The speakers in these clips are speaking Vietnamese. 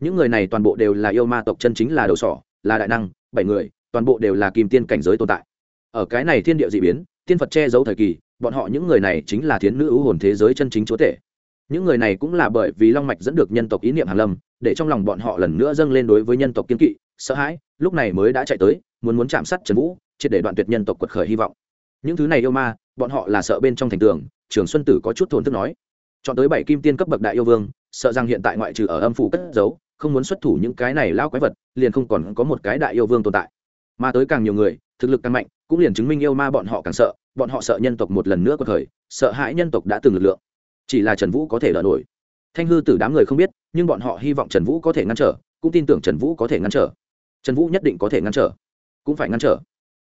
những người này toàn bộ đều là yêu ma tộc, chân chính là đầu sỏ, là đại năng, bảy người, toàn bộ đều là kim tiên cảnh giới tồn tại. Ở cái này thiên địa d ị biến, tiên phật che giấu thời kỳ, bọn họ những người này chính là thiến nữ ưu hồn thế giới chân chính chúa tể. Những người này cũng là bởi vì long mạch dẫn được nhân tộc ý niệm hàn lâm, để trong lòng bọn họ lần nữa dâng lên đối với nhân tộc kiên kỵ, sợ hãi, lúc này mới đã chạy tới, muốn muốn chạm sát trần vũ, triệt để đoạn tuyệt nhân tộc quật khởi hy vọng. Những thứ này yêu ma, bọn họ là sợ bên trong thành tường, trường xuân tử có chút thốn thức nói. Chọn tới bảy kim tiên cấp bậc đại yêu vương, sợ rằng hiện tại ngoại trừ ở âm phủ cất giấu không muốn xuất thủ những cái này lao quái vật, liền không còn có một cái đại yêu vương tồn tại. Mà tới càng nhiều người, thực lực càng mạnh, cũng liền chứng minh yêu ma bọn họ càng sợ, bọn họ sợ nhân tộc một lần nữa có thời, sợ hãi nhân tộc đã từng lực lượng. Chỉ là trần vũ có thể đỡ nổi. Thanh hư tử đám người không biết, nhưng bọn họ hy vọng trần vũ có thể ngăn trở, cũng tin tưởng trần vũ có thể ngăn trở. Trần vũ nhất định có thể ngăn trở. Cũng phải ngăn trở.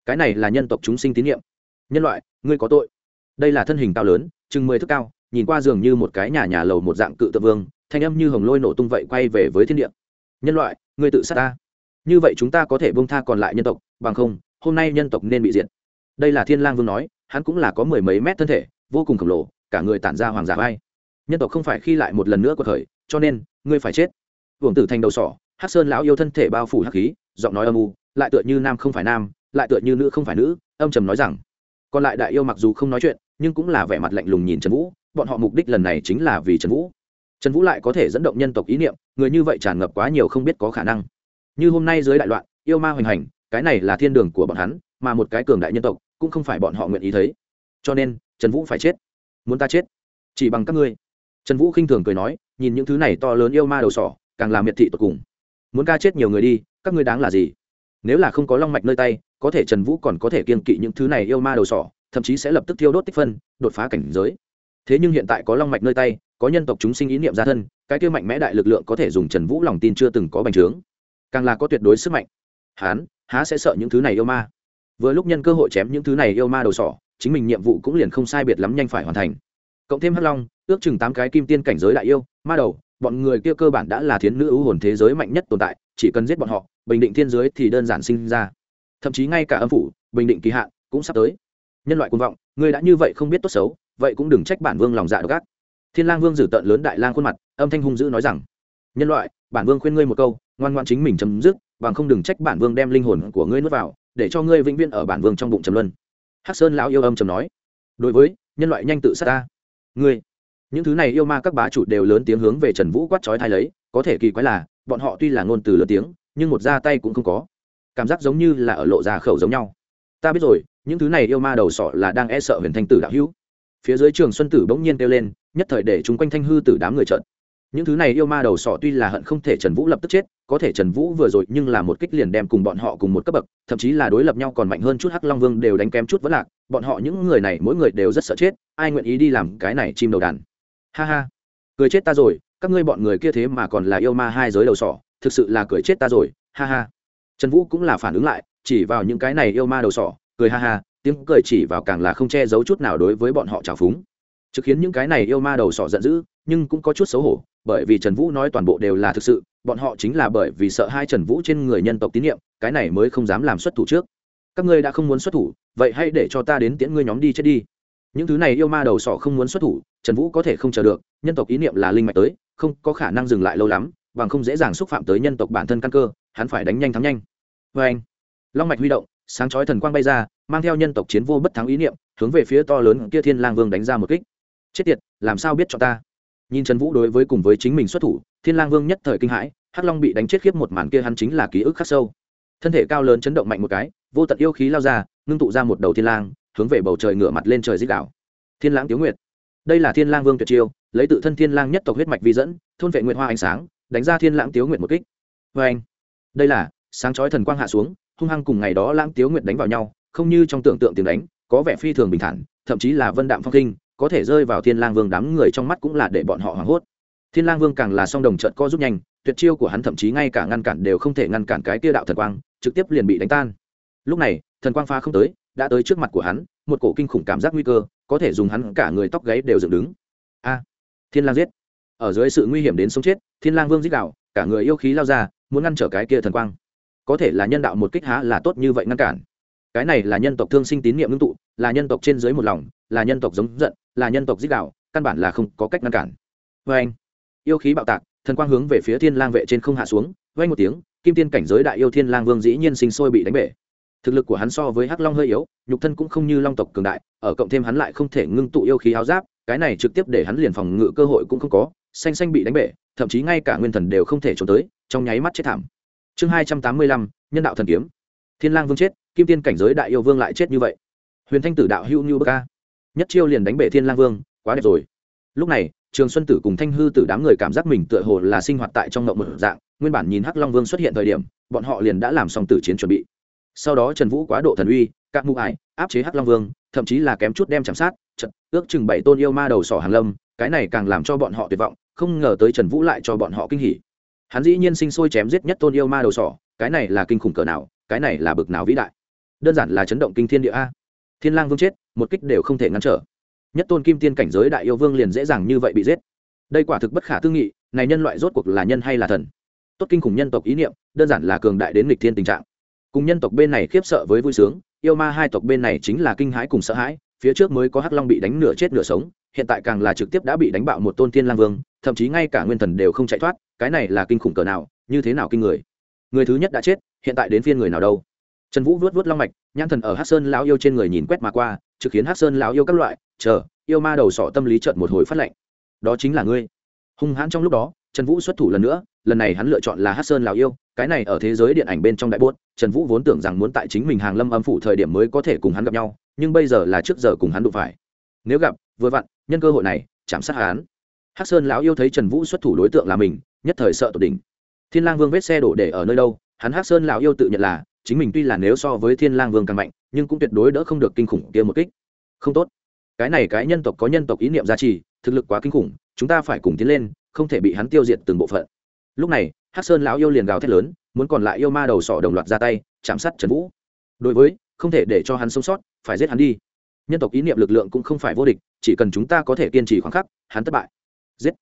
Cái này là nhân tộc chúng sinh tín nhiệm. Nhân loại, ngươi có tội. Đây là thân hình cao lớn, chừng mười thước cao, nhìn qua giường như một cái nhà nhà lầu một dạng cự tự vương thanh âm như hồng lôi nổ tung vậy quay về với thiên địa. Nhân loại, ngươi tự sát ta. Như vậy chúng ta có thể bông tha còn lại nhân tộc, bằng không, hôm nay nhân tộc nên bị diệt. Đây là thiên lang vương nói, hắn cũng là có mười mấy mét thân thể, vô cùng khổng lồ, cả người tản ra hoàng giả vai. Nhân tộc không phải khi lại một lần nữa có thời, cho nên, ngươi phải chết. Hưởng tử thành đầu sỏ, hắc sơn lão yêu thân thể bao phủ hắc khí, giọng nói âm u, lại tựa như nam không phải nam, lại tựa như nữ không phải nữ, âm trầm nói rằng. Còn lại đại yêu mặc dù không nói chuyện, nhưng cũng là vẻ mặt lạnh lùng nhìn trần vũ, bọn họ mục đích lần này chính là vì trần vũ trần vũ lại có thể dẫn động nhân tộc ý niệm, người như vậy tràn ngập quá nhiều không biết có khả năng. Như hôm nay dưới đại loạn, yêu ma hoành hành, cái này là thiên đường của bọn hắn, mà một cái cường đại nhân tộc, cũng không phải bọn họ nguyện ý thấy. Cho nên, trần vũ phải chết. Muốn ta chết? Chỉ bằng các ngươi. Trần vũ khinh thường cười nói, nhìn những thứ này to lớn yêu ma đầu sỏ, càng làm miệt thị tột cùng. Muốn ca chết nhiều người đi, các ngươi đáng là gì? Nếu là không có long mạch nơi tay, có thể trần vũ còn có thể kiên kỵ những thứ này yêu ma đầu sỏ, thậm chí sẽ lập tức thiêu đốt tích phân, đột phá cảnh giới. Thế nhưng hiện tại có long mạch nơi tay có nhân tộc chúng sinh ý niệm ra thân, cái kia mạnh mẽ đại lực lượng có thể dùng trần vũ lòng tin chưa từng có bành trướng. Càng là có tuyệt đối sức mạnh. Hán, há sẽ sợ những thứ này yêu ma? Vừa lúc nhân cơ hội chém những thứ này yêu ma đầu sỏ, chính mình nhiệm vụ cũng liền không sai biệt lắm nhanh phải hoàn thành. Cộng thêm hắc long, ước chừng tám cái kim tiên cảnh giới đại yêu, ma đầu, bọn người kia cơ bản đã là thiến nữ ưu hồn thế giới mạnh nhất tồn tại, chỉ cần giết bọn họ, bình định thiên giới thì đơn giản sinh ra. Thậm chí ngay cả âm phủ, bình định kỳ hạn cũng sắp tới. Nhân loại cuồng vọng người đã như vậy không biết tốt xấu, vậy cũng đừng trách bản vương lòng dạ độc ác thiên lang vương dử tận lớn đại lang khuôn mặt, âm thanh hung dữ nói rằng, nhân loại, bản vương khuyên ngươi một câu, ngoan ngoan chính mình chấm dứt, bằng không đừng trách bản vương đem linh hồn của ngươi nuốt vào, để cho ngươi vĩnh viễn ở bản vương trong bụng trầm luân. Hắc sơn lão yêu âm trầm nói, đối với, nhân loại nhanh tự sát ta. Ngươi, những thứ này yêu ma các bá chủ đều lớn tiếng hướng về trần vũ quát chói thai lấy, có thể kỳ quái là, bọn họ tuy là ngôn từ lớn tiếng, nhưng một ra tay cũng không có. Cảm giác giống như là ở lộ ra khẩu giống nhau. Ta biết rồi, những thứ này yêu ma đầu sọ là đang e sợ huyền thanh tử đạo hữu phía dưới trường xuân tử bỗng nhiên kêu lên, nhất thời để chúng quanh thanh hư tử đám người trợn. Những thứ này yêu ma đầu sọ tuy là hận không thể trần vũ lập tức chết, có thể trần vũ vừa rồi nhưng là một kích liền đem cùng bọn họ cùng một cấp bậc, thậm chí là đối lập nhau còn mạnh hơn chút hắc long vương đều đánh kém chút vẫn lạc, bọn họ những người này mỗi người đều rất sợ chết, ai nguyện ý đi làm cái này chim đầu đàn? Ha ha. Cười chết ta rồi, các ngươi bọn người kia thế mà còn là yêu ma hai giới đầu sỏ, thực sự là cười chết ta rồi, ha ha. Trần vũ cũng là phản ứng lại, chỉ vào những cái này yêu ma đầu sỏ, cười ha ha tiếng cười chỉ vào càng là không che giấu chút nào đối với bọn họ trào phúng. Trực khiến những cái này yêu ma đầu sỏ giận dữ, nhưng cũng có chút xấu hổ, bởi vì trần vũ nói toàn bộ đều là thực sự, bọn họ chính là bởi vì sợ hai trần vũ trên người nhân tộc tín nhiệm, cái này mới không dám làm xuất thủ trước. Các ngươi đã không muốn xuất thủ, vậy hãy để cho ta đến tiễn ngươi nhóm đi chết đi. Những thứ này yêu ma đầu sọ không muốn xuất thủ, trần vũ có thể không chờ được, nhân tộc ý niệm là linh mạch tới, không có khả năng dừng lại lâu lắm, bằng không dễ dàng xúc phạm tới nhân tộc bản thân căn cơ, hắn phải đánh nhanh thắng nhanh. Vê anh. Long mạch huy động sáng chói thần quang bay ra, mang theo nhân tộc chiến vô bất thắng ý niệm, hướng về phía to lớn kia thiên lang vương đánh ra một kích. Chết tiệt, làm sao biết cho ta? Nhìn trần vũ đối với cùng với chính mình xuất thủ, thiên lang vương nhất thời kinh hãi, hắc long bị đánh chết khiếp một màn kia hắn chính là ký ức khắc sâu. Thân thể cao lớn chấn động mạnh một cái, vô tận yêu khí lao ra, ngưng tụ ra một đầu thiên lang, hướng về bầu trời ngửa mặt lên trời dích đảo thiên lãng tiếu nguyệt. Đây là thiên lang vương tuyệt chiêu, lấy tự thân thiên lang nhất tộc huyết mạch vi dẫn, thôn vệ nguyệt hoa ánh sáng, đánh ra thiên lãng tiếu nguyệt một kích. Vê anh đây là, sáng chói thần quang hạ xuống hung hăng cùng ngày đó lãng tiếu nguyệt đánh vào nhau, không như trong tưởng tượng tiếng đánh, có vẻ phi thường bình thản, thậm chí là vân đạm phong kinh có thể rơi vào thiên lang vương đám người trong mắt cũng là để bọn họ hoảng hốt. Thiên lang vương càng là song đồng trận co giúp nhanh, tuyệt chiêu của hắn thậm chí ngay cả ngăn cản đều không thể ngăn cản cái kia đạo thần quang, trực tiếp liền bị đánh tan. Lúc này, thần quang pha không tới, đã tới trước mặt của hắn, một cổ kinh khủng cảm giác nguy cơ, có thể dùng hắn cả người tóc gáy đều dựng đứng. A! Thiên lang giết. Ở dưới sự nguy hiểm đến sống chết, thiên lang vương giết đạo cả người yêu khí lao ra, muốn ngăn trở cái kia thần quang có thể là nhân đạo một kích há là tốt như vậy ngăn cản. Cái này là nhân tộc thương sinh tín niệm ngưng tụ, là nhân tộc trên dưới một lòng, là nhân tộc giống giận, là nhân tộc giết đạo, căn bản là không có cách ngăn cản. Vê anh. Yêu khí bạo tạc, thần quang hướng về phía thiên lang vệ trên không hạ xuống, vang một tiếng, kim tiên cảnh giới đại yêu thiên lang vương dĩ nhiên sinh sôi bị đánh bể. Thực lực của hắn so với hắc long hơi yếu, nhục thân cũng không như long tộc cường đại, ở cộng thêm hắn lại không thể ngưng tụ yêu khí áo giáp, cái này trực tiếp để hắn liền phòng ngự cơ hội cũng không có, xanh xanh bị đánh bể, thậm chí ngay cả nguyên thần đều không thể trốn tới, trong nháy mắt chết thảm chương hai trăm tám mươi lăm, nhân đạo thần kiếm. Thiên lang vương chết, kim tiên cảnh giới đại yêu vương lại chết như vậy. Huyền thanh tử đạo hữu như bờ ca nhất chiêu liền đánh bể thiên lang vương, quá đẹp rồi. Lúc này, trường xuân tử cùng thanh hư tử đám người cảm giác mình tựa hồ là sinh hoạt tại trong ngộng một dạng, nguyên bản nhìn hắc long vương xuất hiện thời điểm, bọn họ liền đã làm xong tử chiến chuẩn bị. Sau đó trần vũ quá độ thần uy các mưu ải, áp chế hắc long vương, thậm chí là kém chút đem chạm sát trận ước chừng bảy tôn yêu ma đầu sỏ hàn lâm, cái này càng làm cho bọn họ tuyệt vọng, không ngờ tới trần vũ lại cho bọn họ kinh hỉ hắn dĩ nhiên sinh sôi chém giết nhất tôn yêu ma đầu sỏ, cái này là kinh khủng cỡ nào, cái này là bực nào vĩ đại. Đơn giản là chấn động kinh thiên địa a. Thiên lang vương chết, một kích đều không thể ngăn trở. Nhất tôn kim tiên cảnh giới đại yêu vương liền dễ dàng như vậy bị giết. Đây quả thực bất khả tư nghị, này nhân loại rốt cuộc là nhân hay là thần? Tốt kinh khủng nhân tộc ý niệm, đơn giản là cường đại đến nghịch thiên tình trạng. Cùng nhân tộc bên này khiếp sợ với vui sướng, yêu ma hai tộc bên này chính là kinh hãi cùng sợ hãi phía trước mới có hắc long bị đánh nửa chết nửa sống, hiện tại càng là trực tiếp đã bị đánh bạo một tôn thiên lang vương, thậm chí ngay cả nguyên thần đều không chạy thoát, cái này là kinh khủng cỡ nào, như thế nào kinh người. Người thứ nhất đã chết, hiện tại đến phiên người nào đâu? Trần vũ vuốt vuốt long mạch, nhãn thần ở Hắc sơn lão yêu trên người nhìn quét mà qua, trực khiến Hắc sơn lão yêu các loại, chờ, yêu ma đầu sọ tâm lý trợn một hồi phát lệnh. Đó chính là ngươi. Hung hãn trong lúc đó, trần vũ xuất thủ lần nữa, lần này hắn lựa chọn là hát sơn lão yêu, cái này ở thế giới điện ảnh bên trong đại bốt, trần vũ vốn tưởng rằng muốn tại chính mình hàng lâm âm phủ thời điểm mới có thể cùng hắn gặp nhau nhưng bây giờ là trước giờ cùng hắn đụng phải. Nếu gặp, vừa vặn, nhân cơ hội này, chạm sát hắn. Hắc sơn lão yêu thấy trần vũ xuất thủ đối tượng là mình, nhất thời sợ tột đỉnh. Thiên lang vương vết xe đổ để ở nơi đâu, hắn hắc sơn lão yêu tự nhận là, chính mình tuy là nếu so với thiên lang vương càng mạnh, nhưng cũng tuyệt đối đỡ không được kinh khủng kia một kích. Không tốt. Cái này cái nhân tộc có nhân tộc ý niệm gia trì, thực lực quá kinh khủng, chúng ta phải cùng tiến lên, không thể bị hắn tiêu diệt từng bộ phận. Lúc này, hắc sơn lão yêu liền gào thét lớn, muốn còn lại yêu ma đầu sỏ đồng loạt ra tay, chạm sát trần vũ. Đối với không thể để cho hắn sống sót, phải giết hắn đi. Nhân tộc ý niệm lực lượng cũng không phải vô địch, chỉ cần chúng ta có thể kiên trì khoảng khắc, hắn thất bại. Giết.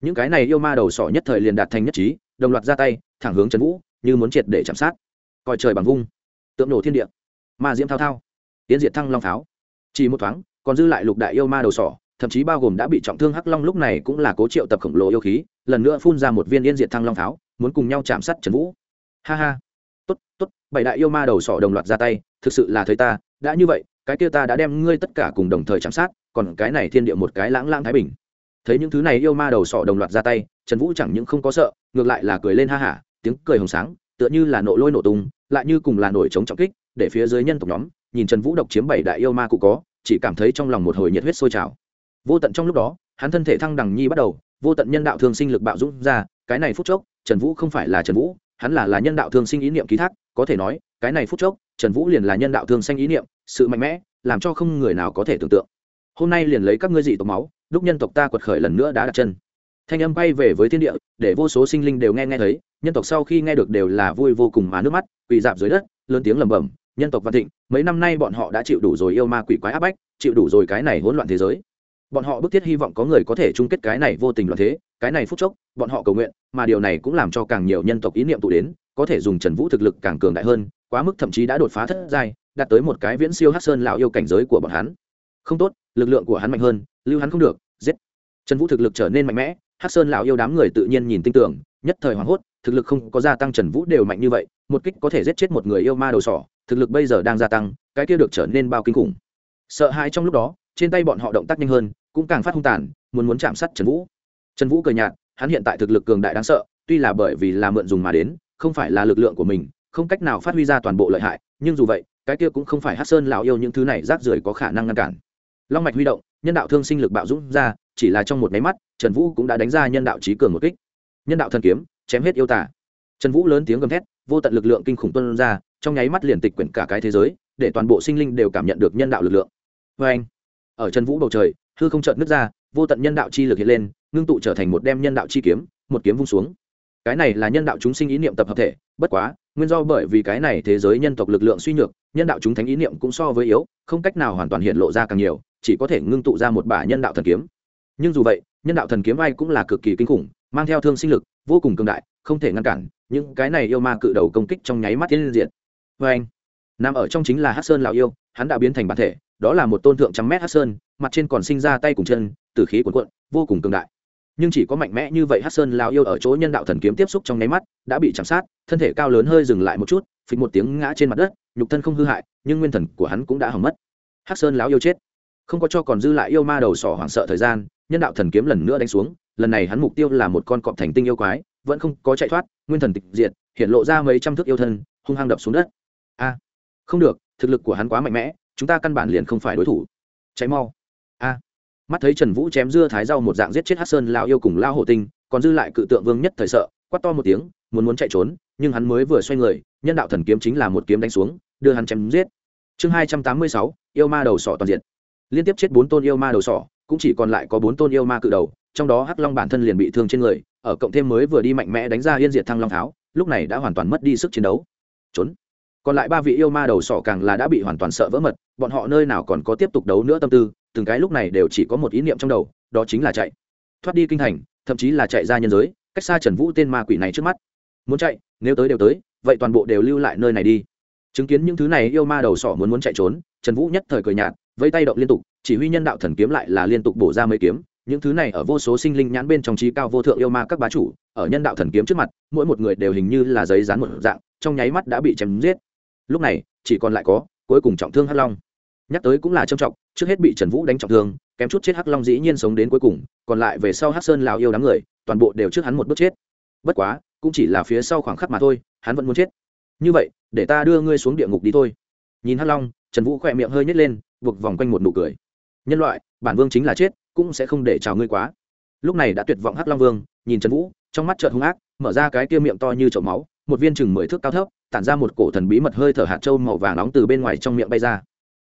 Những cái này yêu ma đầu sỏ nhất thời liền đạt thành nhất trí, đồng loạt ra tay, thẳng hướng trần vũ, như muốn triệt để chạm sát. Coi trời bằng vung. Tượng nổ thiên địa. Ma diễm thao thao. Tiến diệt thăng long pháo. Chỉ một thoáng, còn dư lại lục đại yêu ma đầu sỏ, thậm chí bao gồm đã bị trọng thương hắc long lúc này cũng là cố triệu tập khổng lồ yêu khí, lần nữa phun ra một viên yên diệt thăng long pháo, muốn cùng nhau chạm sát trần vũ. Ha ha. Tốt tốt bảy đại yêu ma đầu sỏ đồng loạt ra tay, thực sự là thấy ta, đã như vậy, cái kia ta đã đem ngươi tất cả cùng đồng thời chạm sát, còn cái này thiên địa một cái lãng lãng thái bình. Thấy những thứ này yêu ma đầu sỏ đồng loạt ra tay, trần vũ chẳng những không có sợ, ngược lại là cười lên ha hả, tiếng cười hồng sáng, tựa như là nổ lôi nổ tung, lại như cùng là nổi chống trọng kích, để phía dưới nhân tộc nhóm, nhìn trần vũ độc chiếm bảy đại yêu ma cụ có, chỉ cảm thấy trong lòng một hồi nhiệt huyết sôi trào. Vô tận trong lúc đó, hắn thân thể thăng đằng nhi bắt đầu, vô tận nhân đạo thương sinh lực bạo dũng ra, cái này phút chốc, trần vũ không phải là trần vũ, hắn là là nhân đạo thương sinh ý niệm ký thác có thể nói, cái này phút chốc, trần vũ liền là nhân đạo thương xanh ý niệm, sự mạnh mẽ, làm cho không người nào có thể tưởng tượng. Hôm nay liền lấy các ngươi dị tộc máu, đúc nhân tộc ta quật khởi lần nữa đã đặt chân. Thanh âm bay về với thiên địa, để vô số sinh linh đều nghe nghe thấy, nhân tộc sau khi nghe được đều là vui vô cùng mà nước mắt, quỳ dạp dưới đất, lớn tiếng lầm bầm nhân tộc văn thịnh, mấy năm nay bọn họ đã chịu đủ rồi yêu ma quỷ quái áp bách, chịu đủ rồi cái này hỗn loạn thế giới. Bọn họ bức thiết hy vọng có người có thể chung kết cái này vô tình loạn thế, cái này phút chốc, bọn họ cầu nguyện, mà điều này cũng làm cho càng nhiều nhân tộc ý niệm tụ đến có thể dùng trần vũ thực lực càng cường đại hơn, quá mức thậm chí đã đột phá thất giai, đạt tới một cái viễn siêu hát sơn lão yêu cảnh giới của bọn hắn. Không tốt, lực lượng của hắn mạnh hơn, lưu hắn không được, giết. Trần vũ thực lực trở nên mạnh mẽ hát sơn lão yêu đám người tự nhiên nhìn tin tưởng, nhất thời hoảng hốt, thực lực không có gia tăng trần vũ đều mạnh như vậy, một kích có thể giết chết một người yêu ma đầu sỏ, thực lực bây giờ đang gia tăng, cái kia được trở nên bao kinh khủng. Sợ hãi trong lúc đó, trên tay bọn họ động tác nhanh hơn, cũng càng phát hung tàn, muốn muốn chạm sát trần vũ. Trần vũ cười nhạt, hắn hiện tại thực lực cường đại đáng sợ, tuy là bởi vì là mượn dùng mà đến không phải là lực lượng của mình, không cách nào phát huy ra toàn bộ lợi hại, nhưng dù vậy, cái kia cũng không phải hát sơn lão yêu những thứ này rác rưởi có khả năng ngăn cản. Long mạch huy động, nhân đạo thương sinh lực bạo dũng ra, chỉ là trong một máy mắt, trần vũ cũng đã đánh ra nhân đạo trí cường một kích. Nhân đạo thần kiếm, chém hết yêu tả trần vũ lớn tiếng gầm thét, vô tận lực lượng kinh khủng tuân ra, trong nháy mắt liền tịch quyển cả cái thế giới, để toàn bộ sinh linh đều cảm nhận được nhân đạo lực lượng. Vê anh ở trần vũ bầu trời, hư không trợn nước ra, vô tận nhân đạo chi lực hiện lên, ngưng tụ trở thành một đem nhân đạo chi kiếm, một kiếm vung xuống cái này là nhân đạo chúng sinh ý niệm tập hợp thể, bất quá, nguyên do bởi vì cái này thế giới nhân tộc lực lượng suy nhược, nhân đạo chúng thánh ý niệm cũng so với yếu, không cách nào hoàn toàn hiện lộ ra càng nhiều, chỉ có thể ngưng tụ ra một bả nhân đạo thần kiếm. Nhưng dù vậy, nhân đạo thần kiếm ai cũng là cực kỳ kinh khủng, mang theo thương sinh lực, vô cùng cường đại, không thể ngăn cản, những cái này yêu ma cự đầu công kích trong nháy mắt thiên diện vê vâng anh. Nằm ở trong chính là hát sơn lào yêu, hắn đã biến thành bản thể, đó là một tôn thượng trăm mét hát sơn, mặt trên còn sinh ra tay cùng chân từ khí cuồn cuộn, vô cùng cường đại nhưng chỉ có mạnh mẽ như vậy hát sơn lao yêu ở chỗ nhân đạo thần kiếm tiếp xúc trong nháy mắt, đã bị chạm sát, thân thể cao lớn hơi dừng lại một chút, phịch một tiếng ngã trên mặt đất, nhục thân không hư hại, nhưng nguyên thần của hắn cũng đã hỏng mất. Hát sơn lão yêu chết. Không có cho còn dư lại yêu ma đầu sỏ hoảng sợ thời gian, nhân đạo thần kiếm lần nữa đánh xuống, lần này hắn mục tiêu là một con cọp thành tinh yêu quái, vẫn không có chạy thoát, nguyên thần tịch diệt, hiện lộ ra mấy trăm thước yêu thân, hung hăng đập xuống đất. A, không được, thực lực của hắn quá mạnh mẽ, chúng ta căn bản liền không phải đối thủ. Cháy mau mắt thấy trần vũ chém dưa thái rau một dạng giết chết hát sơn lao yêu cùng lao hộ tinh, còn dư lại cự tượng vương nhất thời sợ, quát to một tiếng, muốn muốn chạy trốn, nhưng hắn mới vừa xoay người, nhân đạo thần kiếm chính là một kiếm đánh xuống, đưa hắn chém giết. Chương hai trăm tám mươi sáu, yêu ma đầu sỏ toàn diện. Liên tiếp chết bốn tôn yêu ma đầu sỏ, cũng chỉ còn lại có bốn tôn yêu ma cự đầu, trong đó hắc long bản thân liền bị thương trên người, ở cộng thêm mới vừa đi mạnh mẽ đánh ra yên diệt thăng long tháo, lúc này đã hoàn toàn mất đi sức chiến đấu. Trốn còn lại ba vị yêu ma đầu sỏ càng là đã bị hoàn toàn sợ vỡ mật, bọn họ nơi nào còn có tiếp tục đấu nữa tâm tư, từng cái lúc này đều chỉ có một ý niệm trong đầu, đó chính là chạy. Thoát đi kinh thành, thậm chí là chạy ra nhân giới, cách xa trần vũ tên ma quỷ này trước mắt. Muốn chạy, nếu tới đều tới, vậy toàn bộ đều lưu lại nơi này đi. Chứng kiến những thứ này, yêu ma đầu sỏ muốn muốn chạy trốn, trần vũ nhất thời cười nhạt vây tay động liên tục, chỉ huy nhân đạo thần kiếm lại là liên tục bổ ra mấy kiếm. Những thứ này ở vô số sinh linh nhãn bên trong trí cao vô thượng yêu ma các bá chủ, ở nhân đạo thần kiếm trước mặt, mỗi một người đều hình như là giấy dán một dạng, trong nháy mắt đã bị chém giết lúc này, chỉ còn lại có, cuối cùng trọng thương hắc long. Nhắc tới cũng là trầm trọng, trước hết bị trần vũ đánh trọng thương, kém chút chết hắc long dĩ nhiên sống đến cuối cùng, còn lại về sau hắc sơn lào yêu đám người, toàn bộ đều trước hắn một bước chết. Bất quá, cũng chỉ là phía sau khoảng khắc mà thôi, hắn vẫn muốn chết. Như vậy, để ta đưa ngươi xuống địa ngục đi thôi. Nhìn hắc long, trần vũ khỏe miệng hơi nhét lên, buộc vòng quanh một nụ cười. Nhân loại, bản vương chính là chết, cũng sẽ không để chào ngươi quá. Lúc này đã tuyệt vọng hắc long vương, nhìn trần vũ, trong mắt trợn hung ác, mở ra cái kia miệng to như chậu máu, một viên chừng mười thước cao thấp tản ra một cổ thần bí mật hơi thở hạt châu màu vàng nóng từ bên ngoài trong miệng bay ra.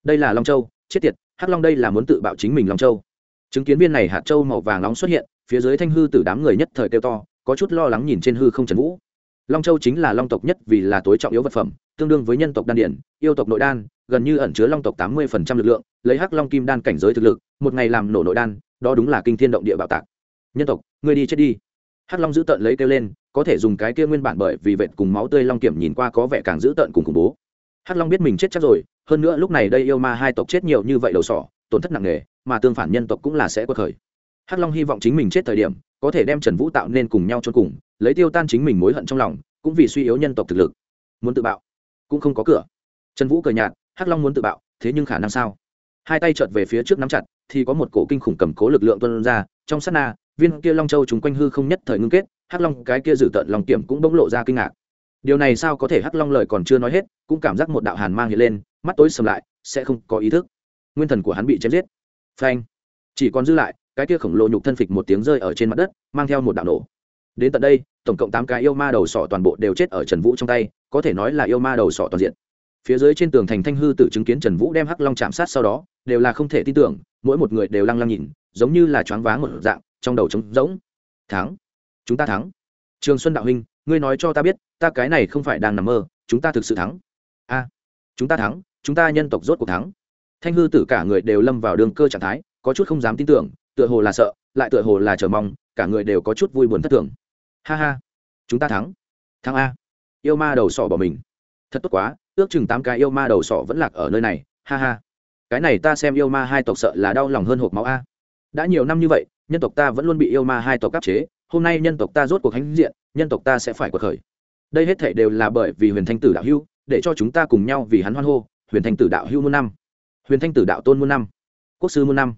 Đây là long châu, chết tiệt, hắc long đây là muốn tự bạo chính mình long châu. Chứng kiến viên này hạt châu màu vàng nóng xuất hiện, phía dưới thanh hư tử đám người nhất thời kêu to, có chút lo lắng nhìn trên hư không trần vũ. Long châu chính là long tộc nhất vì là tối trọng yếu vật phẩm, tương đương với nhân tộc đan điển, yêu tộc nội đan, gần như ẩn chứa long tộc tám mươi phần trăm lực lượng, lấy hắc long kim đan cảnh giới thực lực, một ngày làm nổ nội đan, đó đúng là kinh thiên động địa bạo tạc. Nhân tộc, ngươi đi chết đi. Hắc long giữ tợn lấy kêu lên có thể dùng cái kia nguyên bản bởi vì vệt cùng máu tươi long kiểm nhìn qua có vẻ càng giữ tợn cùng khủng bố. Hắc long biết mình chết chắc rồi, hơn nữa lúc này đây yêu ma hai tộc chết nhiều như vậy đầu sỏ, tổn thất nặng nề, mà tương phản nhân tộc cũng là sẽ quật khởi. Hắc long hy vọng chính mình chết thời điểm, có thể đem trần vũ tạo nên cùng nhau cho cùng, lấy tiêu tan chính mình mối hận trong lòng, cũng vì suy yếu nhân tộc thực lực. Muốn tự bạo, cũng không có cửa. Trần vũ cười nhạt, hắc long muốn tự bạo, thế nhưng khả năng sao? Hai tay trợt về phía trước nắm chặt, thì có một cổ kinh khủng cầm cố lực lượng tuân ra, trong sát na, viên kia long châu chúng quanh hư không nhất thời ngưng kết hắc long cái kia dự tợn lòng kiểm cũng bỗng lộ ra kinh ngạc. Điều này sao có thể hắc long lời còn chưa nói hết, cũng cảm giác một đạo hàn mang hiện lên, mắt tối sầm lại, sẽ không có ý thức. Nguyên thần của hắn bị chém giết. Phanh. Chỉ còn dư lại, cái kia khổng lồ nhục thân phịch một tiếng rơi ở trên mặt đất, mang theo một đạo nổ. Đến tận đây, tổng cộng tám cái yêu ma đầu sọ toàn bộ đều chết ở trần vũ trong tay, có thể nói là yêu ma đầu sọ toàn diện. Phía dưới trên tường thành thanh hư tử chứng kiến trần vũ đem hắc long chạm sát sau đó, đều là không thể tin tưởng, mỗi một người đều lăng lăng nhìn, giống như là choáng váng một dạng, trong đầu trống rỗng. Tháng chúng ta thắng. Trường xuân đạo huynh, ngươi nói cho ta biết, ta cái này không phải đang nằm mơ, chúng ta thực sự thắng. A, chúng ta thắng, chúng ta nhân tộc rốt cuộc thắng. Thanh hư tử cả người đều lâm vào đường cơ trạng thái, có chút không dám tin tưởng, tựa hồ là sợ, lại tựa hồ là chờ mong, cả người đều có chút vui buồn thất thường. Ha ha, chúng ta thắng. Thắng a. Yêu ma đầu sọ bỏ mình. Thật tốt quá, ước chừng tám cái yêu ma đầu sọ vẫn lạc ở nơi này. Ha ha. Cái này ta xem yêu ma hai tộc sợ là đau lòng hơn hộp máu a. Đã nhiều năm như vậy nhân tộc ta vẫn luôn bị yêu ma hai tộc áp chế, hôm nay nhân tộc ta rốt cuộc hãnh diện, nhân tộc ta sẽ phải cuộc khởi. Đây hết thể đều là bởi vì huyền thanh tử đạo hưu để cho chúng ta cùng nhau vì hắn hoan hô, huyền thanh tử đạo hưu muôn năm. Huyền thanh tử đạo tôn muôn năm. Quốc sư muôn năm.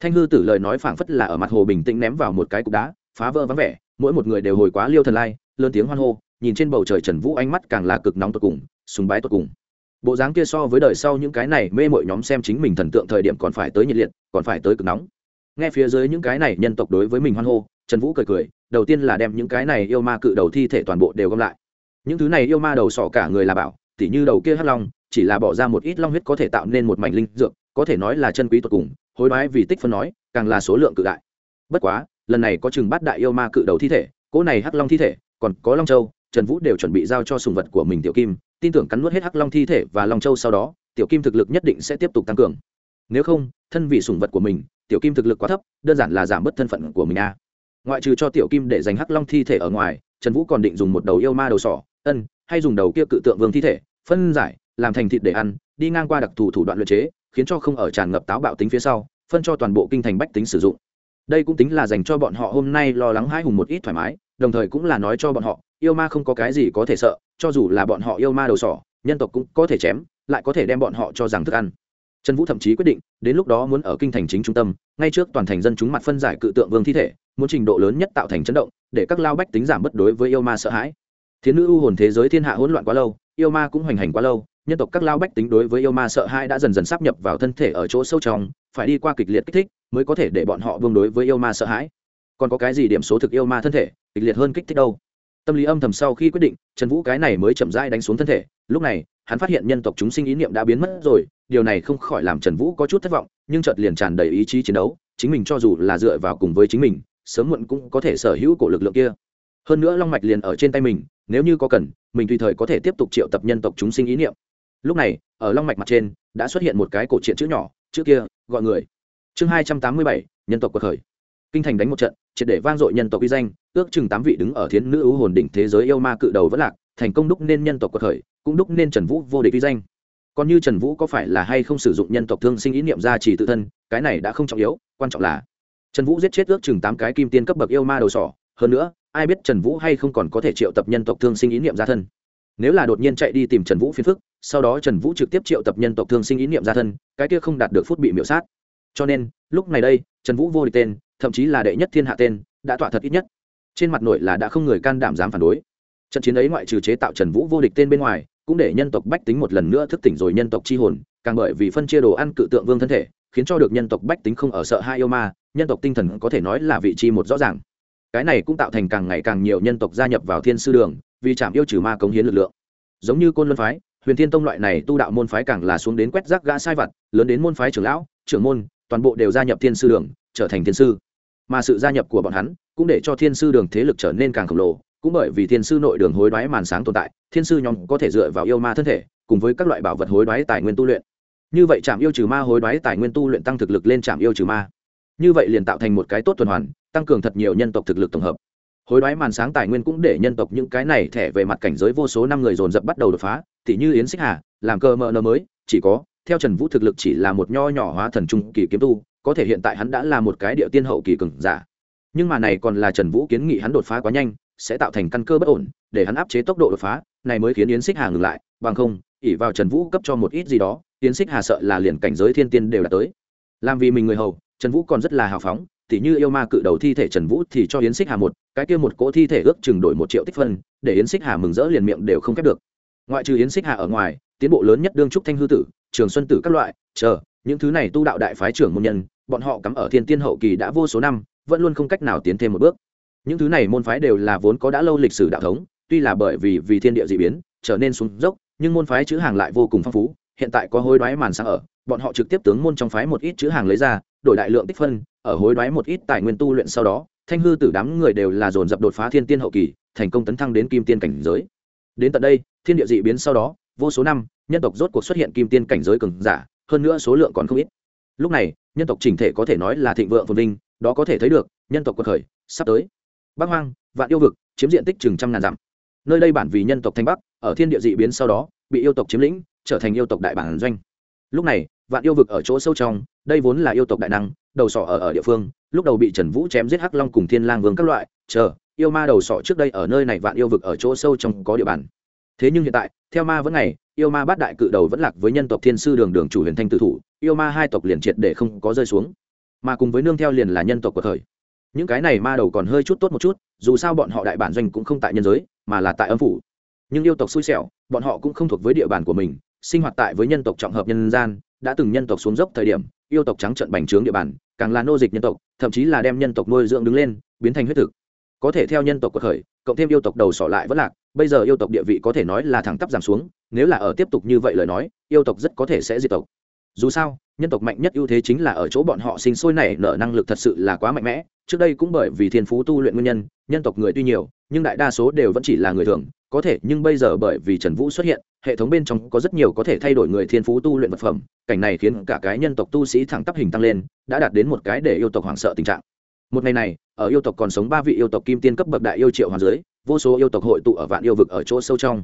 Thanh hư tử lời nói phảng phất là ở mặt hồ bình tĩnh ném vào một cái cục đá, phá vỡ vắng vẻ, mỗi một người đều hồi quá liêu thần lai, lớn tiếng hoan hô, nhìn trên bầu trời trần vũ ánh mắt càng là cực nóng tột cùng, sùng bái tột cùng. Bộ dáng kia so với đời sau những cái này mê mội nhóm xem chính mình thần tượng thời điểm còn phải tới nhiệt liệt, còn phải tới cực nóng nghe phía dưới những cái này nhân tộc đối với mình hoan hô, trần vũ cười cười, đầu tiên là đem những cái này yêu ma cự đầu thi thể toàn bộ đều gom lại. Những thứ này yêu ma đầu sọ cả người là bảo, tỉ như đầu kia hắc long, chỉ là bỏ ra một ít long huyết có thể tạo nên một mảnh linh dược, có thể nói là chân quý tột cùng, hối đoái vì tích phân nói, càng là số lượng cự đại. Bất quá, lần này có chừng bát đại yêu ma cự đầu thi thể, cỗ này hắc long thi thể, còn có long châu, trần vũ đều chuẩn bị giao cho sùng vật của mình tiểu kim, tin tưởng cắn nuốt hết hắc long thi thể và long châu sau đó, tiểu kim thực lực nhất định sẽ tiếp tục tăng cường nếu không, thân vị sủng vật của mình, tiểu kim thực lực quá thấp, đơn giản là giảm bớt thân phận của mình a. Ngoại trừ cho tiểu kim để dành hắc long thi thể ở ngoài, trần vũ còn định dùng một đầu yêu ma đầu sỏ, ân, hay dùng đầu kia cự tượng vương thi thể, phân giải, làm thành thịt để ăn, đi ngang qua đặc thù thủ đoạn luyện chế, khiến cho không ở tràn ngập táo bạo tính phía sau, phân cho toàn bộ kinh thành bách tính sử dụng. Đây cũng tính là dành cho bọn họ hôm nay lo lắng hai hùng một ít thoải mái, đồng thời cũng là nói cho bọn họ, yêu ma không có cái gì có thể sợ, cho dù là bọn họ yêu ma đầu sỏ, nhân tộc cũng có thể chém, lại có thể đem bọn họ cho rằng thức ăn trần vũ thậm chí quyết định, đến lúc đó muốn ở kinh thành chính trung tâm, ngay trước toàn thành dân chúng mặt phân giải cự tượng vương thi thể, muốn trình độ lớn nhất tạo thành chấn động, để các lao bách tính giảm bất đối với yêu ma sợ hãi. Thiến nữ u hồn thế giới thiên hạ hỗn loạn quá lâu, yêu ma cũng hoành hành quá lâu, nhân tộc các lao bách tính đối với yêu ma sợ hãi đã dần dần sắp nhập vào thân thể ở chỗ sâu trong, phải đi qua kịch liệt kích thích mới có thể để bọn họ vương đối với yêu ma sợ hãi. Còn có cái gì điểm số thực yêu ma thân thể, kịch liệt hơn kích thích đâu? Tâm lý âm thầm sau khi quyết định, trần vũ cái này mới chậm rãi đánh xuống thân thể, lúc này hắn phát hiện nhân tộc chúng sinh ý niệm đã biến mất rồi, điều này không khỏi làm trần vũ có chút thất vọng, nhưng chợt liền tràn đầy ý chí chiến đấu, chính mình cho dù là dựa vào cùng với chính mình, sớm muộn cũng có thể sở hữu cổ lực lượng kia. Hơn nữa long mạch liền ở trên tay mình, nếu như có cần, mình tùy thời có thể tiếp tục triệu tập nhân tộc chúng sinh ý niệm. Lúc này, ở long mạch mặt trên, đã xuất hiện một cái cổ truyện chữ nhỏ, chữ kia, gọi người. Chương hai trăm tám mươi bảy, nhân tộc cuộc khởi. Kinh thành đánh một trận, triệt để vang dội nhân tộc uy danh, ước chừng tám vị đứng ở thiến nữ ưu hồn đỉnh thế giới yêu ma cự đầu vẫn lạc, thành công đúc nên nhân tộc cuộc khởi cũng đúc nên trần vũ vô địch vi danh. Còn như trần vũ có phải là hay không sử dụng nhân tộc thương sinh ý niệm ra chỉ tự thân, cái này đã không trọng yếu, quan trọng là trần vũ giết chết ước chừng tám cái kim tiên cấp bậc yêu ma đầu sỏ, hơn nữa, ai biết trần vũ hay không còn có thể triệu tập nhân tộc thương sinh ý niệm ra thân. Nếu là đột nhiên chạy đi tìm trần vũ phiền phức, sau đó trần vũ trực tiếp triệu tập nhân tộc thương sinh ý niệm ra thân, cái kia không đạt được phút bị miễu sát. Cho nên, lúc này đây, trần vũ vô địch tên, thậm chí là đệ nhất thiên hạ tên, đã tỏa thật ít nhất. Trên mặt nội là đã không người can đảm dám phản đối. Trận chiến ấy ngoại trừ chế tạo trần vũ vô địch tên bên ngoài cũng để nhân tộc bách tính một lần nữa thức tỉnh rồi nhân tộc chi hồn, càng bởi vì phân chia đồ ăn cự tượng vương thân thể, khiến cho được nhân tộc bách tính không ở sợ hai yêu ma, nhân tộc tinh thần có thể nói là vị trí một rõ ràng. Cái này cũng tạo thành càng ngày càng nhiều nhân tộc gia nhập vào thiên sư đường, vì chạm yêu trừ ma cống hiến lực lượng. Giống như côn luân phái, huyền thiên tông loại này tu đạo môn phái càng là xuống đến quét rác gã sai vặt, lớn đến môn phái trưởng lão, trưởng môn, toàn bộ đều gia nhập thiên sư đường, trở thành thiên sư. Mà sự gia nhập của bọn hắn cũng để cho thiên sư đường thế lực trở nên càng khổng lồ cũng bởi vì thiên sư nội đường hối đoái màn sáng tồn tại, thiên sư nhóm có thể dựa vào yêu ma thân thể, cùng với các loại bảo vật hối đoái tài nguyên tu luyện. Như vậy trạm yêu trừ ma hối đoái tài nguyên tu luyện tăng thực lực lên trạm yêu trừ ma. Như vậy liền tạo thành một cái tốt tuần hoàn, tăng cường thật nhiều nhân tộc thực lực tổng hợp. Hối đoái màn sáng tài nguyên cũng để nhân tộc những cái này thẻ về mặt cảnh giới vô số năm người dồn dập bắt đầu đột phá thì như yến xích hà, làm cơ mờ nơ mới, chỉ có, theo trần vũ thực lực chỉ là một nho nhỏ hóa thần trung kỳ kiếm tu, có thể hiện tại hắn đã là một cái địa tiên hậu kỳ cường giả. Nhưng mà này còn là trần vũ kiến nghị hắn đột phá quá nhanh sẽ tạo thành căn cơ bất ổn, để hắn áp chế tốc độ đột phá, này mới khiến yến xích hà ngừng lại, bằng không ỉ vào trần vũ cấp cho một ít gì đó, yến xích hà sợ là liền cảnh giới thiên tiên đều đã tới. Làm vì mình người hầu, trần vũ còn rất là hào phóng, tỉ như yêu ma cự đầu thi thể trần vũ thì cho yến xích hà một, cái kia một cỗ thi thể ước chừng đổi một triệu tích phân, để yến xích hà mừng rỡ liền miệng đều không khép được. Ngoại trừ yến xích hà ở ngoài, tiến bộ lớn nhất đương trúc thanh hư tử, trường xuân tử các loại, chờ, những thứ này tu đạo đại phái trưởng môn nhân, bọn họ cắm ở thiên tiên hậu kỳ đã vô số năm, vẫn luôn không cách nào tiến thêm một bước những thứ này môn phái đều là vốn có đã lâu lịch sử đạo thống, tuy là bởi vì vì thiên địa d ị biến, trở nên xuống dốc, nhưng môn phái chữ hàng lại vô cùng phong phú, hiện tại có hối đoái màn sáng ở, bọn họ trực tiếp tướng môn trong phái một ít chữ hàng lấy ra, đổi đại lượng tích phân, ở hối đoái một ít tài nguyên tu luyện sau đó, thanh hư tử đám người đều là dồn dập đột phá thiên tiên hậu kỳ, thành công tấn thăng đến kim tiên cảnh giới. Đến tận đây, thiên địa dị biến sau đó, vô số năm, nhân tộc rốt cuộc xuất hiện kim tiên cảnh giới cường giả, hơn nữa số lượng còn không ít. Lúc này, nhân tộc chỉnh thể có thể nói là thịnh vượng phồn vinh, đó có thể thấy được, nhân tộc cuộc khởi, sắp tới bắc hoang, vạn yêu vực, chiếm diện tích chừng trăm ngàn dặm. Nơi đây bản vì nhân tộc thanh bắc, ở thiên địa dị biến sau đó, bị yêu tộc chiếm lĩnh, trở thành yêu tộc đại bản doanh. Lúc này, vạn yêu vực ở chỗ sâu trong, đây vốn là yêu tộc đại năng, đầu sỏ ở ở địa phương, lúc đầu bị trần vũ chém giết hắc long cùng thiên lang vương các loại, chờ, yêu ma đầu sỏ trước đây ở nơi này vạn yêu vực ở chỗ sâu trong có địa bàn. Thế nhưng hiện tại, theo ma vẫn ngày, yêu ma bát đại cự đầu vẫn lạc với nhân tộc thiên sư đường đường chủ huyền thanh tự thủ, yêu ma hai tộc liền triệt để không có rơi xuống. Mà cùng với nương theo liền là nhân tộc của thời những cái này ma đầu còn hơi chút tốt một chút, dù sao bọn họ đại bản doanh cũng không tại nhân giới, mà là tại âm phủ. Nhưng yêu tộc xui xẻo, bọn họ cũng không thuộc với địa bàn của mình, sinh hoạt tại với nhân tộc trọng hợp nhân gian, đã từng nhân tộc xuống dốc thời điểm, yêu tộc trắng trận bành trướng địa bàn, càng là nô dịch nhân tộc, thậm chí là đem nhân tộc nuôi dưỡng đứng lên, biến thành huyết thực. Có thể theo nhân tộc của khởi, cộng thêm yêu tộc đầu sỏ lại vẫn lạc, bây giờ yêu tộc địa vị có thể nói là thẳng tắp giảm xuống, nếu là ở tiếp tục như vậy lời nói, yêu tộc rất có thể sẽ diệt tộc dù sao, nhân tộc mạnh nhất ưu thế chính là ở chỗ bọn họ sinh sôi nảy nở năng lực thật sự là quá mạnh mẽ. Trước đây cũng bởi vì thiên phú tu luyện nguyên nhân nhân tộc người tuy nhiều, nhưng đại đa số đều vẫn chỉ là người thường. Có thể, nhưng bây giờ bởi vì trần vũ xuất hiện, hệ thống bên trong có rất nhiều có thể thay đổi người thiên phú tu luyện vật phẩm. Cảnh này khiến cả cái nhân tộc tu sĩ thẳng tắp hình tăng lên, đã đạt đến một cái để yêu tộc hoảng sợ tình trạng. Một ngày này, ở yêu tộc còn sống ba vị yêu tộc kim tiên cấp bậc đại yêu triệu hoàng giới vô số yêu tộc hội tụ ở vạn yêu vực ở chỗ sâu trong.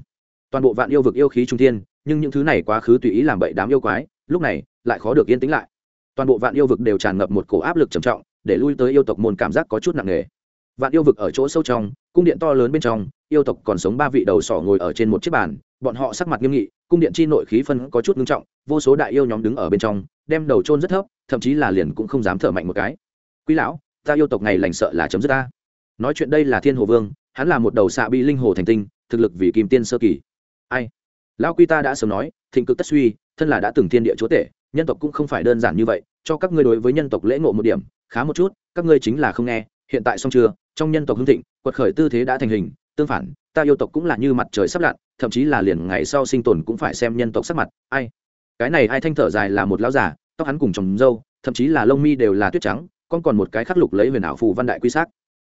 Toàn bộ vạn yêu vực yêu khí trung thiên, nhưng những thứ này quá khứ tùy ý làm bậy đám yêu quái lúc này, lại khó được yên tĩnh lại. Toàn bộ vạn yêu vực đều tràn ngập một cổ áp lực trầm trọng, để lui tới yêu tộc môn cảm giác có chút nặng nề. Vạn yêu vực ở chỗ sâu trong, cung điện to lớn bên trong, yêu tộc còn sống ba vị đầu sỏ ngồi ở trên một chiếc bàn, bọn họ sắc mặt nghiêm nghị, cung điện chi nội khí phân có chút ngưng trọng, vô số đại yêu nhóm đứng ở bên trong, đem đầu trôn rất thấp, thậm chí là liền cũng không dám thở mạnh một cái. Quý lão, ta yêu tộc này lành sợ là chấm dứt ta. Nói chuyện đây là thiên hồ vương, hắn là một đầu xạ bị linh hồ thành tinh, thực lực vì kim tiên sơ kỳ. Ai? Lão quy ta đã sớm nói, thịnh cực tất suy thân là đã từng thiên địa chúa tể, nhân tộc cũng không phải đơn giản như vậy, cho các ngươi đối với nhân tộc lễ ngộ một điểm, khá một chút, các ngươi chính là không nghe, hiện tại xong chưa, trong nhân tộc hưng thịnh, quật khởi tư thế đã thành hình, tương phản, ta yêu tộc cũng là như mặt trời sắp lặn, thậm chí là liền ngày sau sinh tồn cũng phải xem nhân tộc sắc mặt, ai? Cái này ai thanh thở dài là một lão giả tóc hắn cùng chồng dâu thậm chí là lông mi đều là tuyết trắng, con còn một cái khắc lục lấy huyền ảo phù văn đại quy sắc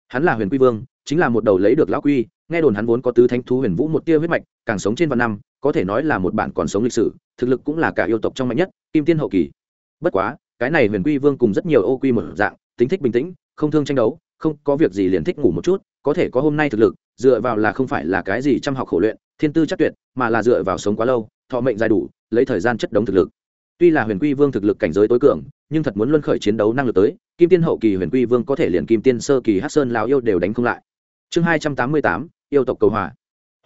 hắn là huyền quy vương chính là một đầu lấy được lão quy, nghe đồn hắn vốn có tứ thánh thú huyền vũ một tia huyết mạch, càng sống trên vạn năm, có thể nói là một bản còn sống lịch sử, thực lực cũng là cả yêu tộc trong mạnh nhất, kim tiên hậu kỳ. Bất quá, cái này huyền quy vương cùng rất nhiều ô quy một dạng, tính thích bình tĩnh, không thương tranh đấu, không có việc gì liền thích ngủ một chút, có thể có hôm nay thực lực, dựa vào là không phải là cái gì chăm học khổ luyện, thiên tư chắc tuyệt, mà là dựa vào sống quá lâu, thọ mệnh dài đủ, lấy thời gian chất đống thực lực. Tuy là huyền quy vương thực lực cảnh giới tối cường, nhưng thật muốn luân khởi chiến đấu năng lực tới, kim tiên hậu kỳ huyền quy vương có thể liền kim tiên sơ kỳ hát sơn lao yêu đều đánh không lại chương hai trăm tám mươi tám, yêu tộc cầu hòa.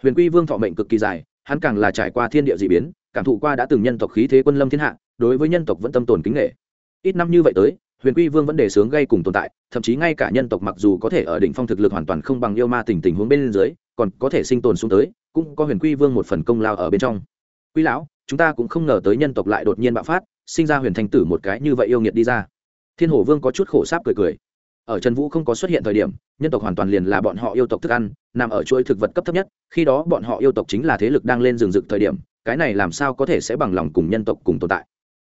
Huyền quy vương thọ mệnh cực kỳ dài, hắn càng là trải qua thiên địa d ị biến, cảm thụ qua đã từng nhân tộc khí thế quân lâm thiên hạ, đối với nhân tộc vẫn tâm tồn kính nghệ. Ít năm như vậy tới, huyền quy vương vẫn đề sướng gây cùng tồn tại, thậm chí ngay cả nhân tộc mặc dù có thể ở đỉnh phong thực lực hoàn toàn không bằng yêu ma tình tình huống bên dưới, còn có thể sinh tồn xuống tới, cũng có huyền quy vương một phần công lao ở bên trong. Quy lão, chúng ta cũng không ngờ tới nhân tộc lại đột nhiên bạo phát, sinh ra huyền thanh tử một cái như vậy yêu nghiệt đi ra. Thiên hổ vương có chút khổ sáp cười cười ở trần vũ không có xuất hiện thời điểm, nhân tộc hoàn toàn liền là bọn họ yêu tộc thức ăn, nằm ở chuỗi thực vật cấp thấp nhất, khi đó bọn họ yêu tộc chính là thế lực đang lên rừng rực thời điểm, cái này làm sao có thể sẽ bằng lòng cùng nhân tộc cùng tồn tại?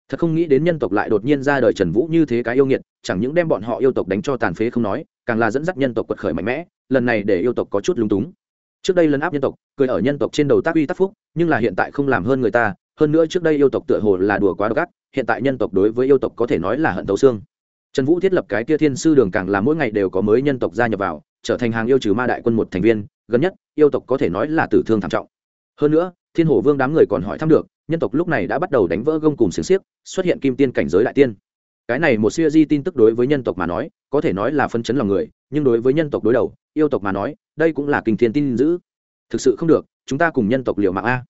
Thật không nghĩ đến nhân tộc lại đột nhiên ra đời trần vũ như thế cái yêu nghiệt, chẳng những đem bọn họ yêu tộc đánh cho tàn phế không nói, càng là dẫn dắt nhân tộc quật khởi mạnh mẽ, lần này để yêu tộc có chút lúng túng. Trước đây lấn áp nhân tộc, cười ở nhân tộc trên đầu tác uy tác phúc, nhưng là hiện tại không làm hơn người ta, hơn nữa trước đây yêu tộc tựa hồ là đùa quá độc ác, hiện tại nhân tộc đối với yêu tộc có thể nói là hận tấu xương trần vũ thiết lập cái kia thiên sư đường càng là mỗi ngày đều có mới nhân tộc gia nhập vào, trở thành hàng yêu trừ ma đại quân một thành viên, gần nhất, yêu tộc có thể nói là tử thương thảm trọng. Hơn nữa, thiên hổ vương đám người còn hỏi thăm được, nhân tộc lúc này đã bắt đầu đánh vỡ gông cùng xiềng xiếc, xuất hiện kim tiên cảnh giới đại tiên. Cái này một siêu di tin tức đối với nhân tộc mà nói, có thể nói là phân chấn lòng người, nhưng đối với nhân tộc đối đầu, yêu tộc mà nói, đây cũng là kinh thiên tin dữ. Thực sự không được, chúng ta cùng nhân tộc liệu mạng a.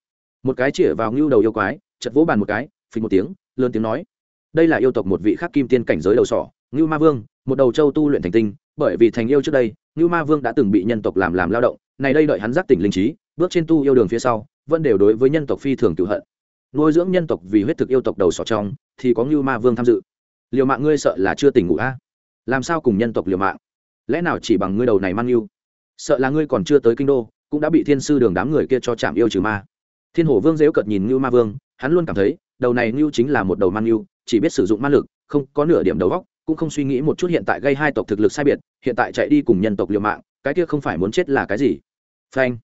Một cái chĩa vào ngưu đầu yêu quái chật vỗ bàn một cái, phình một tiếng, lớn tiếng nói đây là yêu tộc một vị khắc kim tiên cảnh giới đầu sỏ, ngưu ma vương, một đầu châu tu luyện thành tinh, bởi vì thành yêu trước đây, ngưu ma vương đã từng bị nhân tộc làm làm lao động, này đây đợi hắn giác tỉnh linh trí, bước trên tu yêu đường phía sau, vẫn đều đối với nhân tộc phi thường tự hận. Nuôi dưỡng nhân tộc vì huyết thực yêu tộc đầu sỏ trong, thì có ngưu ma vương tham dự. Liều mạng ngươi sợ là chưa tỉnh ngủ a? Làm sao cùng nhân tộc liều mạng? Lẽ nào chỉ bằng ngươi đầu này mang yêu? sợ là ngươi còn chưa tới kinh đô, cũng đã bị thiên sư đường đám người kia cho chạm yêu trừ ma. Thiên hổ vương dễu cợt nhìn ngưu ma vương, hắn luôn cảm thấy đầu này ngưu chính là một đầu mang ngưu, chỉ biết sử dụng man lực, không có nửa điểm đầu góc cũng không suy nghĩ một chút hiện tại gây hai tộc thực lực sai biệt, hiện tại chạy đi cùng nhân tộc liều mạng, cái kia không phải muốn chết là cái gì? Phanh.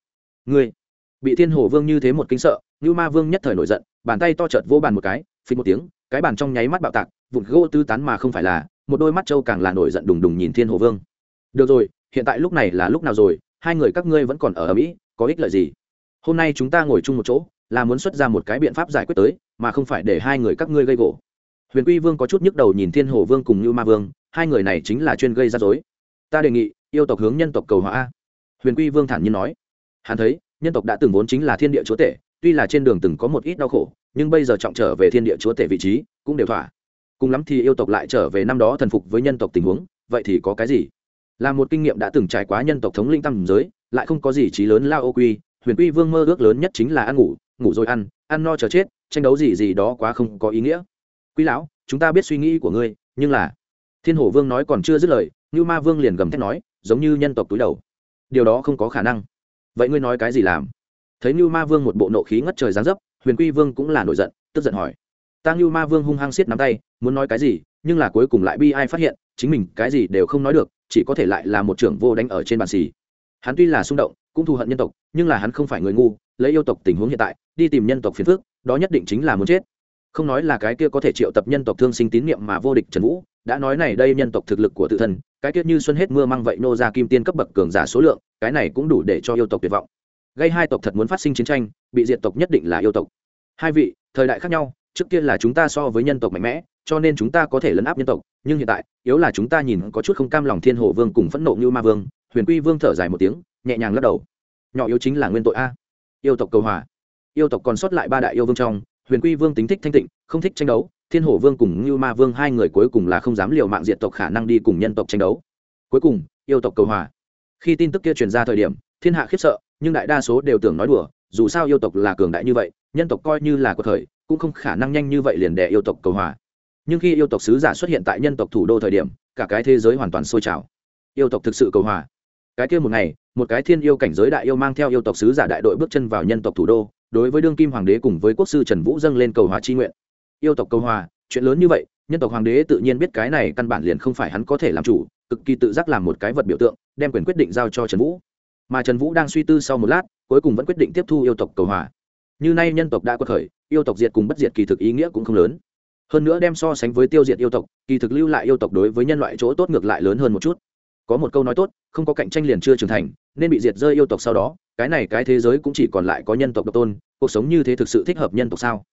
Ngươi. Bị thiên hồ vương như thế một kinh sợ, ngưu ma vương nhất thời nổi giận, bàn tay to chợt vỗ bàn một cái, phình một tiếng, cái bàn trong nháy mắt bạo tạc, vụn gỗ tư tán mà không phải là, một đôi mắt trâu càng là nổi giận đùng đùng nhìn thiên hồ vương. Được rồi, hiện tại lúc này là lúc nào rồi, hai người các ngươi vẫn còn ở ở mỹ, có ích lợi gì? Hôm nay chúng ta ngồi chung một chỗ, là muốn xuất ra một cái biện pháp giải quyết tới mà không phải để hai người các ngươi gây gỗ. Huyền quy vương có chút nhức đầu nhìn thiên hồ vương cùng như ma vương, hai người này chính là chuyên gây ra dối ta đề nghị, yêu tộc hướng nhân tộc cầu hòa. Huyền quy vương thản nhiên nói. Hắn thấy, nhân tộc đã từng vốn chính là thiên địa chúa tể, tuy là trên đường từng có một ít đau khổ, nhưng bây giờ trọng trở về thiên địa chúa tể vị trí, cũng đều thỏa. Cùng lắm thì yêu tộc lại trở về năm đó thần phục với nhân tộc tình huống, vậy thì có cái gì? Là một kinh nghiệm đã từng trải quá nhân tộc thống linh tăng giới, lại không có gì trí lớn lao ô quy, huyền quy vương mơ ước lớn nhất chính là ăn ngủ ngủ rồi ăn ăn no chờ chết tranh đấu gì gì đó quá không có ý nghĩa. Quý lão, chúng ta biết suy nghĩ của ngươi, nhưng là, thiên hổ vương nói còn chưa dứt lời như ma vương liền gầm thét nói, giống như nhân tộc túi đầu. Điều đó không có khả năng. Vậy ngươi nói cái gì làm? Thấy như ma vương một bộ nộ khí ngất trời giáng dấp, huyền quy vương cũng là nổi giận, tức giận hỏi. Ta như ma vương hung hăng xiết nắm tay, muốn nói cái gì, nhưng là cuối cùng lại bi ai phát hiện, chính mình cái gì đều không nói được, chỉ có thể lại là một trưởng vô đánh ở trên bàn xì. Hắn tuy là xung động, cũng thù hận nhân tộc, nhưng là hắn không phải người ngu, lấy yêu tộc tình huống hiện tại, đi tìm nhân tộc phiền phước đó nhất định chính là muốn chết. Không nói là cái kia có thể triệu tập nhân tộc thương sinh tín niệm mà vô địch trần vũ, đã nói này đây nhân tộc thực lực của tự thân, cái kia như xuân hết mưa mang vậy nô ra kim tiên cấp bậc cường giả số lượng, cái này cũng đủ để cho yêu tộc tuyệt vọng. Gây hai tộc thật muốn phát sinh chiến tranh, bị diệt tộc nhất định là yêu tộc. Hai vị, thời đại khác nhau, trước kia là chúng ta so với nhân tộc mạnh mẽ, cho nên chúng ta có thể lấn áp nhân tộc, nhưng hiện tại, yếu là chúng ta nhìn có chút không cam lòng thiên hồ vương cùng phẫn nộ như ma vương, huyền quy vương thở dài một tiếng, nhẹ nhàng lắc đầu. Nhỏ yếu chính là nguyên tội a. Yêu tộc cầu hòa yêu tộc còn sót lại ba đại yêu vương trong, huyền quy vương tính thích thanh tịnh, không thích tranh đấu, thiên hổ vương cùng như ma vương hai người cuối cùng là không dám liều mạng diện tộc khả năng đi cùng nhân tộc tranh đấu. Cuối cùng, yêu tộc cầu hòa. Khi tin tức kia truyền ra thời điểm, thiên hạ khiếp sợ, nhưng đại đa số đều tưởng nói đùa, dù sao yêu tộc là cường đại như vậy, nhân tộc coi như là cuộc thời cũng không khả năng nhanh như vậy liền đẻ yêu tộc cầu hòa. Nhưng khi yêu tộc sứ giả xuất hiện tại nhân tộc thủ đô thời điểm, cả cái thế giới hoàn toàn sôi trào. Yêu tộc thực sự cầu hòa. Cái kia một ngày, một cái thiên yêu cảnh giới đại yêu mang theo yêu tộc sứ giả đại đội bước chân vào nhân tộc thủ đô đối với đương kim hoàng đế cùng với quốc sư trần vũ dâng lên cầu hòa chi nguyện. Yêu tộc cầu hòa, chuyện lớn như vậy, nhân tộc hoàng đế tự nhiên biết cái này căn bản liền không phải hắn có thể làm chủ, cực kỳ tự giác làm một cái vật biểu tượng, đem quyền quyết định giao cho trần vũ. Mà trần vũ đang suy tư sau một lát, cuối cùng vẫn quyết định tiếp thu yêu tộc cầu hòa. Như nay nhân tộc đã có khởi, yêu tộc diệt cùng bất diệt kỳ thực ý nghĩa cũng không lớn. Hơn nữa đem so sánh với tiêu diệt yêu tộc, kỳ thực lưu lại yêu tộc đối với nhân loại chỗ tốt ngược lại lớn hơn một chút. Có một câu nói tốt, không có cạnh tranh liền chưa trưởng thành, nên bị diệt rơi yêu tộc sau đó cái này cái thế giới cũng chỉ còn lại có nhân tộc độc tôn, cuộc sống như thế thực sự thích hợp nhân tộc sao?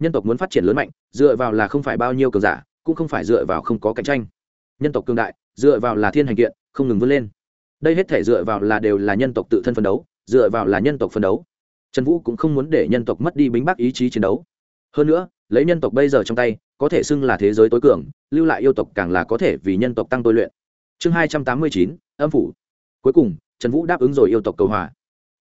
Nhân tộc muốn phát triển lớn mạnh, dựa vào là không phải bao nhiêu cường giả, cũng không phải dựa vào không có cạnh tranh. Nhân tộc cường đại, dựa vào là thiên hành kiện, không ngừng vươn lên. Đây hết thể dựa vào là đều là nhân tộc tự thân phân đấu, dựa vào là nhân tộc phân đấu. Trần vũ cũng không muốn để nhân tộc mất đi bính bác ý chí chiến đấu. Hơn nữa, lấy nhân tộc bây giờ trong tay, có thể xưng là thế giới tối cường, lưu lại yêu tộc càng là có thể vì nhân tộc tăng tôi luyện. Chương hai trăm tám mươi chín, âm phủ. Cuối cùng, trần vũ đáp ứng rồi yêu tộc cầu hòa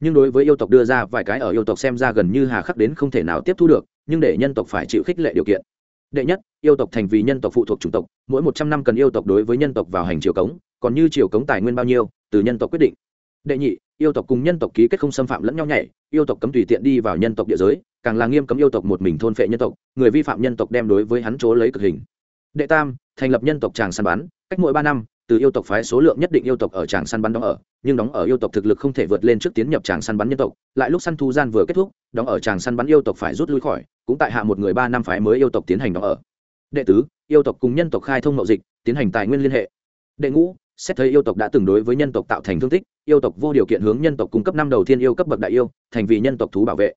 nhưng đối với yêu tộc đưa ra vài cái ở yêu tộc xem ra gần như hà khắc đến không thể nào tiếp thu được, nhưng để nhân tộc phải chịu khích lệ điều kiện. Đệ nhất, yêu tộc thành vì nhân tộc phụ thuộc chủng tộc, mỗi một trăm năm cần yêu tộc đối với nhân tộc vào hành triều cống, còn như triều cống tài nguyên bao nhiêu, từ nhân tộc quyết định. Đệ nhị, yêu tộc cùng nhân tộc ký kết không xâm phạm lẫn nhau nhảy, yêu tộc cấm tùy tiện đi vào nhân tộc địa giới, càng là nghiêm cấm yêu tộc một mình thôn phệ nhân tộc, người vi phạm nhân tộc đem đối với hắn chỗ lấy cực hình. Đệ tam, thành lập nhân tộc tràng săn bắn, cách mỗi ba năm từ yêu tộc phái số lượng nhất định yêu tộc ở tràng săn bắn đóng ở, nhưng đóng ở yêu tộc thực lực không thể vượt lên trước tiến nhập tràng săn bắn nhân tộc. Lại lúc săn thu gian vừa kết thúc, đóng ở tràng săn bắn yêu tộc phải rút lui khỏi, cũng tại hạ một người ba năm phái mới yêu tộc tiến hành đóng ở. Đệ tứ, yêu tộc cùng nhân tộc khai thông mậu dịch, tiến hành tài nguyên liên hệ. Đệ ngũ, xét thấy yêu tộc đã từng đối với nhân tộc tạo thành thương tích, yêu tộc vô điều kiện hướng nhân tộc cung cấp năm đầu thiên yêu cấp bậc đại yêu, thành vì nhân tộc thú bảo vệ.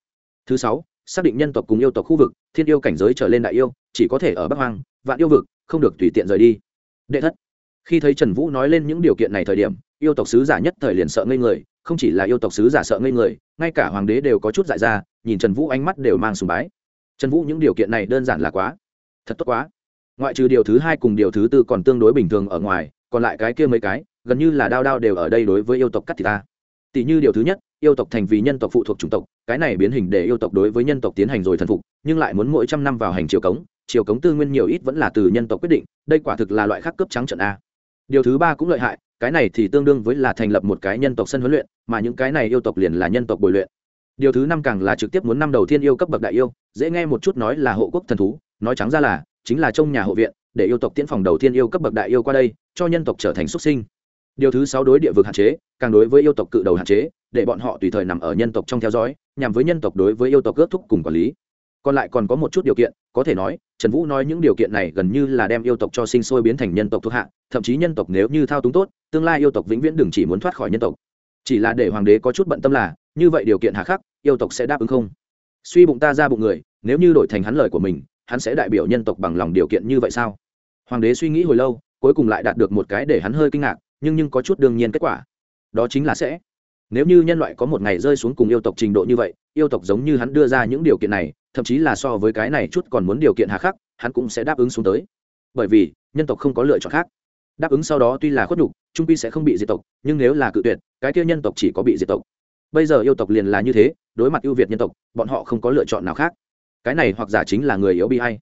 Thứ sáu, xác định nhân tộc cùng yêu tộc khu vực, thiên yêu cảnh giới trở lên đại yêu, chỉ có thể ở bắc hoang, vạn yêu vực, không được tùy tiện rời đi. Đệ thất khi thấy trần vũ nói lên những điều kiện này thời điểm, yêu tộc sứ giả nhất thời liền sợ ngây người, không chỉ là yêu tộc sứ giả sợ ngây người, ngay cả hoàng đế đều có chút dại ra, nhìn trần vũ ánh mắt đều mang sùng bái. Trần vũ những điều kiện này đơn giản là quá. Thật tốt quá. Ngoại trừ điều thứ hai cùng điều thứ tư còn tương đối bình thường ở ngoài, còn lại cái kia mấy cái, gần như là đao đao đều ở đây đối với yêu tộc cắt thịt ta. Tỷ như điều thứ nhất, yêu tộc thành vì nhân tộc phụ thuộc chủng tộc, cái này biến hình để yêu tộc đối với nhân tộc tiến hành rồi thần phục, nhưng lại muốn mỗi trăm năm vào hành triều cống triều cống tư nguyên nhiều ít vẫn là từ nhân tộc quyết định, đây quả thực là loại khác cấp trắng trận a điều thứ ba cũng lợi hại, cái này thì tương đương với là thành lập một cái nhân tộc sân huấn luyện, mà những cái này yêu tộc liền là nhân tộc bồi luyện. Điều thứ năm càng là trực tiếp muốn năm đầu tiên yêu cấp bậc đại yêu, dễ nghe một chút nói là hộ quốc thần thú, nói trắng ra là chính là trong nhà hộ viện, để yêu tộc tiễn phòng đầu tiên yêu cấp bậc đại yêu qua đây, cho nhân tộc trở thành xuất sinh. Điều thứ sáu đối địa vực hạn chế, càng đối với yêu tộc cự đầu hạn chế, để bọn họ tùy thời nằm ở nhân tộc trong theo dõi, nhằm với nhân tộc đối với yêu tộc ước thúc cùng quản lý còn lại còn có một chút điều kiện, có thể nói, trần vũ nói những điều kiện này gần như là đem yêu tộc cho sinh sôi biến thành nhân tộc thuộc hạ, thậm chí nhân tộc nếu như thao túng tốt, tương lai yêu tộc vĩnh viễn đừng chỉ muốn thoát khỏi nhân tộc. Chỉ là để hoàng đế có chút bận tâm là, như vậy điều kiện hạ khắc, yêu tộc sẽ đáp ứng không? Suy bụng ta ra bụng người, nếu như đổi thành hắn lời của mình, hắn sẽ đại biểu nhân tộc bằng lòng điều kiện như vậy sao? Hoàng đế suy nghĩ hồi lâu, cuối cùng lại đạt được một cái để hắn hơi kinh ngạc, nhưng nhưng có chút đương nhiên kết quả. Đó chính là sẽ. Nếu như nhân loại có một ngày rơi xuống cùng yêu tộc trình độ như vậy, yêu tộc giống như hắn đưa ra những điều kiện này thậm chí là so với cái này chút còn muốn điều kiện hà khắc, hắn cũng sẽ đáp ứng xuống tới. Bởi vì, nhân tộc không có lựa chọn khác. Đáp ứng sau đó tuy là khuất nhục, trung pi sẽ không bị diệt tộc, nhưng nếu là cự tuyệt, cái kia nhân tộc chỉ có bị diệt tộc. Bây giờ yêu tộc liền là như thế, đối mặt ưu việt nhân tộc, bọn họ không có lựa chọn nào khác. Cái này hoặc giả chính là người yếu bi hay.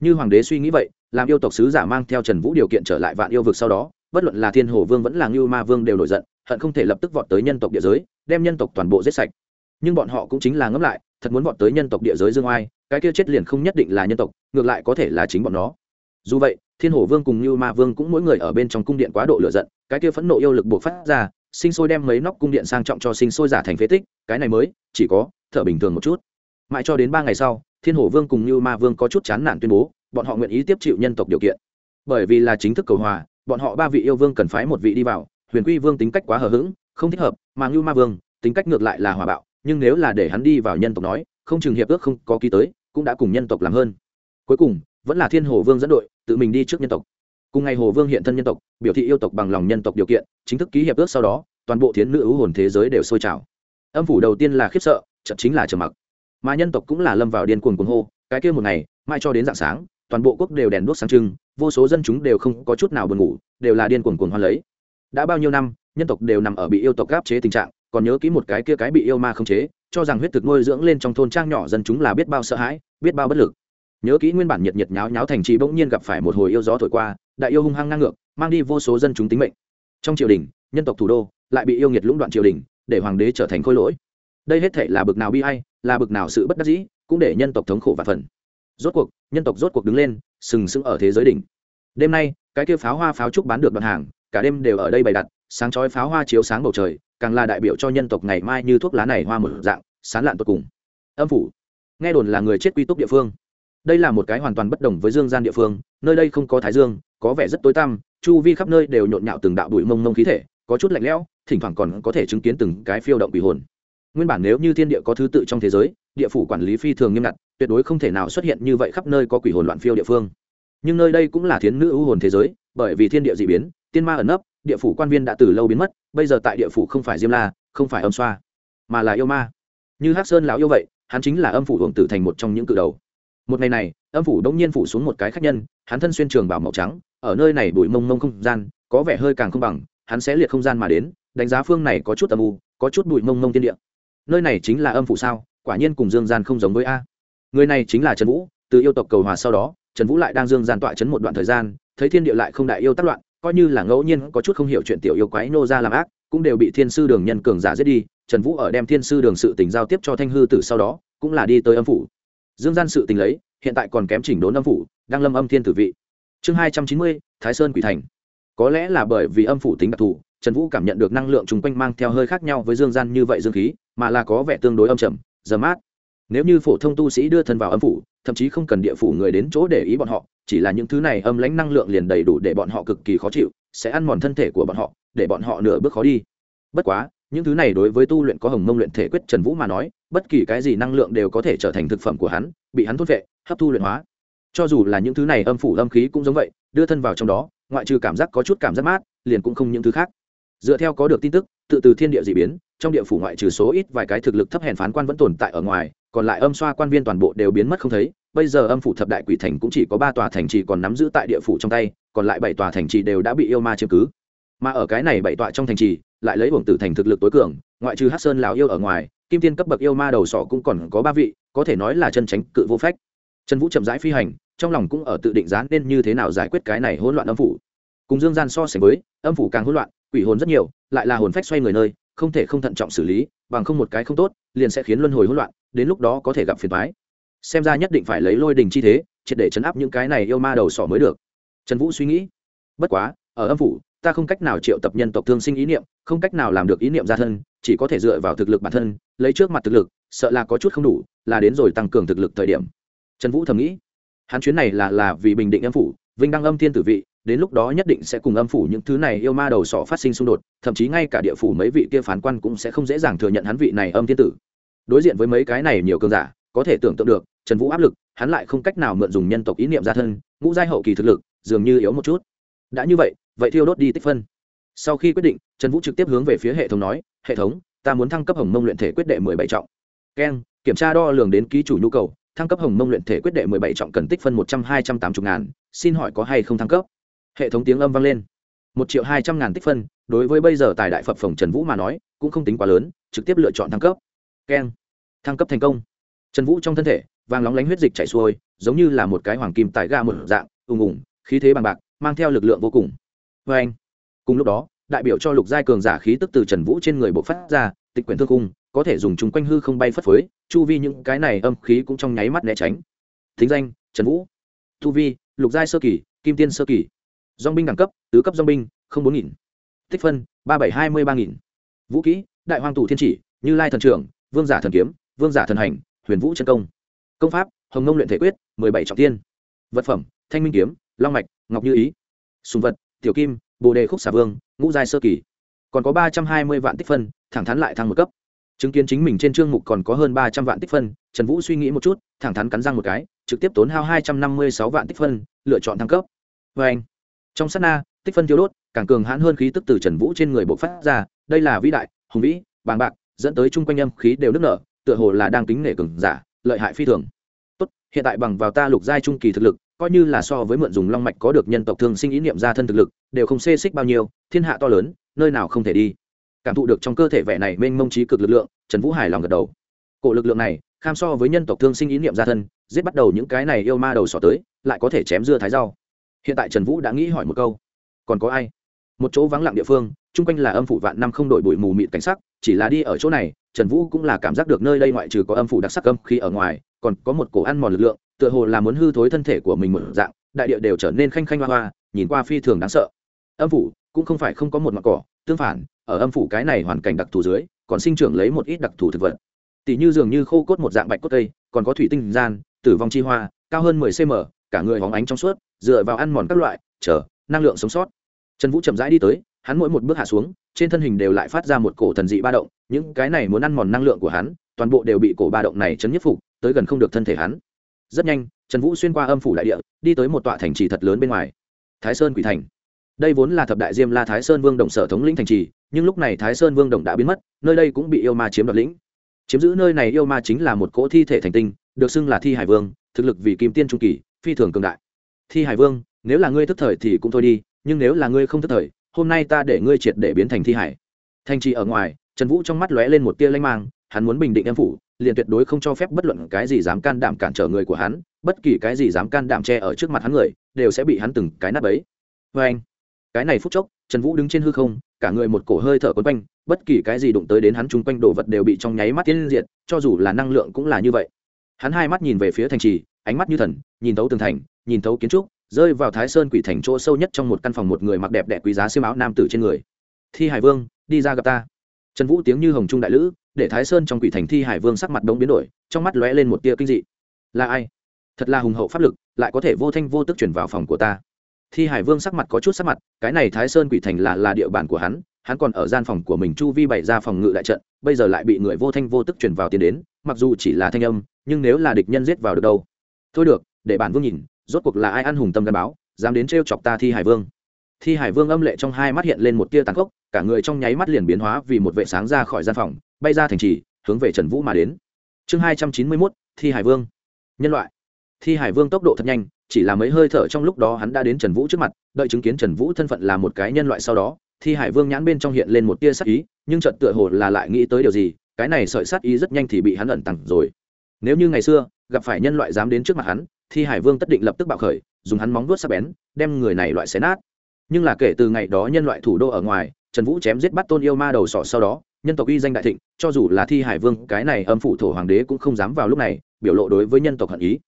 Như hoàng đế suy nghĩ vậy, làm yêu tộc sứ giả mang theo trần vũ điều kiện trở lại vạn yêu vực sau đó, bất luận là thiên hồ vương vẫn là ngưu ma vương đều nổi giận, hận không thể lập tức vọt tới nhân tộc địa giới, đem nhân tộc toàn bộ giết sạch nhưng bọn họ cũng chính là ngẫm lại, thật muốn vọt tới nhân tộc địa giới dương oai, cái kia chết liền không nhất định là nhân tộc, ngược lại có thể là chính bọn nó. Dù vậy, thiên hổ vương cùng như ma vương cũng mỗi người ở bên trong cung điện quá độ lửa giận, cái kia phẫn nộ yêu lực buộc phát ra, sinh sôi đem mấy nóc cung điện sang trọng cho sinh sôi giả thành phế tích, cái này mới, chỉ có, thở bình thường một chút. Mãi cho đến ba ngày sau, thiên hổ vương cùng như ma vương có chút chán nản tuyên bố, bọn họ nguyện ý tiếp chịu nhân tộc điều kiện. Bởi vì là chính thức cầu hòa, bọn họ ba vị yêu vương cần phái một vị đi vào, huyền quy vương tính cách quá hờ hững, không thích hợp, mà ngưu ma vương tính cách ngược lại là hòa bạo nhưng nếu là để hắn đi vào nhân tộc nói, không chừng hiệp ước không có ký tới, cũng đã cùng nhân tộc làm hơn. Cuối cùng, vẫn là thiên hồ vương dẫn đội, tự mình đi trước nhân tộc. Cùng ngày hồ vương hiện thân nhân tộc, biểu thị yêu tộc bằng lòng nhân tộc điều kiện, chính thức ký hiệp ước sau đó, toàn bộ thiến nữ ưu hồn thế giới đều sôi trào. Âm phủ đầu tiên là khiếp sợ chậm chính là trầm mặc. Mà nhân tộc cũng là lâm vào điên cuồng cuồng hô, cái kia một ngày mai cho đến dạng sáng, toàn bộ quốc đều đèn đuốc sáng trưng, vô số dân chúng đều không có chút nào buồn ngủ, đều là điên cuồng cuồng hoan lấy. Đã bao nhiêu năm, nhân tộc đều nằm ở bị yêu tộc gáp chế tình trạng còn nhớ kỹ một cái kia cái bị yêu ma không chế, cho rằng huyết thực nuôi dưỡng lên trong thôn trang nhỏ dân chúng là biết bao sợ hãi, biết bao bất lực. Nhớ kỹ nguyên bản nhiệt nhiệt nháo nháo thành trì bỗng nhiên gặp phải một hồi yêu gió thổi qua, đại yêu hung hăng ngang ngược, mang đi vô số dân chúng tính mệnh. Trong triều đình, nhân tộc thủ đô lại bị yêu nghiệt lũng đoạn triều đình, để hoàng đế trở thành khôi lỗi. Đây hết thể là bực nào bi hay là bực nào sự bất đắc dĩ, cũng để nhân tộc thống khổ và phần. Rốt cuộc, nhân tộc rốt cuộc đứng lên, sừng sững ở thế giới đỉnh. Đêm nay, cái kia pháo hoa pháo trúc bán được đoạn hàng, cả đêm đều ở đây bày đặt, sáng chói pháo hoa chiếu sáng bầu trời càng là đại biểu cho nhân tộc ngày mai như thuốc lá này hoa một dạng, sán lạn tốt cùng. Âm phủ. Nghe đồn là người chết quy túc địa phương. Đây là một cái hoàn toàn bất đồng với dương gian địa phương, nơi đây không có thái dương, có vẻ rất tối tăm, chu vi khắp nơi đều nhộn nhạo từng đạo bụi mông mông khí thể, có chút lạnh lẽo, thỉnh thoảng còn có thể chứng kiến từng cái phiêu động quỷ hồn. Nguyên bản nếu như thiên địa có thứ tự trong thế giới, địa phủ quản lý phi thường nghiêm ngặt, tuyệt đối không thể nào xuất hiện như vậy khắp nơi có quỷ hồn loạn phiêu địa phương. Nhưng nơi đây cũng là thiến nữ ưu hồn thế giới, bởi vì thiên địa d ị biến, tiên ma ẩn nấp, địa phủ quan viên đã từ lâu biến mất bây giờ tại địa phủ không phải diêm la, không phải âm xoa, mà là yêu ma. Như hắc sơn lão yêu vậy, hắn chính là âm phủ hưởng tử thành một trong những cự đầu. Một ngày này, âm phủ đông nhiên phủ xuống một cái khách nhân, hắn thân xuyên trường bảo màu trắng, ở nơi này bụi mông mông không gian, có vẻ hơi càng không bằng, hắn sẽ liệt không gian mà đến, đánh giá phương này có chút âm u, có chút bụi mông mông tiên địa. Nơi này chính là âm phủ sao, quả nhiên cùng dương gian không giống với a. Người này chính là trần vũ, từ yêu tộc cầu hòa sau đó, trần vũ lại đang dương gian tọa chấn một đoạn thời gian, thấy thiên địa lại không đại yêu tác loạn coi như là ngẫu nhiên có chút không hiểu chuyện tiểu yêu quái nô ra làm ác, cũng đều bị thiên sư đường nhân cường giả giết đi, trần vũ ở đem thiên sư đường sự tình giao tiếp cho thanh hư tử sau đó, cũng là đi tới âm phủ. Dương gian sự tình lấy, hiện tại còn kém chỉnh đốn âm phủ, đang lâm âm thiên tử vị. Chương hai trăm chín mươi, thái sơn quỷ thành. Có lẽ là bởi vì âm phủ tính đặc thù, trần vũ cảm nhận được năng lượng chung quanh mang theo hơi khác nhau với dương gian như vậy dương khí, mà là có vẻ tương đối âm trầm, dầm mát. Nếu như phổ thông tu sĩ đưa thân vào âm phủ, thậm chí không cần địa phủ người đến chỗ để ý bọn họ chỉ là những thứ này âm lãnh năng lượng liền đầy đủ để bọn họ cực kỳ khó chịu, sẽ ăn mòn thân thể của bọn họ, để bọn họ nửa bước khó đi. Bất quá, những thứ này đối với tu luyện có hồng mông luyện thể quyết trần vũ mà nói, bất kỳ cái gì năng lượng đều có thể trở thành thực phẩm của hắn, bị hắn thốt vệ, hấp thu luyện hóa. Cho dù là những thứ này âm phủ âm khí cũng giống vậy, đưa thân vào trong đó, ngoại trừ cảm giác có chút cảm giác mát, liền cũng không những thứ khác. Dựa theo có được tin tức, tự từ thiên địa d ị biến, trong địa phủ ngoại trừ số ít vài cái thực lực thấp hèn phán quan vẫn tồn tại ở ngoài còn lại âm xoa quan viên toàn bộ đều biến mất không thấy, bây giờ âm phủ thập đại quỷ thành cũng chỉ có ba tòa thành trì còn nắm giữ tại địa phủ trong tay, còn lại bảy tòa thành trì đều đã bị yêu ma chiếm cứ. Mà ở cái này bảy tòa trong thành trì, lại lấy uổng tử thành thực lực tối cường, ngoại trừ hát sơn lào yêu ở ngoài, kim tiên cấp bậc yêu ma đầu sọ cũng còn có ba vị, có thể nói là chân tránh cự vô phách. Trần vũ chậm rãi phi hành, trong lòng cũng ở tự định giá nên như thế nào giải quyết cái này hỗn loạn âm phủ. Cùng dương gian so sánh với, âm phủ càng hỗn loạn, quỷ hồn rất nhiều, lại là hồn phách xoay người nơi, không thể không thận trọng xử lý, bằng không một cái không tốt, liền sẽ khiến luân hồi hỗn loạn đến lúc đó có thể gặp phiền thoái. Xem ra nhất định phải lấy lôi đình chi thế, triệt để chấn áp những cái này yêu ma đầu sỏ mới được. Trần vũ suy nghĩ. Bất quá, ở âm phủ, ta không cách nào triệu tập nhân tộc thương sinh ý niệm, không cách nào làm được ý niệm gia thân, chỉ có thể dựa vào thực lực bản thân, lấy trước mặt thực lực, sợ là có chút không đủ, là đến rồi tăng cường thực lực thời điểm. Trần vũ thầm nghĩ. Hắn chuyến này là là vì bình định âm phủ, vinh đăng âm thiên tử vị, đến lúc đó nhất định sẽ cùng âm phủ những thứ này yêu ma đầu sọ phát sinh xung đột, thậm chí ngay cả địa phủ mấy vị kia phán quan cũng sẽ không dễ dàng thừa nhận hắn vị này âm thiên tử đối diện với mấy cái này nhiều cường giả, có thể tưởng tượng được, trần vũ áp lực, hắn lại không cách nào mượn dùng nhân tộc ý niệm gia thân, ngũ giai hậu kỳ thực lực, dường như yếu một chút. Đã như vậy vậy thiêu đốt đi tích phân. Sau khi quyết định, trần vũ trực tiếp hướng về phía hệ thống nói, hệ thống, ta muốn thăng cấp hồng mông luyện thể quyết đệ mười bảy trọng. Keng kiểm tra đo lường đến ký chủ nhu cầu, thăng cấp hồng mông luyện thể quyết đệ mười bảy trọng cần tích phân một trăm hai trăm tám mươi ngàn, xin hỏi có hay không thăng cấp? Hệ thống tiếng âm vang lên. Một triệu hai trăm ngàn tích phân, đối với bây giờ tài đại phật phòng trần vũ mà nói, cũng không tính quá lớn, trực tiếp lựa chọn thăng cấp keng. Thăng cấp thành công. Trần vũ trong thân thể, vàng lóng lánh huyết dịch chảy xuôi, giống như là một cái hoàng kim tại ga một dạng, ùng ùng, khí thế bằng bạc, mang theo lực lượng vô cùng. Vê anh, cùng lúc đó, đại biểu cho lục giai cường giả khí tức từ trần vũ trên người bộ phát ra, tịch quyển thương cung có thể dùng chúng quanh hư không bay phất phới, chu vi những cái này âm khí cũng trong nháy mắt né tránh. Thính danh, trần vũ. Thu vi, lục giai sơ kỳ, kim tiên sơ kỳ. Dong binh đẳng cấp, tứ cấp dong binh, không bốn nghìn. Tích phân, ba bảy hai mươi ba nghìn. Vũ kỹ, đại hoàng tù thiên chỉ, như lai thần trưởng vương giả thần kiếm, vương giả thần hành, huyền vũ chân công. Công pháp, hồng ngông luyện thể quyết, mười bảy trọng tiên. Vật phẩm, thanh minh kiếm, long mạch, ngọc như ý. Sùng vật, tiểu kim, bồ đề khúc xà vương, ngũ giai sơ kỳ. Còn có ba trăm hai mươi vạn tích phân, thẳng thắn lại thăng một cấp. Chứng kiến chính mình trên chương mục còn có hơn ba trăm vạn tích phân, trần vũ suy nghĩ một chút, thẳng thắn cắn răng một cái, trực tiếp tốn hao hai trăm năm mươi sáu vạn tích phân, lựa chọn thăng cấp. Vê anh, trong sát na, tích phân thiếu đốt, càng cường hãn hơn khí tức từ trần vũ trên người bộc phát ra, đây là vĩ đại, hùng vĩ, bàng bạc dẫn tới chung quanh âm khí đều nức nở, tựa hồ là đang kính nể cường giả, lợi hại phi thường. Tốt, hiện tại bằng vào ta lục giai trung kỳ thực lực, coi như là so với mượn dùng long mạch có được nhân tộc thương sinh ý niệm ra thân thực lực, đều không xê xích bao nhiêu, thiên hạ to lớn, nơi nào không thể đi. Cảm thụ được trong cơ thể vẻ này mênh mông trí cực lực lượng, trần vũ hài lòng gật đầu. Cổ lực lượng này, kham so với nhân tộc thương sinh ý niệm ra thân, giết bắt đầu những cái này yêu ma đầu sỏ tới, lại có thể chém dưa thái rau. Hiện tại trần vũ đã nghĩ hỏi một câu, còn có ai? Một chỗ vắng lặng địa phương, chung quanh là âm phủ vạn năm không đổi bụi mù mịt cảnh sắc, chỉ là đi ở chỗ này, trần vũ cũng là cảm giác được nơi đây ngoại trừ có âm phủ đặc sắc âm khi ở ngoài, còn có một cổ ăn mòn lực lượng, tựa hồ là muốn hư thối thân thể của mình một dạng, đại địa đều trở nên khanh khanh hoa hoa, nhìn qua phi thường đáng sợ. Âm phủ cũng không phải không có một mặt cỏ, tương phản, ở âm phủ cái này hoàn cảnh đặc thù dưới, còn sinh trưởng lấy một ít đặc thù thực vật. Tỷ như dường như khô cốt một dạng bạch cốt cây, còn có thủy tinh gian, tử vong chi hoa, cao hơn 10 cm cả người hóng ánh trong suốt, dựa vào ăn mòn các loại, chờ, năng lượng sống sót trần vũ chậm rãi đi tới, hắn mỗi một bước hạ xuống, trên thân hình đều lại phát ra một cổ thần dị ba động, những cái này muốn ăn mòn năng lượng của hắn, toàn bộ đều bị cổ ba động này chấn nhất phục, tới gần không được thân thể hắn. Rất nhanh, trần vũ xuyên qua âm phủ đại địa, đi tới một tọa thành trì thật lớn bên ngoài. Thái sơn quỷ thành. Đây vốn là thập đại diêm la thái sơn vương động sở thống lĩnh thành trì, nhưng lúc này thái sơn vương động đã biến mất, nơi đây cũng bị yêu ma chiếm đoạt lĩnh. Chiếm giữ nơi này yêu ma chính là một cỗ thi thể thành tinh, được xưng là thi hải vương, thực lực vì kim tiên trung kỳ, phi thường cường đại. Thi hải vương, nếu là ngươi thức thời thì cũng thôi đi nhưng nếu là ngươi không thức thời, hôm nay ta để ngươi triệt để biến thành thi hải. Thành trì ở ngoài, trần vũ trong mắt lóe lên một tia lanh mang, hắn muốn bình định em phủ, liền tuyệt đối không cho phép bất luận cái gì dám can đảm cản trở người của hắn, bất kỳ cái gì dám can đảm che ở trước mặt hắn người, đều sẽ bị hắn từng cái nát bấy. Vê anh, cái này phút chốc, trần vũ đứng trên hư không, cả người một cổ hơi thở quấn quanh, bất kỳ cái gì đụng tới đến hắn chung quanh đồ vật đều bị trong nháy mắt tiến diệt, cho dù là năng lượng cũng là như vậy. Hắn hai mắt nhìn về phía thành trì, ánh mắt như thần, nhìn thấu tường thành, nhìn thấu kiến trúc rơi vào thái sơn quỷ thành chỗ sâu nhất trong một căn phòng một người mặc đẹp đẽ quý giá xiêm áo nam tử trên người. Thi hải vương, đi ra gặp ta. Trần vũ tiếng như hồng trung đại lữ, để thái sơn trong quỷ thành thi hải vương sắc mặt đống biến đổi, trong mắt lóe lên một tia kinh dị. Là ai? Thật là hùng hậu pháp lực, lại có thể vô thanh vô tức chuyển vào phòng của ta. Thi hải vương sắc mặt có chút sắc mặt, cái này thái sơn quỷ thành là là địa bàn của hắn hắn còn ở gian phòng của mình chu vi bày ra phòng ngự đại trận, bây giờ lại bị người vô thanh vô tức chuyển vào tiền đến, mặc dù chỉ là thanh âm, nhưng nếu là địch nhân giết vào được đâu. Thôi được, để bản vương nhìn rốt cuộc là ai ăn hùng tâm gan báo, dám đến trêu chọc ta thi hải vương. Thi hải vương âm lệ trong hai mắt hiện lên một tia tàn khốc, cả người trong nháy mắt liền biến hóa vì một vệ sáng ra khỏi gian phòng, bay ra thành trì, hướng về trần vũ mà đến. Chương hai trăm chín mươi mốt, thi hải vương. Nhân loại. Thi hải vương tốc độ thật nhanh, chỉ là mấy hơi thở trong lúc đó hắn đã đến trần vũ trước mặt, đợi chứng kiến trần vũ thân phận là một cái nhân loại sau đó, thi hải vương nhãn bên trong hiện lên một tia sắc ý, nhưng trận tựa hồ là lại nghĩ tới điều gì, cái này sợi sát ý rất nhanh thì bị hắn ẩn tặng rồi. Nếu như ngày xưa, gặp phải nhân loại dám đến trước mặt hắn thi hải vương tất định lập tức bạo khởi, dùng hắn móng vuốt sắc bén, đem người này loại xé nát. Nhưng là kể từ ngày đó nhân loại thủ đô ở ngoài, trần vũ chém giết bắt tôn yêu ma đầu sỏ sau đó, nhân tộc uy danh đại thịnh, cho dù là thi hải vương, cái này âm phủ thổ hoàng đế cũng không dám vào lúc này, biểu lộ đối với nhân tộc hận ý.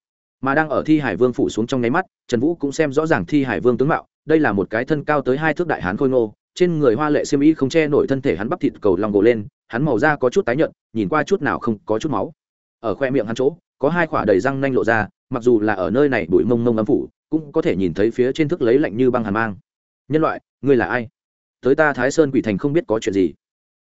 Mà đang ở thi hải vương phủ xuống trong nháy mắt, trần vũ cũng xem rõ ràng thi hải vương tướng mạo, đây là một cái thân cao tới hai thước đại hán khôi ngô, trên người hoa lệ xiêm y không che nổi thân thể hắn bắp thịt cầu lòng gồ lên, hắn màu da có chút tái nhợt, nhìn qua chút nào không có chút máu. Ở khoe miệng hắn chỗ, có hai khỏa đầy răng nanh lộ ra mặc dù là ở nơi này bụi mông mông ấm phủ, cũng có thể nhìn thấy phía trên thức lấy lạnh như băng hàn mang. Nhân loại, ngươi là ai? Tới ta thái sơn quỷ thành không biết có chuyện gì.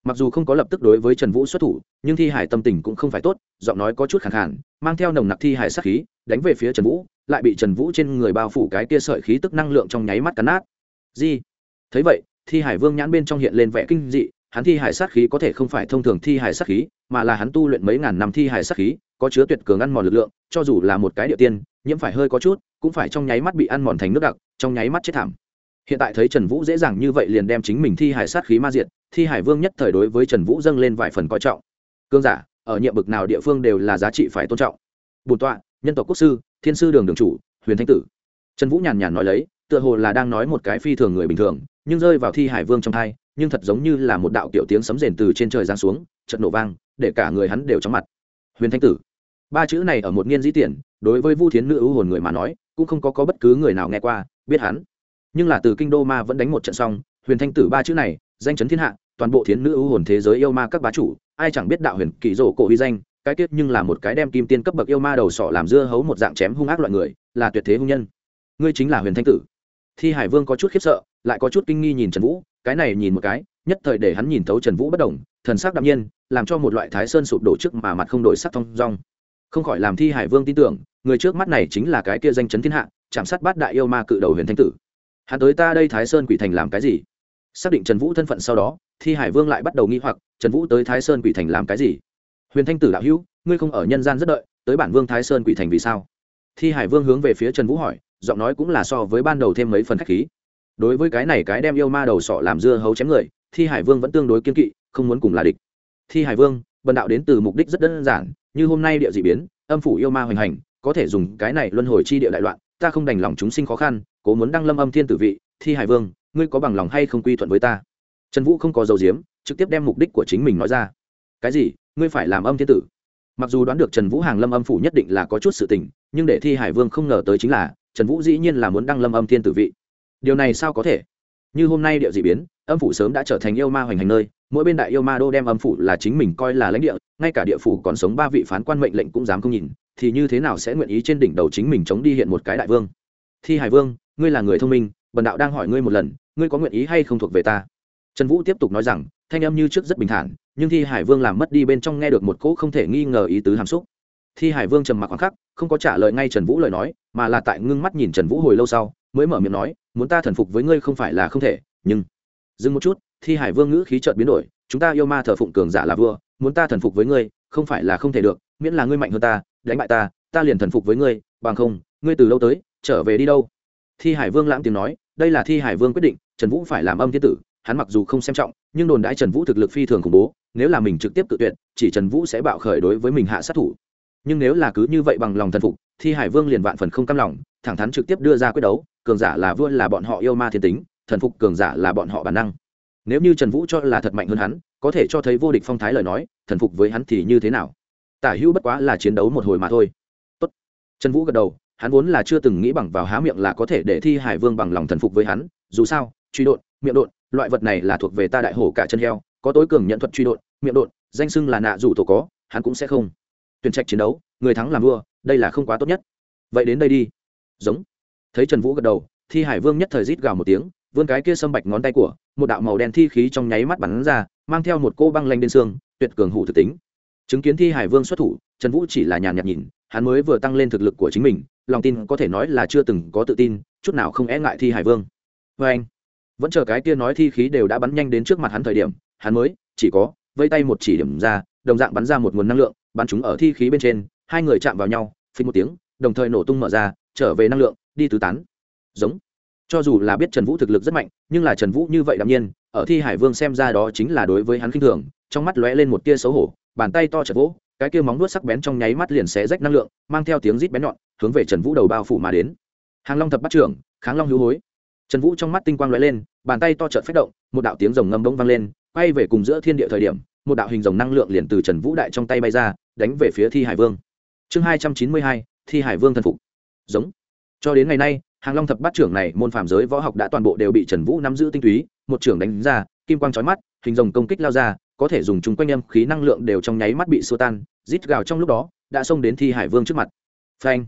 Mặc dù không có lập tức đối với trần vũ xuất thủ, nhưng thi hải tâm tình cũng không phải tốt, giọng nói có chút khẳng khản mang theo nồng nặc thi hải sát khí, đánh về phía trần vũ, lại bị trần vũ trên người bao phủ cái kia sợi khí tức năng lượng trong nháy mắt cắn nát. Di thấy vậy, thi hải vương nhãn bên trong hiện lên vẻ kinh dị hắn thi hải sát khí có thể không phải thông thường thi hải sát khí, mà là hắn tu luyện mấy ngàn năm thi hải sát khí, có chứa tuyệt cường ăn mòn lực lượng, cho dù là một cái địa tiên, nhiễm phải hơi có chút, cũng phải trong nháy mắt bị ăn mòn thành nước đặc, trong nháy mắt chết thảm. Hiện tại thấy trần vũ dễ dàng như vậy liền đem chính mình thi hải sát khí ma diệt, thi hải vương nhất thời đối với trần vũ dâng lên vài phần coi trọng. Cương giả, ở nhiệm bực nào địa phương đều là giá trị phải tôn trọng. Bổn tọa, nhân tộc quốc sư, thiên sư đường đường chủ, huyền thanh tử. Trần vũ nhàn nhàn nói lấy tựa hồ là đang nói một cái phi thường người bình thường nhưng rơi vào thi hải vương trong thai nhưng thật giống như là một đạo kiểu tiếng sấm rền từ trên trời giáng xuống trận nổ vang để cả người hắn đều chóng mặt. Huyền thanh tử. Ba chữ này ở một niên dĩ tiền đối với vu thiến nữ ưu hồn người mà nói cũng không có, có bất cứ người nào nghe qua biết hắn. Nhưng là từ kinh đô ma vẫn đánh một trận xong huyền thanh tử ba chữ này danh chấn thiên hạ toàn bộ thiến nữ ưu hồn thế giới yêu ma các bá chủ ai chẳng biết đạo huyền kỳ rổ cổ uy danh cái tiết nhưng là một cái đem kim tiên cấp bậc yêu ma đầu sọ làm dưa hấu một dạng chém hung ác loại người là tuyệt thế hung nhân. Ngươi chính là huyền thanh tử thi hải vương có chút khiếp sợ, lại có chút kinh nghi nhìn trần vũ, cái này nhìn một cái, nhất thời để hắn nhìn thấu trần vũ bất đồng thần sắc đạm nhiên, làm cho một loại thái sơn sụp đổ trước mà mặt không đổi sắc thong dong. Không khỏi làm thi hải vương tin tưởng, người trước mắt này chính là cái kia danh chấn thiên hạ, chạm sát bát đại yêu ma cự đầu huyền thanh tử. Hắn tới ta đây thái sơn quỷ thành làm cái gì? Xác định trần vũ thân phận sau đó, thi hải vương lại bắt đầu nghi hoặc, trần vũ tới thái sơn quỷ thành làm cái gì? Huyền thanh tử đạo hữu, ngươi không ở nhân gian rất đợi, tới bản vương thái sơn quỷ thành vì sao? Thi hải vương hướng về phía trần vũ hỏi giọng nói cũng là so với ban đầu thêm mấy phần khách khí. Đối với cái này cái đem yêu ma đầu sọ làm dưa hấu chém người, thi hải vương vẫn tương đối kiên kỵ, không muốn cùng là địch. Thi hải vương, bần đạo đến từ mục đích rất đơn giản, như hôm nay địa d ị biến, âm phủ yêu ma hoành hành, có thể dùng cái này luân hồi chi địa đại loạn, ta không đành lòng chúng sinh khó khăn, cố muốn đăng lâm âm thiên tử vị, thi hải vương, ngươi có bằng lòng hay không quy thuận với ta? Trần vũ không có dầu diếm, trực tiếp đem mục đích của chính mình nói ra. Cái gì? Ngươi phải làm âm thiên tử. Mặc dù đoán được trần vũ hàng lâm âm phủ nhất định là có chút sự tình, nhưng để thi hải vương không ngờ tới chính là trần vũ dĩ nhiên là muốn đăng lâm âm thiên tử vị. Điều này sao có thể? Như hôm nay địa d ị biến, âm phủ sớm đã trở thành yêu ma hoành hành nơi, mỗi bên đại yêu ma đô đem âm phủ là chính mình coi là lãnh địa, ngay cả địa phủ còn sống ba vị phán quan mệnh lệnh cũng dám không nhìn, thì như thế nào sẽ nguyện ý trên đỉnh đầu chính mình chống đi hiện một cái đại vương? Thi hải vương, ngươi là người thông minh, bần đạo đang hỏi ngươi một lần, ngươi có nguyện ý hay không thuộc về ta? Trần vũ tiếp tục nói rằng, thanh âm như trước rất bình thản, nhưng thi hải vương làm mất đi bên trong nghe được một cỗ không thể nghi ngờ ý tứ hàm xúc thi hải vương trầm mặc khoảng khắc, không có trả lời ngay trần vũ lời nói, mà là tại ngưng mắt nhìn trần vũ hồi lâu sau, mới mở miệng nói, muốn ta thần phục với ngươi không phải là không thể, nhưng dừng một chút, thi hải vương ngữ khí trợt biến đổi, chúng ta yêu ma thờ phụng cường giả là vua, muốn ta thần phục với ngươi, không phải là không thể được, miễn là ngươi mạnh hơn ta, đánh bại ta ta liền thần phục với ngươi, bằng không, ngươi từ lâu tới, trở về đi đâu? Thi hải vương lãng tiếng nói, đây là thi hải vương quyết định, trần vũ phải làm âm thiên tử, hắn mặc dù không xem trọng, nhưng đồn đãi trần vũ thực lực phi thường khủng bố, nếu là mình trực tiếp tự tuyệt, chỉ trần vũ sẽ bạo khởi đối với mình hạ sát thủ nhưng nếu là cứ như vậy bằng lòng thần phục, thì hải vương liền vạn phần không cam lòng, thẳng thắn trực tiếp đưa ra quyết đấu, cường giả là vua là bọn họ yêu ma thiên tính, thần phục cường giả là bọn họ bản năng. Nếu như trần vũ cho là thật mạnh hơn hắn, có thể cho thấy vô địch phong thái lời nói, thần phục với hắn thì như thế nào? Tả hữu bất quá là chiến đấu một hồi mà thôi. Tốt. trần vũ gật đầu, hắn vốn là chưa từng nghĩ bằng vào há miệng là có thể để thi hải vương bằng lòng thần phục với hắn, dù sao, truy đột miệng đột loại vật này là thuộc về ta đại hổ cả chân heo, có tối cường nhận thuật truy đột miệng đột danh xưng là nạ dù tổ có, hắn cũng sẽ không tuyển trạch chiến đấu, người thắng làm vua, đây là không quá tốt nhất. Vậy đến đây đi. Giống. Thấy trần vũ gật đầu, thi hải vương nhất thời rít gào một tiếng, vươn cái kia sâm bạch ngón tay của, một đạo màu đen thi khí trong nháy mắt bắn ra, mang theo một cô băng lanh đen xương, tuyệt cường hủ thực tính. Chứng kiến thi hải vương xuất thủ, trần vũ chỉ là nhàn nhạt nhìn, hắn mới vừa tăng lên thực lực của chính mình, lòng tin có thể nói là chưa từng có tự tin, chút nào không e ngại thi hải vương. Vê anh, vẫn chờ cái kia nói thi khí đều đã bắn nhanh đến trước mặt hắn thời điểm, hắn mới, chỉ có, vây tay một chỉ điểm ra, đồng dạng bắn ra một nguồn năng lượng bắn chúng ở thi khí bên trên, hai người chạm vào nhau phí một tiếng, đồng thời nổ tung mở ra, trở về năng lượng, đi tứ tán. Giống. Cho dù là biết trần vũ thực lực rất mạnh, nhưng là trần vũ như vậy đạm nhiên, ở thi hải vương xem ra đó chính là đối với hắn k i n h thường, trong mắt lóe lên một tia xấu hổ, bàn tay to chật vỗ, cái kia móng nuốt sắc bén trong nháy mắt liền xé rách năng lượng, mang theo tiếng rít bén nhọn, hướng về trần vũ đầu bao phủ mà đến. Hàng long thập bắt trưởng, kháng long hữu hối. Trần vũ trong mắt tinh quang lóe lên, bàn tay to trợt phách động, một đạo tiếng rồng ngâm bỗng vang lên, quay về cùng giữa thiên địa thời điểm một đạo hình rồng năng lượng liền từ trần vũ đại trong tay bay ra, đánh về phía thi hải vương. Chương hai trăm chín mươi hai, thi hải vương thần phục. Giống. Cho đến ngày nay, hàng long thập bát trưởng này môn phàm giới võ học đã toàn bộ đều bị trần vũ nắm giữ tinh túy, một trưởng đánh ra, kim quang trói mắt, hình rồng công kích lao ra, có thể dùng chung quanh em khí năng lượng đều trong nháy mắt bị xua tan, rít gào trong lúc đó, đã xông đến thi hải vương trước mặt. Phanh.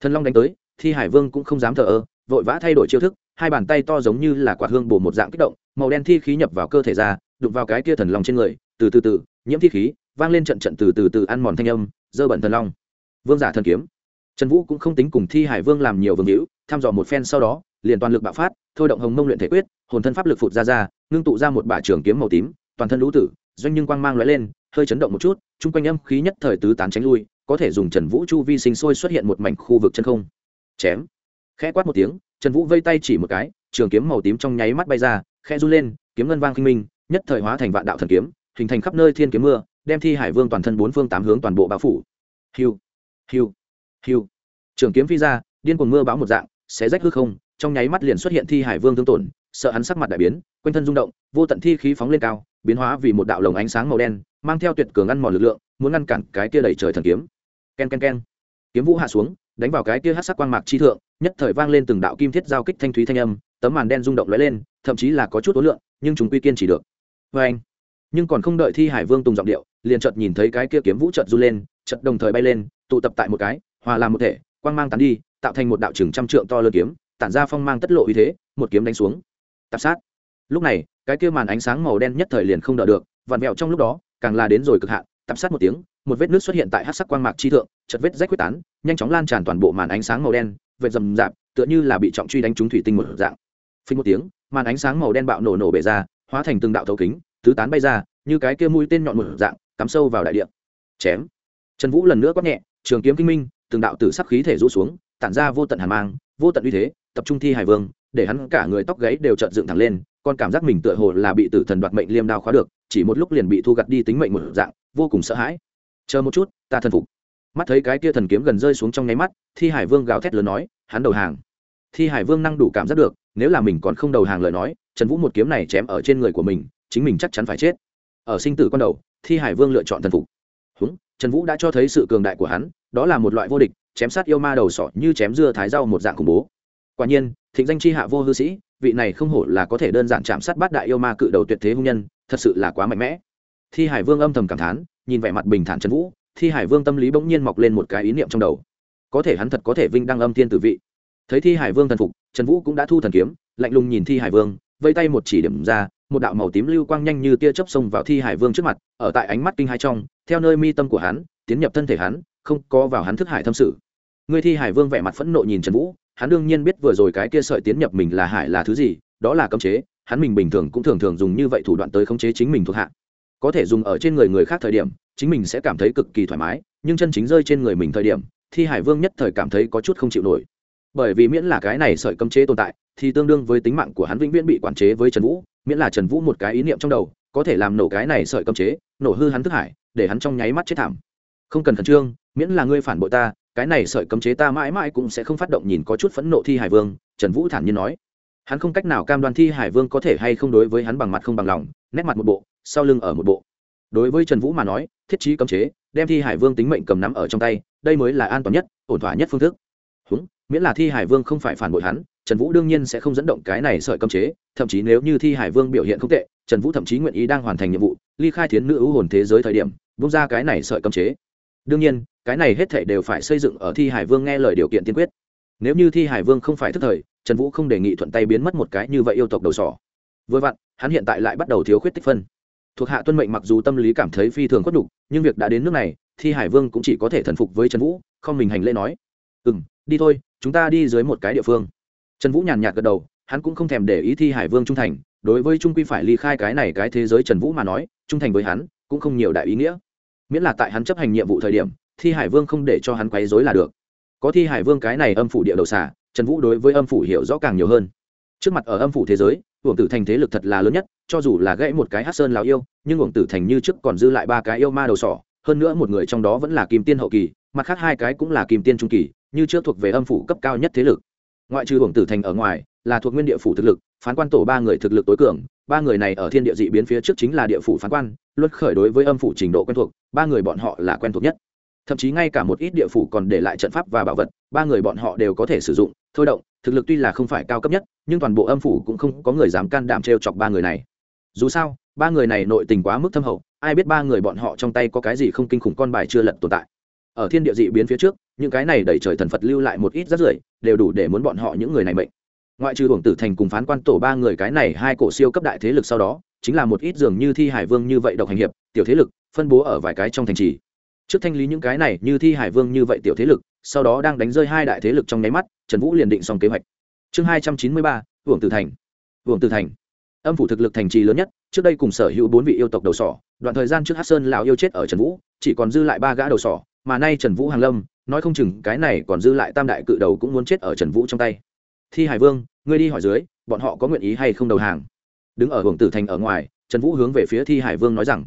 Thần long đánh tới, thi hải vương cũng không dám thờ ơ, vội vã thay đổi chiêu thức, hai bàn tay to giống như là quả hương bổ một dạng kích động, màu đen thi khí nhập vào cơ thể ra đụng vào cái kia thần long trên người, từ từ từ, nhiễm thi khí, vang lên trận trận từ từ từ ăn mòn thanh âm, dơ bẩn thần long. Vương giả thần kiếm. Trần vũ cũng không tính cùng thi hải vương làm nhiều vương hữu, thăm dò một phen sau đó, liền toàn lực bạo phát, thôi động hồng mông luyện thể quyết, hồn thân pháp lực phụt ra ra, ngưng tụ ra một bả trường kiếm màu tím, toàn thân lũ tử, doanh nhưng quang mang lóe lên, hơi chấn động một chút, chung quanh âm khí nhất thời tứ tán tránh lui, có thể dùng trần vũ chu vi sinh sôi xuất hiện một mảnh khu vực chân không. Chém. Khẽ quát một tiếng, trần vũ vây tay chỉ một cái, trường kiếm màu tím trong nháy mắt bay ra, khẽ run lên, kiếm ngân vang kinh minh nhất thời hóa thành vạn đạo thần kiếm, hình thành khắp nơi thiên kiếm mưa, đem thi hải vương toàn thân bốn phương tám hướng toàn bộ bao phủ. Hiu hiu hiu. Trường kiếm phi ra, điên cuồng mưa bão một dạng, xé rách hư không, trong nháy mắt liền xuất hiện thi hải vương thương tổn, sợ hắn sắc mặt đại biến, quanh thân rung động, vô tận thi khí phóng lên cao, biến hóa vì một đạo lồng ánh sáng màu đen, mang theo tuyệt cường ăn mòn lực lượng, muốn ngăn cản cái kia đẩy trời thần kiếm. Ken ken ken. Kiếm vũ hạ xuống, đánh vào cái kia hát sắc quang mạc chi thượng, nhất thời vang lên từng đạo kim thiết giao kích thanh thúy thanh âm, tấm màn đen rung động lóe lên, thậm chí là có chút ối lượng nhưng chúng quy kiên chỉ được vê anh. Nhưng còn không đợi thi hải vương tùng giọng điệu, liền chợt nhìn thấy cái kia kiếm vũ chợt du lên, chợt đồng thời bay lên, tụ tập tại một cái, hòa làm một thể, quang mang tán đi, tạo thành một đạo trường trăm trượng to lớn kiếm, tản ra phong mang tất lộ uy thế, một kiếm đánh xuống. Tạp sát. Lúc này, cái kia màn ánh sáng màu đen nhất thời liền không đỡ được, vặn vẹo trong lúc đó, càng là đến rồi cực hạn, tạp sát một tiếng, một vết nước xuất hiện tại hát sắc quang mạc chi thượng chật vết rách quyết tán, nhanh chóng lan tràn toàn bộ màn ánh sáng màu đen, vệt rầm rạp, tựa như là bị trọng truy đánh trúng thủy tinh một dạng. Phình một tiếng, màn ánh sáng màu đen bạo nổ nổ bể ra hóa thành từng đạo thấu kính, tứ tán bay ra, như cái kia mũi tên nhọn một dạng, cắm sâu vào đại địa. Chém. Trần vũ lần nữa quát nhẹ, trường kiếm kinh minh, từng đạo tử sắc khí thể rũ xuống, tản ra vô tận hàn mang, vô tận uy thế, tập trung thi hải vương, để hắn cả người tóc gáy đều trợn dựng thẳng lên còn cảm giác mình tựa hồ là bị tử thần đoạt mệnh liêm đao khóa được, chỉ một lúc liền bị thu gặt đi tính mệnh một dạng, vô cùng sợ hãi. Chờ một chút, ta thần phục. Mắt thấy cái kia thần kiếm gần rơi xuống trong nháy mắt, thi hải vương gào thét lớn nói, hắn đầu hàng. Thi hải vương năng đủ cảm giác được, nếu là mình còn không đầu hàng lời nói trần vũ một kiếm này chém ở trên người của mình, chính mình chắc chắn phải chết. Ở sinh tử con đầu, thi hải vương lựa chọn thần phục. Húng, trần vũ đã cho thấy sự cường đại của hắn, đó là một loại vô địch, chém sát yêu ma đầu sọ như chém dưa thái rau một dạng khủng bố. Quả nhiên, thịnh danh c h i hạ vô hư sĩ, vị này không hổ là có thể đơn giản chạm sát bát đại yêu ma cự đầu tuyệt thế hung nhân, thật sự là quá mạnh mẽ. Thi hải vương âm thầm cảm thán, nhìn vẻ mặt bình thản trần vũ, thi hải vương tâm lý bỗng nhiên mọc lên một cái ý niệm trong đầu. Có thể hắn thật có thể vinh đăng âm thiên tử vị. Thấy thi hải vương thần phục, trần vũ cũng đã thu thần kiếm, lạnh lùng nhìn thi hải vương vây tay một chỉ điểm ra, một đạo màu tím lưu quang nhanh như tia chớp xông vào thi hải vương trước mặt, ở tại ánh mắt kinh hai trong, theo nơi mi tâm của hắn, tiến nhập thân thể hắn, không có vào hắn thức hải thâm sự. Người thi hải vương vẻ mặt phẫn nộ nhìn trần vũ, hắn đương nhiên biết vừa rồi cái kia sợi tiến nhập mình là hải là thứ gì, đó là cấm chế, hắn mình bình thường cũng thường thường dùng như vậy thủ đoạn tới khống chế chính mình thuộc hạ. Có thể dùng ở trên người người khác thời điểm, chính mình sẽ cảm thấy cực kỳ thoải mái, nhưng chân chính rơi trên người mình thời điểm, thi hải vương nhất thời cảm thấy có chút không chịu nổi bởi vì miễn là cái này sợi cấm chế tồn tại, thì tương đương với tính mạng của hắn vĩnh viễn bị quản chế với trần vũ, miễn là trần vũ một cái ý niệm trong đầu, có thể làm nổ cái này sợi cấm chế, nổ hư hắn thức hải, để hắn trong nháy mắt chết thảm. Không cần khẩn trương, miễn là ngươi phản bội ta, cái này sợi cấm chế ta mãi mãi cũng sẽ không phát động nhìn có chút phẫn nộ thi hải vương, trần vũ thản nhiên nói. Hắn không cách nào cam đoan thi hải vương có thể hay không đối với hắn bằng mặt không bằng lòng, nét mặt một bộ, sau lưng ở một bộ. Đối với trần vũ mà nói, thiết trí cấm chế, đem thi hải vương tính mệnh cầm nắm ở trong tay, đây mới là an toàn nhất, ổn thỏa nhất phương thức. Húng miễn là thi hải vương không phải phản bội hắn, trần vũ đương nhiên sẽ không dẫn động cái này sợi cấm chế, thậm chí nếu như thi hải vương biểu hiện không tệ, trần vũ thậm chí nguyện ý đang hoàn thành nhiệm vụ, ly khai thiến nữ ưu hồn thế giới thời điểm bung ra cái này sợi cấm chế. Đương nhiên, cái này hết thể đều phải xây dựng ở thi hải vương nghe lời điều kiện tiên quyết. Nếu như thi hải vương không phải thức thời, trần vũ không đề nghị thuận tay biến mất một cái như vậy yêu tộc đầu sỏ. Vừa vặn, hắn hiện tại lại bắt đầu thiếu khuyết tích phân. Thuộc hạ tuân mệnh mặc dù tâm lý cảm thấy phi thường khuất đục nhưng việc đã đến nước này, thi hải vương cũng chỉ có thể thần phục với trần vũ, không mình hành lễ nói. Ừ m đi thôi chúng ta đi dưới một cái địa phương. Trần vũ nhàn nhạt gật đầu, hắn cũng không thèm để ý thi hải vương trung thành, đối với trung quy phải ly khai cái này cái thế giới trần vũ mà nói, trung thành với hắn cũng không nhiều đại ý nghĩa. Miễn là tại hắn chấp hành nhiệm vụ thời điểm, thi hải vương không để cho hắn quấy dối là được. Có thi hải vương cái này âm phủ địa đầu xả trần vũ đối với âm phủ hiểu rõ càng nhiều hơn. Trước mặt ở âm phủ thế giới, uổng tử thành thế lực thật là lớn nhất, cho dù là gãy một cái hát sơn lào yêu, nhưng uổng tử thành như trước còn dư lại ba cái yêu ma đầu sỏ, hơn nữa một người trong đó vẫn là kim tiên hậu kỳ, mặt khác hai cái cũng là kim tiên trung kỳ như trước thuộc về âm phủ cấp cao nhất thế lực. Ngoại trừ hưởng tử thành ở ngoài, là thuộc nguyên địa phủ thực lực, phán quan tổ ba người thực lực tối cường, ba người này ở thiên địa dị biến phía trước chính là địa phủ phán quan luật khởi đối với âm phủ trình độ quen thuộc, ba người bọn họ là quen thuộc nhất. Thậm chí ngay cả một ít địa phủ còn để lại trận pháp và bảo vật, ba người bọn họ đều có thể sử dụng, thôi động, thực lực tuy là không phải cao cấp nhất, nhưng toàn bộ âm phủ cũng không có người dám can đảm t r e o chọc ba người này. Dù sao, ba người này nội tình quá mức thâm hậu, ai biết ba người bọn họ trong tay có cái gì không kinh khủng con bài chưa lật tồn tại ở thiên địa dị biến phía trước, những cái này đẩy trời thần phật lưu lại một ít rất rưởi, đều đủ để muốn bọn họ những người này mệnh. Ngoại trừ hưởng tử thành cùng phán quan tổ ba người cái này hai cổ siêu cấp đại thế lực sau đó, chính là một ít dường như thi hải vương như vậy độc hành hiệp, tiểu thế lực, phân bố ở vài cái trong thành trì. Trước thanh lý những cái này như thi hải vương như vậy tiểu thế lực, sau đó đang đánh rơi hai đại thế lực trong nháy mắt, trần vũ liền định xong kế hoạch. Chương hai trăm chín mươi ba, hưởng tử thành. Hưởng tử thành. Âm phủ thực lực thành trì lớn nhất, trước đây cùng sở hữu bốn vị yêu tộc đầu sỏ, đoạn thời gian trước hát sơn lào yêu chết ở trần vũ, chỉ còn dư lại ba gã đầu sỏ mà nay trần vũ hàng lâm, nói không chừng cái này còn dư lại tam đại cự đầu cũng muốn chết ở trần vũ trong tay. Thi hải vương, ngươi đi hỏi dưới, bọn họ có nguyện ý hay không đầu hàng? Đứng ở hưởng tử thành ở ngoài, trần vũ hướng về phía thi hải vương nói rằng,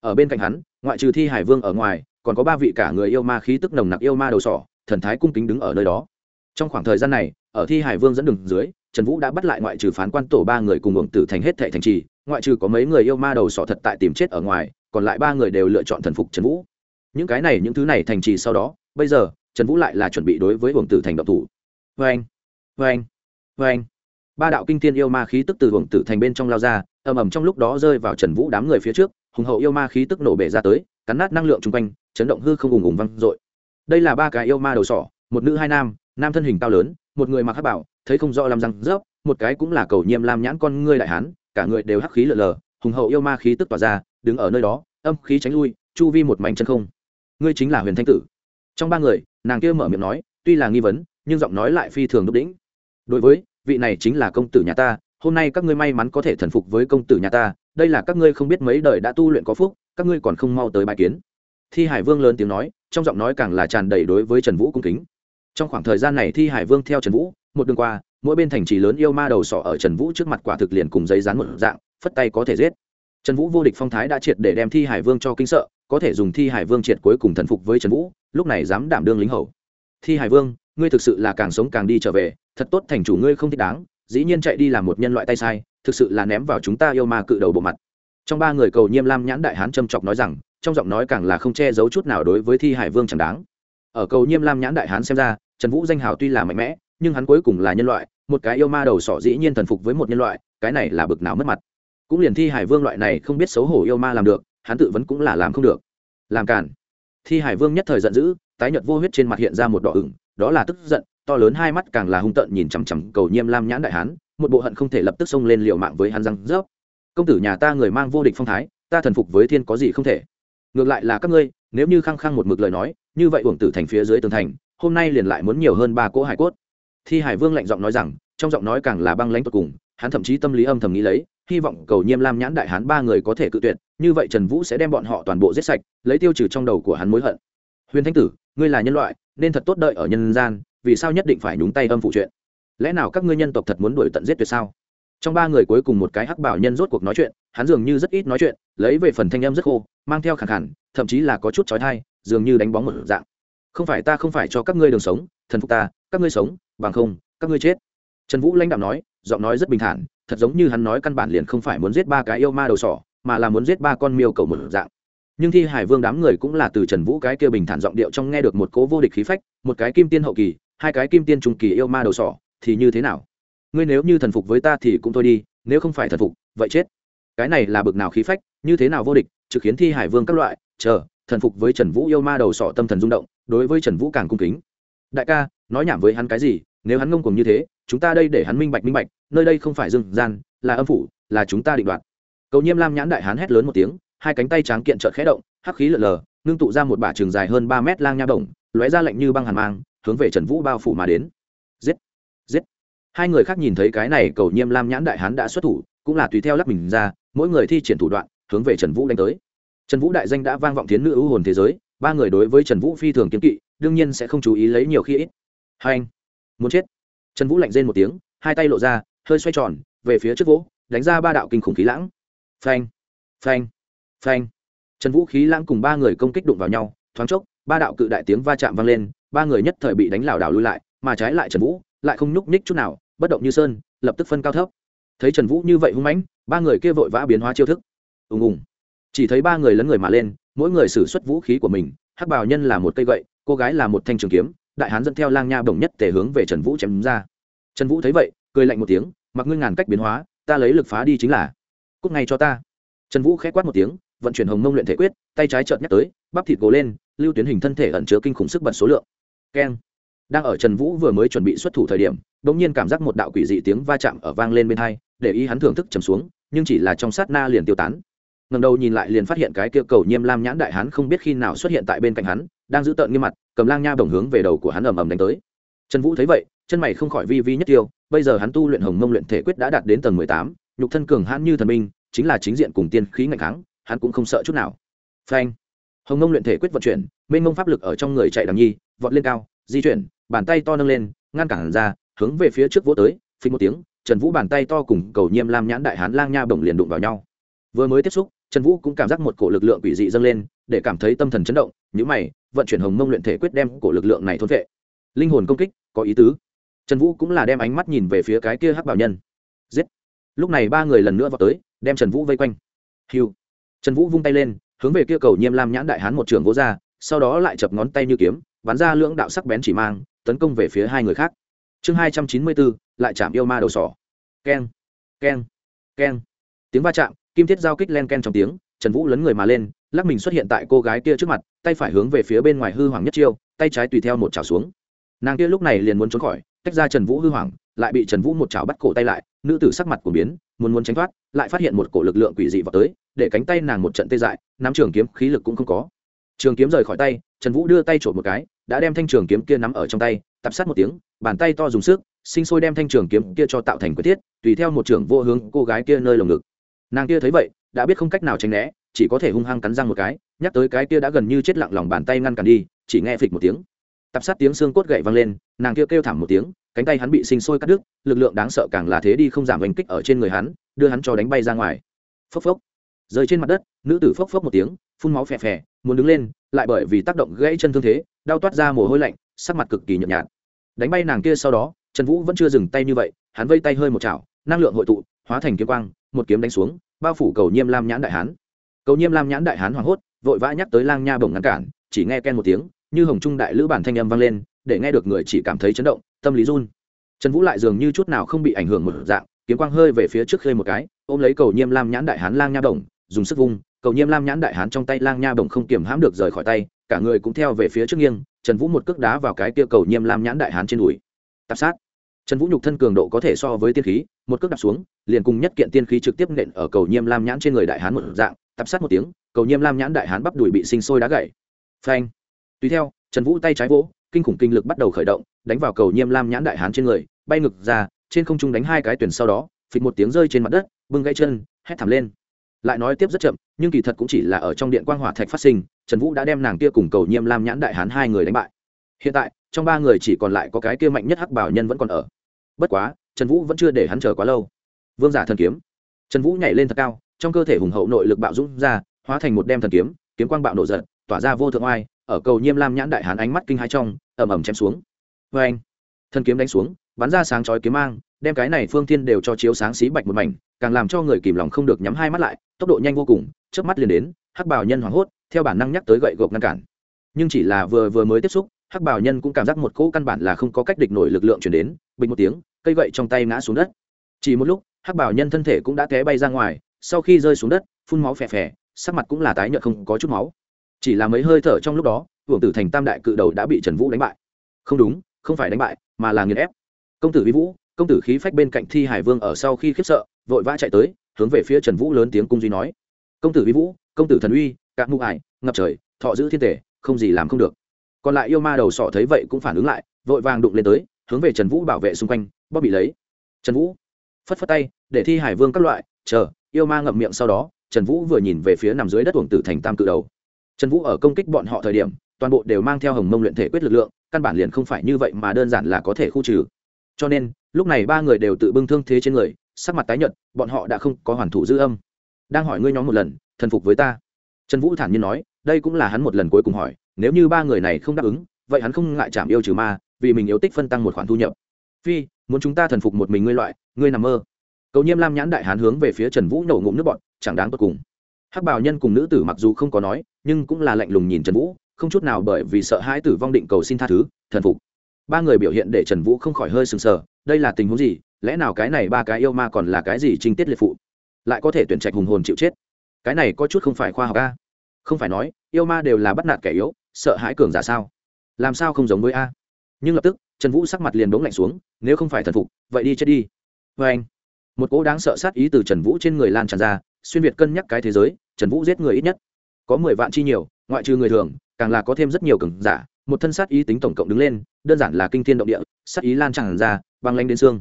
ở bên cạnh hắn, ngoại trừ thi hải vương ở ngoài, còn có ba vị cả người yêu ma khí tức nồng nặc yêu ma đầu sỏ, thần thái cung kính đứng ở nơi đó. Trong khoảng thời gian này, ở thi hải vương dẫn đường dưới, trần vũ đã bắt lại ngoại trừ phán quan tổ ba người cùng hưởng tử thành hết thệ thành trì, ngoại trừ có mấy người yêu ma đầu sỏ thật tại tìm chết ở ngoài, còn lại ba người đều lựa chọn thần phục trần vũ những cái này, những thứ này thành trì sau đó, bây giờ, trần vũ lại là chuẩn bị đối với hưởng tử thành độc thủ. Vê anh vê anh vê anh ba đạo kinh tiên yêu ma khí tức từ hưởng tử thành bên trong lao ra, ầm ầm trong lúc đó rơi vào trần vũ đám người phía trước, hùng hậu yêu ma khí tức nổ bể ra tới, cắn nát năng lượng chung quanh, chấn động hư không ùng ùng văng dội. Đây là ba cái yêu ma đầu sỏ, một nữ hai nam nam thân hình cao lớn, một người mặc hắc bảo, thấy không rõ làm răng rớp, một cái cũng là cầu nhiêm lam nhãn con ngươi đại hán, cả người đều hắc khí lờ lờ, hùng hậu yêu ma khí tức tỏa ra, đứng ở nơi đó, âm khí tránh lui, chu vi một mảnh chân không ngươi chính là huyền thanh tử trong ba người nàng kia mở miệng nói tuy là nghi vấn nhưng giọng nói lại phi thường đúc đĩnh đối với vị này chính là công tử nhà ta hôm nay các ngươi may mắn có thể thần phục với công tử nhà ta đây là các ngươi không biết mấy đời đã tu luyện có phúc các ngươi còn không mau tới bài kiến thi hải vương lớn tiếng nói trong giọng nói càng là tràn đầy đối với trần vũ cung kính trong khoảng thời gian này thi hải vương theo trần vũ một đường qua mỗi bên thành trì lớn yêu ma đầu sỏ ở trần vũ trước mặt quả thực liền cùng giấy dán một dạng phất tay có thể giết trần vũ vô địch phong thái đã triệt để đem thi hải vương cho kinh sợ có thể dùng thi hải vương triệt cuối cùng thần phục với trần vũ, lúc này dám đảm đương lính hầu. Thi hải vương, ngươi thực sự là càng sống càng đi trở về, thật tốt thành chủ ngươi không thích đáng, dĩ nhiên chạy đi làm một nhân loại tay sai, thực sự là ném vào chúng ta yêu ma cự đầu bộ mặt. Trong ba người cầu nhiêm lam nhãn đại hán châm chọc nói rằng, trong giọng nói càng là không che giấu chút nào đối với thi hải vương chẳng đáng. Ở cầu nhiêm lam nhãn đại hán xem ra, trần vũ danh hào tuy là mạnh mẽ, nhưng hắn cuối cùng là nhân loại, một cái yêu ma đầu sỏ dĩ nhiên thần phục với một nhân loại, cái này là bực nào mất mặt. Cũng liền thi hải vương loại này không biết xấu hổ yêu ma làm được hắn tự vấn cũng là làm không được. Làm cản thi hải vương nhất thời giận dữ, tái nhợt vô huyết trên mặt hiện ra một đỏ ửng, đó là tức giận, to lớn hai mắt càng là hung tợn nhìn chằm chằm cầu nhiêm lam nhãn đại hán, một bộ hận không thể lập tức xông lên liều mạng với hắn răng rớp. Công tử nhà ta người mang vô địch phong thái, ta thần phục với thiên có gì không thể. Ngược lại là các ngươi, nếu như khăng khăng một mực lời nói, như vậy uổng tử thành phía dưới tường thành, hôm nay liền lại muốn nhiều hơn ba cỗ hải cốt. Thi hải vương lạnh giọng nói rằng, trong giọng nói càng là băng lãnh tột cùng, hắn thậm chí tâm lý âm thầm nghĩ lấy hy vọng cầu nhiêm lam nhãn đại hán ba người có thể cự tuyệt, như vậy trần vũ sẽ đem bọn họ toàn bộ giết sạch, lấy tiêu trừ trong đầu của hắn mối hận. Huyền thanh tử, ngươi là nhân loại, nên thật tốt đợi ở nhân gian, vì sao nhất định phải nhúng tay âm phụ chuyện? Lẽ nào các ngươi nhân tộc thật muốn đuổi tận giết tuyệt sao? Trong ba người cuối cùng một cái hắc bảo nhân rốt cuộc nói chuyện, hắn dường như rất ít nói chuyện, lấy về phần thanh âm rất khô, mang theo khẳng khẳng, thậm chí là có chút trói thai dường như đánh bóng một dạng. Không phải ta không phải cho các ngươi đường sống, thần phục ta, các ngươi sống, bằng không, các ngươi chết. Trần vũ lãnh đạo nói, giọng nói rất bình thản thật giống như hắn nói căn bản liền không phải muốn giết ba cái yêu ma đầu sỏ, mà là muốn giết ba con miêu cầu một dạng. Nhưng thi hải vương đám người cũng là từ trần vũ cái kia bình thản giọng điệu trong nghe được một cố vô địch khí phách, một cái kim tiên hậu kỳ, hai cái kim tiên trung kỳ yêu ma đầu sỏ, thì như thế nào? Ngươi nếu như thần phục với ta thì cũng thôi đi, nếu không phải thần phục, vậy chết. Cái này là bực nào khí phách, như thế nào vô địch, trực khiến thi hải vương các loại, chờ, thần phục với trần vũ yêu ma đầu sỏ tâm thần rung động, đối với trần vũ càng cung kính. Đại ca, nói nhảm với hắn cái gì nếu hắn ngông cuồng như thế, chúng ta đây để hắn minh bạch minh bạch, nơi đây không phải rừng gian, là âm phủ, là chúng ta định đoạt. Cầu nhiêm lam nhãn đại hán hét lớn một tiếng, hai cánh tay tráng kiện trợt khẽ động, hắc khí lợn lờ, ngưng tụ ra một bả trường dài hơn ba mét lang nha bổng, lóe ra lạnh như băng hàn mang, hướng về trần vũ bao phủ mà đến. Giết! Giết! Hai người khác nhìn thấy cái này, cầu nhiêm lam nhãn đại hán đã xuất thủ, cũng là tùy theo lắp mình ra, mỗi người thi triển thủ đoạn, hướng về trần vũ đánh tới. Trần vũ đại danh đã vang vọng tiến nữ ưu hồn thế giới, ba người đối với trần vũ phi thường kiếm kỵ, đương nhiên sẽ không chú ý lấy nhiều khi ít. Hai anh! Muốn chết. Trần vũ lạnh rên một tiếng, hai tay lộ ra, hơi xoay tròn, về phía trước vỗ, đánh ra ba đạo kinh khủng khí lãng. Phanh phanh phanh. Trần vũ khí lãng cùng ba người công kích đụng vào nhau, thoáng chốc, ba đạo cự đại tiếng va chạm vang lên, ba người nhất thời bị đánh lảo đảo lui lại, mà trái lại trần vũ lại không nhúc nhích chút nào, bất động như sơn, lập tức phân cao thấp. Thấy trần vũ như vậy hung mãnh, ba người kia vội vã biến hóa chiêu thức. Ùng ùng. Chỉ thấy ba người lấn người mà lên, mỗi người xử suất vũ khí của mình, hắc bào nhân là một cây gậy, cô gái là một thanh trường kiếm đại hán dẫn theo lang nha bổng nhất tề hướng về trần vũ chém ra. Trần vũ thấy vậy, cười lạnh một tiếng, mặc ngươi ngàn cách biến hóa, ta lấy lực phá đi chính là cúc ngay cho ta. Trần vũ khẽ quát một tiếng, vận chuyển hồng mông luyện thể quyết, tay trái trợn nhắc tới, bắp thịt gồ lên, lưu tuyến hình thân thể ẩn chứa kinh khủng sức bật số lượng. Keng. Đang ở trần vũ vừa mới chuẩn bị xuất thủ thời điểm đ ỗ n g nhiên cảm giác một đạo quỷ dị tiếng va chạm ở vang lên bên hai, để ý hắn thưởng thức trầm xuống, nhưng chỉ là trong sát na liền tiêu tán. Ngầm đầu nhìn lại liền phát hiện cái kia cầu nhiêm lam nhãn đại hắn không biết khi nào xuất hiện tại bên cạnh hắn đang giữ tợn nghiêm mặt, cầm lang nha bổng hướng về đầu của hắn ầm ầm đánh tới. Trần vũ thấy vậy, chân mày không khỏi vi vi nhất tiêu, bây giờ hắn tu luyện hồng mông luyện thể quyết đã đạt đến tầng mười tám, nhục thân cường hãn như thần minh chính là chính diện cùng tiên khí ngạch kháng, hắn cũng không sợ chút nào. Phanh! Hồng mông luyện thể quyết vận chuyển, mênh mông pháp lực ở trong người chạy đằng nhi, vọt lên cao, di chuyển, bàn tay to nâng lên, ngăn cản ra, hướng về phía trước vỗ tới phí một tiếng, trần vũ bàn tay to cùng cầu nhiêm lam nhãn đại hán lang nha bổng liền đụng vào nhau. Vừa mới tiếp xúc trần vũ cũng cảm giác một cổ lực lượng quỷ dị dâng lên, để cảm thấy tâm thần chấn động nhữ mày, vận chuyển hồng mông luyện thể quyết đem cổ lực lượng này thôn vệ linh hồn công kích, có ý tứ. Trần vũ cũng là đem ánh mắt nhìn về phía cái kia hắc bảo nhân. Giết. Lúc này ba người lần nữa vào tới, đem trần vũ vây quanh. Hiu trần vũ vung tay lên, hướng về kia cầu nhiêm lam nhãn đại hán một trường vỗ ra, sau đó lại chập ngón tay như kiếm, bắn ra lưỡng đạo sắc bén chỉ mang, tấn công về phía hai người khác. Chương hai trăm chín mươi bốn, lại chạm yêu ma đầu sỏ. Keng. Keng. Keng. Tiếng va chạm kim thiết giao kích len ken trong tiếng, trần vũ lấn người mà lên, lắc mình xuất hiện tại cô gái kia trước mặt, tay phải hướng về phía bên ngoài hư hoàng nhất chiêu, tay trái tùy theo một chảo xuống. Nàng kia lúc này liền muốn trốn khỏi, tách ra trần vũ hư hoàng, lại bị trần vũ một chảo bắt cổ tay lại, nữ tử sắc mặt của biến, muốn muốn tránh thoát, lại phát hiện một cổ lực lượng quỷ dị vào tới, để cánh tay nàng một trận tê dại, nắm trường kiếm, khí lực cũng không có. Trường kiếm rời khỏi tay, trần vũ đưa tay trộm một cái, đã đem thanh trường kiếm kia nắm ở trong tay tập sát một tiếng, bàn tay to dùng sức, sinh sôi đem thanh trường kiếm kia cho tạo thành quyết thiết, tùy theo một trưởng vô hướng cô gái kia nơi lồng ngực nàng kia thấy vậy đã biết không cách nào tránh né chỉ có thể hung hăng cắn răng một cái nhắc tới cái kia đã gần như chết lặng lòng bàn tay ngăn cản đi chỉ nghe phịch một tiếng. Tập sát tiếng xương cốt gậy vang lên nàng kia kêu, kêu thảm một tiếng cánh tay hắn bị sinh sôi cắt đứt lực lượng đáng sợ càng là thế đi không giảm đánh kích ở trên người hắn đưa hắn cho đánh bay ra ngoài. Phốc phốc. Rơi trên mặt đất nữ tử phốc phốc một tiếng phun máu phè phè muốn đứng lên lại bởi vì tác động gãy chân thương thế đau toát ra mồ hôi lạnh sắc mặt cực kỳ nhợt nhạt. Đánh bay nàng kia sau đó trần vũ vẫn chưa dừng tay như vậy hắn vây tay hơi một chảo năng lượng hội tụ hóa thành kiếm quang một kiếm đánh xuống bao phủ cầu nhiêm lam nhãn đại hán. Cầu nhiêm lam nhãn đại hán hoảng hốt, vội vã nhắc tới lang nha bổng ngăn cản, chỉ nghe ken một tiếng, như hồng trung đại lữ bản thanh âm vang lên, để nghe được người chỉ cảm thấy chấn động, tâm lý run. Trần vũ lại dường như chút nào không bị ảnh hưởng một dạng, kiếm quang hơi về phía trước khơi một cái, ôm lấy cầu nhiêm lam nhãn đại hán lang nha bổng, dùng sức vung, cầu nhiêm lam nhãn đại hán trong tay lang nha bổng không kiềm hãm được rời khỏi tay, cả người cũng theo về phía trước nghiêng, trần vũ một cước đá vào cái kia cầu nhiêm lam nhãn đại hán trên đùi. Tạp sát trần vũ nhục thân cường độ có thể so với tiên khí, một cước đạp xuống, liền cùng nhất kiện tiên khí trực tiếp nện ở cầu nhiêm lam nhãn trên người đại hán một dạng, tập sát một tiếng, cầu nhiêm lam nhãn đại hán bắp đùi bị sinh sôi đá gậy phanh. Tùy theo, trần vũ tay trái vỗ, kinh khủng kinh lực bắt đầu khởi động, đánh vào cầu nhiêm lam nhãn đại hán trên người, bay ngực ra, trên không trung đánh hai cái tuyển sau đó, phịch một tiếng rơi trên mặt đất, bưng gãy chân, hét thảm lên. Lại nói tiếp rất chậm, nhưng kỳ thật cũng chỉ là ở trong điện quang hỏa thạch phát sinh, trần vũ đã đem nàng kia cùng cầu nhiêm lam nhãn đại hán hai người đánh bại. Hiện tại, trong ba người chỉ còn lại có cái kia mạnh nhất hắc bảo nhân vẫn còn ở bất quá, trần vũ vẫn chưa để hắn chờ quá lâu. Vương giả thần kiếm. Trần vũ nhảy lên thật cao, trong cơ thể hùng hậu nội lực bạo dũng ra, hóa thành một đem thần kiếm kiếm quang bạo nổ giật, tỏa ra vô thượng oai, ở cầu nhiêm lam nhãn đại hán ánh mắt kinh hai trong ẩm ẩm chém xuống. Vê anh thần kiếm đánh xuống, bắn ra sáng chói kiếm mang, đem cái này phương thiên đều cho chiếu sáng xí bạch một mảnh, càng làm cho người kìm lòng không được nhắm hai mắt lại, tốc độ nhanh vô cùng trước mắt liền đến, hắc bảo nhân hoảng hốt, theo bản năng nhắc tới gậy gộc ngăn cản. Nhưng chỉ là vừa vừa mới tiếp xúc hắc bảo nhân cũng cảm giác một cỗ căn bản là không có cách địch nổi lực lượng chuyển đến, bình một tiếng, cây gậy trong tay ngã xuống đất. Chỉ một lúc, hắc bảo nhân thân thể cũng đã té bay ra ngoài, sau khi rơi xuống đất, phun máu phè phè, sắc mặt cũng là tái nhợt không có chút máu. Chỉ là mấy hơi thở trong lúc đó, hưởng tử thành tam đại cự đầu đã bị trần vũ đánh bại. Không đúng, không phải đánh bại, mà là nghiền ép. Công tử vi vũ, công tử khí phách bên cạnh thi hải vương ở sau khi khiếp sợ, vội vã chạy tới, hướng về phía trần vũ lớn tiếng cung duy nói. Công tử vi vũ, công tử thần uy các mưu ải ngập trời, thọ giữ thiên thể không gì làm không được còn lại yêu ma đầu sỏ thấy vậy cũng phản ứng lại, vội vàng đụng lên tới, hướng về trần vũ bảo vệ xung quanh, bóp bị lấy. Trần vũ, phất phất tay, để thi hải vương các loại, chờ, yêu ma ngậm miệng sau đó, trần vũ vừa nhìn về phía nằm dưới đất uổng tử thành tam cự đầu. Trần vũ ở công kích bọn họ thời điểm, toàn bộ đều mang theo hồng mông luyện thể quyết lực lượng, căn bản liền không phải như vậy mà đơn giản là có thể khu trừ. Cho nên, lúc này ba người đều tự bưng thương thế trên người, sắc mặt tái nhợt, bọn họ đã không có hoàn thủ dư âm. Đang hỏi ngươi nhóm một lần, thần phục với ta. Trần vũ thản nhiên nói, đây cũng là hắn một lần cuối cùng hỏi nếu như ba người này không đáp ứng, vậy hắn không ngại chạm yêu trừ ma, vì mình yêu tích phân tăng một khoản thu nhập. Phi, muốn chúng ta thần phục một mình ngươi loại, ngươi nằm mơ. Cầu nhiêm lam nhãn đại hán hướng về phía trần vũ nổ ngụm nước bọn chẳng đáng tốt cùng. Hắc bảo nhân cùng nữ tử mặc dù không có nói, nhưng cũng là lạnh lùng nhìn trần vũ, không chút nào bởi vì sợ hãi tử vong định cầu xin tha thứ, thần phục. Ba người biểu hiện để trần vũ không khỏi hơi sừng sờ, đây là tình huống gì, lẽ nào cái này ba cái yêu ma còn là cái gì trinh tiết liệt phụ? Lại có thể tuyển trạch hùng hồn chịu chết. Cái này có chút không phải khoa học ca không phải nói, yêu ma đều là bắt nạt kẻ yếu sợ hãi cường giả sao? Làm sao không giống với a? Nhưng lập tức, trần vũ sắc mặt liền đống lạnh xuống, nếu không phải thần phục, vậy đi chết đi. Vê anh, một cỗ đáng sợ sát ý từ trần vũ trên người lan tràn ra, xuyên việt cân nhắc cái thế giới, trần vũ giết người ít nhất có mười vạn chi nhiều, ngoại trừ người thường, càng là có thêm rất nhiều cường giả, một thân sát ý tính tổng cộng đứng lên, đơn giản là kinh thiên động địa, sát ý lan tràn ra băng lanh đến xương.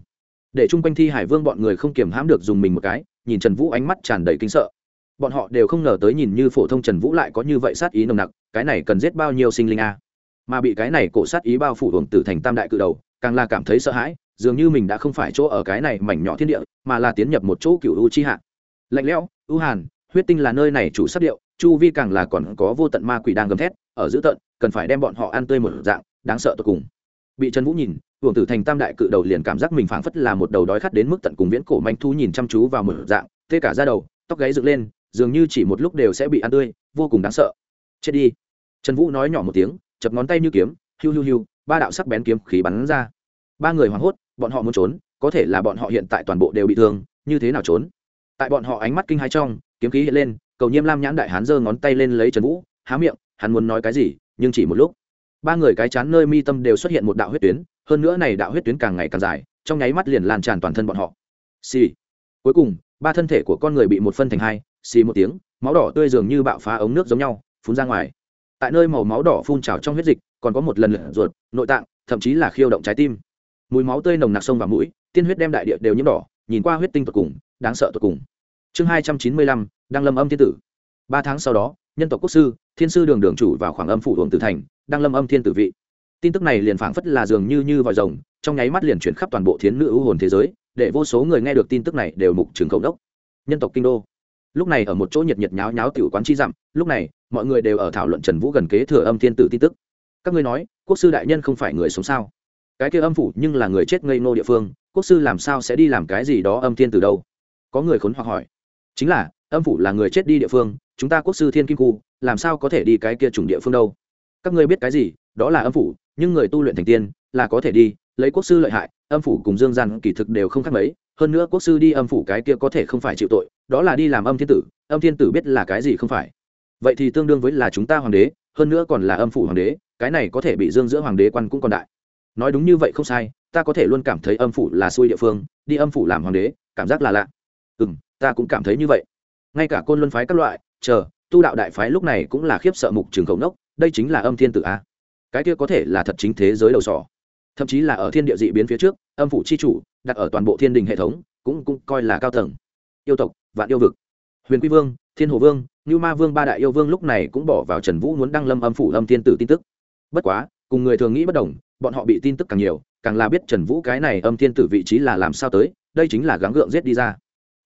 Để chung quanh thi hải vương bọn người không kiềm hãm được dùng mình một cái, nhìn trần vũ ánh mắt tràn đầy kinh sợ. Bọn họ đều không ngờ tới nhìn như phổ thông trần vũ lại có như vậy sát ý nồng nặc cái này cần giết bao nhiêu sinh linh a? Mà bị cái này cổ sát ý bao phủ hưởng tử thành tam đại cự đầu, càng là cảm thấy sợ hãi, dường như mình đã không phải chỗ ở cái này mảnh nhỏ thiên địa, mà là tiến nhập một chỗ cựu u chi hạ. Lạnh lẽo, ưu hàn, huyết tinh là nơi này chủ sắc điệu, chu vi càng là còn có vô tận ma quỷ đang gầm thét, ở giữ tận, cần phải đem bọn họ ăn tươi một dạng, đáng sợ tột cùng. Bị trần vũ nhìn, hưởng tử thành tam đại cự đầu liền cảm giác mình phảng phất là một đầu đói khát đến mức tận cùng viễn cổ manh thu nhìn chăm chú vào một dạng, tê cả ra đầu, tóc gáy dựng lên, dường như chỉ một lúc đều sẽ bị ăn tươi, vô cùng đáng sợ. Chết đi trần vũ nói nhỏ một tiếng, chập ngón tay như kiếm, hiu hiu hiu, ba đạo sắc bén kiếm khí bắn ra. Ba người hoảng hốt, bọn họ muốn trốn, có thể là bọn họ hiện tại toàn bộ đều bị thương, như thế nào trốn? Tại bọn họ ánh mắt kinh hai trong, kiếm khí hiện lên, cầu nhiêm lam nhãn đại hán giơ ngón tay lên lấy trần vũ, há miệng, hắn muốn nói cái gì, nhưng chỉ một lúc. Ba người cái chán nơi mi tâm đều xuất hiện một đạo huyết tuyến, hơn nữa này đạo huyết tuyến càng ngày càng dài, trong nháy mắt liền lan tràn toàn thân bọn họ. Xì. Cuối cùng, ba thân thể của con người bị một phân thành hai, xì một tiếng, máu đỏ tươi dường như bạo phá ống nước giống nhau, phun ra ngoài tại nơi màu máu đỏ phun trào trong huyết dịch, còn có một lần lửa ruột, nội tạng, thậm chí là khiêu động trái tim. Mùi máu tươi nồng nặc sông vào mũi, tiên huyết đem đại địa đều nhiễm đỏ, nhìn qua huyết tinh tột cùng, đáng sợ tột cùng. Chương hai trăm chín mươi lăm đang lâm âm thiên tử. Ba tháng sau đó, nhân tộc quốc sư, thiên sư đường đường chủ vào khoảng âm phủ hưởng tử thành đang lâm âm thiên tử vị. Tin tức này liền phảng phất là dường như như vòi rồng, trong nháy mắt liền chuyển khắp toàn bộ thiến nữ ưu hồn thế giới, để vô số người nghe được tin tức này đều mục trường khẩu đốc. Nhân tộc kinh đô lúc này ở một chỗ nhiệt nhiệt nháo nháo tiểu quán chi dặm, lúc này, mọi người đều ở thảo luận trần vũ gần kế thừa âm thiên tử tin tức. Các ngươi nói, quốc sư đại nhân không phải người sống sao? Cái kia âm phủ nhưng là người chết ngây nô địa phương, quốc sư làm sao sẽ đi làm cái gì đó âm thiên tử đâu? Có người khốn hoặc hỏi. Chính là, âm phủ là người chết đi địa phương, chúng ta quốc sư thiên kim khu, làm sao có thể đi cái kia chủng địa phương đâu? Các ngươi biết cái gì, đó là âm phủ, nhưng người tu luyện thành tiên, là có thể đi, lấy quốc sư lợi hại, âm phủ cùng dương gian kỳ thực đều không khác mấy hơn nữa quốc sư đi âm phủ cái kia có thể không phải chịu tội, đó là đi làm âm thiên tử, âm thiên tử biết là cái gì không phải. Vậy thì tương đương với là chúng ta hoàng đế, hơn nữa còn là âm phủ hoàng đế, cái này có thể bị dương giữa hoàng đế quan cũng còn đại. Nói đúng như vậy không sai, ta có thể luôn cảm thấy âm phủ là xuôi địa phương, đi âm phủ làm hoàng đế, cảm giác là lạ. Ừ m ta cũng cảm thấy như vậy. Ngay cả côn luân phái các loại, chờ, tu đạo đại phái lúc này cũng là khiếp sợ mục trường khẩu nốc, đây chính là âm thiên tử a. Cái kia có thể là thật chính thế giới đầu sỏ. Thậm chí là ở thiên địa dị biến phía trước âm phủ chi chủ, đặt ở toàn bộ thiên đình hệ thống, cũng cũng coi là cao tầng. Yêu tộc, vạn yêu vực. Huyền quy vương, thiên hồ vương như ma vương ba đại yêu vương lúc này cũng bỏ vào trần vũ muốn đăng lâm âm phủ âm thiên tử tin tức. Bất quá, cùng người thường nghĩ bất đồng, bọn họ bị tin tức càng nhiều, càng là biết trần vũ cái này âm thiên tử vị trí là làm sao tới, đây chính là gắng gượng giết đi ra.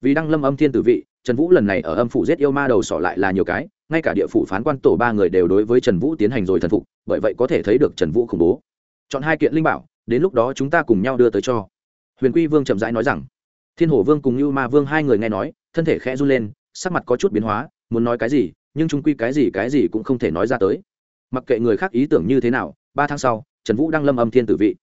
Vì đăng lâm âm thiên tử vị, trần vũ lần này ở âm phủ giết yêu ma đầu sỏ lại là nhiều cái, ngay cả địa phủ phán quan tổ ba người đều đối với trần vũ tiến hành rồi thần phục, bởi vậy có thể thấy được trần vũ khủng bố. Chọn hai kiện linh bảo đến lúc đó chúng ta cùng nhau đưa tới cho. Huyền quy vương chậm rãi nói rằng. Thiên hổ vương cùng như ma vương hai người nghe nói, thân thể khẽ run lên, sắc mặt có chút biến hóa, muốn nói cái gì, nhưng trung quy cái gì cái gì cũng không thể nói ra tới. Mặc kệ người khác ý tưởng như thế nào, ba tháng sau, trần vũ đang lâm âm thiên tử vị.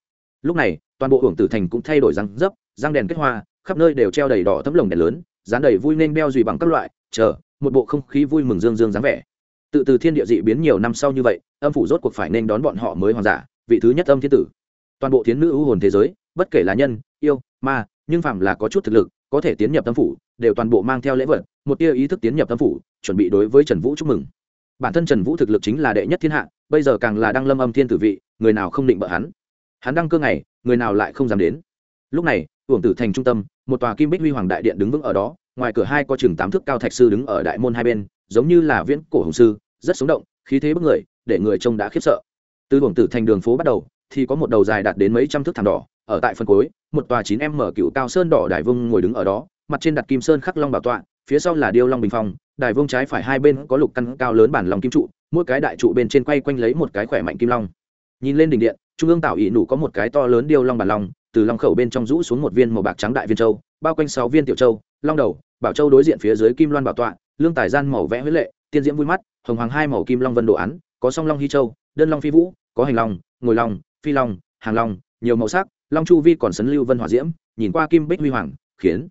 Lúc này, toàn bộ hưởng tử thành cũng thay đổi răng dấp, răng đèn kết hoa, khắp nơi đều treo đầy đỏ thấm lồng đèn lớn, dán đầy vui nên đeo dùy bằng các loại, chờ, một bộ không khí vui mừng dương dương dáng vẻ. Tự từ thiên địa dị biến nhiều năm sau như vậy, âm phủ rốt cuộc phải nên đón bọn họ mới hoàng giả, vị thứ nhất âm thiên tử toàn bộ thiến nữ ưu hồn thế giới, bất kể là nhân, yêu, ma, nhưng phạm là có chút thực lực, có thể tiến nhập tâm phủ, đều toàn bộ mang theo lễ vật, một tia ý thức tiến nhập tâm phủ, chuẩn bị đối với trần vũ chúc mừng. Bản thân trần vũ thực lực chính là đệ nhất thiên hạ, bây giờ càng là đang lâm âm thiên tử vị, người nào không định bợ hắn? Hắn đăng cơ ngày, người nào lại không dám đến? Lúc này, uổng tử thành trung tâm, một tòa kim bích huy hoàng đại điện đứng vững ở đó, ngoài cửa hai có chừng tám thước cao thạch sư đứng ở đại môn hai bên, giống như là viễn cổ hồng sư, rất sống động, khí thế bức người, để người trông đã khiếp sợ. Từ uổng tử thành đường phố bắt đầu thì có một đầu dài đạt đến mấy trăm thước thảm đỏ, ở tại phần cuối, một tòa chín m mở cựu cao sơn đỏ đại vương ngồi đứng ở đó, mặt trên đặt kim sơn khắc long bảo tọa, phía sau là điêu long bình phong, đài vương trái phải hai bên có lục căn cao lớn bản lòng kim trụ, mỗi cái đại trụ bên trên quay quanh lấy một cái khỏe mạnh kim long. Nhìn lên đỉnh điện, trung ương tạo ỷ nụ có một cái to lớn điêu long bản long, từ long khẩu bên trong rũ xuống một viên màu bạc trắng đại viên châu, bao quanh sáu viên tiểu châu, long đầu, bảo châu đối diện phía dưới kim loan bảo tọa, lương tài gian màu vẽ huế lệ, tiên diễm vui mắt, hồng hoàng hai màu kim long vân đồ án, có song long hy châu, đơn long phi vũ, có hành long, ngồi long phi long, hàng long, nhiều màu sắc, long chu vi còn sấn lưu vân hỏa diễm, nhìn qua kim bích huy hoàng, khiến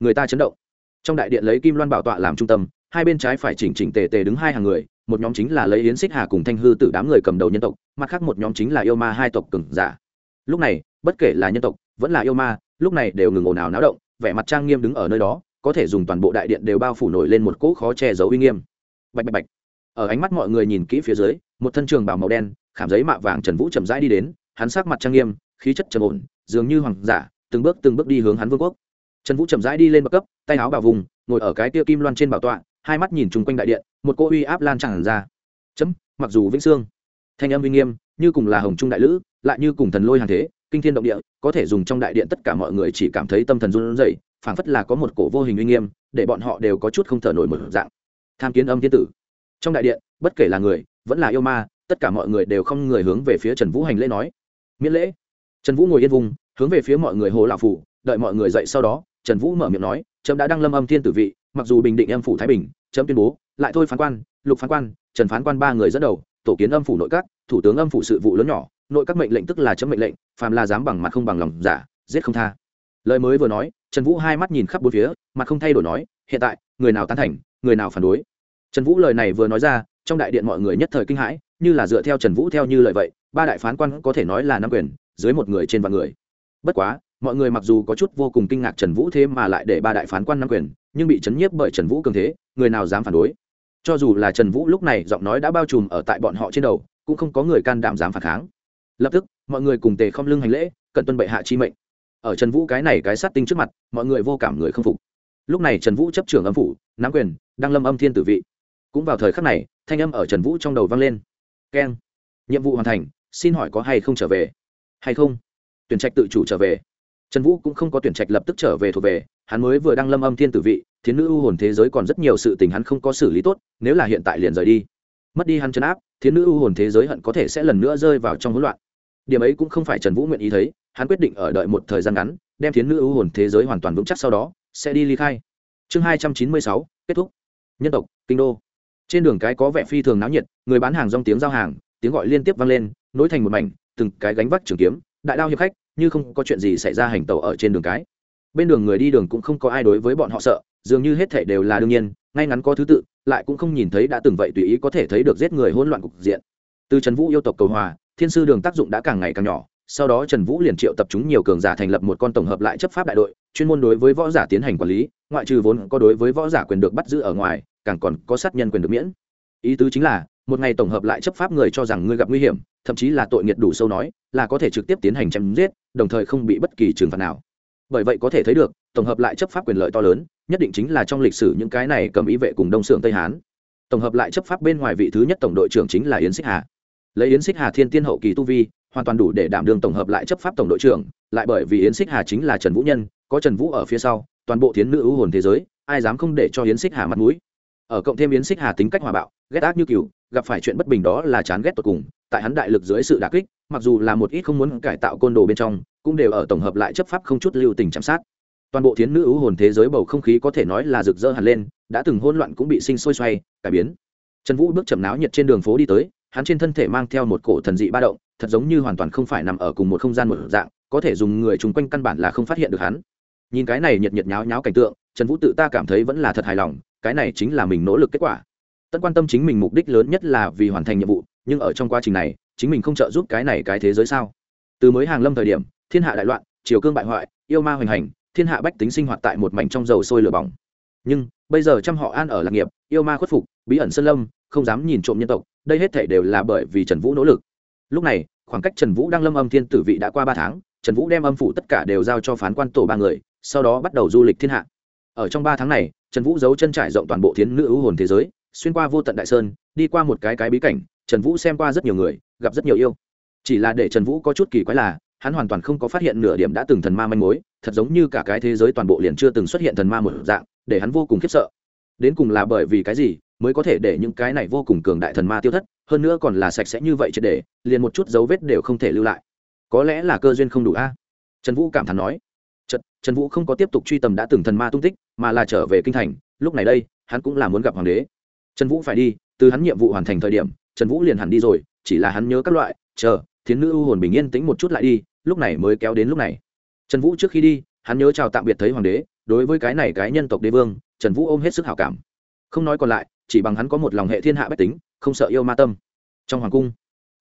người ta chấn động. Trong đại điện lấy kim loan bảo tọa làm trung tâm, hai bên trái phải chỉnh chỉnh tề tề đứng hai hàng người, một nhóm chính là lấy yến xích hà cùng thanh hư tử đám người cầm đầu nhân tộc, mặt khác một nhóm chính là yêu ma hai tộc cừng giả. Lúc này, bất kể là nhân tộc, vẫn là yêu ma, lúc này đều ngừng ồn ào náo động, vẻ mặt trang nghiêm đứng ở nơi đó, có thể dùng toàn bộ đại điện đều bao phủ nổi lên một cỗ khó che giấu uy nghiêm. Bạch bạch bạch. Ở ánh mắt mọi người nhìn kỹ phía dưới, một thân trường bảo màu đen khảm giấy mạ vàng trần vũ chậm rãi đi đến, hắn sắc mặt trang nghiêm, khí chất trầm ổn, dường như hoàng giả, từng bước từng bước đi hướng hắn vương quốc. Trần vũ chậm rãi đi lên bậc cấp, tay áo bảo vùng, ngồi ở cái tia kim loan trên bảo tọa, hai mắt nhìn chung quanh đại điện, một cô uy áp lan tràn ra. Chấm, mặc dù vĩnh sương thanh âm uy nghiêm, như cùng là hồng trung đại lữ, lại như cùng thần lôi hàng thế, kinh thiên động địa, có thể dùng trong đại điện tất cả mọi người chỉ cảm thấy tâm thần run rẩy, phảng phất là có một cổ vô hình uy nghiêm, để bọn họ đều có chút không thở nổi một dạng. Tham kiến âm thiên tử. Trong đại điện, bất kể là người, vẫn là yêu ma tất cả mọi người đều không người hướng về phía trần vũ hành lễ nói. Miễn lễ. Trần vũ ngồi yên vùng, hướng về phía mọi người hồ lão phủ, đợi mọi người dậy sau đó, trần vũ mở miệng nói trẫm đã đăng lâm âm thiên tử vị, mặc dù bình định âm phủ thái bình trẫm tuyên bố, lại thôi phán quan, lục phán quan, trần phán quan ba người dẫn đầu, tổ kiến âm phủ nội các, thủ tướng âm phủ sự vụ lớn nhỏ, nội các mệnh lệnh tức là chấm mệnh lệnh, phàm là dám bằng mặt không bằng lòng, giả, giết không tha. Lời mới vừa nói, trần vũ hai mắt nhìn khắp bốn phía, mặt không thay đổi nói, hiện tại, người nào tán thành, người nào phản đối? Trần vũ lời này vừa nói ra, trong đại điện mọi người nhất thời kinh hãi như là dựa theo trần vũ theo như lời vậy, ba đại phán quan có thể nói là năm quyền, dưới một người trên vạn người. Bất quá, mọi người mặc dù có chút vô cùng kinh ngạc trần vũ thế mà lại để ba đại phán quan năm quyền, nhưng bị chấn nhiếp bởi trần vũ cường thế, người nào dám phản đối? Cho dù là trần vũ lúc này giọng nói đã bao trùm ở tại bọn họ trên đầu, cũng không có người can đảm dám phản kháng. Lập tức, mọi người cùng tề không lưng hành lễ, cận tuân bệ hạ chi mệnh. Ở trần vũ cái này cái sát tinh trước mặt, mọi người vô cảm người không phục. Lúc này trần vũ chấp trưởng âm phủ, nắm quyền, đang lâm âm thiên tử vị. Cũng vào thời khắc này, thanh âm ở trần vũ trong đầu vang lên keng. Nhiệm vụ hoàn thành, xin hỏi có hay không trở về? Hay không? Tuyển trạch tự chủ trở về. Trần vũ cũng không có tuyển trạch lập tức trở về thuộc về, hắn mới vừa đăng lâm âm thiên tử vị, thiến nữ ưu hồn thế giới còn rất nhiều sự tình hắn không có xử lý tốt, nếu là hiện tại liền rời đi. Mất đi hắn chấn áp, thiến nữ ưu hồn thế giới hận có thể sẽ lần nữa rơi vào trong hỗn loạn. Điểm ấy cũng không phải trần vũ nguyện ý thấy, hắn quyết định ở đợi một thời gian ngắn, đem thiến nữ ưu hồn thế giới hoàn toàn vững chắc sau đó, sẽ đi ly khai. Chương hai trăm chín mươi sáu, kết thúc. Nhân tộc, kinh đô trên đường cái có vẻ phi thường náo nhiệt, người bán hàng rong tiếng giao hàng, tiếng gọi liên tiếp vang lên, nối thành một mảnh, từng cái gánh vác trường kiếm, đại đao hiệp khách, như không có chuyện gì xảy ra hành tàu ở trên đường cái. Bên đường người đi đường cũng không có ai đối với bọn họ sợ, dường như hết thể đều là đương nhiên, ngay ngắn có thứ tự, lại cũng không nhìn thấy đã từng vậy tùy ý có thể thấy được giết người hỗn loạn cục diện. Từ trần vũ yêu tộc cầu hòa, thiên sư đường tác dụng đã càng ngày càng nhỏ, sau đó trần vũ liền triệu tập chúng nhiều cường giả thành lập một con tổng hợp lại chấp pháp đại đội, chuyên môn đối với võ giả tiến hành quản lý, ngoại trừ vốn có đối với võ giả quyền được bắt giữ ở ngoài càng còn có sát nhân quyền được miễn. Ý tứ chính là, một ngày tổng hợp lại chấp pháp người cho rằng ngươi gặp nguy hiểm, thậm chí là tội nghiệt đủ sâu nói, là có thể trực tiếp tiến hành chém giết, đồng thời không bị bất kỳ trừng phạt nào. Bởi vậy có thể thấy được, tổng hợp lại chấp pháp quyền lợi to lớn, nhất định chính là trong lịch sử những cái này cầm ý vệ cùng đông xưởng tây hán. Tổng hợp lại chấp pháp bên ngoài vị thứ nhất tổng đội trưởng chính là yến xích hà. Lấy yến xích hà thiên tiên hậu kỳ tu vi, hoàn toàn đủ để đảm đương tổng hợp lại chấp pháp tổng đội trưởng, lại bởi vì yến xích hà chính là trần vũ nhân, có trần vũ ở phía sau, toàn bộ thiến nữ ưu hồn thế giới, ai dám không để cho yến xích hà mặt mũi ở cộng thêm yến xích hà tính cách hòa bạo, ghét ác như cừu, gặp phải chuyện bất bình đó là chán ghét tột cùng, tại hắn đại lực dưới sự đà kích, mặc dù là một ít không muốn cải tạo côn đồ bên trong, cũng đều ở tổng hợp lại chấp pháp không chút lưu tình chăm sát. Toàn bộ thiến nữ ưu hồn thế giới bầu không khí có thể nói là rực rỡ hẳn lên, đã từng hỗn loạn cũng bị sinh sôi xoay, cải biến. Trần vũ bước chậm náo nhiệt trên đường phố đi tới, hắn trên thân thể mang theo một cổ thần dị ba động, thật giống như hoàn toàn không phải nằm ở cùng một không gian một dạng, có thể dùng người chung quanh căn bản là không phát hiện được hắn. Nhìn cái này nhiệt nhiệt nháo nháo cảnh tượng trần vũ tự ta cảm thấy vẫn là thật hài lòng, cái này chính là mình nỗ lực kết quả. Tận quan tâm chính mình mục đích lớn nhất là vì hoàn thành nhiệm vụ, nhưng ở trong quá trình này, chính mình không trợ giúp cái này cái thế giới sao? Từ mới hàng lâm thời điểm, thiên hạ đại loạn, triều cương bại hoại, yêu ma hoành hành, thiên hạ bách tính sinh hoạt tại một mảnh trong dầu sôi lửa bỏng. Nhưng, bây giờ trăm họ an ở lạc nghiệp, yêu ma khuất phục, bí ẩn sơn lâm, không dám nhìn trộm nhân tộc, đây hết thể đều là bởi vì trần vũ nỗ lực. Lúc này, khoảng cách trần vũ đang lâm âm thiên tử vị đã qua ba tháng, trần vũ đem âm phủ tất cả đều giao cho phán quan tổ ba người, sau đó bắt đầu du lịch thiên hạ ở trong ba tháng này, trần vũ giấu chân trải rộng toàn bộ thiến nữ ưu hồn thế giới, xuyên qua vô tận đại sơn, đi qua một cái cái bí cảnh, trần vũ xem qua rất nhiều người, gặp rất nhiều yêu. Chỉ là để trần vũ có chút kỳ quái là, hắn hoàn toàn không có phát hiện nửa điểm đã từng thần ma manh mối, thật giống như cả cái thế giới toàn bộ liền chưa từng xuất hiện thần ma một dạng, để hắn vô cùng khiếp sợ. Đến cùng là bởi vì cái gì mới có thể để những cái này vô cùng cường đại thần ma tiêu thất, hơn nữa còn là sạch sẽ như vậy triệt để, liền một chút dấu vết đều không thể lưu lại. Có lẽ là cơ duyên không đủ a. Trần vũ cảm thán nói. Trật, trần vũ không có tiếp tục truy tầm đã từng thần ma tung tích mà là trở về kinh thành. Lúc này đây hắn cũng là muốn gặp hoàng đế. Trần vũ phải đi từ hắn nhiệm vụ hoàn thành thời điểm trần vũ liền hẳn đi rồi chỉ là hắn nhớ các loại chờ thiến nữ ưu hồn bình yên tĩnh một chút lại đi lúc này mới kéo đến lúc này. Trần vũ trước khi đi hắn nhớ chào tạm biệt thấy hoàng đế đối với cái này cái nhân tộc đế vương trần vũ ôm hết sức hảo cảm. Không nói còn lại chỉ bằng hắn có một lòng hệ thiên hạ bách tính không sợ yêu ma tâm. Trong hoàng cung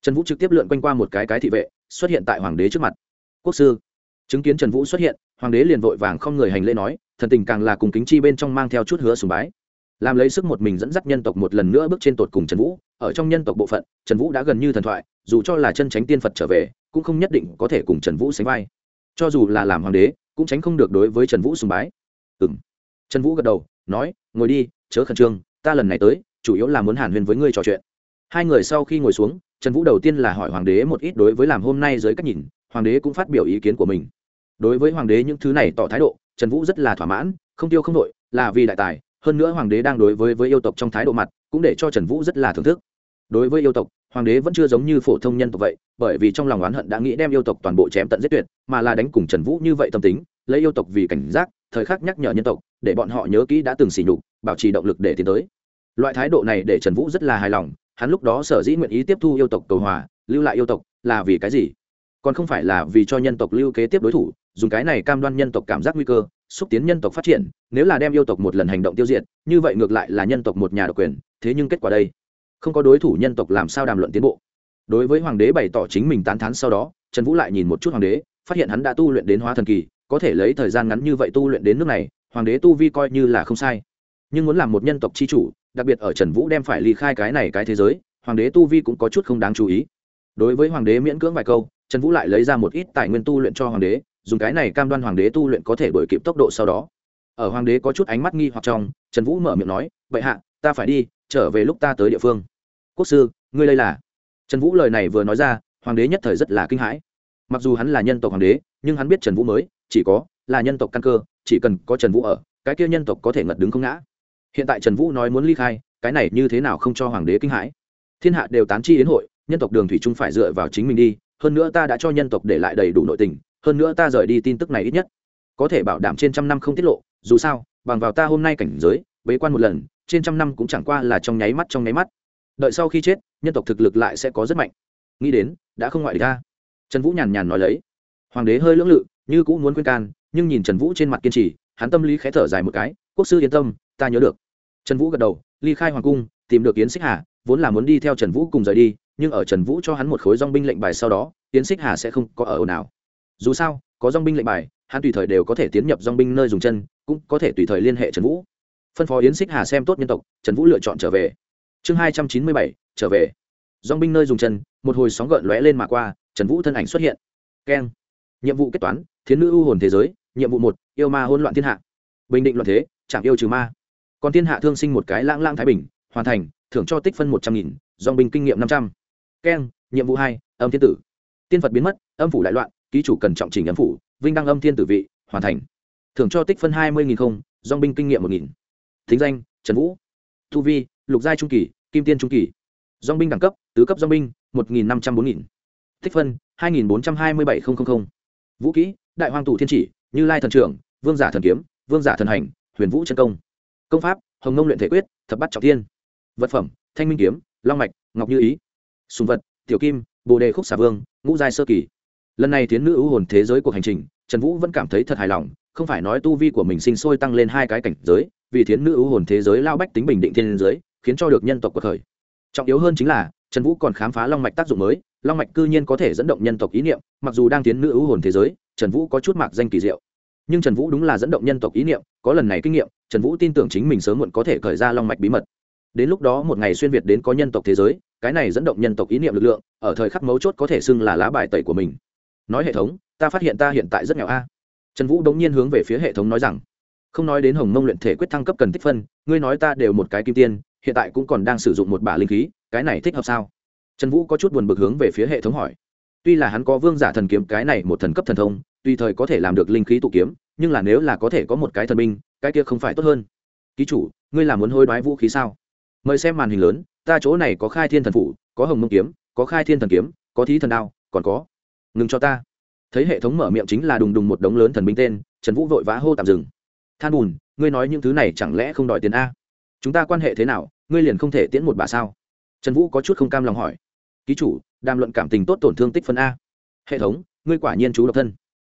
trần vũ trực tiếp lượn quanh qua một cái cái thị vệ xuất hiện tại hoàng đế trước mặt. Quốc sư chứng kiến trần vũ xuất hiện, hoàng đế liền vội vàng không người hành lễ nói, thần tình càng là cùng kính chi bên trong mang theo chút hứa sùng bái. Làm lấy sức một mình dẫn dắt nhân tộc một lần nữa bước trên tột cùng trần vũ, ở trong nhân tộc bộ phận, trần vũ đã gần như thần thoại, dù cho là chân tránh tiên phật trở về, cũng không nhất định có thể cùng trần vũ sánh vai. Cho dù là làm hoàng đế, cũng tránh không được đối với trần vũ sùng bái. Ừ m trần vũ gật đầu, nói, ngồi đi, chớ khẩn trương, ta lần này tới, chủ yếu là muốn hàn huyên với ngươi trò chuyện. Hai người sau khi ngồi xuống, trần vũ đầu tiên là hỏi hoàng đế một ít đối với làm hôm nay dưới cách nhìn, hoàng đế cũng phát biểu ý kiến của mình đối với hoàng đế những thứ này tỏ thái độ, trần vũ rất là thỏa mãn, không tiêu không đội, là vì đại tài, hơn nữa hoàng đế đang đối với với yêu tộc trong thái độ mặt, cũng để cho trần vũ rất là thưởng thức. Đối với yêu tộc, hoàng đế vẫn chưa giống như phổ thông nhân tộc vậy, bởi vì trong lòng oán hận đã nghĩ đem yêu tộc toàn bộ chém tận giết tuyệt, mà là đánh cùng trần vũ như vậy tâm tính, lấy yêu tộc vì cảnh giác, thời khắc nhắc nhở nhân tộc, để bọn họ nhớ kỹ đã từng xỉ nhục, bảo trì động lực để tiến tới. Loại thái độ này để trần vũ rất là hài lòng, hắn lúc đó sở dĩ nguyện ý tiếp thu yêu tộc cầu hòa, lưu lại yêu tộc, là vì cái gì? Còn không phải là vì cho nhân tộc lưu kế tiếp đối thủ dùng cái này cam đoan nhân tộc cảm giác nguy cơ, xúc tiến nhân tộc phát triển, nếu là đem yêu tộc một lần hành động tiêu diệt, như vậy ngược lại là nhân tộc một nhà độc quyền, thế nhưng kết quả đây? Không có đối thủ nhân tộc làm sao đàm luận tiến bộ? Đối với hoàng đế bày tỏ chính mình tán thán sau đó, trần vũ lại nhìn một chút hoàng đế, phát hiện hắn đã tu luyện đến hóa thần kỳ, có thể lấy thời gian ngắn như vậy tu luyện đến nước này, hoàng đế tu vi coi như là không sai. Nhưng muốn làm một nhân tộc c h i chủ, đặc biệt ở trần vũ đem phải ly khai cái này cái thế giới, hoàng đế tu vi cũng có chút không đáng chú ý. Đối với hoàng đế miễn cưỡng vài câu, trần vũ lại lấy ra một ít tài nguyên tu luyện cho hoàng đế dùng cái này cam đoan hoàng đế tu luyện có thể đổi kịp tốc độ sau đó. Ở hoàng đế có chút ánh mắt nghi hoặc trong, trần vũ mở miệng nói vậy hạ, ta phải đi, trở về lúc ta tới địa phương. Quốc sư, ngươi đây là? Trần vũ lời này vừa nói ra, hoàng đế nhất thời rất là kinh hãi. Mặc dù hắn là nhân tộc hoàng đế, nhưng hắn biết trần vũ mới, chỉ có là nhân tộc căn cơ, chỉ cần có trần vũ ở, cái kia nhân tộc có thể ngật đứng không ngã. Hiện tại trần vũ nói muốn ly khai, cái này như thế nào không cho hoàng đế kinh hãi. Thiên hạ đều tán chi đến hội, nhân tộc đường thủy trung phải dựa vào chính mình đi, hơn nữa ta đã cho nhân tộc để lại đầy đủ nội tình hơn nữa ta rời đi tin tức này ít nhất. Có thể bảo đảm trên trăm năm không tiết lộ, dù sao, bằng vào ta hôm nay cảnh giới, bế quan một lần, trên trăm năm cũng chẳng qua là trong nháy mắt, trong nháy mắt. Đợi sau khi chết, nhân tộc thực lực lại sẽ có rất mạnh. Nghĩ đến, đã không ngoại địch ta trần vũ nhàn nhàn nói lấy. Hoàng đế hơi lưỡng lự, như cũng muốn khuyên can, nhưng nhìn trần vũ trên mặt kiên trì, hắn tâm lý khé thở dài một cái, quốc sư yên tâm, ta nhớ được. Trần vũ gật đầu, ly khai hoàng cung, tìm được yến xích hà, vốn là muốn đi theo trần vũ cùng rời đi, nhưng ở trần vũ cho hắn một khối dong binh lệnh bài sau đó, yến xích hà sẽ không có ở ồn nào dù sao, có dong binh lệnh bài, hắn tùy thời đều có thể tiến nhập dong binh nơi dùng chân, cũng có thể tùy thời liên hệ trần vũ. Phân phó yến xích hà xem tốt nhân tộc, trần vũ lựa chọn trở về. Chương hai trăm chín mươi bảy, trở về. Dong binh nơi dùng chân, một hồi sóng gợn lóe lên mà qua, trần vũ thân ảnh xuất hiện. Keng. Nhiệm vụ kết toán, thiến nữ ưu hồn thế giới, nhiệm vụ một, yêu ma hôn loạn thiên hạ. Bình định loạn thế, chạm yêu trừ ma. Còn thiên hạ thương sinh một cái lãng lãng thái bình, hoàn thành, thưởng cho tích phân một trăm nghìn dong binh kinh nghiệm năm trăm. Keng, nhiệm vụ hai, âm thiên tử. Tiên phật biến mất, âm phủ đại loạn ký chủ cần trọng trình âm phủ, vinh đăng âm thiên tử vị, hoàn thành. Thưởng cho tích phân hai mươi nghìn không dong binh kinh nghiệm một nghìn. Thính danh, trần vũ. Thu vi, lục giai trung kỳ, kim tiên trung kỳ. Dong binh đẳng cấp, tứ cấp dong binh, một nghìn năm trăm bốn nghìn. Tích phân, hai nghìn bốn trăm hai mươi bảy nghìn vũ kỹ, đại hoàng tụ thiên chỉ, như lai thần trưởng, vương giả thần kiếm, vương giả thần hành, huyền vũ chân công. Công pháp, hồng nông luyện thể quyết, thập bắt trọng thiên. Vật phẩm, thanh minh kiếm, long mạch, ngọc như ý. Sùng vật, tiểu kim, bồ đề khúc xà vương, ngũ giai sơ kỳ lần này tiến nữ ưu hồn thế giới cuộc hành trình, trần vũ vẫn cảm thấy thật hài lòng, không phải nói tu vi của mình sinh sôi tăng lên hai cái cảnh giới, vì thiến nữ ưu hồn thế giới lao bách tính bình định thiên giới, khiến cho được nhân tộc cuộc khởi. Trọng yếu hơn chính là, trần vũ còn khám phá long mạch tác dụng mới, long mạch cư nhiên có thể dẫn động nhân tộc ý niệm, mặc dù đang tiến nữ ưu hồn thế giới, trần vũ có chút mạc danh kỳ diệu. Nhưng trần vũ đúng là dẫn động nhân tộc ý niệm, có lần này kinh nghiệm, trần vũ tin tưởng chính mình sớm muộn có thể khởi ra long mạch bí mật. Đến lúc đó một ngày xuyên việt đến có nhân tộc thế giới, cái này dẫn động nhân tộc ý niệm lực lượng, ở thời khắc mấu chốt có thể xưng là lá bài tẩy của mình nói hệ thống, ta phát hiện ta hiện tại rất nghèo a. Trần vũ đống nhiên hướng về phía hệ thống nói rằng, không nói đến hồng mông luyện thể quyết thăng cấp cần tích phân, ngươi nói ta đều một cái kim tiên, hiện tại cũng còn đang sử dụng một bả linh khí, cái này thích hợp sao? Trần vũ có chút buồn bực hướng về phía hệ thống hỏi. Tuy là hắn có vương giả thần kiếm, cái này một thần cấp thần thông, tùy thời có thể làm được linh khí tụ kiếm, nhưng là nếu là có thể có một cái thần binh, cái kia không phải tốt hơn. Ký chủ, ngươi là muốn hối đoái vũ khí sao? Mời xem màn hình lớn, ta chỗ này có khai thiên thần phủ, có hồng mông kiếm, có khai thiên thần kiếm, có thí thần đao, còn có ngừng cho ta. Thấy hệ thống mở miệng chính là đùng đùng một đống lớn thần binh tên, trần vũ vội vã hô tạm dừng. Than bùn, ngươi nói những thứ này chẳng lẽ không đòi tiền a? Chúng ta quan hệ thế nào, ngươi liền không thể tiễn một bà sao? Trần vũ có chút không cam lòng hỏi. Ký chủ, đàm luận cảm tình tốt tổn thương tích phân a. Hệ thống, ngươi quả nhiên chú độc thân.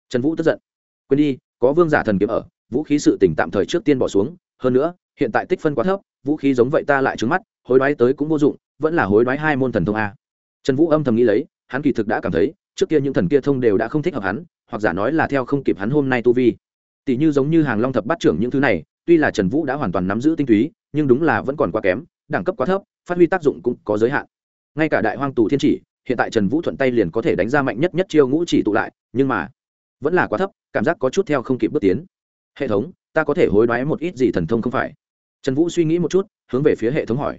Trần vũ tức giận. Quên đi, có vương giả thần kiếm ở, vũ khí sự tỉnh tạm thời trước tiên bỏ xuống. Hơn nữa, hiện tại tích phân quá thấp, vũ khí giống vậy ta lại trứng mắt, hối đoái tới cũng vô dụng, vẫn là hối đoái hai môn thần thông a. Trần vũ âm thầm nghĩ lấy hắn kỳ thực đã cảm thấy, trước kia những thần kia thông đều đã không thích hợp hắn, hoặc giả nói là theo không kịp hắn hôm nay tu vi. Tỷ như giống như hàng long thập bát trưởng những thứ này, tuy là trần vũ đã hoàn toàn nắm giữ tinh túy, nhưng đúng là vẫn còn quá kém, đẳng cấp quá thấp, phát huy tác dụng cũng có giới hạn. Ngay cả đại hoang tù thiên chỉ, hiện tại trần vũ thuận tay liền có thể đánh ra mạnh nhất nhất chiêu ngũ chỉ tụ lại, nhưng mà vẫn là quá thấp, cảm giác có chút theo không kịp bước tiến. Hệ thống, ta có thể hối đoái một ít gì thần thông không phải? Trần vũ suy nghĩ một chút, hướng về phía hệ thống hỏi.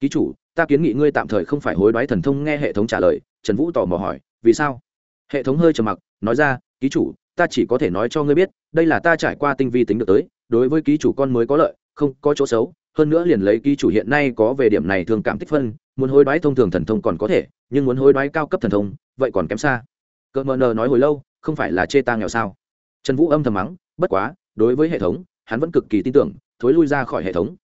Ký chủ ta kiến nghị ngươi tạm thời không phải hối đoái thần thông nghe hệ thống trả lời, trần vũ tò mò hỏi, vì sao? Hệ thống hơi trầm mặc, nói ra, ký chủ, ta chỉ có thể nói cho ngươi biết, đây là ta trải qua tinh vi tính được tới, đối với ký chủ con mới có lợi, không có chỗ xấu, hơn nữa liền lấy ký chủ hiện nay có về điểm này thường cảm tích phân, muốn hối đoái thông thường thần thông còn có thể, nhưng muốn hối đoái cao cấp thần thông, vậy còn kém xa. Cỡ mờ nờ nói hồi lâu, không phải là chê ta nghèo sao? Trần vũ âm thầm mắng, bất quá, đối với hệ thống, hắn vẫn cực kỳ tin tưởng, thối lui ra khỏi hệ thống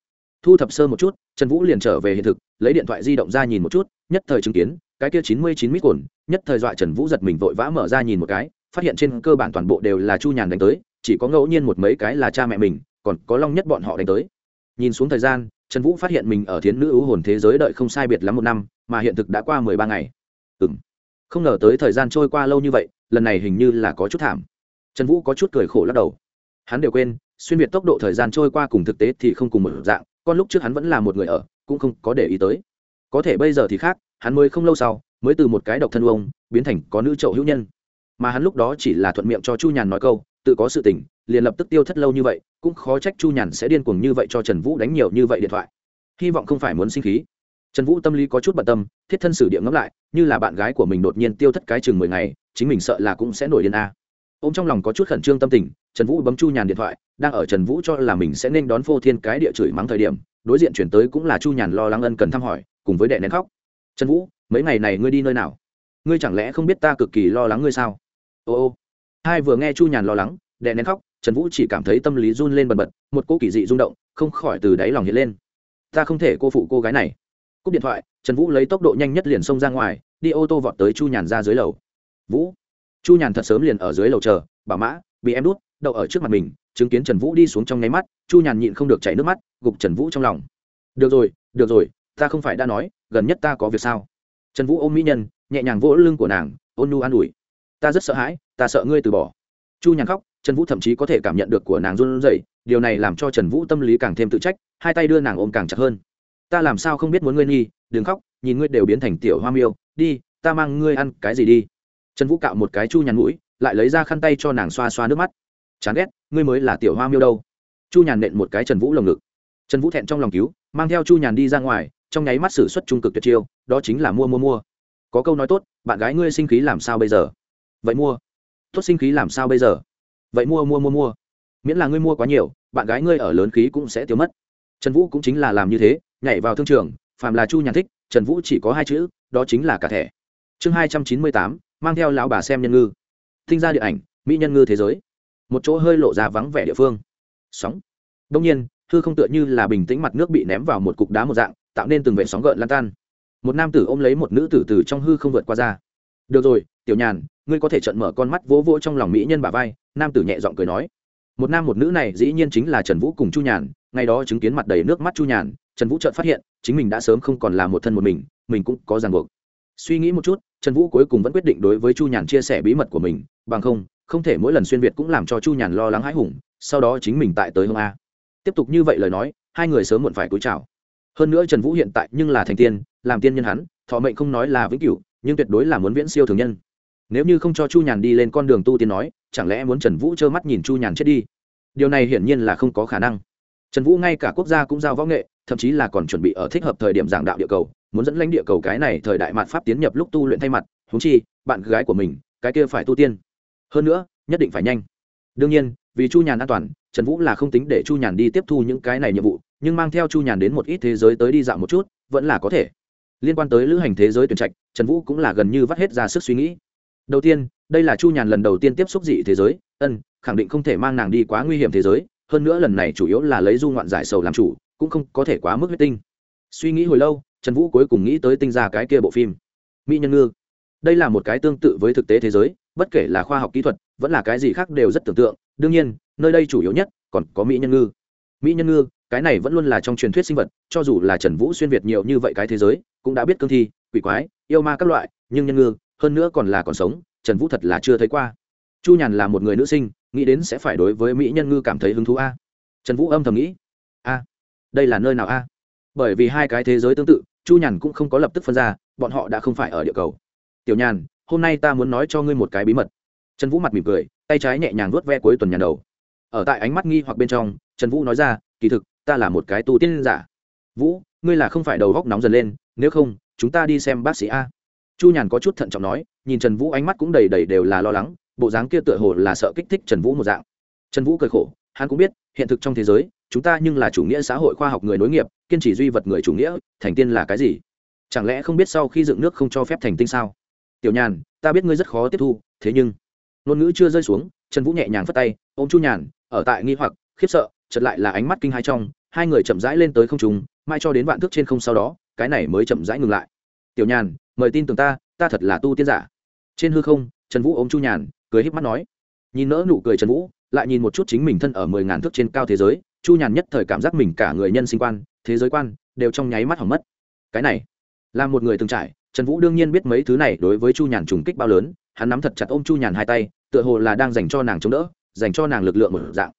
thu thập sơ một chút, trần vũ liền trở về hiện thực, lấy điện thoại di động ra nhìn một chút, nhất thời chứng kiến, cái kia chín mươi chín mít cồn, nhất thời dọa trần vũ giật mình vội vã mở ra nhìn một cái, phát hiện trên cơ bản toàn bộ đều là chu nhàn đánh tới, chỉ có ngẫu nhiên một mấy cái là cha mẹ mình, còn có long nhất bọn họ đánh tới. Nhìn xuống thời gian, trần vũ phát hiện mình ở thiến nữ ưu hồn thế giới đợi không sai biệt lắm một năm, mà hiện thực đã qua mười ba ngày. Ừ m không ngờ tới thời gian trôi qua lâu như vậy, lần này hình như là có chút thảm. Trần vũ có chút cười khổ lắc đầu. Hắn đều quên, xuyên việt tốc độ thời gian trôi qua cùng thực tế thì không cùng một dạng con lúc trước hắn vẫn là một người ở, cũng không có để ý tới. Có thể bây giờ thì khác, hắn mới không lâu sau, mới từ một cái độc thân ông, biến thành có nữ trậu hữu nhân. Mà hắn lúc đó chỉ là thuận miệng cho chu nhàn nói câu, tự có sự tình, liền lập tức tiêu thất lâu như vậy, cũng khó trách chu nhàn sẽ điên cuồng như vậy cho trần vũ đánh nhiều như vậy điện thoại. Hy vọng không phải muốn sinh khí. Trần vũ tâm lý có chút bận tâm, thiết thân sử địa ngẫm lại, như là bạn gái của mình đột nhiên tiêu thất cái chừng mười ngày, chính mình sợ là cũng sẽ nổi điên a ô m trong lòng có chút khẩn trương tâm tình, trần vũ bấm chu nhàn điện thoại, đang ở trần vũ cho là mình sẽ nên đón phô thiên cái địa chửi mắng thời điểm, đối diện chuyển tới cũng là chu nhàn lo lắng ân cần thăm hỏi, cùng với đệ nén khóc. Trần vũ, mấy ngày này ngươi đi nơi nào? Ngươi chẳng lẽ không biết ta cực kỳ lo lắng ngươi sao? Ô ô. Hai vừa nghe chu nhàn lo lắng, đệ nén khóc, trần vũ chỉ cảm thấy tâm lý run lên bần bật, một cô kỳ dị rung động, không khỏi từ đáy lòng hiện lên. Ta không thể cô phụ cô gái này. Cúp điện thoại, trần vũ lấy tốc độ nhanh nhất liền xông ra ngoài, đi ô tô vọt tới chu nhàn ra dưới lầu. Vũ chu nhàn thật sớm liền ở dưới lầu chờ, bảo mã, bị em đút, đậu ở trước mặt mình, chứng kiến trần vũ đi xuống trong nháy mắt, chu nhàn nhịn không được chảy nước mắt, gục trần vũ trong lòng. Được rồi được rồi, ta không phải đã nói, gần nhất ta có việc sao? Trần vũ ôm mỹ nhân, nhẹ nhàng vỗ lưng của nàng, ôn nu an ủi. Ta rất sợ hãi, ta sợ ngươi từ bỏ. Chu nhàn khóc, trần vũ thậm chí có thể cảm nhận được của nàng run rẩy, điều này làm cho trần vũ tâm lý càng thêm tự trách, hai tay đưa nàng ôm càng chặt hơn. Ta làm sao không biết muốn ngươi nghi, đừng khóc, nhìn ngươi đều biến thành tiểu hoa miêu, đi, ta mang ngươi ăn cái gì đi trần vũ cạo một cái chu nhàn mũi, lại lấy ra khăn tay cho nàng xoa xoa nước mắt. Chán ghét, ngươi mới là tiểu hoa miêu đâu. Chu nhàn nện một cái trần vũ lồng ngực. Trần vũ thẹn trong lòng cứu, mang theo chu nhàn đi ra ngoài, trong nháy mắt xử suất trung cực tuyệt chiêu, đó chính là mua mua mua. Có câu nói tốt, bạn gái ngươi sinh khí làm sao bây giờ? Vậy mua. Tốt sinh khí làm sao bây giờ? Vậy mua mua mua mua. Miễn là ngươi mua quá nhiều, bạn gái ngươi ở lớn khí cũng sẽ tiêu mất. Trần vũ cũng chính là làm như thế, nhảy vào thương trường, phàm là chu nhàn thích, trần vũ chỉ có hai chữ, đó chính là cả thẻ. Chương hai trăm chín mươi tám mang theo lão bà xem nhân ngư. Thinh ra điện ảnh, mỹ nhân ngư thế giới. Một chỗ hơi lộ ra vắng vẻ địa phương. Sóng. Đông nhiên, hư không tựa như là bình tĩnh mặt nước bị ném vào một cục đá một dạng, tạo nên từng vệ sóng gợn lan tan. Một nam tử ôm lấy một nữ tử từ trong hư không vượt qua ra. Được rồi, tiểu nhàn, ngươi có thể trận mở con mắt vỗ vỗ trong lòng mỹ nhân bà vai, nam tử nhẹ giọng cười nói. Một nam một nữ này dĩ nhiên chính là trần vũ cùng chu nhàn, ngày đó chứng kiến mặt đầy nước mắt chu nhàn, trần vũ trợt phát hiện, chính mình đã sớm không còn là một thân một mình mình cũng có ràng buộc. Suy nghĩ một chút trần vũ cuối cùng vẫn quyết định đối với chu nhàn chia sẻ bí mật của mình, bằng không không thể mỗi lần xuyên việt cũng làm cho chu nhàn lo lắng hãi hùng, sau đó chính mình tại tới hông a. Tiếp tục như vậy lời nói, hai người sớm muộn phải cúi chào. Hơn nữa trần vũ hiện tại nhưng là thành tiên, làm tiên nhân hắn, thọ mệnh không nói là vĩnh cửu, nhưng tuyệt đối là muốn viễn siêu thường nhân. Nếu như không cho chu nhàn đi lên con đường tu tiên nói, chẳng lẽ muốn trần vũ trơ mắt nhìn chu nhàn chết đi? Điều này hiển nhiên là không có khả năng. Trần vũ ngay cả quốc gia cũng giao võ nghệ, thậm chí là còn chuẩn bị ở thích hợp thời điểm giảng đạo địa cầu muốn dẫn lãnh địa cầu cái này thời đại mạt pháp tiến nhập lúc tu luyện thay mặt húng chi, bạn gái của mình, cái kia phải tu tiên. Hơn nữa, nhất định phải nhanh. Đương nhiên, vì chu nhàn an toàn, trần vũ là không tính để chu nhàn đi tiếp thu những cái này nhiệm vụ, nhưng mang theo chu nhàn đến một ít thế giới tới đi dạo một chút, vẫn là có thể. Liên quan tới lữ hành thế giới tuyển trạch, trần vũ cũng là gần như vắt hết ra sức suy nghĩ. Đầu tiên, đây là chu nhàn lần đầu tiên tiếp xúc dị thế giới, ân, khẳng định không thể mang nàng đi quá nguy hiểm thế giới, hơn nữa lần này chủ yếu là lấy du ngoạn giải sầu làm chủ, cũng không có thể quá mức huyết tinh. Suy nghĩ hồi lâu trần vũ cuối cùng nghĩ tới tinh ra cái kia bộ phim. Mỹ nhân ngư. Đây là một cái tương tự với thực tế thế giới, bất kể là khoa học kỹ thuật, vẫn là cái gì khác đều rất tưởng tượng. Đương nhiên, nơi đây chủ yếu nhất còn có mỹ nhân ngư. Mỹ nhân ngư, cái này vẫn luôn là trong truyền thuyết sinh vật, cho dù là trần vũ xuyên việt nhiều như vậy cái thế giới, cũng đã biết cương thi, quỷ quái, yêu ma các loại, nhưng nhân ngư, hơn nữa còn là còn sống, trần vũ thật là chưa thấy qua. Chu nhàn là một người nữ sinh, nghĩ đến sẽ phải đối với mỹ nhân ngư cảm thấy hứng thú a. Trần vũ âm thầm nghĩ, a, đây là nơi nào a? Bởi vì hai cái thế giới tương tự chu nhàn cũng không có lập tức phân ra, bọn họ đã không phải ở địa cầu. Tiểu nhàn, hôm nay ta muốn nói cho ngươi một cái bí mật. Trần vũ mặt mỉm cười, tay trái nhẹ nhàng vuốt ve cuối tuần nhàn đầu. Ở tại ánh mắt nghi hoặc bên trong, trần vũ nói ra, kỳ thực, ta là một cái tu tiên giả. Vũ, ngươi là không phải đầu góc nóng dần lên, nếu không, chúng ta đi xem bác sĩ a. Chu nhàn có chút thận trọng nói, nhìn trần vũ ánh mắt cũng đầy đầy đều là lo lắng, bộ dáng kia tựa hồ là sợ kích thích trần vũ một dạng. Trần vũ cười khổ, hắn cũng biết, hiện thực trong thế giới chúng ta nhưng là chủ nghĩa xã hội khoa học người nối nghiệp, kiên trì duy vật người chủ nghĩa, thành tiên là cái gì? Chẳng lẽ không biết sau khi dựng nước không cho phép thành tinh sao? Tiểu nhàn, ta biết ngươi rất khó tiếp thu, thế nhưng, ngôn ngữ chưa rơi xuống, trần vũ nhẹ nhàng phất tay, ôm chu nhàn, ở tại nghi hoặc, khiếp sợ chật lại là ánh mắt kinh hai trong, hai người chậm rãi lên tới không trùng mai cho đến vạn thước trên không sau đó, cái này mới chậm rãi ngừng lại. Tiểu nhàn, mời tin tưởng ta ta thật là tu tiên giả. Trên hư không, trần vũ ôm chu nhàn, cười híp mắt nói. Nhìn nỡ nụ cười trần vũ, lại nhìn một chút chính mình thân ở mười ngàn thước trên cao thế giới chu nhàn nhất thời cảm giác mình cả người nhân sinh quan, thế giới quan đều trong nháy mắt hỏng mất. Cái này, là một người từng trải, trần vũ đương nhiên biết mấy thứ này đối với chu nhàn trùng kích bao lớn, hắn nắm thật chặt ôm chu nhàn hai tay, tựa hồ là đang dành cho nàng chống đỡ, dành cho nàng lực lượng một dạng.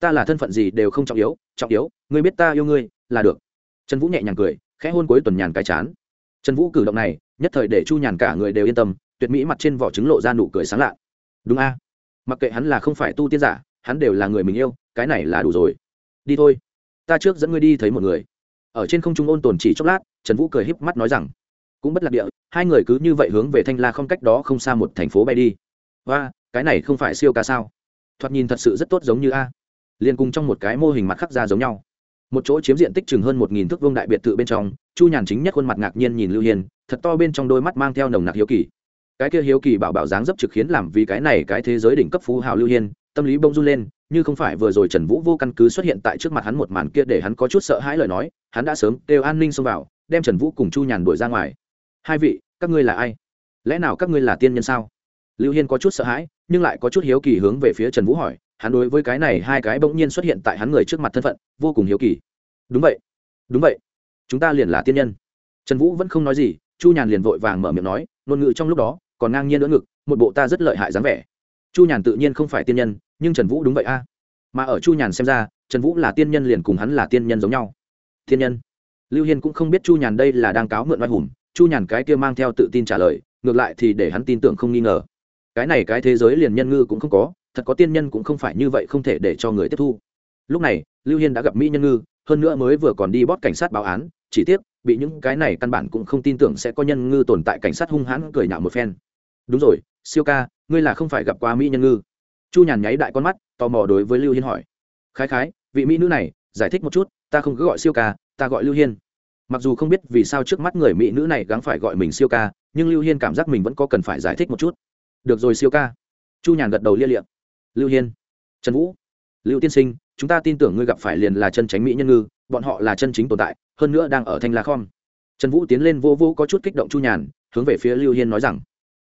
Ta là thân phận gì đều không trọng yếu trọng yếu, ngươi biết ta yêu ngươi, là được. Trần vũ nhẹ nhàng cười, khẽ hôn cuối tuần nhàn cái chán. Trần vũ cử động này, nhất thời để chu nhàn cả người đều yên tâm, tuyệt mỹ mặt trên vỏ trứng lộ ra nụ cười sáng lạ. Đúng a. Mặc kệ hắn là không phải tu tiên giả, hắn đều là người mình yêu, cái này là đủ rồi đi thôi. Ta trước dẫn ngươi đi thấy một người. Ở trên không trung ôn tồn chỉ chốc lát, trần vũ cười híp mắt nói rằng, cũng bất lạc địa, hai người cứ như vậy hướng về thanh la không cách đó không xa một thành phố bay đi. Và cái này không phải siêu ca sao? Thoạt nhìn thật sự rất tốt giống như a. Liền cùng trong một cái mô hình mặt khắc ra giống nhau. Một chỗ chiếm diện tích chừng hơn một nghìn thước vương đại biệt thự bên trong, chu nhàn chính nhất khuôn mặt ngạc nhiên nhìn lưu hiền thật to bên trong đôi mắt mang theo nồng nặc hiếu kỳ. Cái kia hiếu kỳ bảo bảo dáng dấp trực khiến làm vì cái này cái thế giới đỉnh cấp phú hào lưu hiên, tâm lý bông run lên như không phải vừa rồi trần vũ vô căn cứ xuất hiện tại trước mặt hắn một màn kia để hắn có chút sợ hãi lời nói, hắn đã sớm kêu an ninh xông vào, đem trần vũ cùng chu nhàn đuổi ra ngoài. Hai vị, các ngươi là ai? Lẽ nào các ngươi là tiên nhân sao? Lưu hiên có chút sợ hãi, nhưng lại có chút hiếu kỳ hướng về phía trần vũ hỏi, hắn đối với cái này hai cái bỗng nhiên xuất hiện tại hắn người trước mặt thân phận, vô cùng hiếu kỳ. Đúng vậy đúng vậy, chúng ta liền là tiên nhân. Trần vũ vẫn không nói gì, chu nhàn liền vội vàng mở miệng nói, ngôn ngữ trong lúc đó còn ngang nhiên đỡ ngực, một bộ ta rất lợi hại dáng vẻ. Chu nhàn tự nhiên không phải tiên nhân nhưng trần vũ đúng vậy a. Mà ở chu nhàn xem ra, trần vũ là tiên nhân liền cùng hắn là tiên nhân giống nhau. Tiên nhân? Lưu hiên cũng không biết chu nhàn đây là đang cáo mượn oai hùng. Chu nhàn cái kia mang theo tự tin trả lời, ngược lại thì để hắn tin tưởng không nghi ngờ. Cái này cái thế giới liền nhân ngư cũng không có, thật có tiên nhân cũng không phải như vậy không thể để cho người tiếp thu. Lúc này, lưu hiên đã gặp mỹ nhân ngư, hơn nữa mới vừa còn đi bót cảnh sát báo án, chỉ tiếc, bị những cái này căn bản cũng không tin tưởng sẽ có nhân ngư tồn tại cảnh sát hung hãn cười nhạo một phen. Đúng rồi, siêu ca, ngươi là không phải gặp qua mỹ nhân ngư chu nhàn nháy đại con mắt, tò mò đối với lưu hiên hỏi. Khái khái, vị mỹ nữ này, giải thích một chút, ta không cứ gọi siêu ca, ta gọi lưu hiên. Mặc dù không biết vì sao trước mắt người mỹ nữ này gắng phải gọi mình siêu ca, nhưng lưu hiên cảm giác mình vẫn có cần phải giải thích một chút. Được rồi siêu ca. Chu nhàn gật đầu lia liệm lưu hiên. Trần vũ. Lưu tiên sinh, chúng ta tin tưởng ngươi gặp phải liền là chân tránh mỹ nhân ngư, bọn họ là chân chính tồn tại, hơn nữa đang ở thanh la khom. Trần vũ tiến lên vô vô có chút kích động chu nhàn, hướng về phía lưu hiên nói rằng,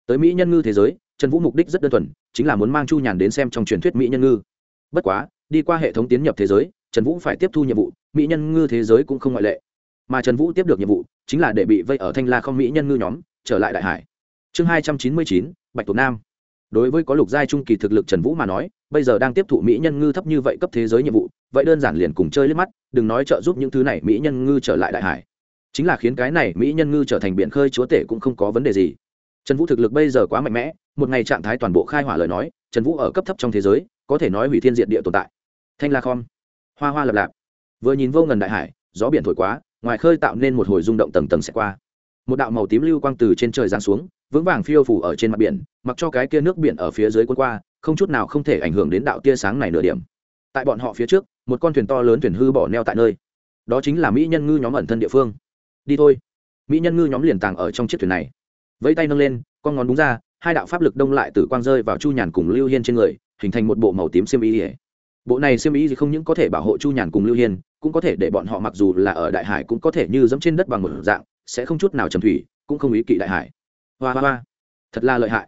tới mỹ nhân ngư thế giới trần vũ mục đích rất đơn thuần, chính là muốn mang chu nhàn đến xem trong truyền thuyết mỹ nhân ngư. Bất quá, đi qua hệ thống tiến nhập thế giới, trần vũ phải tiếp thu nhiệm vụ, mỹ nhân ngư thế giới cũng không ngoại lệ. Mà trần vũ tiếp được nhiệm vụ, chính là để bị vây ở thanh la không mỹ nhân ngư nhóm, trở lại đại hải. Chương hai trăm chín mươi chín, bạch tuộc nam. Đối với có lục giai trung kỳ thực lực trần vũ mà nói, bây giờ đang tiếp thụ mỹ nhân ngư thấp như vậy cấp thế giới nhiệm vụ, vậy đơn giản liền cùng chơi liếc mắt, đừng nói trợ giúp những thứ này mỹ nhân ngư trở lại đại hải. Chính là khiến cái này mỹ nhân ngư trở thành biển khơi chúa tể cũng không có vấn đề gì. Trần vũ thực lực bây giờ quá mạnh mẽ một ngày trạng thái toàn bộ khai hỏa lời nói, trần vũ ở cấp thấp trong thế giới, có thể nói hủy thiên diện địa tồn tại. Thanh la khom. Hoa hoa lập lạp. Vừa nhìn vô ngần đại hải, gió biển thổi quá, ngoài khơi tạo nên một hồi rung động tầng tầng sẽ qua. Một đạo màu tím lưu quang từ trên trời giáng xuống, vững vàng phiêu phủ ở trên mặt biển, mặc cho cái kia nước biển ở phía dưới quân qua, không chút nào không thể ảnh hưởng đến đạo tia sáng này nửa điểm. Tại bọn họ phía trước, một con thuyền to lớn thuyền hư bỏ neo tại nơi. Đó chính là mỹ nhân ngư nhóm ẩn thân địa phương. Đi thôi. Mỹ nhân ngư nhóm liền tàng ở trong chiếc thuyền này. Vẫy tay nâng lên, con ngón đúng ra hai đạo pháp lực đông lại từ quang rơi vào chu nhàn cùng lưu hiên trên người, hình thành một bộ màu tím xiêm y bộ này xiêm y không những có thể bảo hộ chu nhàn cùng lưu hiên, cũng có thể để bọn họ mặc dù là ở đại hải cũng có thể như dẫm trên đất bằng một dạng, sẽ không chút nào trầm thủy, cũng không ý kỵ đại hải. Hoa hoa hoa, thật là lợi hại.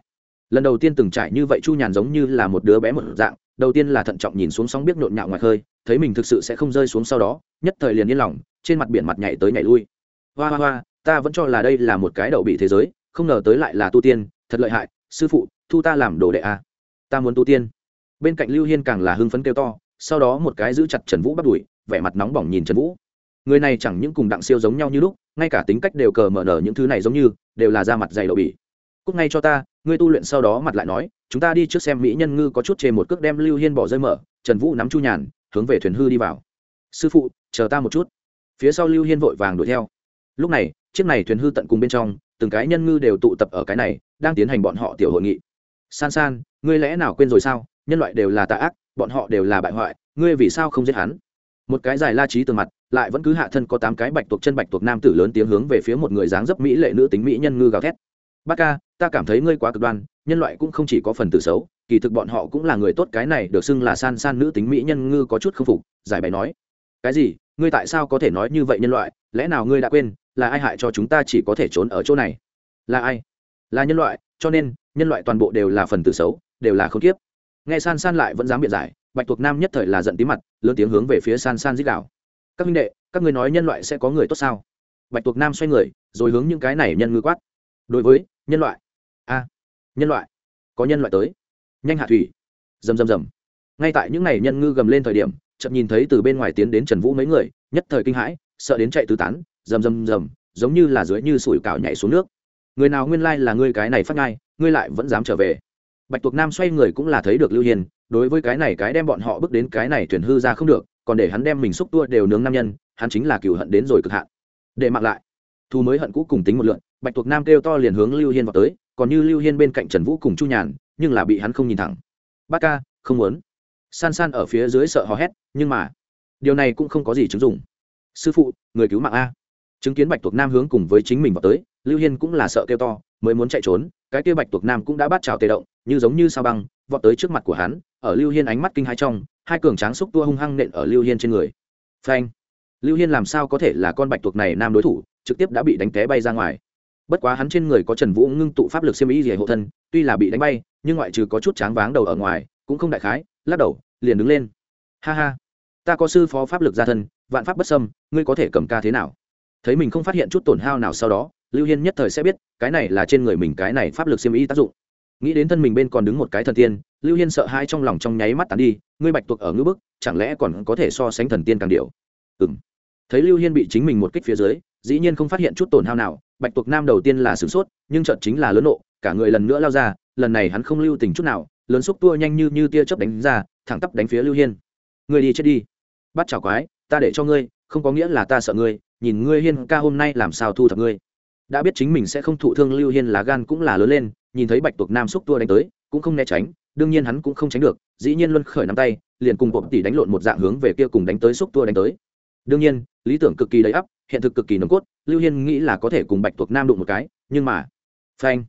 Lần đầu tiên từng trải như vậy chu nhàn giống như là một đứa bé một dạng, đầu tiên là thận trọng nhìn xuống sóng biết nhộn nhạo ngoài khơi, thấy mình thực sự sẽ không rơi xuống sau đó, nhất thời liền yên lòng, trên mặt biển mặt nhảy tới nhảy lui. Hoa hoa hoa, ta vẫn cho là đây là một cái đậu bị thế giới, không ngờ tới lại là tu tiên thật lợi hại, sư phụ, thu ta làm đồ đệ a ta muốn tu tiên. Bên cạnh lưu hiên càng là hưng phấn kêu to, sau đó một cái giữ chặt trần vũ bắt đuổi, vẻ mặt nóng bỏng nhìn trần vũ. Người này chẳng những cùng đặng siêu giống nhau như lúc, ngay cả tính cách đều cờ mở nở những thứ này giống như, đều là da mặt dày đậu bỉ. Cúc ngay cho ta, ngươi tu luyện sau đó mặt lại nói, chúng ta đi trước xem mỹ nhân ngư có chút chê một cước đem lưu hiên bỏ rơi mở, trần vũ nắm chu nhàn, hướng về thuyền hư đi vào. Sư phụ, chờ ta một chút. Phía sau lưu hiên vội vàng đuổi theo. Lúc này, chiếc này thuyền hư tận cùng bên trong, từng cái nhân ngư đều tụ tập ở cái này đang tiến hành bọn họ tiểu hội nghị. San san, ngươi lẽ nào quên rồi sao? Nhân loại đều là tà ác, bọn họ đều là bại hoại, ngươi vì sao không giết hắn? Một cái dài la trí từ mặt, lại vẫn cứ hạ thân có tám cái bạch tuộc chân bạch tuộc nam tử lớn tiếng hướng về phía một người dáng dấp mỹ lệ nữ tính mỹ nhân ngư gào thét. Bác ca, ta cảm thấy ngươi quá cực đoan, nhân loại cũng không chỉ có phần tử xấu, kỳ thực bọn họ cũng là người tốt cái này, được xưng là san san nữ tính mỹ nhân ngư có chút không phục, giải bày nói. Cái gì? Ngươi tại sao có thể nói như vậy nhân loại? Lẽ nào ngươi đã quên, là ai hại cho chúng ta chỉ có thể trốn ở chỗ này? Là ai? Là nhân loại, cho nên nhân loại toàn bộ đều là phần tử xấu, đều là không kiếp. Nghe san san lại vẫn dám biện giải, bạch thuộc nam nhất thời là giận tí mặt, lớn tiếng hướng về phía san san dích đạo các minh đệ, các ngươi nói nhân loại sẽ có người tốt sao? Bạch thuộc nam xoay người, rồi hướng những cái này nhân ngư quát. Đối với nhân loại. A, nhân loại, có nhân loại tới. Nhanh hạ thủy. Rầm rầm rầm. Ngay tại những ngày nhân ngư gầm lên thời điểm chậm nhìn thấy từ bên ngoài tiến đến trần vũ mấy người, nhất thời kinh hãi, sợ đến chạy tứ tán, rầm rầm rầm, giống như là dưới như sủi cảo nhảy xuống nước người nào nguyên lai là ngươi cái này phát ngai, ngươi lại vẫn dám trở về. Bạch tuộc nam xoay người cũng là thấy được lưu hiền đối với cái này cái đem bọn họ bước đến cái này thuyền hư ra không được, còn để hắn đem mình xúc tua đều nướng nam nhân, hắn chính là cựu hận đến rồi cực hạn. Để mặc lại. Thu mới hận cũ cùng tính một lượn, bạch tuộc nam kêu to liền hướng lưu hiên vào tới, còn như lưu hiên bên cạnh trần vũ cùng chu nhàn, nhưng là bị hắn không nhìn thẳng. Bác ca, không muốn. San san ở phía dưới sợ hò hét, nhưng mà, điều này cũng không có gì chứng dụng. Sư phụ, người cứu mạng a. Chứng kiến bạch tuộc nam hướng cùng với chính mình vào tới lưu hiên cũng là sợ kêu to, mới muốn chạy trốn, cái kia bạch tuộc nam cũng đã bắt trào tê động, như giống như sao băng, vọt tới trước mặt của hắn, ở lưu hiên ánh mắt kinh hai trong, hai cường tráng xúc tua hung hăng nện ở lưu hiên trên người. Phanh! Lưu hiên làm sao có thể là con bạch tuộc này nam đối thủ, trực tiếp đã bị đánh té bay ra ngoài. Bất quá hắn trên người có trần vũ ngưng tụ pháp lực xiêm ý gì hộ thân, tuy là bị đánh bay, nhưng ngoại trừ có chút tráng váng đầu ở ngoài, cũng không đại khái, lắc đầu, liền đứng lên. Ha ha! Ta có sư phó pháp lực gia thân, vạn pháp bất xâm, ngươi có thể cầm ca thế nào? Thấy mình không phát hiện chút tổn hao nào sau đó lưu hiên nhất thời sẽ biết, cái này là trên người mình cái này pháp lực xiêm ý tác dụng. Nghĩ đến thân mình bên còn đứng một cái thần tiên, lưu hiên sợ hai trong lòng trong nháy mắt tàn đi, ngươi bạch tuộc ở ngữ bức, chẳng lẽ còn có thể so sánh thần tiên càng điệu ừ m thấy lưu hiên bị chính mình một kích phía dưới, dĩ nhiên không phát hiện chút tổn hao nào, bạch tuộc nam đầu tiên là sửng sốt, nhưng trận chính là lớn nộ, cả người lần nữa lao ra, lần này hắn không lưu tình chút nào, lớn xúc tua nhanh như như tia chớp đánh ra, thẳng tắp đánh phía lưu hiên. Người đi chết đi. Bắt chảo quái, ta để cho ngươi, không có nghĩa là ta sợ ngươi, nhìn ngươi hiên ca hôm nay làm sao thu thập ngươi đã biết chính mình sẽ không thụ thương lưu hiên lá gan cũng là lớn lên, nhìn thấy bạch tuộc nam xúc tua đánh tới, cũng không né tránh, đương nhiên hắn cũng không tránh được, dĩ nhiên luân khởi nắm tay, liền cùng cộp tỷ đánh lộn một dạng hướng về kia cùng đánh tới xúc tua đánh tới. Đương nhiên, lý tưởng cực kỳ đầy ắp, hiện thực cực kỳ nồng cốt, lưu hiên nghĩ là có thể cùng bạch tuộc nam đụng một cái, nhưng mà, phanh,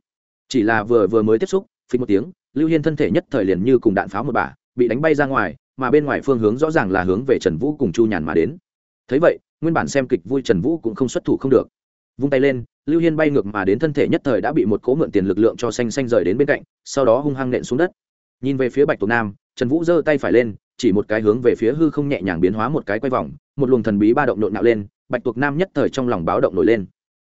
chỉ là vừa vừa mới tiếp xúc phí một tiếng, lưu hiên thân thể nhất thời liền như cùng đạn pháo một bả, bị đánh bay ra ngoài, mà bên ngoài phương hướng rõ ràng là hướng về trần vũ cùng chu nhàn mà đến. Thấy vậy, nguyên bản xem kịch vui trần vũ cũng không xuất thủ không được vung tay lên, lưu hiên bay ngược mà đến thân thể nhất thời đã bị một cố mượn tiền lực lượng cho xanh xanh rời đến bên cạnh, sau đó hung hăng nện xuống đất. Nhìn về phía bạch tuộc nam, trần vũ giơ tay phải lên, chỉ một cái hướng về phía hư không nhẹ nhàng biến hóa một cái quay vòng, một luồng thần bí ba động nộn nạo lên, bạch tuộc nam nhất thời trong lòng báo động nổi lên.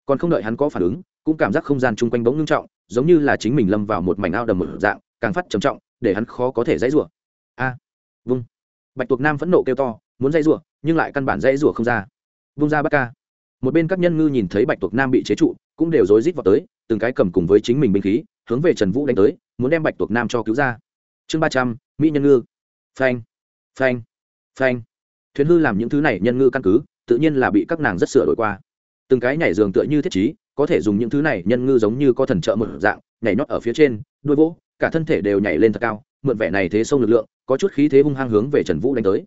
Còn không đợi hắn có phản ứng, cũng cảm giác không gian chung quanh bỗng ngưng trọng, giống như là chính mình lâm vào một mảnh ao đầm một dạng, càng phát trầm trọng, để hắn khó có thể dãy rủa. A, vung. Bạch tuộc nam phẫn nộ kêu to, muốn dãy rủa, nhưng lại căn bản dãy rủa không ra. Vung ra bắt ca một bên các nhân ngư nhìn thấy bạch tuộc nam bị chế trụ, cũng đều rối rít vào tới, từng cái cầm cùng với chính mình binh khí, hướng về trần vũ đánh tới, muốn đem bạch tuộc nam cho cứu ra. Chương ba trăm, mỹ nhân ngư. Phanh phanh phanh. Thuyền hư làm những thứ này nhân ngư căn cứ, tự nhiên là bị các nàng rất sửa đổi qua. Từng cái nhảy giường tựa như thiết chí có thể dùng những thứ này nhân ngư giống như có thần trợ một dạng, nhảy nhót ở phía trên, đuôi vỗ, cả thân thể đều nhảy lên thật cao, mượn vẻ này thế sông lực lượng, có chút khí thế hung hăng hướng về trần vũ đánh tới.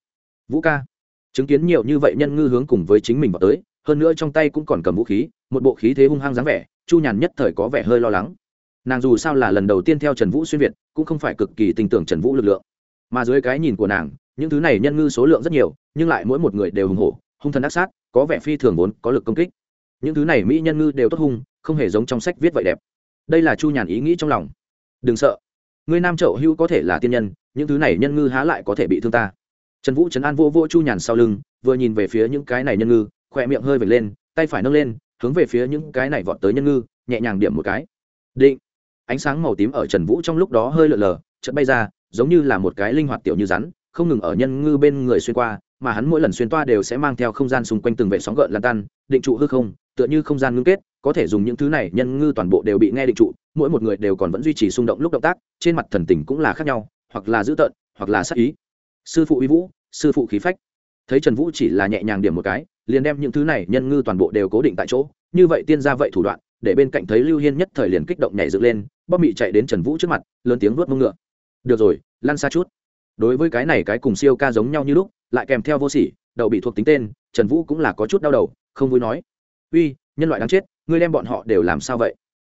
Vũ ca, chứng kiến nhiều như vậy nhân ngư hướng cùng với chính mình vào tới hơn nữa trong tay cũng còn cầm vũ khí, một bộ khí thế hung hăng dáng vẻ, chu nhàn nhất thời có vẻ hơi lo lắng. Nàng dù sao là lần đầu tiên theo trần vũ xuyên việt, cũng không phải cực kỳ tin tưởng trần vũ lực lượng. Mà dưới cái nhìn của nàng, những thứ này nhân ngư số lượng rất nhiều, nhưng lại mỗi một người đều hùng hổ, hung thần ác sát, có vẻ phi thường vốn, có lực công kích. Những thứ này mỹ nhân ngư đều tốt hung, không hề giống trong sách viết vậy đẹp. Đây là chu nhàn ý nghĩ trong lòng. Đừng sợ. Người nam trậu hữu có thể là tiên nhân, những thứ này nhân ngư há lại có thể bị thương ta. Trần vũ trấn an vô vô chu nhàn sau lưng, vừa nhìn về phía những cái này nhân ngư khỏe miệng hơi vệt lên, tay phải nâng lên, hướng về phía những cái này vọt tới nhân ngư, nhẹ nhàng điểm một cái. Định. Ánh sáng màu tím ở trần vũ trong lúc đó hơi lờ lờ, chợt bay ra, giống như là một cái linh hoạt tiểu như rắn, không ngừng ở nhân ngư bên người xuyên qua, mà hắn mỗi lần xuyên toa đều sẽ mang theo không gian xung quanh từng vệ sóng gợn lan tan, định trụ hư không, tựa như không gian ngưng kết, có thể dùng những thứ này, nhân ngư toàn bộ đều bị nghe định trụ, mỗi một người đều còn vẫn duy trì xung động lúc động tác, trên mặt thần tình cũng là khác nhau, hoặc là dữ tợn, hoặc là sắc ý. Sư phụ uy vũ, sư phụ khí phách. Thấy trần vũ chỉ là nhẹ nhàng điểm một cái liền đem những thứ này nhân ngư toàn bộ đều cố định tại chỗ, như vậy tiên ra vậy thủ đoạn, để bên cạnh thấy lưu hiên nhất thời liền kích động nhảy dựng lên, bóp mị chạy đến trần vũ trước mặt, lớn tiếng vuốt mông ngựa. Được rồi, lăn xa chút. Đối với cái này cái cùng siêu ca giống nhau như lúc, lại kèm theo vô sỉ đậu bị thuộc tính tên, trần vũ cũng là có chút đau đầu, không vui nói. Uy, nhân loại đáng chết, ngươi đem bọn họ đều làm sao vậy?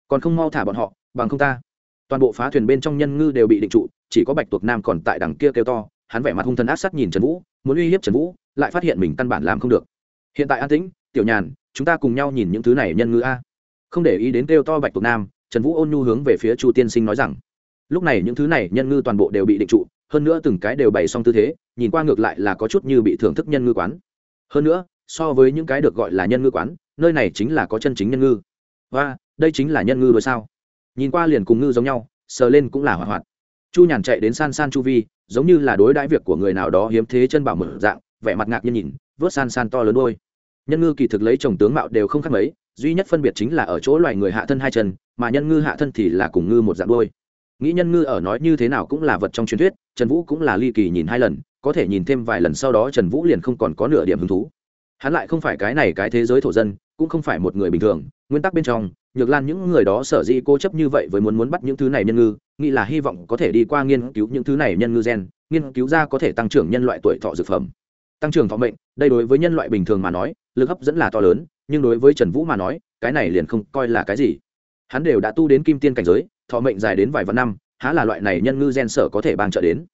Còn không mau thả bọn họ, bằng không ta. Toàn bộ phá thuyền bên trong nhân ngư đều bị định trụ, chỉ có bạch tuộc nam còn tại đằng kia kêu to, hắn vẻ mặt hung thần ác sắt nhìn trần vũ, muốn uy hiếp trần vũ, lại phát hiện mình căn bản làm không được hiện tại an tĩnh, tiểu nhàn, chúng ta cùng nhau nhìn những thứ này nhân ngữ a. Không để ý đến kêu to bạch tuộc nam, trần vũ ôn nhu hướng về phía chu tiên sinh nói rằng, lúc này những thứ này nhân ngư toàn bộ đều bị định trụ, hơn nữa từng cái đều bày xong tư thế, nhìn qua ngược lại là có chút như bị thưởng thức nhân ngư quán. Hơn nữa, so với những cái được gọi là nhân ngư quán, nơi này chính là có chân chính nhân ngư và, đây chính là nhân ngư đôi sao. Nhìn qua liền cùng ngư giống nhau, sờ lên cũng là hoạt hoạt chu nhàn chạy đến san san chu vi, giống như là đối đãi việc của người nào đó hiếm thế chân bảo mở dạng, vẻ mặt ngạc nhiên nhìn vớt san san to lớn đôi. Nhân ngư kỳ thực lấy chồng tướng mạo đều không khác mấy, duy nhất phân biệt chính là ở chỗ loài người hạ thân hai chân, mà nhân ngư hạ thân thì là cùng ngư một dạng đôi. Nghĩ nhân ngư ở nói như thế nào cũng là vật trong truyền thuyết, trần vũ cũng là ly kỳ nhìn hai lần, có thể nhìn thêm vài lần sau đó trần vũ liền không còn có nửa điểm hứng thú. Hắn lại không phải cái này cái thế giới thổ dân, cũng không phải một người bình thường, nguyên tắc bên trong, nhược lan những người đó sở dĩ cố chấp như vậy với muốn muốn bắt những thứ này nhân ngư, nghĩ là hy vọng có thể đi qua nghiên cứu những thứ này nhân ngư gen, nghiên cứu ra có thể tăng trưởng nhân loại tuổi thọ dược phẩm tăng trưởng thọ mệnh, đây đối với nhân loại bình thường mà nói, lực hấp dẫn là to lớn, nhưng đối với trần vũ mà nói, cái này liền không coi là cái gì. Hắn đều đã tu đến kim tiên cảnh giới, thọ mệnh dài đến vài vạn năm, há là loại này nhân ngư gen sở có thể bàn trợ đến.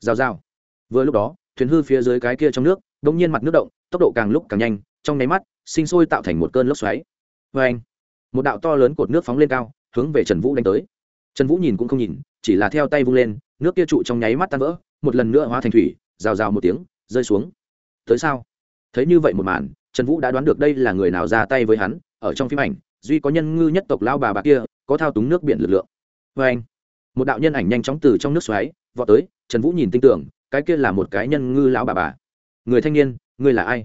Giao giao. Vừa lúc đó, thuyền hư phía dưới cái kia trong nước đ ỗ n g nhiên mặt nước động, tốc độ càng lúc càng nhanh, trong nháy mắt, sinh sôi tạo thành một cơn lốc xoáy. Vê anh, một đạo to lớn cột nước phóng lên cao, hướng về trần vũ đánh tới. Trần vũ nhìn cũng không nhìn, chỉ là theo tay vung lên, nước kia trụ trong nháy mắt tan vỡ, một lần nữa hóa thành thủy, rào rào một tiếng, rơi xuống tới sao? Thấy như vậy một màn, trần vũ đã đoán được đây là người nào ra tay với hắn, ở trong phim ảnh, duy có nhân ngư nhất tộc lao bà bà kia, có thao túng nước biển lực lượng. Vê anh, một đạo nhân ảnh nhanh chóng từ trong nước xoáy, vọt tới, trần vũ nhìn tin tưởng, cái kia là một cái nhân ngư lão bà bà. Người thanh niên, ngươi là ai?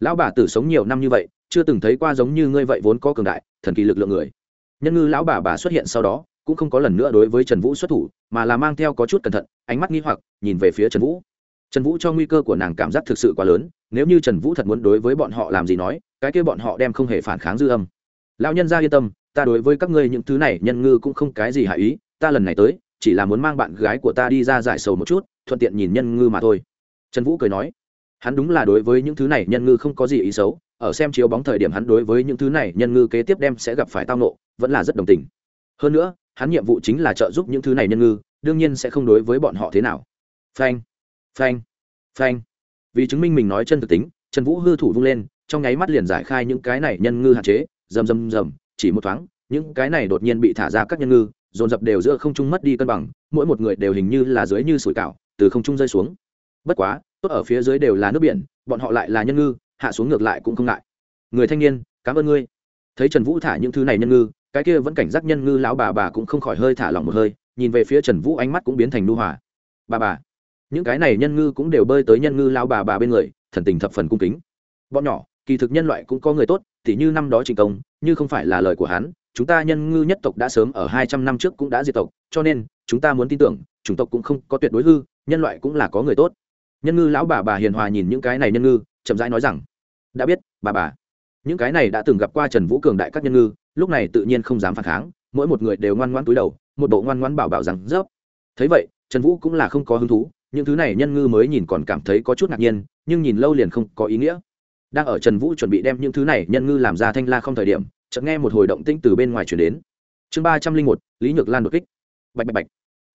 Lão bà tử sống nhiều năm như vậy, chưa từng thấy qua giống như ngươi vậy vốn có cường đại, thần kỳ lực lượng người. Nhân ngư lão bà bà xuất hiện sau đó, cũng không có lần nữa đối với trần vũ xuất thủ, mà là mang theo có chút cẩn thận, ánh mắt nghi hoặc, nhìn về phía trần vũ trần vũ cho nguy cơ của nàng cảm giác thực sự quá lớn, nếu như trần vũ thật muốn đối với bọn họ làm gì nói, cái kia bọn họ đem không hề phản kháng dư âm. Lão nhân ra yên tâm, ta đối với các ngươi những thứ này nhân ngư cũng không cái gì hạ ý, ta lần này tới, chỉ là muốn mang bạn gái của ta đi ra giải sầu một chút, thuận tiện nhìn nhân ngư mà thôi. Trần vũ cười nói. Hắn đúng là đối với những thứ này nhân ngư không có gì ý xấu, ở xem chiếu bóng thời điểm hắn đối với những thứ này nhân ngư kế tiếp đem sẽ gặp phải tao nộ, vẫn là rất đồng tình. Hơn nữa, hắn nhiệm vụ chính là trợ giúp những thứ này nhân ngư, đương nhiên sẽ không đối với bọn họ thế nào. Phanh phanh phanh. Vì chứng minh mình nói chân thực tính, trần vũ hư thủ vung lên, trong nháy mắt liền giải khai những cái này nhân ngư hạn chế, rầm rầm rầm, chỉ một thoáng, những cái này đột nhiên bị thả ra các nhân ngư, dồn dập đều giữa không trung mất đi cân bằng, mỗi một người đều hình như là dưới như sủi cảo, từ không trung rơi xuống. Bất quá, tốt ở phía dưới đều là nước biển, bọn họ lại là nhân ngư, hạ xuống ngược lại cũng không ngại. Người thanh niên, cảm ơn ngươi. Thấy trần vũ thả những thứ này nhân ngư, cái kia vẫn cảnh giác nhân ngư lão bà bà cũng không khỏi hơi thả lỏng một hơi, nhìn về phía trần vũ ánh mắt cũng biến thành nu hòa. Bà bà những cái này nhân ngư cũng đều bơi tới nhân ngư lão bà bà bên người, thần tình thập phần cung kính. Bọn nhỏ, kỳ thực nhân loại cũng có người tốt thì như năm đó trình công, như không phải là lời của hắn, chúng ta nhân ngư nhất tộc đã sớm ở hai trăm năm trước cũng đã diệt tộc, cho nên, chúng ta muốn tin tưởng, chủng tộc cũng không có tuyệt đối hư, nhân loại cũng là có người tốt. Nhân ngư lão bà bà hiền hòa nhìn những cái này nhân ngư, chậm rãi nói rằng, đã biết, bà bà, những cái này đã từng gặp qua trần vũ cường đại các nhân ngư, lúc này tự nhiên không dám phản kháng, mỗi một người đều ngoan ngoan túi đầu, một bộ ngoan ngoan bảo bảo rằng rớp thấy vậy, trần vũ cũng là không có hứng thú những thứ này nhân ngư mới nhìn còn cảm thấy có chút ngạc nhiên nhưng nhìn lâu liền không có ý nghĩa. Đang ở trần vũ chuẩn bị đem những thứ này nhân ngư làm ra thanh la không thời điểm chợt nghe một hồi động tĩnh từ bên ngoài chuyển đến. Chương ba trăm linh một lý nhược lan đột kích. Bạch bạch bạch.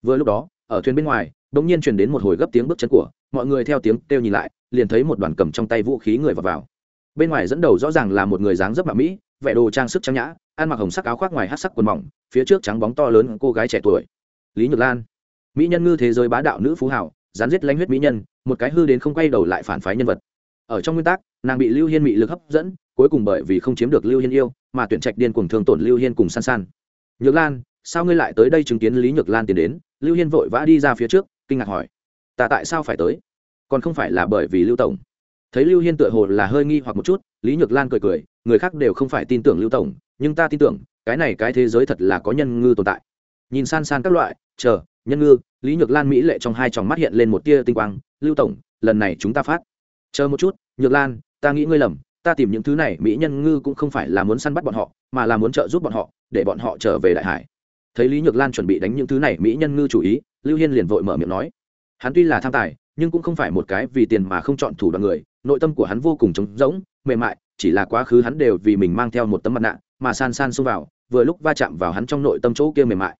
Vừa lúc đó ở thuyền bên ngoài đ ỗ n g nhiên truyền đến một hồi gấp tiếng bước chân của mọi người theo tiếng kêu nhìn lại liền thấy một đoàn cầm trong tay vũ khí người vào, vào. bên ngoài dẫn đầu rõ ràng là một người dáng dấp mạ mỹ vẻ đồ trang sức trang nhã ăn mặc hồng sắc áo khoác ngoài hát sắc quần mỏng phía trước trắng bóng to lớn cô gái trẻ tuổi. Lý nhược lan. Mỹ nhân ngư thế giới bá đạo nữ phú hảo gián giết lãnh huyết mỹ nhân, một cái hư đến không quay đầu lại phản phái nhân vật. Ở trong nguyên tắc, nàng bị lưu hiên mị lực hấp dẫn, cuối cùng bởi vì không chiếm được lưu hiên yêu, mà tuyển trạch điên cuồng thương tổn lưu hiên cùng san san. Nhược lan, sao ngươi lại tới đây chứng kiến lý nhược lan tiến đến? Lưu hiên vội vã đi ra phía trước, kinh ngạc hỏi. Ta tại sao phải tới? Còn không phải là bởi vì lưu tổng. Thấy lưu hiên tựa hồ là hơi nghi hoặc một chút, lý nhược lan cười cười, người khác đều không phải tin tưởng lưu tổng, nhưng ta tin tưởng, cái này cái thế giới thật là có nhân ngư tồn tại. Nhìn san san các loại, chờ, nhân ngư lý nhược lan mỹ lệ trong hai tròng mắt hiện lên một tia tinh quang, lưu tổng, lần này chúng ta phát. Chờ một chút, nhược lan, ta nghĩ ngươi lầm, ta tìm những thứ này, mỹ nhân ngư cũng không phải là muốn săn bắt bọn họ, mà là muốn trợ giúp bọn họ, để bọn họ trở về đại hải. Thấy lý nhược lan chuẩn bị đánh những thứ này, mỹ nhân ngư chủ ý, lưu hiên liền vội mở miệng nói, hắn tuy là tham tài, nhưng cũng không phải một cái vì tiền mà không chọn thủ đoạn người, nội tâm của hắn vô cùng trống rỗng, mềm mại, chỉ là quá khứ hắn đều vì mình mang theo một tấm mặt nạ, mà san san xông vào, vừa lúc va chạm vào hắn trong nội tâm chỗ kia mềm mại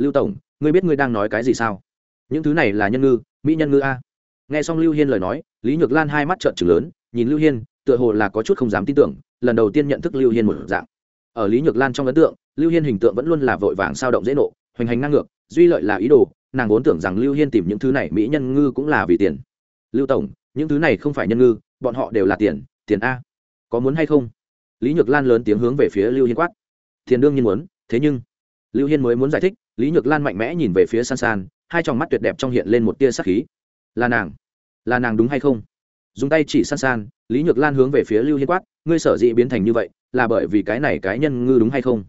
lưu tổng, ngươi biết ngươi đang nói cái gì sao? Những thứ này là nhân ngư, mỹ nhân ngư a. Nghe xong lưu hiên lời nói, lý nhược lan hai mắt trợn trừng lớn, nhìn lưu hiên, tựa hồ là có chút không dám tin tưởng, lần đầu tiên nhận thức lưu hiên một dạng. Ở lý nhược lan trong ấn tượng, lưu hiên hình tượng vẫn luôn là vội vàng sao động dễ nộ, hoành hành ngang ngược, duy lợi là ý đồ, nàng vốn tưởng rằng lưu hiên tìm những thứ này mỹ nhân ngư cũng là vì tiền. Lưu tổng, những thứ này không phải nhân ngư, bọn họ đều là tiền tiền a. Có muốn hay không? Lý nhược lan lớn tiếng hướng về phía lưu hiên quát. Tiền đương nhiên muốn, thế nhưng, lưu hiên mới muốn giải thích lý nhược lan mạnh mẽ nhìn về phía san san, hai tròng mắt tuyệt đẹp trong hiện lên một tia sắc khí. Là nàng là nàng đúng hay không? Dùng tay chỉ san san, lý nhược lan hướng về phía lưu hiên quát, ngươi sở dĩ biến thành như vậy, là bởi vì cái này cái nhân ngư đúng hay không?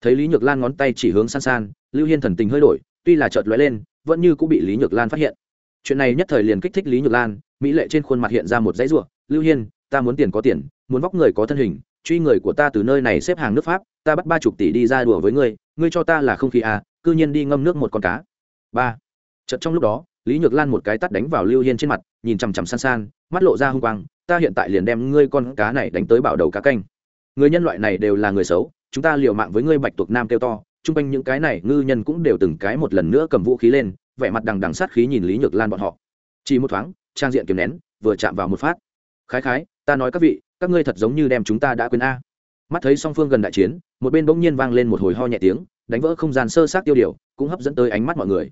Thấy lý nhược lan ngón tay chỉ hướng san san, lưu hiên thần tình hơi đổi, tuy là chợt lóe lên, vẫn như cũng bị lý nhược lan phát hiện. Chuyện này nhất thời liền kích thích lý nhược lan, mỹ lệ trên khuôn mặt hiện ra một dãy ruộng lưu hiên, ta muốn tiền có tiền, muốn vóc người có thân hình, truy người của ta từ nơi này xếp hàng nước pháp, ta bắt ba chục tỷ đi ra đùa với ngươi ngươi cho ta là không khí à cư nhiên đi ngâm nước một con cá. Ba. Chợt trong lúc đó, lý nhược lan một cái tắt đánh vào lưu hiên trên mặt, nhìn chằm chằm san san, mắt lộ ra hung quang, ta hiện tại liền đem ngươi con cá này đánh tới bảo đầu cá canh. Người nhân loại này đều là người xấu, chúng ta liều mạng với ngươi bạch tuộc nam kêu to, chung quanh những cái này ngư nhân cũng đều từng cái một lần nữa cầm vũ khí lên, vẻ mặt đằng đằng sát khí nhìn lý nhược lan bọn họ. Chỉ một thoáng, trang diện kiềm nén, vừa chạm vào một phát. Khái khái, ta nói các vị, các ngươi thật giống như đem chúng ta đã quên a. Mắt thấy song phương gần đại chiến, một bên bỗng nhiên vang lên một hồi ho nhẹ tiếng đánh vỡ không gian sơ sát tiêu điều, cũng hấp dẫn tới ánh mắt mọi người.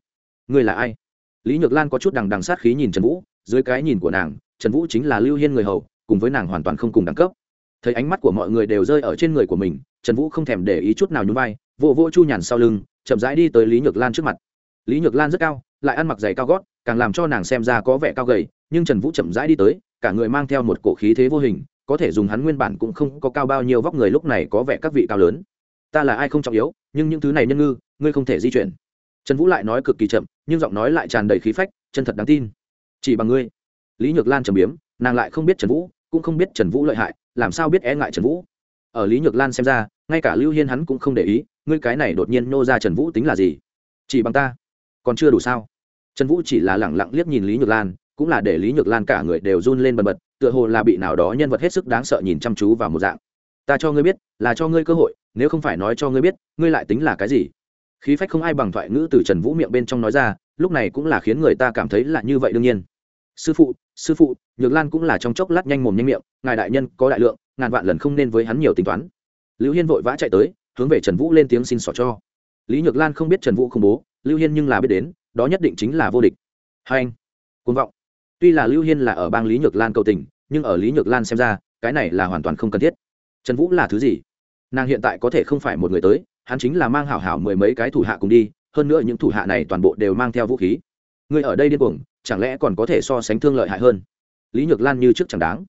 Người là ai? Lý nhược lan có chút đằng đằng sát khí nhìn trần vũ, dưới cái nhìn của nàng, trần vũ chính là lưu hiên người hầu, cùng với nàng hoàn toàn không cùng đẳng cấp. Thấy ánh mắt của mọi người đều rơi ở trên người của mình, trần vũ không thèm để ý chút nào nhún vai vô vô chu nhàn sau lưng, chậm rãi đi tới lý nhược lan trước mặt. Lý nhược lan rất cao, lại ăn mặc giày cao gót, càng làm cho nàng xem ra có vẻ cao gầy, nhưng trần vũ chậm rãi đi tới, cả người mang theo một cổ khí thế vô hình, có thể dùng hắn nguyên bản cũng không có cao bao nhiêu vóc người lúc này có vẻ các vị cao lớn ta là ai không trọng yếu, nhưng những thứ này nhân ngư, ngươi không thể di chuyển. Trần vũ lại nói cực kỳ chậm, nhưng giọng nói lại tràn đầy khí phách, chân thật đáng tin. Chỉ bằng ngươi. Lý nhược lan trầm biếm, nàng lại không biết trần vũ, cũng không biết trần vũ lợi hại, làm sao biết e ngại trần vũ? Ở lý nhược lan xem ra, ngay cả lưu hiên hắn cũng không để ý, ngươi cái này đột nhiên nô ra trần vũ tính là gì? Chỉ bằng ta. Còn chưa đủ sao? Trần vũ chỉ là lẳng lặng liếc nhìn lý nhược lan, cũng là để lý nhược lan cả người đều run lên bần bật, tựa hồ là bị nào đó nhân vật hết sức đáng sợ nhìn chăm chú vào một dạng ta cho ngươi biết, là cho ngươi cơ hội, nếu không phải nói cho ngươi biết, ngươi lại tính là cái gì? Khí phách không ai bằng thoại ngữ từ trần vũ miệng bên trong nói ra, lúc này cũng là khiến người ta cảm thấy là như vậy đương nhiên. Sư phụ sư phụ, nhược lan cũng là trong chốc lát nhanh mồm nhanh miệng, ngài đại nhân có đại lượng, ngàn vạn lần không nên với hắn nhiều tính toán. Lưu hiên vội vã chạy tới, hướng về trần vũ lên tiếng xin xỏ cho. Lý nhược lan không biết trần vũ không bố, lưu hiên nhưng là biết đến, đó nhất định chính là vô địch. Hai anh côn vọng. Tuy là lưu hiên là ở bang lý nhược lan cầu tình, nhưng ở lý nhược lan xem ra, cái này là hoàn toàn không cần thiết trần vũ là thứ gì? Nàng hiện tại có thể không phải một người tới, hắn chính là mang hảo hảo mười mấy cái thủ hạ cùng đi, hơn nữa những thủ hạ này toàn bộ đều mang theo vũ khí. Người ở đây điên cuồng, chẳng lẽ còn có thể so sánh thương lợi hại hơn? Lý nhược lan như trước chẳng đáng.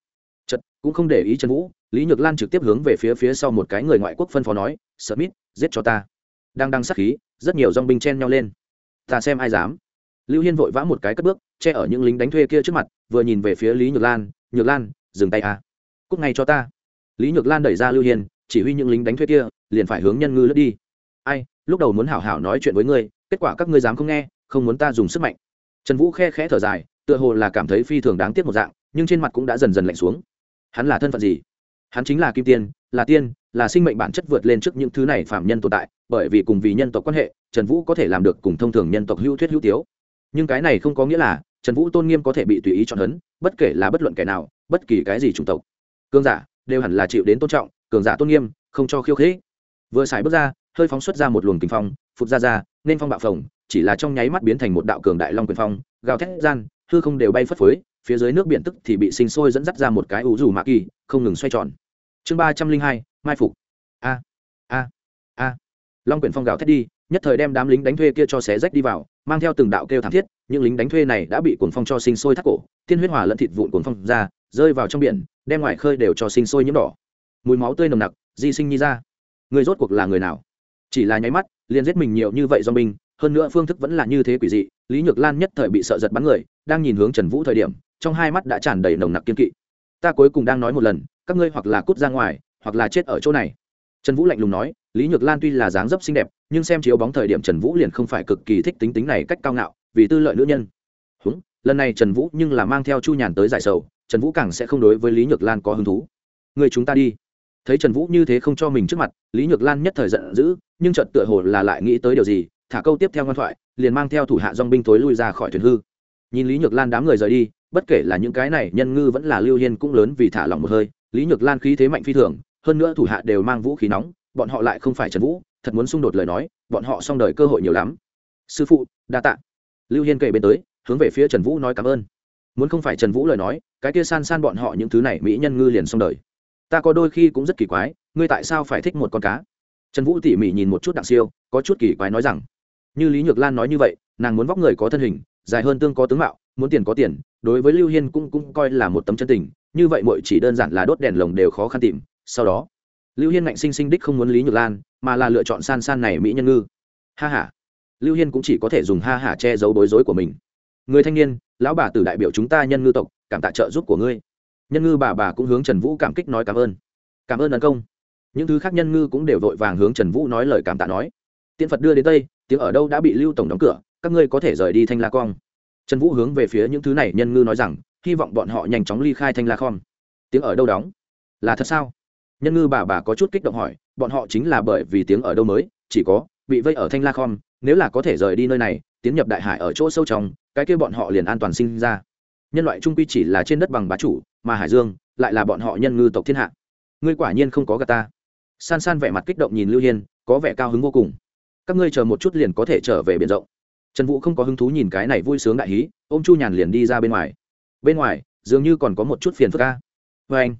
Chật cũng không để ý trần vũ, lý nhược lan trực tiếp hướng về phía phía sau một cái người ngoại quốc phân phó nói smith giết cho ta. Đang đăng sắc khí, rất nhiều dong binh chen nhau lên. Ta xem ai dám. Lưu hiên vội vã một cái cất bước, che ở những lính đánh thuê kia trước mặt, vừa nhìn về phía lý nhược lan nhược lan, dừng tay à. cúc ngay cho ta lý nhược lan đẩy ra lưu hiên, chỉ huy những lính đánh thuê kia, liền phải hướng nhân ngư lướt đi. Ai, lúc đầu muốn hảo hảo nói chuyện với ngươi, kết quả các ngươi dám không nghe, không muốn ta dùng sức mạnh. Trần vũ khe khẽ thở dài, tựa hồ là cảm thấy phi thường đáng tiếc một dạng, nhưng trên mặt cũng đã dần dần lạnh xuống. Hắn là thân phận gì? Hắn chính là kim tiên, là tiên, là sinh mệnh bản chất vượt lên trước những thứ này phạm nhân tồn tại, bởi vì cùng vì nhân tộc quan hệ, trần vũ có thể làm được cùng thông thường nhân tộc hữu thuyết hữu tiếu. Nhưng cái này không có nghĩa là, trần vũ tôn nghiêm có thể bị tùy ý chọn hấn, bất kể là bất luận kẻ nào, bất kỳ cái gì chủng tộc. Cương giả đều hẳn là chịu đến tôn trọng, cường giả tôn nghiêm, không cho khiêu khích. Vừa xài bước ra, hơi phóng xuất ra một luồng kinh phong phục ra ra, nên phong bạo phồng, chỉ là trong nháy mắt biến thành một đạo cường đại long quyền phong, gào thét gian, hư không đều bay phất phới, phía dưới nước biển tức thì bị sinh sôi dẫn dắt ra một cái ủ rủ mạ kỳ, không ngừng xoay tròn. Chương ba trăm linh hai, mai phục. A a a. Long quyển phong gào thét đi, nhất thời đem đám lính đánh thuê kia cho xé rách đi vào, mang theo từng đạo kêu thảm thiết, những lính đánh thuê này đã bị cuồng phong cho sinh sôi thắt cổ tiên huyết hòa lẫn thịt vụn cuồng phong ra, rơi vào trong biển đem ngoài khơi đều cho sinh sôi nhiễm đỏ. Mùi máu tươi nồng nặc, di sinh nhi ra. Người rốt cuộc là người nào? Chỉ là nháy mắt, liền giết mình nhiều như vậy do mình hơn nữa phương thức vẫn là như thế quỷ dị, lý nhược lan nhất thời bị sợ giật bắn người, đang nhìn hướng trần vũ thời điểm, trong hai mắt đã tràn đầy nồng nặc kiên kỵ. Ta cuối cùng đang nói một lần, các ngươi hoặc là cút ra ngoài, hoặc là chết ở chỗ này. Trần vũ lạnh lùng nói, lý nhược lan tuy là dáng dấp xinh đẹp, nhưng xem chiếu bóng thời điểm trần vũ liền không phải cực kỳ thích tính tính này cách cao ngạo, vì tư lợi nữ nhân. Húng lần này trần vũ nhưng là mang theo chu nhàn tới giải sầu, trần vũ càng sẽ không đối với lý nhược lan có hứng thú. Người chúng ta đi. Thấy trần vũ như thế không cho mình trước mặt, lý nhược lan nhất thời giận dữ, nhưng trận tựa hồ là lại nghĩ tới điều gì, thả câu tiếp theo ngoan thoại, liền mang theo thủ hạ dong binh tối lui ra khỏi thuyền hư. Nhìn lý nhược lan đám người rời đi, bất kể là những cái này nhân ngư vẫn là lưu hiên cũng lớn vì thả lỏng một hơi, lý nhược lan khí thế mạnh phi thường, hơn nữa thủ hạ đều mang vũ khí nóng, bọn họ lại không phải trần vũ, thật muốn xung đột lời nói, bọn họ xong đời cơ hội nhiều lắm. Sư phụ, đa tạ. Lưu hiên kể bên tới hướng về phía trần vũ nói cảm ơn. Muốn không phải trần vũ lời nói, cái kia san san bọn họ những thứ này mỹ nhân ngư liền xong đời. Ta có đôi khi cũng rất kỳ quái, ngươi tại sao phải thích một con cá? Trần vũ tỉ mỉ nhìn một chút đặng siêu, có chút kỳ quái nói rằng, như lý nhược lan nói như vậy, nàng muốn vóc người có thân hình, dài hơn tương có tướng mạo, muốn tiền có tiền, đối với lưu hiên cũng cũng coi là một tấm chân tình, như vậy muội chỉ đơn giản là đốt đèn lồng đều khó khăn tìm. Sau đó, lưu hiên ngạnh sinh sinh đích không muốn lý nhược lan, mà là lựa chọn san san này mỹ nhân ngư. Ha ha. Lưu hiên cũng chỉ có thể dùng ha hả che giấu bối rối của mình người thanh niên, lão bà tử đại biểu chúng ta nhân ngư tộc, cảm tạ trợ giúp của ngươi. Nhân ngư bà bà cũng hướng trần vũ cảm kích nói cảm ơn. Cảm ơn tấn công. Những thứ khác nhân ngư cũng đều vội vàng hướng trần vũ nói lời cảm tạ nói. Tiện phật đưa đến tây, tiếng ở đâu đã bị lưu tổng đóng cửa, các ngươi có thể rời đi thanh la cong trần vũ hướng về phía những thứ này nhân ngư nói rằng, hy vọng bọn họ nhanh chóng ly khai thanh la khom. Tiếng ở đâu đóng? Là thật sao? Nhân ngư bà bà có chút kích động hỏi, bọn họ chính là bởi vì tiếng ở đâu mới, chỉ có, bị vây ở thanh la khom, nếu là có thể rời đi nơi này tiến nhập đại hải ở chỗ sâu trong, cái kia bọn họ liền an toàn sinh ra. Nhân loại trung quy chỉ là trên đất bằng bá chủ, mà hải dương lại là bọn họ nhân ngư tộc thiên hạ. Ngươi quả nhiên không có gà ta. San san vẻ mặt kích động nhìn lưu hiên, có vẻ cao hứng vô cùng. Các ngươi chờ một chút liền có thể trở về biển rộng. Trần vũ không có hứng thú nhìn cái này vui sướng đại hí ô m chu nhàn liền đi ra bên ngoài. Bên ngoài, dường như còn có một chút phiền phức ca vê anh,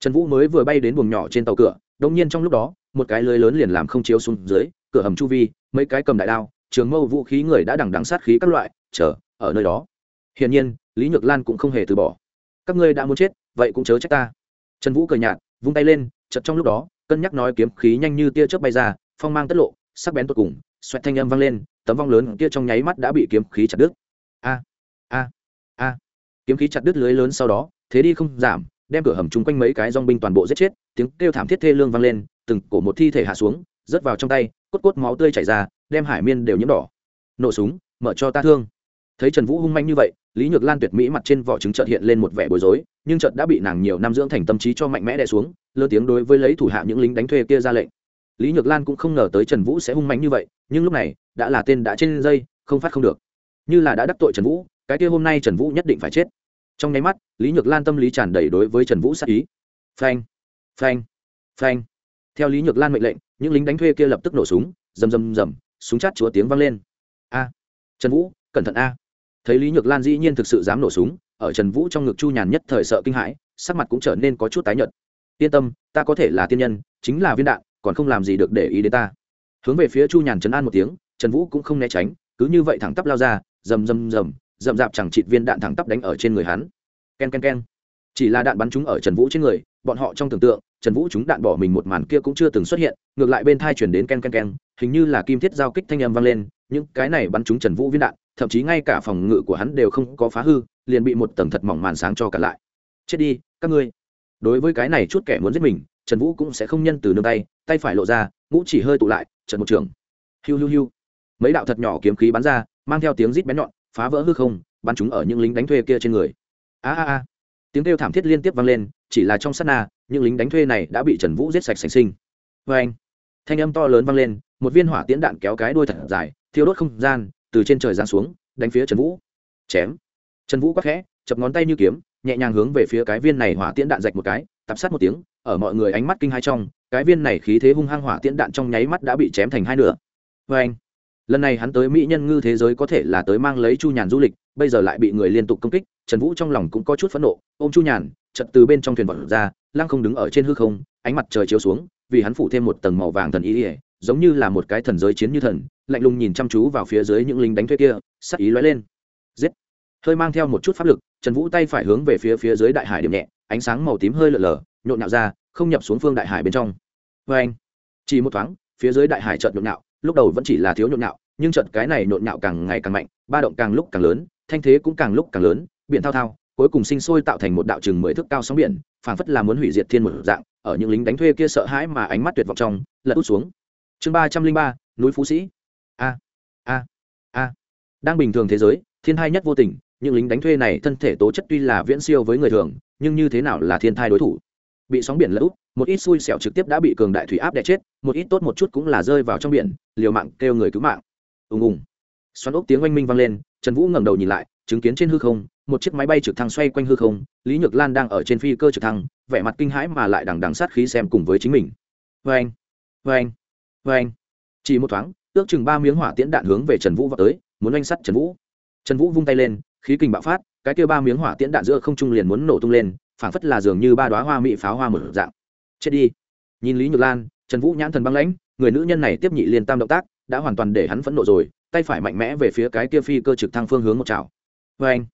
trần vũ mới vừa bay đến buồng nhỏ trên tàu cửa đông nhiên trong lúc đó, một cái lưới lớn liền làm không chiếu xuống dưới, cửa hầm chu vi, mấy cái cầm đại đao trường mâu vũ khí người đã đằng đằng sát khí các loại, chờ, ở nơi đó. Hiển nhiên, lý nhược lan cũng không hề từ bỏ. Các ngươi đã muốn chết, vậy cũng chớ trách ta. Trần vũ cười nhạt, vung tay lên chật trong lúc đó, cân nhắc nói kiếm khí nhanh như tia chớp bay ra, phong mang tất lộ, sắc bén tột cùng, xoẹt thanh âm vang lên, tấm vong lớn kia trong nháy mắt đã bị kiếm khí chặt đứt. A a a. Kiếm khí chặt đứt lưới lớn sau đó, thế đi không giảm, đem cửa hầm chung quanh mấy cái dong binh toàn bộ giết chết, tiếng kêu thảm thiết thê lương vang lên, từng cổ một thi thể hạ xuống, rớt vào trong tay, cốt cốt máu tươi chảy ra đem hải miên đều nhiễm đỏ. Nổ súng, mở cho ta thương. Thấy trần vũ hung manh như vậy, lý nhược lan tuyệt mỹ mặt trên vỏ trứng trợt hiện lên một vẻ bối rối, nhưng trợt đã bị nàng nhiều năm dưỡng thành tâm trí cho mạnh mẽ đè xuống, lơ tiếng đối với lấy thủ hạ những lính đánh thuê kia ra lệnh. Lý nhược lan cũng không ngờ tới trần vũ sẽ hung mạnh như vậy, nhưng lúc này, đã là tên đã trên dây, không phát không được. Như là đã đắc tội trần vũ, cái kia hôm nay trần vũ nhất định phải chết. Trong nháy mắt, lý nhược lan tâm lý tràn đầy đối với trần vũ sát ý. Phanh phanh phanh. Theo lý nhược lan mệnh lệnh, những lính đánh thuê kia lập tức nổ súng, rầm rầm rầm súng chát chúa tiếng vang lên. A, trần vũ, cẩn thận a. Thấy lý nhược lan dĩ nhiên thực sự dám nổ súng, ở trần vũ trong ngực chu nhàn nhất thời sợ kinh hãi, sắc mặt cũng trở nên có chút tái nhợt. Yên tâm, ta có thể là tiên nhân, chính là viên đạn, còn không làm gì được để ý đến ta. Hướng về phía chu nhàn trấn an một tiếng, trần vũ cũng không né tránh, cứ như vậy thẳng tắp lao ra, rầm rầm rầm, rậm rạp chẳng chịt viên đạn thẳng tắp đánh ở trên người hắn. K e n k e n k e n chỉ là đạn bắn chúng ở trần vũ trên người, bọn họ trong tưởng tượng, trần vũ chúng đạn bỏ mình một màn kia cũng chưa từng xuất hiện, ngược lại bên thai chuyển đến k e n k e n k e n hình như là kim thiết giao kích thanh âm vang lên, những cái này bắn chúng trần vũ viên đạn, thậm chí ngay cả phòng ngự của hắn đều không có phá hư, liền bị một tầng thật mỏng màn sáng cho cả lại. Chết đi, các ngươi. Đối với cái này chút kẻ muốn giết mình, trần vũ cũng sẽ không nhân từ nương tay tay phải lộ ra, ngũ chỉ hơi tụ lại Trần một trường. Hiu hiu hiu. Mấy đạo thật nhỏ kiếm khí bắn ra, mang theo tiếng rít bén nhọn, phá vỡ hư không, bắn chúng ở những lính đánh thuê kia trên người. A a a. Tiếng kêu thảm thiết liên tiếp vang lên, chỉ là trong sát na, những lính đánh thuê này đã bị trần vũ giết sạch sành sinh. Vê anh thanh âm to lớn vang lên một viên hỏa tiễn đạn kéo cái đuôi thật dài, thiêu đốt không gian, từ trên trời giáng xuống, đánh phía trần vũ. Chém. Trần vũ quắc khẽ, chập ngón tay như kiếm, nhẹ nhàng hướng về phía cái viên này hỏa tiễn đạn rạch một cái tập sát một tiếng, ở mọi người ánh mắt kinh hai trong, cái viên này khí thế hung hăng hỏa tiễn đạn trong nháy mắt đã bị chém thành hai nửa. Vê anh lần này hắn tới mỹ nhân ngư thế giới có thể là tới mang lấy chu nhàn du lịch, bây giờ lại bị người liên tục công kích, trần vũ trong lòng cũng có chút phẫn nộ ô m chu nhàn chật từ bên trong thuyền vật ra, lăng không đứng ở trên hư không, ánh mặt trời chiếu xuống, vì hắn phủ thêm một tầng màu vàng thần ý ỉa giống như là một cái thần giới chiến như thần, lạnh lùng nhìn chăm chú vào phía dưới những lính đánh thuê kia, sắc ý lóe lên. Giết. Hơi mang theo một chút pháp lực, trần vũ tay phải hướng về phía phía dưới đại hải điểm nhẹ, ánh sáng màu tím hơi lở lở, nhộn nhạo ra, không nhập xuống phương đại hải bên trong. Vê anh, chỉ một thoáng, phía dưới đại hải chợt nhộn nhạo, lúc đầu vẫn chỉ là thiếu nhộn nhạo, nhưng trận cái này nhộn nhạo càng ngày càng mạnh, ba động càng lúc càng lớn, thanh thế cũng càng lúc càng lớn, biển thao thao, cuối cùng sinh sôi tạo thành một đạo chừng mười thước cao sóng biển, phảng phất là muốn hủy diệt thiên một dạng, ở những lính đánh thuê kia sợ hãi mà ánh mắt tuyệt vọng trong, lật út xuống chương ba trăm linh ba, núi phú sĩ. A a a. Đang bình thường thế giới, thiên thai nhất vô tình, những lính đánh thuê này thân thể tố chất tuy là viễn siêu với người thường, nhưng như thế nào là thiên thai đối thủ? Bị sóng biển lỡ một ít xui xẻo trực tiếp đã bị cường đại thủy áp đè chết, một ít tốt một chút cũng là rơi vào trong biển, liều mạng kêu người cứu mạng. Ùng ùng. Xoắn ốc tiếng oanh minh vang lên, trần vũ ngẩng đầu nhìn lại, chứng kiến trên hư không, một chiếc máy bay trực thăng xoay quanh hư không, lý nhược lan đang ở trên phi cơ trực thăng, vẻ mặt kinh hãi mà lại đằng đằng sát khí xem cùng với chính mình. Vê anh vê anh vê anh. Chỉ một thoáng, ước chừng ba miếng hỏa tiễn đạn hướng về trần vũ vào tới, muốn oanh sắt trần vũ. Trần vũ vung tay lên, khí kình bạo phát, cái kia ba miếng hỏa tiễn đạn giữa không trung liền muốn nổ tung lên, phảng phất là dường như ba đoá hoa mỹ pháo hoa một dạng. Chết đi. Nhìn lý nhược lan, trần vũ nhãn thần băng lãnh, người nữ nhân này tiếp nhị liên tam động tác, đã hoàn toàn để hắn phẫn nộ rồi, tay phải mạnh mẽ về phía cái kia phi cơ trực thăng phương hướng một chảo. Vê anh.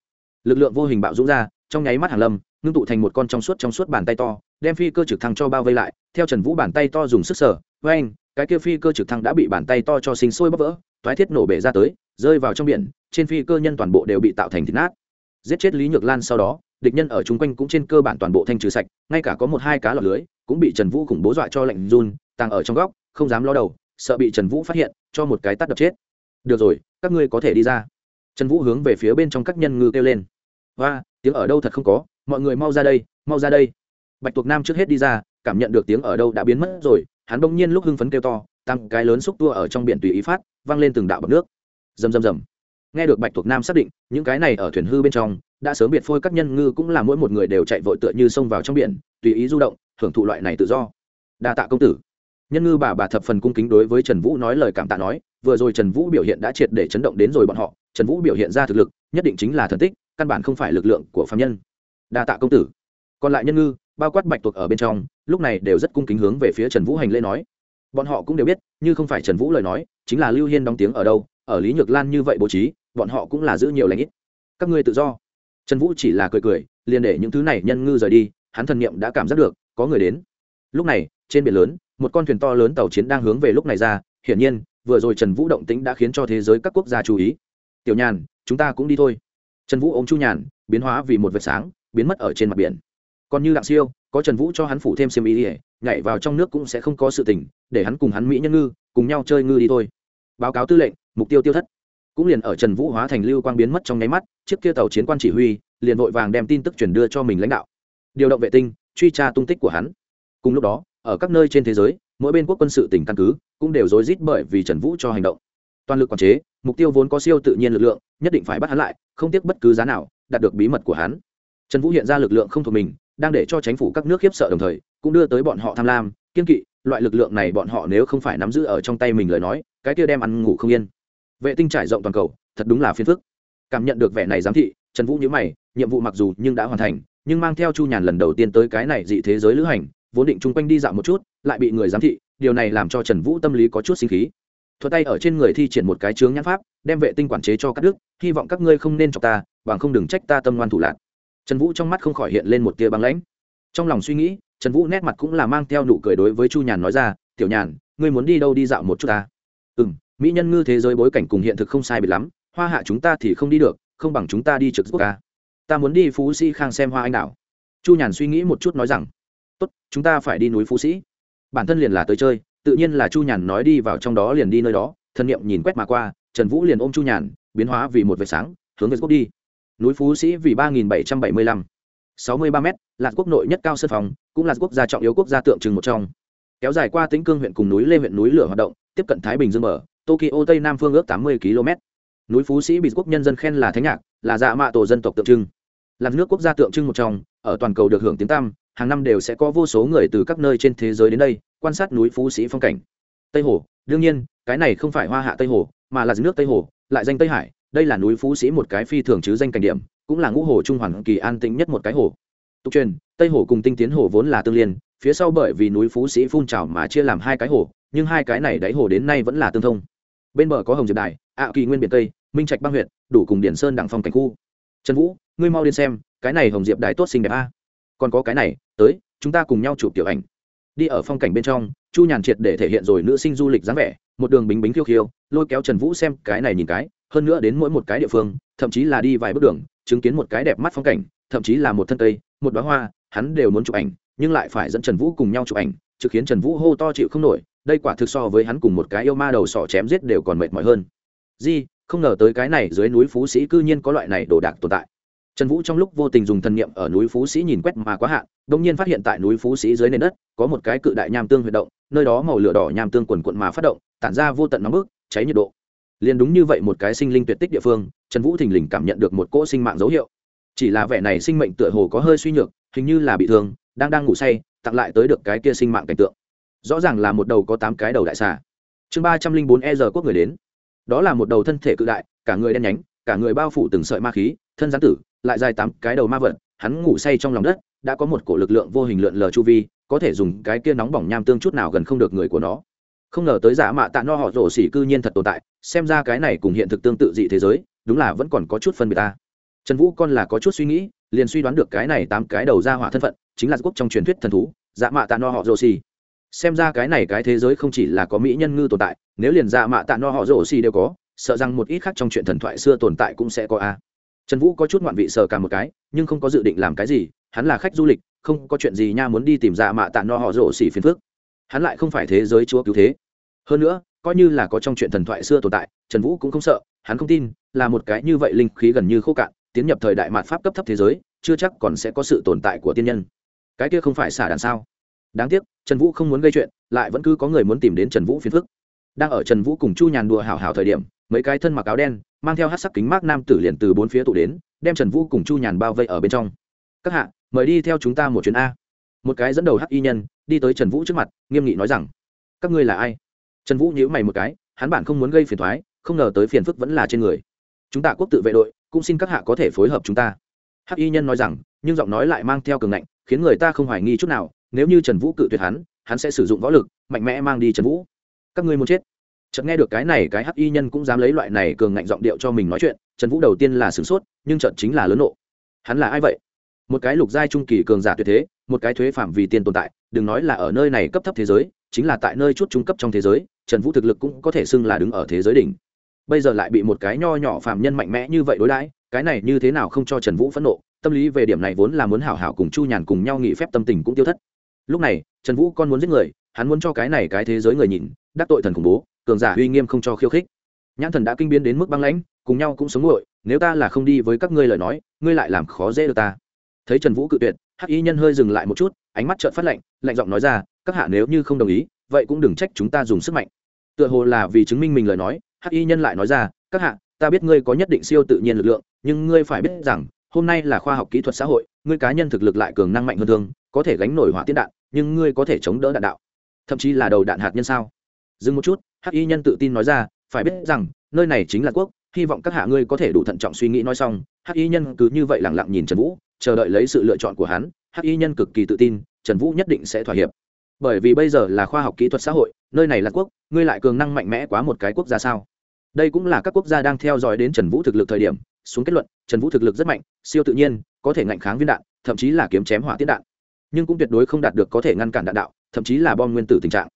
Lực lượng vô hình bạo dũng ra, trong nháy mắt hàn lâm, ngưng tụ thành một con trong suốt trong suốt bàn tay to, đem phi cơ trực thăng cho bao vây lại, theo trần vũ bàn tay to dùng sức sở vê anh cái kia phi cơ trực thăng đã bị bàn tay to cho sinh sôi bóp vỡ thoái thiết nổ bể ra tới, rơi vào trong biển, trên phi cơ nhân toàn bộ đều bị tạo thành thịt nát. Giết chết lý nhược lan sau đó, địch nhân ở chung quanh cũng trên cơ bản toàn bộ thanh trừ sạch, ngay cả có một hai cá lọt lưới cũng bị trần vũ khủng bố dọa cho lạnh run, tàng ở trong góc, không dám lo đầu, sợ bị trần vũ phát hiện, cho một cái tắt đập chết. Được rồi, các ngươi có thể đi ra. Trần vũ hướng về phía bên trong các nhân ngư kêu lên. Và tiếng ở đâu thật không có, mọi người mau ra đây, mau ra đây. Bạch tuộc nam trước hết đi ra, cảm nhận được tiếng ở đâu đã biến mất rồi hắn bỗng nhiên lúc hưng phấn kêu to tăng cái lớn xúc tua ở trong biển tùy ý phát văng lên từng đạo bọc nước. Rầm rầm rầm. Nghe được bạch thuộc nam xác định, những cái này ở thuyền hư bên trong, đã sớm biệt phôi các nhân ngư cũng là mỗi một người đều chạy vội tựa như xông vào trong biển, tùy ý du động, hưởng thụ loại này tự do. Đa tạ công tử. Nhân ngư bà bà thập phần cung kính đối với trần vũ nói lời cảm tạ nói, vừa rồi trần vũ biểu hiện đã triệt để chấn động đến rồi bọn họ, trần vũ biểu hiện ra thực lực, nhất định chính là thần tích, căn bản không phải lực lượng của phạm nhân. Đa tạ công tử. Còn lại nhân ngư, bao quát bạch tuộc ở bên trong lúc này đều rất cung kính hướng về phía trần vũ hành lễ nói. Bọn họ cũng đều biết, như không phải trần vũ lời nói, chính là lưu hiên đóng tiếng ở đâu, ở lý nhược lan như vậy bố trí, bọn họ cũng là giữ nhiều lãnh ít. Các ngươi tự do. Trần vũ chỉ là cười cười, liền để những thứ này nhân ngư rời đi, hắn thần niệm đã cảm giác được, có người đến. Lúc này, trên biển lớn, một con thuyền to lớn tàu chiến đang hướng về lúc này ra, hiển nhiên, vừa rồi trần vũ động tĩnh đã khiến cho thế giới các quốc gia chú ý. Tiểu nhàn, chúng ta cũng đi thôi. Trần vũ ôm chu nhàn, biến hóa vì một vệt sáng, biến mất ở trên mặt biển. Còn như đặng siêu có trần vũ cho hắn phủ thêm xiêm ý ỉa nhảy vào trong nước cũng sẽ không có sự tình, để hắn cùng hắn mỹ nhân ngư, cùng nhau chơi ngư đi thôi. Báo cáo tư lệnh, mục tiêu tiêu thất. Cũng liền ở trần vũ hóa thành lưu quang biến mất trong nháy mắt, chiếc kia tàu chiến quan chỉ huy, liền vội vàng đem tin tức truyền đưa cho mình lãnh đạo. Điều động vệ tinh, truy tra tung tích của hắn. Cùng lúc đó, ở các nơi trên thế giới, mỗi bên quốc quân sự tỉnh căn cứ cũng đều rối rít bởi vì trần vũ cho hành động. Toàn lực quản chế, mục tiêu vốn có siêu tự nhiên lực lượng, nhất định phải bắt hắn lại, không tiếc bất cứ giá nào, đạt được bí mật của hắn. Trần vũ hiện ra lực lượng không thuộc mình đang để cho chính phủ các nước khiếp sợ đồng thời, cũng đưa tới bọn họ tham lam, kiên kỵ, loại lực lượng này bọn họ nếu không phải nắm giữ ở trong tay mình lời nói, cái kia đem ăn ngủ không yên. Vệ tinh trải rộng toàn cầu, thật đúng là phiền phức. Cảm nhận được vẻ này giám thị, trần vũ nhớ mày, nhiệm vụ mặc dù nhưng đã hoàn thành, nhưng mang theo chu nhàn lần đầu tiên tới cái này dị thế giới lữ hành, vốn định chung quanh đi dạo một chút, lại bị người giám thị, điều này làm cho trần vũ tâm lý có chút sinh khí. Thuật tay ở trên người thi triển một cái chướng nhãn pháp, đem vệ tinh quản chế cho các đức, hy vọng các ngươi không nên cho ta, bằng không đừng trách ta tâm ngoan thủ lạc trần vũ trong mắt không khỏi hiện lên một tia băng lãnh. Trong lòng suy nghĩ, trần vũ nét mặt cũng là mang theo nụ cười đối với chu nhàn nói ra, tiểu nhàn, ngươi muốn đi đâu đi dạo một chút ta? Ừ m mỹ nhân ngư thế giới bối cảnh cùng hiện thực không sai biệt lắm, hoa hạ chúng ta thì không đi được, không bằng chúng ta đi trực quốc ca ta muốn đi phú sĩ khang xem hoa anh đào chu nhàn suy nghĩ một chút nói rằng, tốt, chúng ta phải đi núi phú sĩ. Bản thân liền là tới chơi, tự nhiên là chu nhàn nói đi vào trong đó liền đi nơi đó, thân nhiệm nhìn quét mà qua, trần vũ liền ôm chu nhàn, biến hóa vì một vệt sáng, hướng về quốc đi núi phú sĩ vì ba nghìn bảy trăm bảy mươi lăm. sáu mươi ba m là quốc nội nhất cao sân phòng, cũng là quốc gia trọng yếu quốc gia tượng trưng một trong. Kéo dài qua tính cương huyện cùng núi lê huyện núi lửa hoạt động, tiếp cận thái bình dương mở tokyo tây nam phương ước tám mươi km. Núi phú sĩ bị quốc nhân dân khen là thánh nhạc, là dạ mạ tổ dân tộc tượng trưng. Là nước quốc gia tượng trưng một trong, ở toàn cầu được hưởng tiếng tăm, hàng năm đều sẽ có vô số người từ các nơi trên thế giới đến đây, quan sát núi phú sĩ phong cảnh. Tây hồ, đương nhiên, cái này không phải hoa hạ tây hồ, mà là nước tây hồ, lại danh tây hải đây là núi phú sĩ một cái phi thường chứ danh cảnh điểm, cũng là ngũ hồ trung hoàn kỳ an tĩnh nhất một cái hồ. Tục truyền, tây hồ cùng tinh tiến hồ vốn là tương liên, phía sau bởi vì núi phú sĩ phun trào mà chia làm hai cái hồ, nhưng hai cái này đáy hồ đến nay vẫn là tương thông. Bên bờ có hồng diệp đài, ạ kỳ nguyên biển tây, minh trạch băng huyện đủ cùng điển sơn đẳng phong cảnh khu. Trần vũ, ngươi mau đến xem, cái này hồng diệp đài tốt xinh đẹp a. Còn có cái này, tới, chúng ta cùng nhau chụp tiểu ảnh. Đi ở phong cảnh bên trong, chu nhàn triệt để thể hiện rồi nữ sinh du lịch dáng vẻ, một đường bính bính khiêu khiêu, lôi kéo trần vũ xem cái này nhìn cái hơn nữa đến mỗi một cái địa phương, thậm chí là đi vài bước đường, chứng kiến một cái đẹp mắt phong cảnh, thậm chí là một thân cây, một đoá hoa, hắn đều muốn chụp ảnh, nhưng lại phải dẫn trần vũ cùng nhau chụp ảnh trực khiến trần vũ hô to chịu không nổi, đây quả thực so với hắn cùng một cái yêu ma đầu sọ chém giết đều còn mệt mỏi hơn. Di, không ngờ tới cái này dưới núi phú sĩ cư nhiên có loại này đồ đạc tồn tại. Trần vũ trong lúc vô tình dùng thần niệm ở núi phú sĩ nhìn quét mà quá hạn đ ỗ n g nhiên phát hiện tại núi phú sĩ dưới nền đất, có một cái cự đại nham tương huyệt động, nơi đó màu lửa đỏ nham tương quần quận mà phát động, tản ra vô tận nóng bức, cháy nhiệt độ liền đúng như vậy một cái sinh linh tuyệt tích địa phương, trần vũ thình lình cảm nhận được một cỗ sinh mạng dấu hiệu. Chỉ là vẻ này sinh mệnh tựa hồ có hơi suy nhược, hình như là bị thương, đang đang ngủ say, tặng lại tới được cái kia sinh mạng cảnh tượng. Rõ ràng là một đầu có tám cái đầu đại xà. Chương ba trăm linh bốn e giờ quốc người đến. Đó là một đầu thân thể cự đại, cả người đen nhánh, cả người bao phủ từng sợi ma khí, thân gián tử, lại dài tám cái đầu ma vật, hắn ngủ say trong lòng đất, đã có một cổ lực lượng vô hình lượn lờ chu vi, có thể dùng cái kia nóng bỏng nham tương chút nào gần không được người của nó không ngờ tới giả mạ tạ no họ rổ xỉ cư nhiên thật tồn tại, xem ra cái này cùng hiện thực tương tự dị thế giới, đúng là vẫn còn có chút phân biệt ta. Trần vũ con là có chút suy nghĩ, liền suy đoán được cái này tám cái đầu ra hỏa thân phận, chính là quốc trong truyền thuyết thần thú dạ mạ tạ no họ rồ xì xem ra cái này cái thế giới không chỉ là có mỹ nhân ngư tồn tại, nếu liền dạ mạ tạ no họ rồ xì đều có, sợ rằng một ít khác trong chuyện thần thoại xưa tồn tại cũng sẽ có a. Trần vũ có chút ngoạn vị sờ cả một cái, nhưng không có dự định làm cái gì, hắn là khách du lịch, không có chuyện gì nha muốn đi tìm dạ mạ tạ no họ rồ xì phiền phước hắn lại không phải thế giới chúa cứu thế. Hơn nữa, coi như là có trong chuyện thần thoại xưa tồn tại, trần vũ cũng không sợ, hắn không tin, là một cái như vậy linh khí gần như khô cạn, tiến nhập thời đại mạt pháp cấp thấp thế giới, chưa chắc còn sẽ có sự tồn tại của tiên nhân. Cái kia không phải xả đàn sao? Đáng tiếc, trần vũ không muốn gây chuyện, lại vẫn cứ có người muốn tìm đến trần vũ phiền phức. Đang ở trần vũ cùng chu nhàn đùa hào hào thời điểm, mấy cái thân mặc áo đen, mang theo hát sắc kính mát nam tử liền từ bốn phía tụ đến, đem trần vũ cùng chu nhàn bao vây ở bên trong. Các hạ, mời đi theo chúng ta một chuyến a một cái dẫn đầu hắc y nhân, đi tới trần vũ trước mặt, nghiêm nghị nói rằng, các ngươi là ai? Trần vũ nhíu mày một cái, hắn bản không muốn gây phiền thoái không ngờ tới phiền phức vẫn là trên người. Chúng ta quốc tự vệ đội, cũng xin các hạ có thể phối hợp chúng ta. Hắc y nhân nói rằng, nhưng giọng nói lại mang theo cường ngạnh, khiến người ta không hoài nghi chút nào, nếu như trần vũ cự tuyệt hắn hắn sẽ sử dụng võ lực, mạnh mẽ mang đi trần vũ. Các ngươi muốn chết? Chợt nghe được cái này, cái hắc y nhân cũng dám lấy loại này cường ngạnh giọng điệu cho mình nói chuyện, trần vũ đầu tiên là sửng sốt, nhưng chợt chính là lớn nộ. Hắn là ai vậy? Một cái lục giai trung kỳ cường giả tuyệt thế, một cái thuế phạm vì tiền tồn tại, đừng nói là ở nơi này cấp thấp thế giới, chính là tại nơi chút trung cấp trong thế giới, trần vũ thực lực cũng có thể xưng là đứng ở thế giới đỉnh. Bây giờ lại bị một cái nho nhỏ phạm nhân mạnh mẽ như vậy đối đãi, cái này như thế nào không cho trần vũ phẫn nộ, tâm lý về điểm này vốn là muốn hảo hảo cùng chu nhàn cùng nhau nghị phép tâm tình cũng tiêu thất. Lúc này, trần vũ con muốn giết người, hắn muốn cho cái này cái thế giới người nhìn, đắc tội thần khủng bố, cường giả uy nghiêm không cho khiêu khích. Nhãn thần đã kinh biến đến mức băng lãnh, cùng nhau cũng sống nguội, nếu ta là không đi với các ngươi lời nói, ngươi lại làm khó dễ được ta thấy trần vũ cự tuyệt, hắc y nhân hơi dừng lại một chút, ánh mắt trợn phát lạnh lạnh giọng nói ra, các hạ nếu như không đồng ý, vậy cũng đừng trách chúng ta dùng sức mạnh. Tựa hồ là vì chứng minh mình lời nói, hắc y nhân lại nói ra, các hạ, ta biết ngươi có nhất định siêu tự nhiên lực lượng, nhưng ngươi phải biết rằng, hôm nay là khoa học kỹ thuật xã hội, ngươi cá nhân thực lực lại cường năng mạnh hơn thương, có thể gánh nổi hỏa tiễn đạn, nhưng ngươi có thể chống đỡ đạn đạo. Thậm chí là đầu đạn hạt nhân sao? Dừng một chút, hắc y nhân tự tin nói ra, phải biết rằng, nơi này chính là quốc, hy vọng các hạ ngươi có thể đủ thận trọng suy nghĩ nói xong. Hắc y nhân cứ như vậy lẳng lặng nhìn trần vũ chờ đợi lấy sự lựa chọn của hắn, hắc y nhân cực kỳ tự tin, trần vũ nhất định sẽ thỏa hiệp. Bởi vì bây giờ là khoa học kỹ thuật xã hội, nơi này là quốc, ngươi lại cường năng mạnh mẽ quá một cái quốc gia sao? Đây cũng là các quốc gia đang theo dõi đến trần vũ thực lực thời điểm, xuống kết luận, trần vũ thực lực rất mạnh, siêu tự nhiên, có thể ngạnh kháng viên đạn, thậm chí là kiếm chém hỏa tiết đạn. Nhưng cũng tuyệt đối không đạt được có thể ngăn cản đạn đạo, thậm chí là bom nguyên tử tình trạng.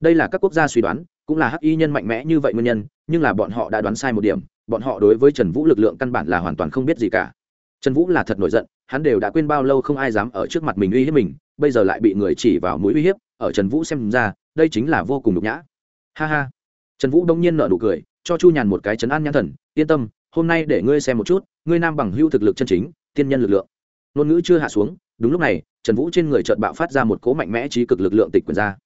Đây là các quốc gia suy đoán, cũng là hắc y nhân mạnh mẽ như vậy nguyên nhân, nhưng là bọn họ đã đoán sai một điểm, bọn họ đối với trần vũ lực lượng căn bản là hoàn toàn không biết gì cả. Trần vũ là thật nổi giận hắn đều đã quên bao lâu không ai dám ở trước mặt mình uy hiếp mình, bây giờ lại bị người chỉ vào mũi uy hiếp, ở trần vũ xem ra, đây chính là vô cùng nhục nhã. Ha ha. Trần vũ đông nhiên nợ nụ cười, cho chu nhàn một cái chấn an nhãn thần, yên tâm, hôm nay để ngươi xem một chút, ngươi nam bằng hưu thực lực chân chính, tiên nhân lực lượng. Ngôn ngữ chưa hạ xuống, đúng lúc này, trần vũ trên người trợt bạo phát ra một cỗ mạnh mẽ trí cực lực lượng tịch quyền ra.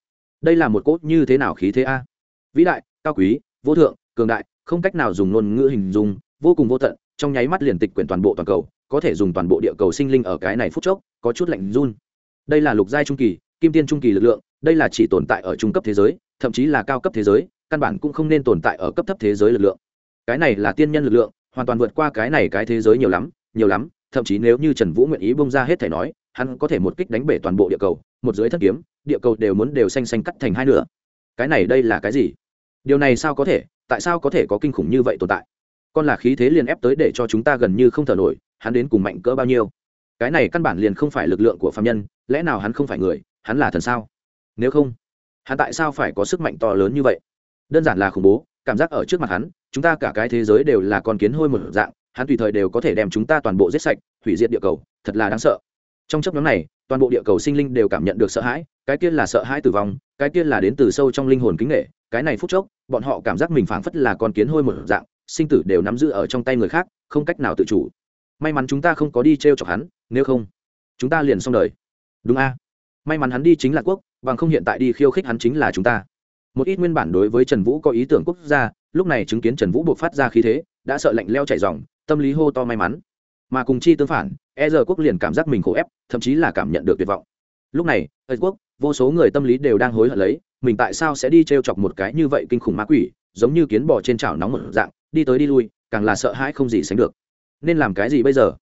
Đây là một cỗ như thế nào khí thế a? Vĩ đại, cao quý, vô thượng, cường đại, không cách nào dùng ngôn ngữ hình dung, vô cùng vô tận, trong nháy mắt liền tịch quyển toàn bộ toàn cầu có thể dùng toàn bộ địa cầu sinh linh ở cái này phút chốc, có chút lạnh run. Đây là lục giai trung kỳ, kim tiên trung kỳ lực lượng, đây là chỉ tồn tại ở trung cấp thế giới, thậm chí là cao cấp thế giới, căn bản cũng không nên tồn tại ở cấp thấp thế giới lực lượng. Cái này là tiên nhân lực lượng, hoàn toàn vượt qua cái này cái thế giới nhiều lắm nhiều lắm, thậm chí nếu như trần vũ nguyện ý bông ra hết thể nói, hắn có thể một kích đánh bể toàn bộ địa cầu, một dưới thất kiếm, địa cầu đều muốn đều xanh xanh cắt thành hai nửa. Cái này đây là cái gì? Điều này sao có thể, tại sao có thể có kinh khủng như vậy tồn tại? Con là khí thế liền ép tới để cho chúng ta gần như không thở nổi hắn đến cùng mạnh cỡ bao nhiêu? Cái này căn bản liền không phải lực lượng của phạm nhân, lẽ nào hắn không phải người, hắn là thần sao? Nếu không, hắn tại sao phải có sức mạnh to lớn như vậy? Đơn giản là khủng bố, cảm giác ở trước mặt hắn, chúng ta cả cái thế giới đều là con kiến hôi một dạng, hắn tùy thời đều có thể đem chúng ta toàn bộ giết sạch, hủy diệt địa cầu, thật là đáng sợ. Trong chấp nhóm này, toàn bộ địa cầu sinh linh đều cảm nhận được sợ hãi, cái kia là sợ hãi tử vong, cái kia là đến từ sâu trong linh hồn kính nghệ cái này phút chốc, bọn họ cảm giác mình phảng phất là con kiến hôi một dạng, sinh tử đều nắm giữ ở trong tay người khác, không cách nào tự chủ may mắn chúng ta không có đi t r e o chọc hắn, nếu không, chúng ta liền xong đời. Đúng a. May mắn hắn đi chính là quốc, bằng không hiện tại đi khiêu khích hắn chính là chúng ta. Một ít nguyên bản đối với trần vũ có ý tưởng quốc gia, lúc này chứng kiến trần vũ buộc phát ra khí thế, đã sợ lạnh leo chạy dòng, tâm lý hô to may mắn. Mà cùng chi tương phản e giờ quốc liền cảm giác mình khổ ép, thậm chí là cảm nhận được tuyệt vọng. Lúc này ơi quốc, vô số người tâm lý đều đang hối hận lấy, mình tại sao sẽ đi t r e o chọc một cái như vậy kinh khủng ma quỷ, giống như kiến bò trên chảo nóng một dạng, đi tới đi lui, càng là sợ hãi không gì sánh được nên làm cái gì bây giờ?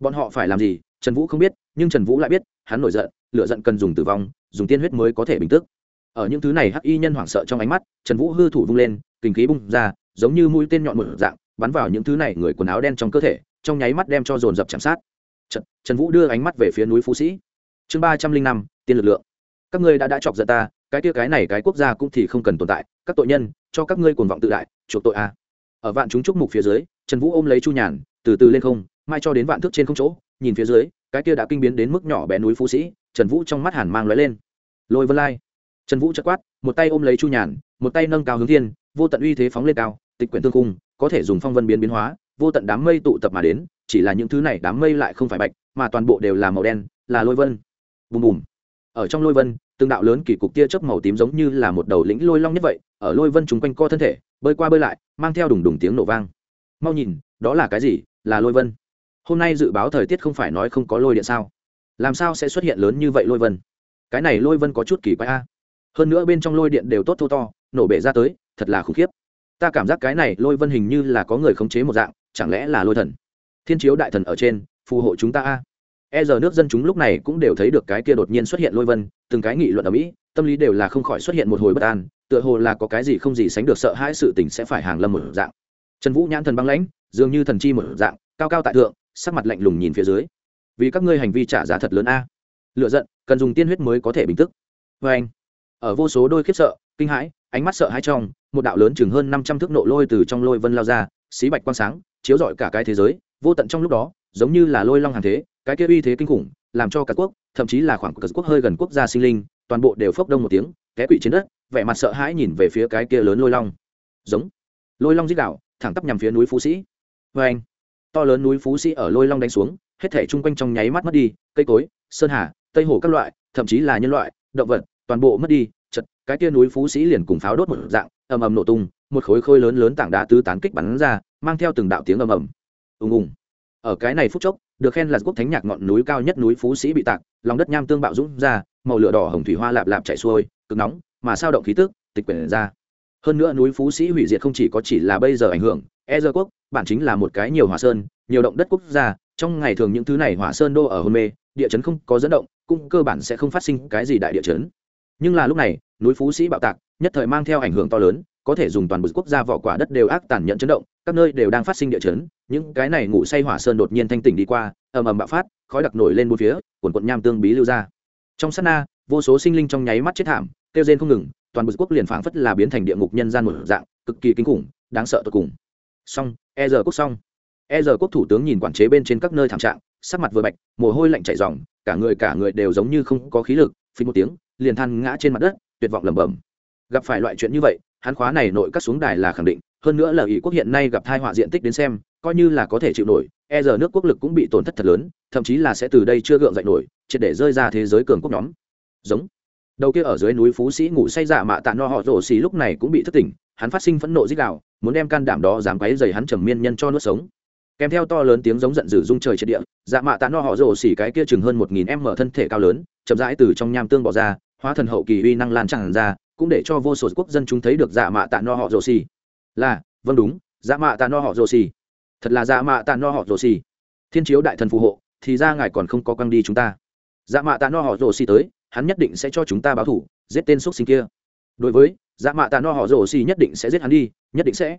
Bọn họ phải làm gì? Trần vũ không biết, nhưng trần vũ lại biết, hắn nổi giận lựa giận cần dùng tử vong, dùng tiên huyết mới có thể bình tức. Ở những thứ này hắc y nhân hoảng sợ trong ánh mắt, trần vũ hư thủ vung lên, kinh khí bung ra, giống như mũi tên nhọn một dạng, bắn vào những thứ này người quần áo đen trong cơ thể, trong nháy mắt đem cho dồn dập chạm sát. Trần trần vũ đưa ánh mắt về phía núi phú sĩ. Chương ba trăm linh năm, tiên lực lượng. Các ngươi đã đã chọc giận ta, cái tia cái này cái quốc gia cũng thì không cần tồn tại, các tội nhân, cho các ngươi cuồng vọng tự đại, chuộc tội a. À. ở vạn chúng trúc mục phía dưới, trần vũ ôm lấy chu nhàn từ từ lên không, mai cho đến vạn thước trên không chỗ, nhìn phía dưới, cái kia đã kinh biến đến mức nhỏ bé núi phú sĩ, trần vũ trong mắt hàn mang lóe lên. Lôi vân lai. Trần vũ chất quát, một tay ôm lấy chu nhàn, một tay nâng cao hướng thiên, vô tận uy thế phóng lên cao, tịch quyển tương cung, có thể dùng phong vân biến biến hóa, vô tận đám mây tụ tập mà đến, chỉ là những thứ này đám mây lại không phải bạch, mà toàn bộ đều là màu đen, là lôi vân. Bùm bùm. Ở trong lôi vân, từng đạo lớn kỳ cục tia chớp màu tím giống như là một đầu lĩnh lôi long nhất vậy, ở lôi vân chúng quanh co thân thể, bơi qua bơi lại, mang theo đùng đùng tiếng nổ vang. Mau nhìn, đó là cái gì? Là lôi vân. Hôm nay dự báo thời tiết không phải nói không có lôi điện sao? Làm sao sẽ xuất hiện lớn như vậy lôi vân? Cái này lôi vân có chút kỳ quái a. Hơn nữa bên trong lôi điện đều tốt thô to, nổ bể ra tới, thật là khủng khiếp. Ta cảm giác cái này lôi vân hình như là có người khống chế một dạng, chẳng lẽ là lôi thần? Thiên chiếu đại thần ở trên, phù hộ chúng ta a. E giờ nước dân chúng lúc này cũng đều thấy được cái kia đột nhiên xuất hiện lôi vân, từng cái nghị luận ở mỹ, tâm lý đều là không khỏi xuất hiện một hồi bất an, tựa hồ là có cái gì không gì sánh được sợ hãi sự tình sẽ phải hàng lâm một dạng. Trần vũ nhãn thần băng lãnh dường như thần chi một dạng, cao cao tại thượng, sắc mặt lạnh lùng nhìn phía dưới. Vì các ngươi hành vi trả giá thật lớn a. Lựa giận, cần dùng tiên huyết mới có thể bình tức. Vê anh, ở vô số đôi khiếp sợ, kinh hãi, ánh mắt sợ hãi trong, một đạo lớn chừng hơn năm trăm thước nộ lôi từ trong lôi vân lao ra, xí bạch quang sáng, chiếu rọi cả cái thế giới, vô tận trong lúc đó, giống như là lôi long hàng thế, cái kia uy thế kinh khủng, làm cho cả quốc, thậm chí là khoảng cờ quốc hơi gần quốc gia sinh linh, toàn bộ đều phốc đông một tiếng, té quỵ trên đất, vẻ mặt sợ hãi nhìn về phía cái kia lớn lôi long. Giống, lôi long dích đạo thẳng tắp nhằm phía núi phú sĩ vê anh. To lớn núi phú sĩ ở lôi long đánh xuống, hết thể chung quanh trong nháy mắt mất đi, cây cối, sơn hà, tây hồ các loại, thậm chí là nhân loại, động vật, toàn bộ mất đi, chật, cái kia núi phú sĩ liền cùng pháo đốt một dạng, ầm ầm nổ tung, một khối khối lớn lớn tảng đá tứ tán kích bắn ra, mang theo từng đạo tiếng ầm ầm. Ùng ùng. Ở cái này phút chốc, được khen là quốc thánh nhạc ngọn núi cao nhất núi phú sĩ bị tạc, lòng đất nham tương bạo dũng ra, màu lửa đỏ hồng thủy hoa lạp lạp chảy xuôi, cực nóng, mà sao động khí tức, tịch quyển ra hơn nữa núi phú sĩ hủy diệt không chỉ có chỉ là bây giờ ảnh hưởng e dơ quốc, bản chính là một cái nhiều hỏa sơn, nhiều động đất quốc gia, trong ngày thường những thứ này hỏa sơn đô ở hôn mê, địa chấn không có dẫn động, cũng cơ bản sẽ không phát sinh cái gì đại địa chấn. Nhưng là lúc này, núi phú sĩ bạo tạc, nhất thời mang theo ảnh hưởng to lớn, có thể dùng toàn bộ quốc gia vỏ quả đất đều ác tàn nhận chấn động, các nơi đều đang phát sinh địa chấn, những cái này ngủ say hỏa sơn đột nhiên thanh tỉnh đi qua, ầm ầm bạo phát, khói đặc nổi lên bốn phía, cuồn cuộn nham tương bí lưu ra. Trong sát na, vô số sinh linh trong nháy mắt chết thảm, kêu rên không ngừng toàn bộ quốc liền phảng phất là biến thành địa ngục nhân gian một dạng, cực kỳ kinh khủng, đáng sợ tột cùng. Xong e giờ quốc xong. E giờ quốc thủ tướng nhìn quản chế bên trên các nơi thảm trạng, sắc mặt vừa bạch, mồ hôi lạnh chảy ròng, cả người cả người đều giống như không có khí lực phí một tiếng, liền than ngã trên mặt đất, tuyệt vọng lẩm bẩm. Gặp phải loại chuyện như vậy, hắn khóa này nội các xuống đài là khẳng định, hơn nữa là ý quốc hiện nay gặp thai họa diện tích đến xem, coi như là có thể chịu nổi e giờ nước quốc lực cũng bị tổn thất thật lớn, thậm chí là sẽ từ đây chưa gượng dậy nổi, triệt để rơi ra thế giới cường quốc nhóm. Giống đầu kia ở dưới núi phú sĩ ngủ say dạ mạ tạ no họ rổ xì lúc này cũng bị thất tỉnh, hắn phát sinh phẫn nộ dích đạo, muốn đem can đảm đó dám quấy dày hắn trầm miên nhân cho nuốt sống. Kèm theo to lớn tiếng giống giận dữ rung trời trên địa dạ mạ tạ no họ rổ xỉ cái kia chừng hơn một nghìn em mở thân thể cao lớn, chậm rãi từ trong nham tương bỏ ra, hóa thần hậu kỳ uy năng lan tràn ra, cũng để cho vô số quốc dân chúng thấy được dạ mạ tạ no họ rổ xỉ là vâng đúng dạ mạ tạ no họ rổ xỉ thật là dạ mạ tạ no họ rổ xỉ thiên chiếu đại thần phù hộ, thì ra ngài còn không có quăng đi chúng ta. Dạ mạ tạ no họ rổ xỉ tới hắn nhất định sẽ cho chúng ta báo thủ, giết tên xúc sinh kia. Đối với dạ mạ tạ no họ rổ xì nhất định sẽ giết hắn đi, nhất định sẽ.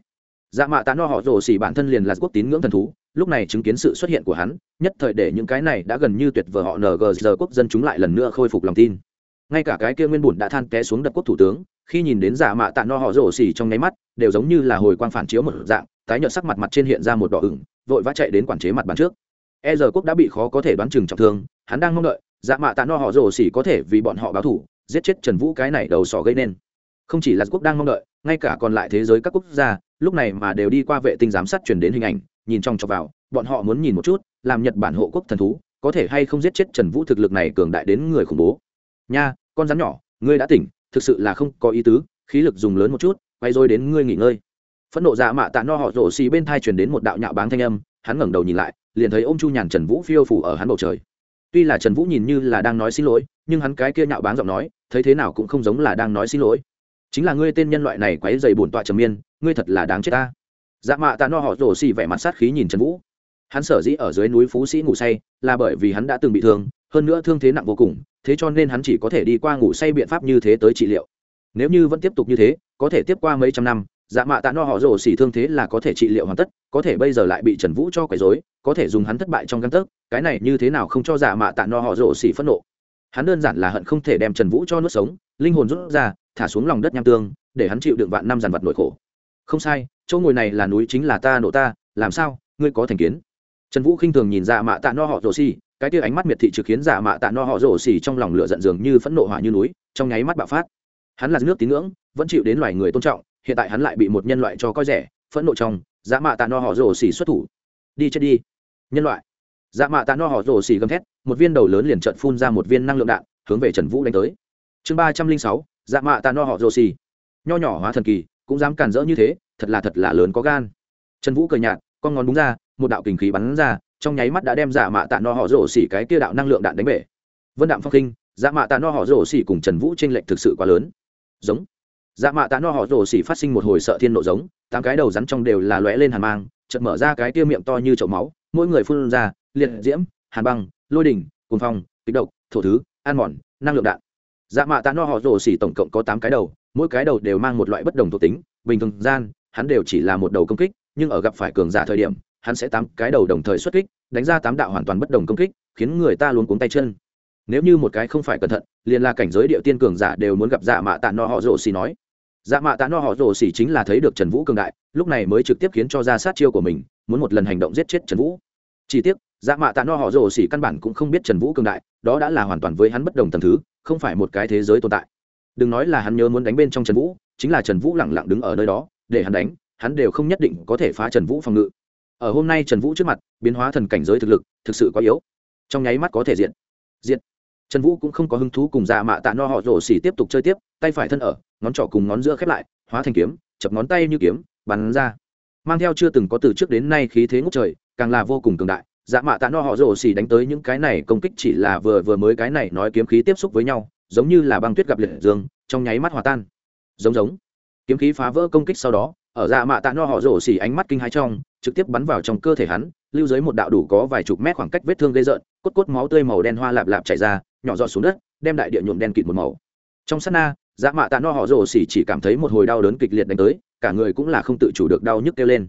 Dạ mạ tạ no họ rổ xì bản thân liền là quốc tín ngưỡng thần thú, lúc này chứng kiến sự xuất hiện của hắn, nhất thời để những cái này đã gần như tuyệt vời họ nờ giờ quốc dân chúng lại lần nữa khôi phục lòng tin. Ngay cả cái kia nguyên bùn đã than té xuống đập quốc thủ tướng, khi nhìn đến dạ mạ tạ no họ rổ xỉ trong nháy mắt, đều giống như là hồi quang phản chiếu một dạng, tái nhợt sắc mặt mặt trên hiện ra một đỏ ửng, vội vã chạy đến quản chế mặt bàn trước. E giờ quốc đã bị khó có thể đoán chừng trọng thương, hắn đang mong đợi dạ mạ tạ no họ rổ xỉ có thể vì bọn họ báo thủ, giết chết trần vũ cái này đầu sỏ gây nên. Không chỉ là quốc đang mong đợi, ngay cả còn lại thế giới các quốc gia, lúc này mà đều đi qua vệ tinh giám sát truyền đến hình ảnh, nhìn trong cho vào, bọn họ muốn nhìn một chút, làm nhật bản hộ quốc thần thú, có thể hay không giết chết trần vũ thực lực này cường đại đến người khủng bố. Nha, con rắn nhỏ, ngươi đã tỉnh, thực sự là không có ý tứ, khí lực dùng lớn một chút, quay rồi đến ngươi nghỉ ngơi. Phẫn nộ dạ mạ tạ no họ rổ xì bên thai truyền đến một đạo nhạo báng thanh âm, hắn ngẩng đầu nhìn lại, liền thấy ô m chu nhàn trần vũ phiêu phủ ở hắn bầu trời tuy là trần vũ nhìn như là đang nói xin lỗi, nhưng hắn cái kia nhạo báng giọng nói, thấy thế nào cũng không giống là đang nói xin lỗi. Chính là ngươi tên nhân loại này quấy dày bổn tọa trầm miên, ngươi thật là đáng chết ta. Dạ mạ tạ no họ rổ xì vẻ mặt sát khí nhìn trần vũ. Hắn sở dĩ ở dưới núi phú sĩ ngủ say, là bởi vì hắn đã từng bị thương, hơn nữa thương thế nặng vô cùng, thế cho nên hắn chỉ có thể đi qua ngủ say biện pháp như thế tới trị liệu. Nếu như vẫn tiếp tục như thế, có thể tiếp qua mấy trăm năm dạ mạ tạ no họ rồ xỉ thương thế là có thể trị liệu hoàn tất, có thể bây giờ lại bị trần vũ cho quấy dối có thể dùng hắn thất bại trong căn tấc, cái này như thế nào không cho dạ mạ tạ no họ rồ xỉ phẫn nộ. Hắn đơn giản là hận không thể đem trần vũ cho nuốt sống, linh hồn rút ra, thả xuống lòng đất nham tương, để hắn chịu đựng vạn năm dàn vật nội khổ. Không sai, chỗ ngồi này là núi chính là ta nộ ta, làm sao, ngươi có thành kiến? Trần vũ khinh thường nhìn dạ mạ tạ no họ rồ xỉ, cái tia ánh mắt miệt thị trực khiến dạ mạ tạ no họ rồ xỉ trong lòng lửa giận dường như phẫn nộ hỏa như núi, trong nháy mắt bạo phát. Hắn là nước tín ngưỡng, vẫn chịu đến loài người tôn trọng hiện tại hắn lại bị một nhân loại cho coi rẻ, phẫn nộ trong, dã mạ tạ no họ rồ xỉ xuất thủ. Đi chết đi. Nhân loại. Dã mạ tạ no họ rồ xỉ gầm thét, một viên đầu lớn liền trận phun ra một viên năng lượng đạn, hướng về trần vũ đánh tới. Chương ba trăm linh sáu, dã mạ tạ no họ rồ xỉ. Nho nhỏ hóa thần kỳ, cũng dám cản rỡ như thế, thật là thật là lớn có gan. Trần vũ cười nhạt, con ngón đúng ra, một đạo kình khí bắn ra, trong nháy mắt đã đem dạ mạ tạ no họ rồ xỉ cái kia đạo năng lượng đạn đánh bể. Vân đạm phong kinh dạ mạ tạ no họ rồ xỉ cùng trần vũ t r ê n lệch thực sự quá lớn. Giống dạ mạ tạ no họ rồ xỉ phát sinh một hồi sợ thiên nộ giống, tám cái đầu rắn trong đều là lóe lên hàn mang, chợt mở ra cái kia miệng to như chậu máu, mỗi người phun ra, liệt diễm, hàn băng, lôi đỉnh cồn phong kích độc, thổ thứ an mòn, năng lượng đạn. Dạ mạ tạ no họ rồ xỉ tổng cộng có tám cái đầu, mỗi cái đầu đều mang một loại bất đồng thuộc tính, bình thường gian, hắn đều chỉ là một đầu công kích, nhưng ở gặp phải cường giả thời điểm, hắn sẽ tám cái đầu đồng thời xuất kích, đánh ra tám đạo hoàn toàn bất đồng công kích, khiến người ta luôn cuống tay chân. Nếu như một cái không phải cẩn thận, liền là cảnh giới địa tiên cường giả đều muốn gặp dạ mạ tạ no họ rồ xỉ nói dạ mạ tạ no họ rồ xỉ chính là thấy được trần vũ cường đại, lúc này mới trực tiếp khiến cho ra sát chiêu của mình, muốn một lần hành động giết chết trần vũ. Chỉ tiếc dạ mạ tạ no họ rồ xỉ căn bản cũng không biết trần vũ cường đại, đó đã là hoàn toàn với hắn bất đồng t thứ, không phải một cái thế giới tồn tại. Đừng nói là hắn nhớ muốn đánh bên trong trần vũ, chính là trần vũ lẳng lặng đứng ở nơi đó, để hắn đánh, hắn đều không nhất định có thể phá trần vũ phòng ngự. Ở hôm nay trần vũ trước mặt, biến hóa thần cảnh giới thực lực thực sự quá yếu. Trong nháy mắt có thể diện. Diện trần vũ cũng không có hứng thú cùng Dạ mạ tạ no họ rổ xỉ tiếp tục chơi tiếp, tay phải thân ở, ngón trỏ cùng ngón giữa khép lại, hóa thành kiếm, chập ngón tay như kiếm, bắn ra. Mang theo chưa từng có từ trước đến nay khí thế ngốc trời, càng là vô cùng cường đại. Dạ mạ tạ no họ rổ xỉ đánh tới những cái này công kích chỉ là vừa vừa mới cái này nói kiếm khí tiếp xúc với nhau, giống như là băng tuyết gặp liệt dương, trong nháy mắt hòa tan. Giống giống. Kiếm khí phá vỡ công kích sau đó, ở dạ mạ tạ no họ rổ xỉ ánh mắt kinh hãi trong, trực tiếp bắn vào trong cơ thể hắn, lưu dưới một đạo đủ có vài chục mét khoảng cách vết thương gây rợn, cốt cốt máu tươi màu đen hoa lạp lạp chảy ra nhỏ giọt xuống đất, đem đại địa nhuộm đen kịt một màu. Trong sát na dạ mạ tạ no họ rổ xỉ chỉ cảm thấy một hồi đau đớn kịch liệt đánh tới, cả người cũng là không tự chủ được đau nhức kêu lên.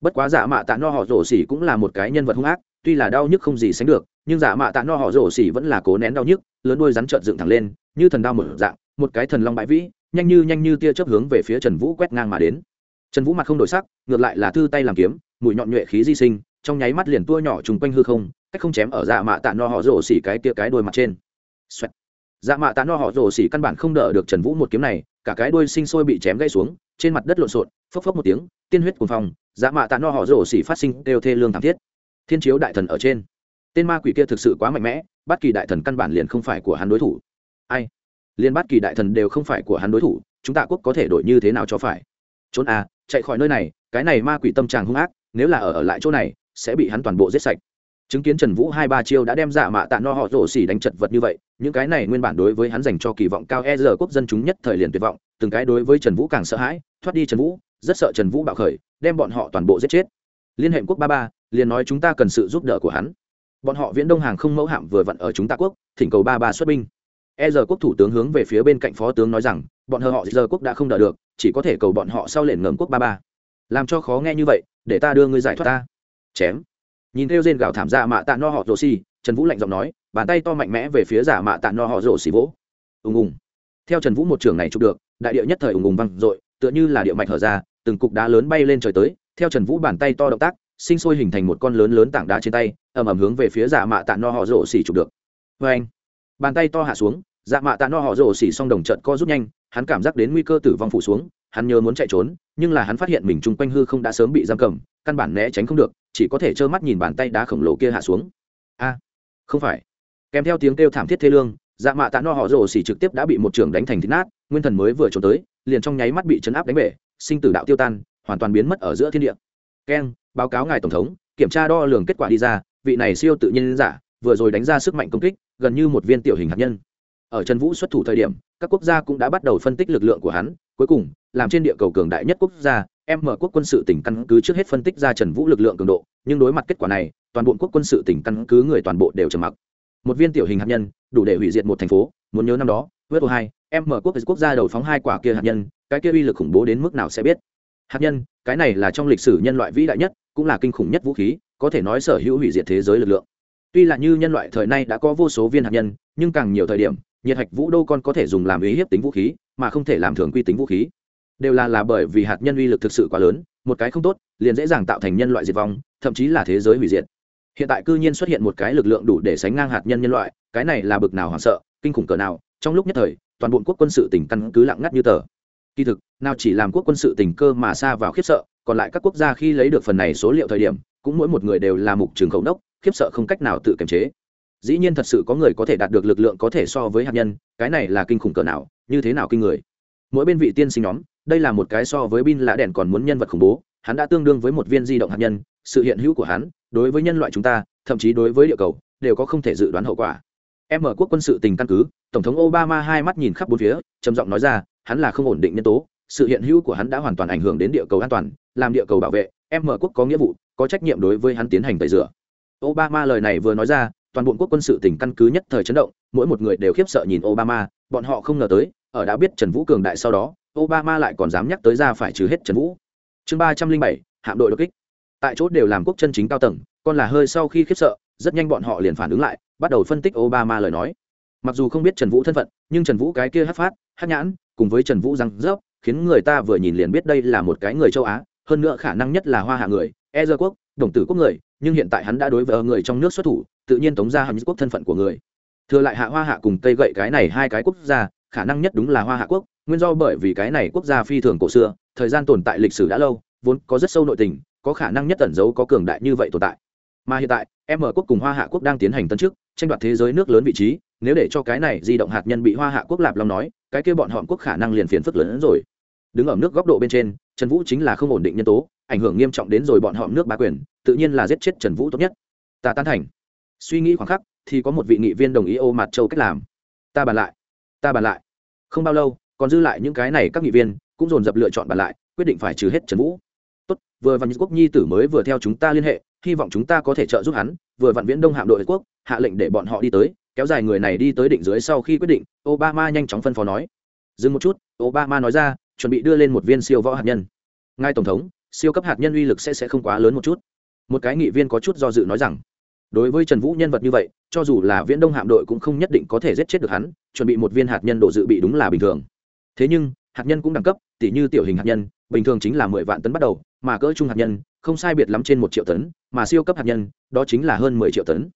Bất quá dạ mạ tạ no họ rổ xỉ cũng là một cái nhân vật hung ác, tuy là đau nhức không gì sánh được, nhưng dạ mạ tạ no họ rổ xỉ vẫn là cố nén đau nhức, lớn đuôi rắn trợn dựng thẳng lên, như thần đau mở dạng, một cái thần long bãi vĩ, nhanh như nhanh như tia chớp hướng về phía trần vũ quét ngang mà đến. Trần vũ mặt không đổi sắc, ngược lại là thư tay làm kiếm, mũi nhọn nhuệ khí di sinh, trong nháy mắt liền tua nhỏ trùng quanh hư không, cách không chém ở dạ mạ tạ no họ rổ xỉ cái tia cái đuôi mặt trên. Xoẹt. dạ mạ tạ no họ rồ xỉ căn bản không đỡ được trần vũ một kiếm này cả cái đuôi sinh sôi bị chém gãy xuống trên mặt đất lộn xộn phốc phốc một tiếng tiên huyết cuồn phong dạ mạ tạ no họ rồ xỉ phát sinh đều thê lương thảm thiết. Thiên chiếu đại thần ở trên. Tên ma quỷ kia thực sự quá mạnh mẽ bất kỳ đại thần căn bản liền không phải của hắn đối thủ. Ai? Liên bất kỳ đại thần đều không phải của hắn đối thủ chúng ta quốc có thể đổi như thế nào cho phải? Trốn à chạy khỏi nơi này cái này ma quỷ tâm trạng hung ác nếu là ở, ở lại chỗ này sẽ bị hắn toàn bộ giết sạch chứng kiến trần vũ hai ba chiêu đã đem dạ mạ tạ no họ rổ xỉ đánh chật vật như vậy, những cái này nguyên bản đối với hắn dành cho kỳ vọng cao e giờ quốc dân chúng nhất thời liền tuyệt vọng, từng cái đối với trần vũ càng sợ hãi, thoát đi trần vũ, rất sợ trần vũ bạo khởi, đem bọn họ toàn bộ giết chết. Liên hệ quốc ba ba, liền nói chúng ta cần sự giúp đỡ của hắn. Bọn họ viễn đông hàng không mẫu hạm vừa vặn ở chúng ta quốc, thỉnh cầu ba ba xuất binh. E giờ quốc thủ tướng hướng về phía bên cạnh phó tướng nói rằng, bọn hờ họ giờ e quốc đã không đỡ được, chỉ có thể cầu bọn họ sau lệnh ngầm quốc ba ba. Làm cho khó nghe như vậy, để ta đưa ngươi giải thoát ta. Chém nhìn theo rên gào thảm ra mạ tạ no họ rồ xì, trần vũ lạnh giọng nói, bàn tay to mạnh mẽ về phía giả mạ tạ no họ rồ xì vỗ. Ùng ùng. Theo trần vũ một trường này chụp được, đại địa nhất thời ùng ùng văng r tựa như là địa mạch hở ra, từng cục đá lớn bay lên trời tới, theo trần vũ bàn tay to động tác, sinh sôi hình thành một con lớn lớn tảng đá trên tay, ầm ầm hướng về phía giả mạ tạ no họ rồ xì chụp được. Vê anh, bàn tay to hạ xuống dạ mạ tạ no họ rồ xỉ xong đồng trận co rút nhanh, hắn cảm giác đến nguy cơ tử vong phủ xuống, hắn nhớ muốn chạy trốn, nhưng là hắn phát hiện mình chung quanh hư không đã sớm bị giam cầm căn bản né tránh không được, chỉ có thể trơ mắt nhìn bàn tay đá khổng lồ kia hạ xuống. A, không phải. Kèm theo tiếng kêu thảm thiết thê lương dạ mạ tạ no họ rồ xỉ trực tiếp đã bị một trường đánh thành thịt nát, nguyên thần mới vừa trốn tới, liền trong nháy mắt bị chấn áp đánh bể, sinh tử đạo tiêu tan, hoàn toàn biến mất ở giữa thiên địa. Keng báo cáo ngài tổng thống, kiểm tra đo lường kết quả đi ra, vị này siêu tự nhiên giả, vừa rồi đánh ra sức mạnh công kích, gần như một viên tiểu hình hạt nhân. Ở trần vũ xuất thủ thời điểm, các quốc gia cũng đã bắt đầu phân tích lực lượng của hắn, cuối cùng, làm trên địa cầu cường đại nhất quốc gia em mở quốc quân sự tỉnh căn cứ trước hết phân tích ra trần vũ lực lượng cường độ, nhưng đối mặt kết quả này, toàn bộ quốc quân sự tỉnh căn cứ người toàn bộ đều trầm mặc. Một viên tiểu hình hạt nhân, đủ để hủy diệt một thành phố, muốn nhớ năm đó vớt hai, em mở quốc quốc gia đầu phóng hai quả kia hạt nhân, cái kia uy lực khủng bố đến mức nào sẽ biết. Hạt nhân, cái này là trong lịch sử nhân loại vĩ đại nhất, cũng là kinh khủng nhất vũ khí, có thể nói sở hữu hủy diệt thế giới lực lượng. Tuy là như nhân loại thời nay đã có vô số viên hạt nhân, nhưng càng nhiều thời điểm, nhiệt hạch vũ đô con có thể dùng làm ý hiếp tính vũ khí, mà không thể làm thường quy tính vũ khí đều là là bởi vì hạt nhân uy lực thực sự quá lớn, một cái không tốt, liền dễ dàng tạo thành nhân loại diệt vong, thậm chí là thế giới hủy diệt. Hiện tại cư nhiên xuất hiện một cái lực lượng đủ để sánh ngang hạt nhân nhân loại, cái này là bực nào hoảng sợ, kinh khủng cỡ nào, trong lúc nhất thời, toàn bộ quốc quân sự tỉnh căn cứ lặng ngắt như tờ. Kỳ thực, nào chỉ làm quốc quân sự tình cơ mà xa vào khiếp sợ, còn lại các quốc gia khi lấy được phần này số liệu thời điểm, cũng mỗi một người đều là mục trường khẩu đốc khiếp sợ không cách nào tự kiềm chế. Dĩ nhiên thật sự có người có thể đạt được lực lượng có thể so với hạt nhân, cái này là kinh khủng cỡ nào, như thế nào kinh người. Mỗi bên vị tiên sinh nhóm đây là một cái so với bin lạ đèn còn muốn nhân vật khủng bố, hắn đã tương đương với một viên di động hạt nhân, sự hiện hữu của hắn đối với nhân loại chúng ta, thậm chí đối với địa cầu, đều có không thể dự đoán hậu quả. Em mở quốc quân sự tình căn cứ, tổng thống obama hai mắt nhìn khắp bốn phía, trầm giọng nói ra, hắn là không ổn định nhân tố, sự hiện hữu của hắn đã hoàn toàn ảnh hưởng đến địa cầu an toàn, làm địa cầu bảo vệ, em mở quốc có nghĩa vụ, có trách nhiệm đối với hắn tiến hành tẩy rửa. Obama lời này vừa nói ra, toàn bộ quốc quân sự tỉnh căn cứ nhất thời chấn động, mỗi một người đều khiếp sợ nhìn obama, bọn họ không ngờ tới, ở đã biết trần vũ cường đại sau đó obama lại còn dám nhắc tới ra phải trừ hết trần vũ. Chương ba trăm linh bảy, hạm đội đột kích. Tại chốt đều làm quốc chân chính cao tầng còn là hơi sau khi khiếp sợ, rất nhanh bọn họ liền phản ứng lại, bắt đầu phân tích obama lời nói. Mặc dù không biết trần vũ thân phận, nhưng trần vũ cái kia hát phát, hát nhãn, cùng với trần vũ răng rớp, khiến người ta vừa nhìn liền biết đây là một cái người châu á, hơn nữa khả năng nhất là hoa hạ người Ezra quốc, đồng tử quốc người, nhưng hiện tại hắn đã đối với người trong nước xuất thủ, tự nhiên tống ra hàm quốc thân phận của người. Thừa lại hạ hoa hạ cùng Tây gậy cái này hai cái quốc gia, khả năng nhất đúng là hoa hạ quốc nguyên do bởi vì cái này quốc gia phi thường cổ xưa, thời gian tồn tại lịch sử đã lâu, vốn có rất sâu nội tình, có khả năng nhất tẩn giấu có cường đại như vậy tồn tại. Mà hiện tại, em ở quốc cùng hoa hạ quốc đang tiến hành tân chức, tranh đoạt thế giới nước lớn vị trí, nếu để cho cái này di động hạt nhân bị hoa hạ quốc lạp long nói, cái kia bọn họ quốc khả năng liền phiền phức lớn hơn rồi. Đứng ở nước góc độ bên trên, trần vũ chính là không ổn định nhân tố, ảnh hưởng nghiêm trọng đến rồi bọn họ nước bá quyền, tự nhiên là giết chết trần vũ tốt nhất. Ta tán thành. Suy nghĩ khoảng khắc, thì có một vị nghị viên đồng ý ô mặt châu cách làm. Ta bàn lại. Ta bàn lại. Không bao lâu còn dư lại những cái này các nghị viên, cũng dồn dập lựa chọn bàn lại, quyết định phải trừ hết trần vũ. Tốt, vừa văn quốc nhi tử mới vừa theo chúng ta liên hệ, hy vọng chúng ta có thể trợ giúp hắn, vừa vạn viễn đông hạm đội quốc, hạ lệnh để bọn họ đi tới, kéo dài người này đi tới định dưới sau khi quyết định, obama nhanh chóng phân phó nói. Dừng một chút, obama nói ra, chuẩn bị đưa lên một viên siêu võ hạt nhân. Ngay tổng thống, siêu cấp hạt nhân uy lực sẽ sẽ không quá lớn một chút. Một cái nghị viên có chút do dự nói rằng, đối với trần vũ nhân vật như vậy, cho dù là viễn đông hạm đội cũng không nhất định có thể giết chết được hắn, chuẩn bị một viên hạt nhân đổ dự bị đúng là bình thường thế nhưng, hạt nhân cũng đẳng cấp, tỉ như tiểu hình hạt nhân, bình thường chính là mười vạn tấn bắt đầu, mà cỡ trung hạt nhân, không sai biệt lắm trên một triệu tấn, mà siêu cấp hạt nhân, đó chính là hơn mười triệu tấn.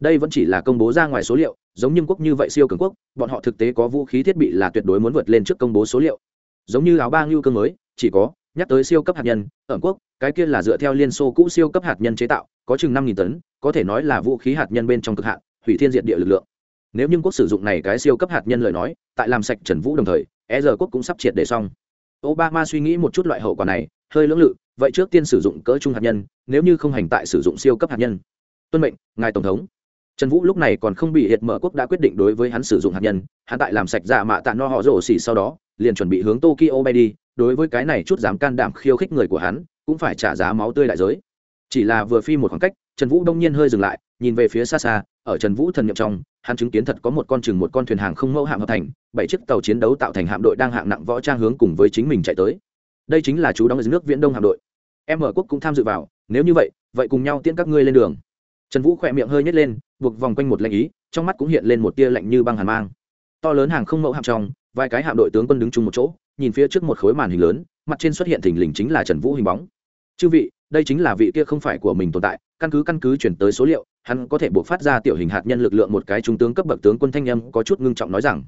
Đây vẫn chỉ là công bố ra ngoài số liệu, giống như quốc như vậy siêu cường quốc, bọn họ thực tế có vũ khí thiết bị là tuyệt đối muốn vượt lên trước công bố số liệu. Giống như áo ba ngưu cương mới, chỉ có, nhắc tới siêu cấp hạt nhân ở quốc, cái kia là dựa theo liên xô cũ siêu cấp hạt nhân chế tạo, có chừng năm nghìn tấn, có thể nói là vũ khí hạt nhân bên trong cực hạn, hủy thiên diệt địa lực lượng. Nếu như quốc sử dụng này cái siêu cấp hạt nhân lời nói, tại làm sạch trần vũ đồng thời e giờ quốc cũng sắp triệt để xong. Obama suy nghĩ một chút loại hậu quả này, hơi lưỡng lự, vậy trước tiên sử dụng cỡ trung hạt nhân, nếu như không hành tại sử dụng siêu cấp hạt nhân. Tuân mệnh, ngài tổng thống. Trần vũ lúc này còn không bị hiện mở quốc đã quyết định đối với hắn sử dụng hạt nhân, hắn tại làm sạch dạ mạ tạ no họ rổ xỉ sau đó, liền chuẩn bị hướng tokyo bay đi, đối với cái này chút dám can đảm khiêu khích người của hắn, cũng phải trả giá máu tươi đại giới. Chỉ là vừa phi một khoảng cách, trần vũ đông nhiên hơi dừng lại, nhìn về phía xa xa, ở trần vũ thần nhậm trong hắn chứng kiến thật có một con chừng một con thuyền hàng không mẫu hạm hợp thành, bảy chiếc tàu chiến đấu tạo thành hạm đội đang hạng nặng võ trang hướng cùng với chính mình chạy tới. Đây chính là chú đóng ở nước viễn đông hạm đội. Em ở quốc cũng tham dự vào, nếu như vậy vậy cùng nhau tiễn các ngươi lên đường. Trần vũ khỏe miệng hơi nhét lên, buộc vòng quanh một lạnh ý, trong mắt cũng hiện lên một tia lạnh như băng hàn mang. To lớn hàng không mẫu hạm trong, vài cái hạm đội tướng quân đứng chung một chỗ, nhìn phía trước một khối màn hình lớn, mặt trên xuất hiện thình lình chính là trần vũ hình bóng. Chư vị, đây chính là vị kia không phải của mình tồn tại, căn cứ căn cứ chuyển tới số liệu hắn có thể buộc phát ra tiểu hình hạt nhân lực lượng một cái trung tướng cấp bậc tướng quân thanh âm có chút ngưng trọng nói rằng,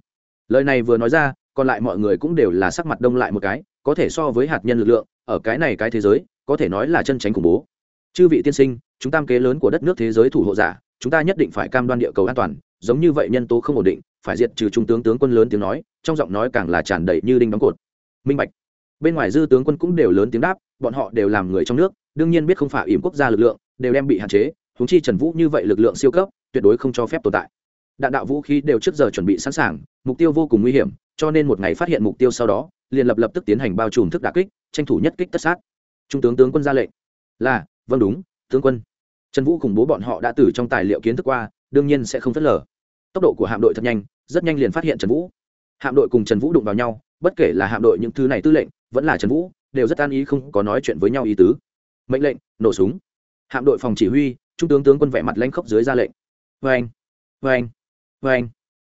lời này vừa nói ra, còn lại mọi người cũng đều là sắc mặt đông lại một cái, có thể so với hạt nhân lực lượng, ở cái này cái thế giới, có thể nói là chân tránh khủng bố. Chư vị tiên sinh, chúng tam kế lớn của đất nước thế giới thủ hộ giả, chúng ta nhất định phải cam đoan địa cầu an toàn, giống như vậy nhân tố không ổn định, phải diệt trừ trung tướng tướng quân lớn tiếng nói, trong giọng nói càng là tràn đầy như đinh đóng cột. Minh bạch. Bên ngoài dư tướng quân cũng đều lớn tiếng đáp, bọn họ đều làm người trong nước, đương nhiên biết không phải ỉm quốc gia lực lượng, đều đem bị hạn chế huống chi trần vũ như vậy lực lượng siêu cấp, tuyệt đối không cho phép tồn tại. Đạn đạo vũ khí đều trước giờ chuẩn bị sẵn sàng, mục tiêu vô cùng nguy hiểm, cho nên một ngày phát hiện mục tiêu sau đó, liền lập lập tức tiến hành bao trùm thức đả kích, tranh thủ nhất kích tất sát. Trung tướng tướng quân ra lệnh. Là vâng đúng, tướng quân. Trần vũ cùng bố bọn họ đã từ trong tài liệu kiến thức qua, đương nhiên sẽ không phớt lờ. Tốc độ của hạm đội thật nhanh, rất nhanh liền phát hiện trần vũ. Hạm đội cùng trần vũ đụng vào nhau, bất kể là hạm đội những thứ này tư lệnh, vẫn là trần vũ, đều rất an ý không có nói chuyện với nhau ý tứ. Mệnh lệnh, nổ súng. Hạm đội phòng chỉ huy trung tướng tướng quân vẻ mặt lanh khốc dưới ra lệnh. Vê anh vê anh vê anh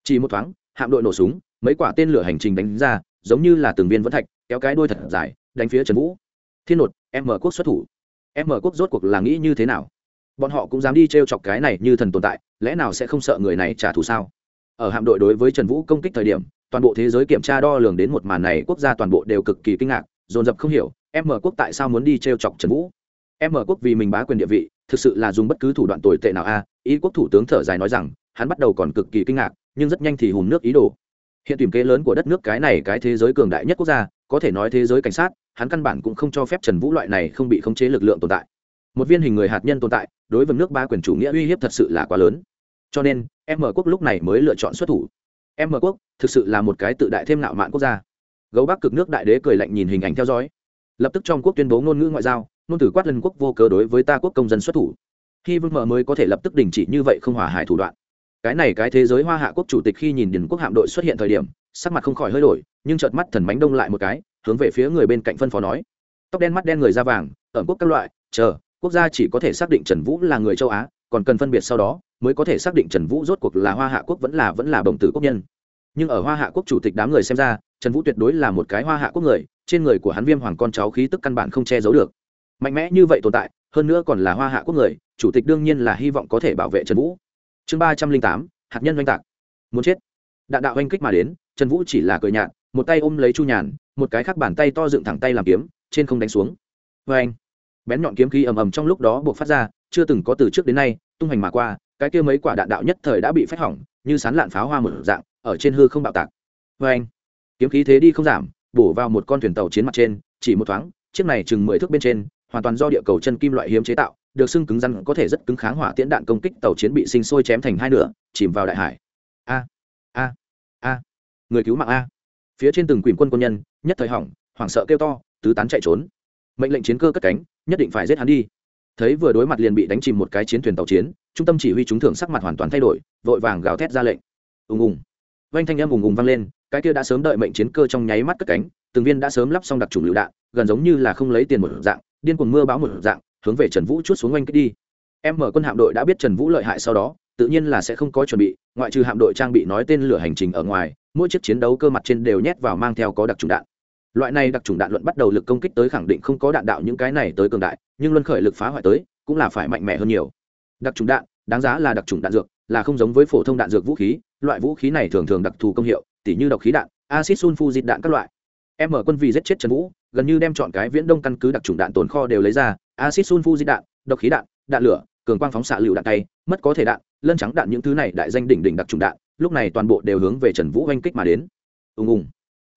chỉ một thoáng, hạm đội nổ súng, mấy quả tên lửa hành trình đánh ra, giống như là từng viên vẫn thạch, kéo cái đuôi thật dài, đánh phía trần vũ. Thiên nột, em mở quốc xuất thủ. Em mở quốc rốt cuộc là nghĩ như thế nào? Bọn họ cũng dám đi t r e o chọc cái này như thần tồn tại, lẽ nào sẽ không sợ người này trả thù sao? Ở hạm đội đối với trần vũ công kích thời điểm, toàn bộ thế giới kiểm tra đo lường đến một màn này, quốc gia toàn bộ đều cực kỳ kinh ngạc, dồn dập không hiểu, em mở quốc tại sao muốn đi t r e o chọc trần vũ? Em mở quốc vì mình bá quyền địa vị, thực sự là dùng bất cứ thủ đoạn tồi tệ nào a, ý quốc thủ tướng thở dài nói rằng, hắn bắt đầu còn cực kỳ kinh ngạc, nhưng rất nhanh thì hùm nước ý đồ. Hiện tìm kế lớn của đất nước cái này cái thế giới cường đại nhất quốc gia, có thể nói thế giới cảnh sát, hắn căn bản cũng không cho phép trần vũ loại này không bị khống chế lực lượng tồn tại. Một viên hình người hạt nhân tồn tại, đối với nước ba quyền chủ nghĩa uy hiếp thật sự là quá lớn. Cho nên, em mở quốc lúc này mới lựa chọn xuất thủ. Em mở quốc, thực sự là một cái tự đại thêm nạo mạn quốc gia. Gấu bắc cực nước đại đế cười lạnh nhìn hình ảnh theo dõi. Lập tức trong quốc tuyên bố ngôn ngữ ngoại giao nôn từ quát lân quốc vô cớ đối với ta quốc công dân xuất thủ. Khi vương mở mới có thể lập tức đình chỉ như vậy không hòa hải thủ đoạn. Cái này cái thế giới hoa hạ quốc chủ tịch khi nhìn điền quốc hạm đội xuất hiện thời điểm, sắc mặt không khỏi hơi đổi, nhưng chợt mắt thần mánh đông lại một cái, hướng về phía người bên cạnh phân phó nói. Tóc đen mắt đen người da vàng ở quốc các loại, chờ, quốc gia chỉ có thể xác định trần vũ là người châu á, còn cần phân biệt sau đó, mới có thể xác định trần vũ rốt cuộc là hoa hạ quốc vẫn là vẫn là đồng tử quốc nhân. Nhưng ở hoa hạ quốc chủ tịch đám người xem ra, trần vũ tuyệt đối là một cái hoa hạ quốc người, trên người của hắn viêm hoàng con cháu khí tức căn bản không che giấu được mạnh mẽ như vậy tồn tại, hơn nữa còn là hoa hạ quốc người, chủ tịch đương nhiên là hy vọng có thể bảo vệ trần vũ. Chương ba trăm linh tám, hạt nhân oanh tạc. Muốn chết. Đạn đạo oanh kích mà đến, trần vũ chỉ là cười nhạt, một tay ôm lấy chu nhàn, một cái khác bàn tay to dựng thẳng tay làm kiếm, trên không đánh xuống. Vê anh bén nhọn kiếm khí ầm ầm trong lúc đó buộc phát ra, chưa từng có từ trước đến nay, tung hành mà qua, cái kia mấy quả đạn đạo nhất thời đã bị phách hỏng, như sán lạn pháo hoa một dạng, ở trên hư không bạo tạc. Vê anh kiếm khí thế đi không giảm, bổ vào một con thuyền tàu chiến mặt trên, chỉ một thoáng, chiếc này chừng mười thước bên trên hoàn toàn do địa cầu chân kim loại hiếm chế tạo, được xưng cứng rắn, có thể rất cứng kháng hỏa tiễn đạn công kích tàu chiến bị sinh sôi chém thành hai nửa, chìm vào đại hải. A a a. Người cứu mạng a. Phía trên từng quỷ quân quân nhân, nhất thời hỏng, hoảng sợ kêu to, tứ tán chạy trốn. Mệnh lệnh chiến cơ cất cánh, nhất định phải giết hắn đi. Thấy vừa đối mặt liền bị đánh chìm một cái chiến thuyền tàu chiến, trung tâm chỉ huy chúng thưởng sắc mặt hoàn toàn thay đổi, vội vàng gào thét ra lệnh. Ùng ùng. Vanh thanh âm ùng ùng vang lên, cái kia đã sớm đợi mệnh chiến cơ trong nháy mắt cất cánh, từng viên đã sớm lắp xong đặc trùng lựu đạn, gần giống như là không lấy tiền một dạng điên cuồng mưa bão một dạng, hướng về trần vũ chút xuống oanh kích đi. Em mở quân hạm đội đã biết trần vũ lợi hại sau đó, tự nhiên là sẽ không có chuẩn bị, ngoại trừ hạm đội trang bị nói tên lửa hành trình ở ngoài, mỗi chiếc chiến đấu cơ mặt trên đều nhét vào mang theo có đặc trùng đạn. Loại này đặc trùng đạn luận bắt đầu lực công kích tới khẳng định không có đạn đạo những cái này tới cường đại, nhưng luân khởi lực phá hoại tới, cũng là phải mạnh mẽ hơn nhiều. Đặc trùng đạn, đáng giá là đặc trùng đạn dược, là không giống với phổ thông đạn dược vũ khí, loại vũ khí này thường thường đặc thù công hiệu, tỉ như độc khí đạn acid sunfu dịt đạn các loại em mở quân vì giết chết trần vũ, gần như đem chọn cái viễn đông căn cứ đặc trùng đạn tồn kho đều lấy ra acid sunfu di đạn, độc khí đạn đạn lửa, cường quang phóng xạ lựu đạn tay, mất có thể đạn, lân trắng đạn những thứ này đại danh đỉnh đỉnh đặc trùng đạn, lúc này toàn bộ đều hướng về trần vũ oanh kích mà đến. Ùng ùng.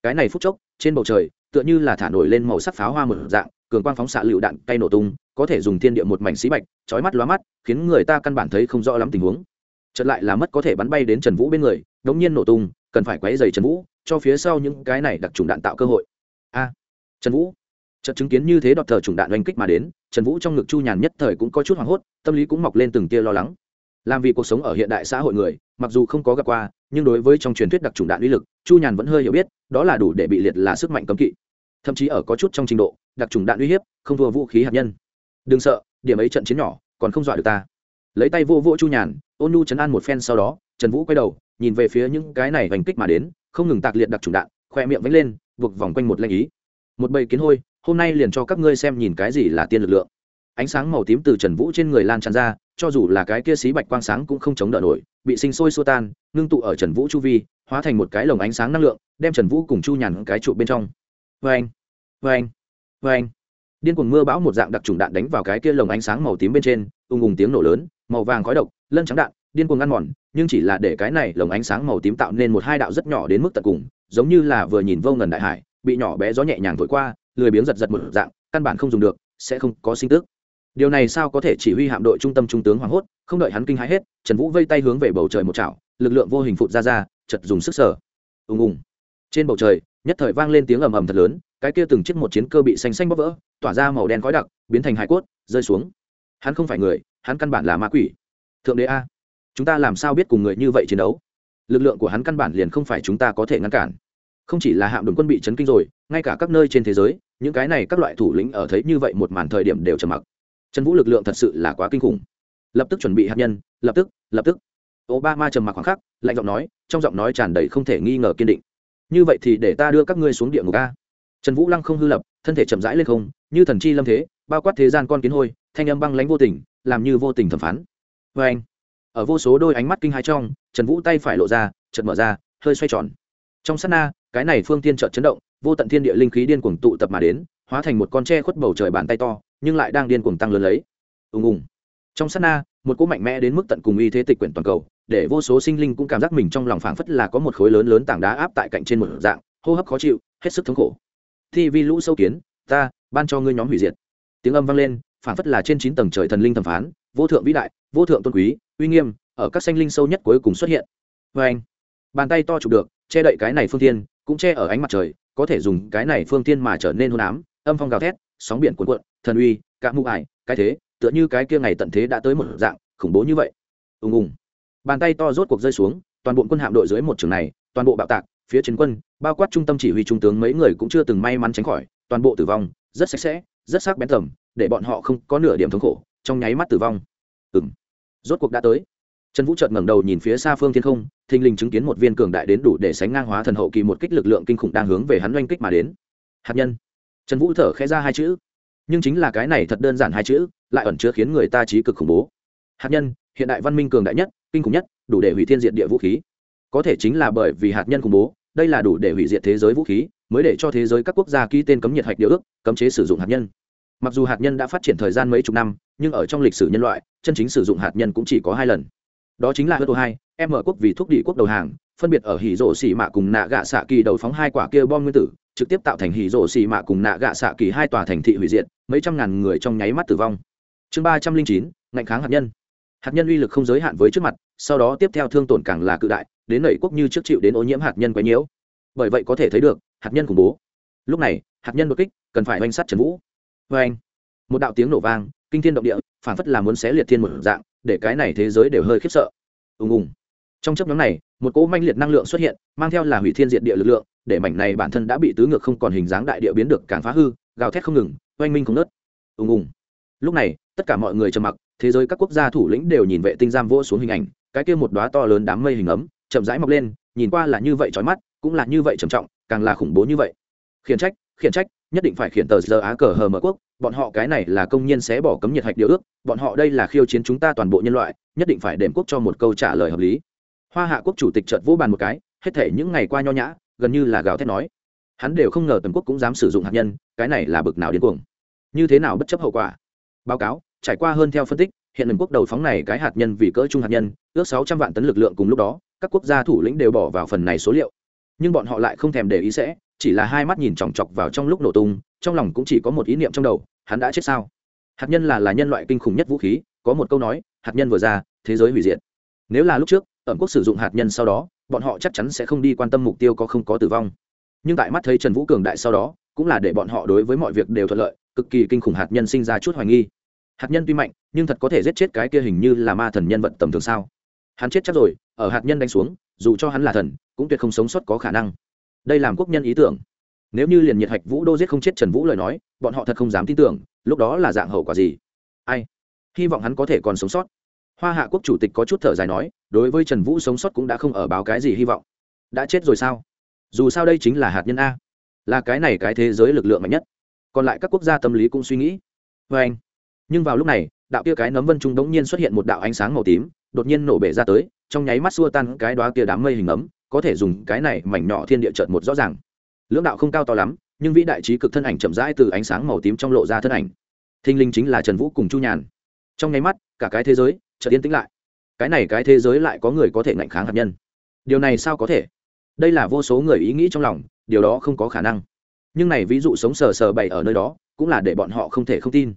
Cái này phút chốc, trên bầu trời, tựa như là thả nổi lên màu sắc pháo hoa một dạng, cường quang phóng xạ lựu đạn cây nổ tung, có thể dùng thiên địa một mảnh xí bạch, chói mắt lóa mắt, khiến người ta căn bản thấy không rõ lắm tình huống. Chợt lại là mất có thể bắn bay đến trần vũ bên người, đống nhiên nổ tung, cần phải quấy dày trần vũ cho phía sau những cái này đặc trùng đạn tạo cơ hội. A, trần vũ. Chợt chứng kiến như thế đọt thờ trùng đạn oanh kích mà đến, trần vũ trong ngực chu nhàn nhất thời cũng có chút hoảng hốt, tâm lý cũng mọc lên từng tia lo lắng. Làm vì cuộc sống ở hiện đại xã hội người, mặc dù không có gặp qua, nhưng đối với trong truyền thuyết đặc trùng đạn uy lực, chu nhàn vẫn hơi hiểu biết, đó là đủ để bị liệt là sức mạnh cấm kỵ. Thậm chí ở có chút trong trình độ, đặc trùng đạn uy hiếp, không thua vũ khí hạt nhân. Đừng sợ, điểm ấy trận chiến nhỏ, còn không dọa được ta. Lấy tay vô vô chu nhàn, ôn nhu chấn an một phen sau đó, trần vũ quay đầu, nhìn về phía những cái này hành kích mà đến không ngừng tạc liệt đặc trùng đạn, khoe miệng vánh lên, buộc vòng quanh một lanh ý. Một bầy kiến hôi, hôm nay liền cho các ngươi xem nhìn cái gì là tiên lực lượng. Ánh sáng màu tím từ trần vũ trên người lan tràn ra, cho dù là cái kia xí bạch quang sáng cũng không chống đỡ nổi, bị sinh sôi xua tan, ngưng tụ ở trần vũ chu vi, hóa thành một cái lồng ánh sáng năng lượng, đem trần vũ cùng chu nhàn cái trụ bên trong. Vê anh vê anh vê anh điên cuồng mưa bão một dạng đặc trùng đạn đánh vào cái kia lồng ánh sáng màu tím bên trên, ùng ùng tiếng nổ lớn, màu vàng khói độc lân trắng đạn, điên cuồng ăn mòn, nhưng chỉ là để cái này lồng ánh sáng màu tím tạo nên một hai đạo rất nhỏ đến mức tận cùng, giống như là vừa nhìn vô ngần đại hải, bị nhỏ bé gió nhẹ nhàng thổi qua, lười biếng giật giật một dạng, căn bản không dùng được, sẽ không có sinh tức. Điều này sao có thể chỉ huy hạm đội trung tâm trung tướng hoảng hốt, không đợi hắn kinh hãi hết, trần vũ vây tay hướng về bầu trời một chảo, lực lượng vô hình phụt ra ra chật dùng sức sở ùng ùng. Trên bầu trời, nhất thời vang lên tiếng ầm ầm thật lớn, cái kia từng chiếc một chiến cơ bị xanh xanh bóp vỡ, tỏa ra màu đen khói đặc, biến thành hải cốt, rơi xuống. Hắn không phải người, hắn căn bản là ma quỷ thượng đế a. Chúng ta làm sao biết cùng người như vậy chiến đấu? Lực lượng của hắn căn bản liền không phải chúng ta có thể ngăn cản. Không chỉ là hạm đồn quân bị chấn kinh rồi, ngay cả các nơi trên thế giới, những cái này các loại thủ lĩnh ở thấy như vậy một màn thời điểm đều trầm mặc. Trần vũ lực lượng thật sự là quá kinh khủng. Lập tức chuẩn bị hạt nhân, lập tức lập tức. Obama trầm mặc khoảng khắc, lạnh giọng nói, trong giọng nói tràn đầy không thể nghi ngờ kiên định. Như vậy thì để ta đưa các ngươi xuống địa ngục a. Trần vũ lăng không hư lập, thân thể chậm rãi lên không, như thần chi lâm thế, bao quát thế gian con kiến hôi, thanh âm băng lánh vô tình, làm như vô tình thẩm phán vê anh. Ở vô số đôi ánh mắt kinh hai trong, trần vũ tay phải lộ ra chật mở ra, hơi xoay tròn. Trong sát na, cái này phương tiên trợt chấn động, vô tận thiên địa linh khí điên cuồng tụ tập mà đến, hóa thành một con tre khuất bầu trời bàn tay to, nhưng lại đang điên cuồng tăng lớn lấy. Ùng ùng. Trong sát na, một cỗ mạnh mẽ đến mức tận cùng y thế tịch quyển toàn cầu, để vô số sinh linh cũng cảm giác mình trong lòng phảng phất là có một khối lớn lớn tảng đá áp tại cạnh trên một dạng, hô hấp khó chịu, hết sức thống khổ. Thi vi lũ sâu kiến, ta, ban cho ngươi nhóm hủy diệt. Tiếng âm vang lên, phảng phất là trên chín tầng trời thần linh thẩm phán vô thượng vĩ đại, vô thượng tôn quý, uy nghiêm, ở các sanh linh sâu nhất cuối cùng xuất hiện. Vê anh, bàn tay to chụp được, che đậy cái này phương tiên cũng che ở ánh mặt trời, có thể dùng cái này phương tiên mà trở nên hôn ám, âm phong gào thét, sóng biển cuồn cuộn, thần uy, cả mụ ải, cái thế, tựa như cái kia ngày tận thế đã tới một dạng, khủng bố như vậy. Ùng ùng. Bàn tay to rốt cuộc rơi xuống, toàn bộ quân hạm đội dưới một trường này, toàn bộ bạo tạc, phía chiến quân, bao quát trung tâm chỉ huy trung tướng mấy người cũng chưa từng may mắn tránh khỏi, toàn bộ tử vong, rất sạch sẽ, rất sắc bén tầm, để bọn họ không có nửa điểm thống khổ trong nháy mắt tử vong. Ừng rốt cuộc đã tới. Trần vũ trợt ngẩng đầu nhìn phía xa phương thiên không, thình lình chứng kiến một viên cường đại đến đủ để sánh ngang hóa thần hậu kỳ một kích lực lượng kinh khủng đang hướng về hắn oanh kích mà đến. Hạt nhân. Trần vũ thở khẽ ra hai chữ. Nhưng chính là cái này thật đơn giản hai chữ, lại ẩn chứa khiến người ta trí cực khủng bố. Hạt nhân, hiện đại văn minh cường đại nhất, kinh khủng nhất, đủ để hủy thiên diệt địa vũ khí. Có thể chính là bởi vì hạt nhân khủng bố, đây là đủ để hủy diệt thế giới vũ khí, mới để cho thế giới các quốc gia ký tên cấm nhiệt hạch điều ước, cấm chế sử dụng hạt nhân. Mặc dù hạt nhân đã phát triển thời gian mấy chục năm nhưng ở trong lịch sử nhân loại, chân chính sử dụng hạt nhân cũng chỉ có hai lần. Đó chính là hớt hai m quốc vì thúc đẩy quốc đầu hàng, phân biệt ở hỉ rổ xì mạ cùng nạ gạ xạ kỳ đầu phóng hai quả kia bom nguyên tử, trực tiếp tạo thành hỉ rổ xì mạ cùng nạ gạ xạ kỳ hai tòa thành thị hủy diệt, mấy trăm ngàn người trong nháy mắt tử vong. Chương ba trăm linh chín, ngạnh kháng hạt nhân. Hạt nhân uy lực không giới hạn với trước mặt, sau đó tiếp theo thương tổn càng là cự đại, đến nảy quốc như trước chịu đến ô nhiễm hạt nhân quấy nhiễu. Bởi vậy có thể thấy được, hạt nhân khủng bố. Lúc này, hạt nhân đột kích, cần phải oanh sắt trần vũ. Vê anh một đạo tiếng nổ vang kinh thiên động địa phản phất là muốn xé liệt thiên một dạng, để cái này thế giới đều hơi khiếp sợ. Ùng ùng. Trong chấp nhóm này, một cỗ manh liệt năng lượng xuất hiện, mang theo là hủy thiên diệt địa lực lượng, để mảnh này bản thân đã bị tứ ngược không còn hình dáng đại địa biến được càng phá hư, gào thét không ngừng, oanh minh không nớt ùng ùng. Lúc này, tất cả mọi người trầm mặc, thế giới các quốc gia thủ lĩnh đều nhìn vệ tinh giam vỗ xuống hình ảnh, cái kia một đóa to lớn đám mây hình ấm, chậm rãi mọc lên, nhìn qua là như vậy trói mắt, cũng là như vậy trầm trọng, càng là khủng bố như vậy. Khiển trách khiển trách nhất định phải khiển tờ giờ á cờ hờ mở quốc, bọn họ cái này là công nhân sẽ bỏ cấm nhiệt hạch điều ước, bọn họ đây là khiêu chiến chúng ta toàn bộ nhân loại, nhất định phải đệm quốc cho một câu trả lời hợp lý. Hoa hạ quốc chủ tịch trợt vỗ bàn một cái, hết thể những ngày qua nho nhã, gần như là gào thét nói. Hắn đều không ngờ tần quốc cũng dám sử dụng hạt nhân, cái này là bực nào điên cuồng. Như thế nào bất chấp hậu quả? Báo cáo, trải qua hơn theo phân tích, hiện tần quốc đầu phóng này cái hạt nhân vì cỡ trung hạt nhân, ước sáu trăm vạn tấn lực lượng cùng lúc đó, các quốc gia thủ lĩnh đều bỏ vào phần này số liệu. Nhưng bọn họ lại không thèm để ý sẽ chỉ là hai mắt nhìn chòng chọc vào trong lúc nổ tung, trong lòng cũng chỉ có một ý niệm trong đầu, hắn đã chết sao? Hạt nhân là là nhân loại kinh khủng nhất vũ khí, có một câu nói, hạt nhân vừa ra, thế giới hủy diệt. Nếu là lúc trước, ẩm quốc sử dụng hạt nhân sau đó, bọn họ chắc chắn sẽ không đi quan tâm mục tiêu có không có tử vong. Nhưng tại mắt thấy trần vũ cường đại sau đó, cũng là để bọn họ đối với mọi việc đều thuận lợi, cực kỳ kinh khủng hạt nhân sinh ra chút hoài nghi. Hạt nhân tuy mạnh, nhưng thật có thể giết chết cái kia hình như là ma thần nhân vật tầm thường sao? Hắn chết chắc rồi, ở hạt nhân đánh xuống, dù cho hắn là thần, cũng tuyệt không sống sót có khả năng đây làm quốc nhân ý tưởng. Nếu như liền nhiệt hạch vũ đô giết không chết trần vũ lời nói, bọn họ thật không dám tin tưởng, lúc đó là dạng hậu quả gì? Ai? Hy vọng hắn có thể còn sống sót. Hoa hạ quốc chủ tịch có chút thở dài nói, đối với trần vũ sống sót cũng đã không ở báo cái gì hy vọng. Đã chết rồi sao? Dù sao đây chính là hạt nhân a. Là cái này cái thế giới lực lượng mạnh nhất. Còn lại các quốc gia tâm lý cũng suy nghĩ. Vê anh, nhưng vào lúc này, đạo kia cái nấm vân trung đống nhiên xuất hiện một đạo ánh sáng màu tím, đột nhiên nổ bể ra tới, trong nháy mắt xua tan cái đoá kia đám mây hình ấm có thể dùng cái này mảnh nhỏ thiên địa chợt một rõ ràng. Lưỡng đạo không cao to lắm, nhưng vĩ đại trí cực thân ảnh chậm rãi từ ánh sáng màu tím trong lộ ra thân ảnh. Thinh linh chính là trần vũ cùng chu nhàn. Trong nháy mắt, cả cái thế giới chợt yên tĩnh lại. Cái này cái thế giới lại có người có thể ngạnh kháng hạt nhân. Điều này sao có thể? Đây là vô số người ý nghĩ trong lòng, điều đó không có khả năng. Nhưng này ví dụ sống sờ sờ bày ở nơi đó, cũng là để bọn họ không thể không tin.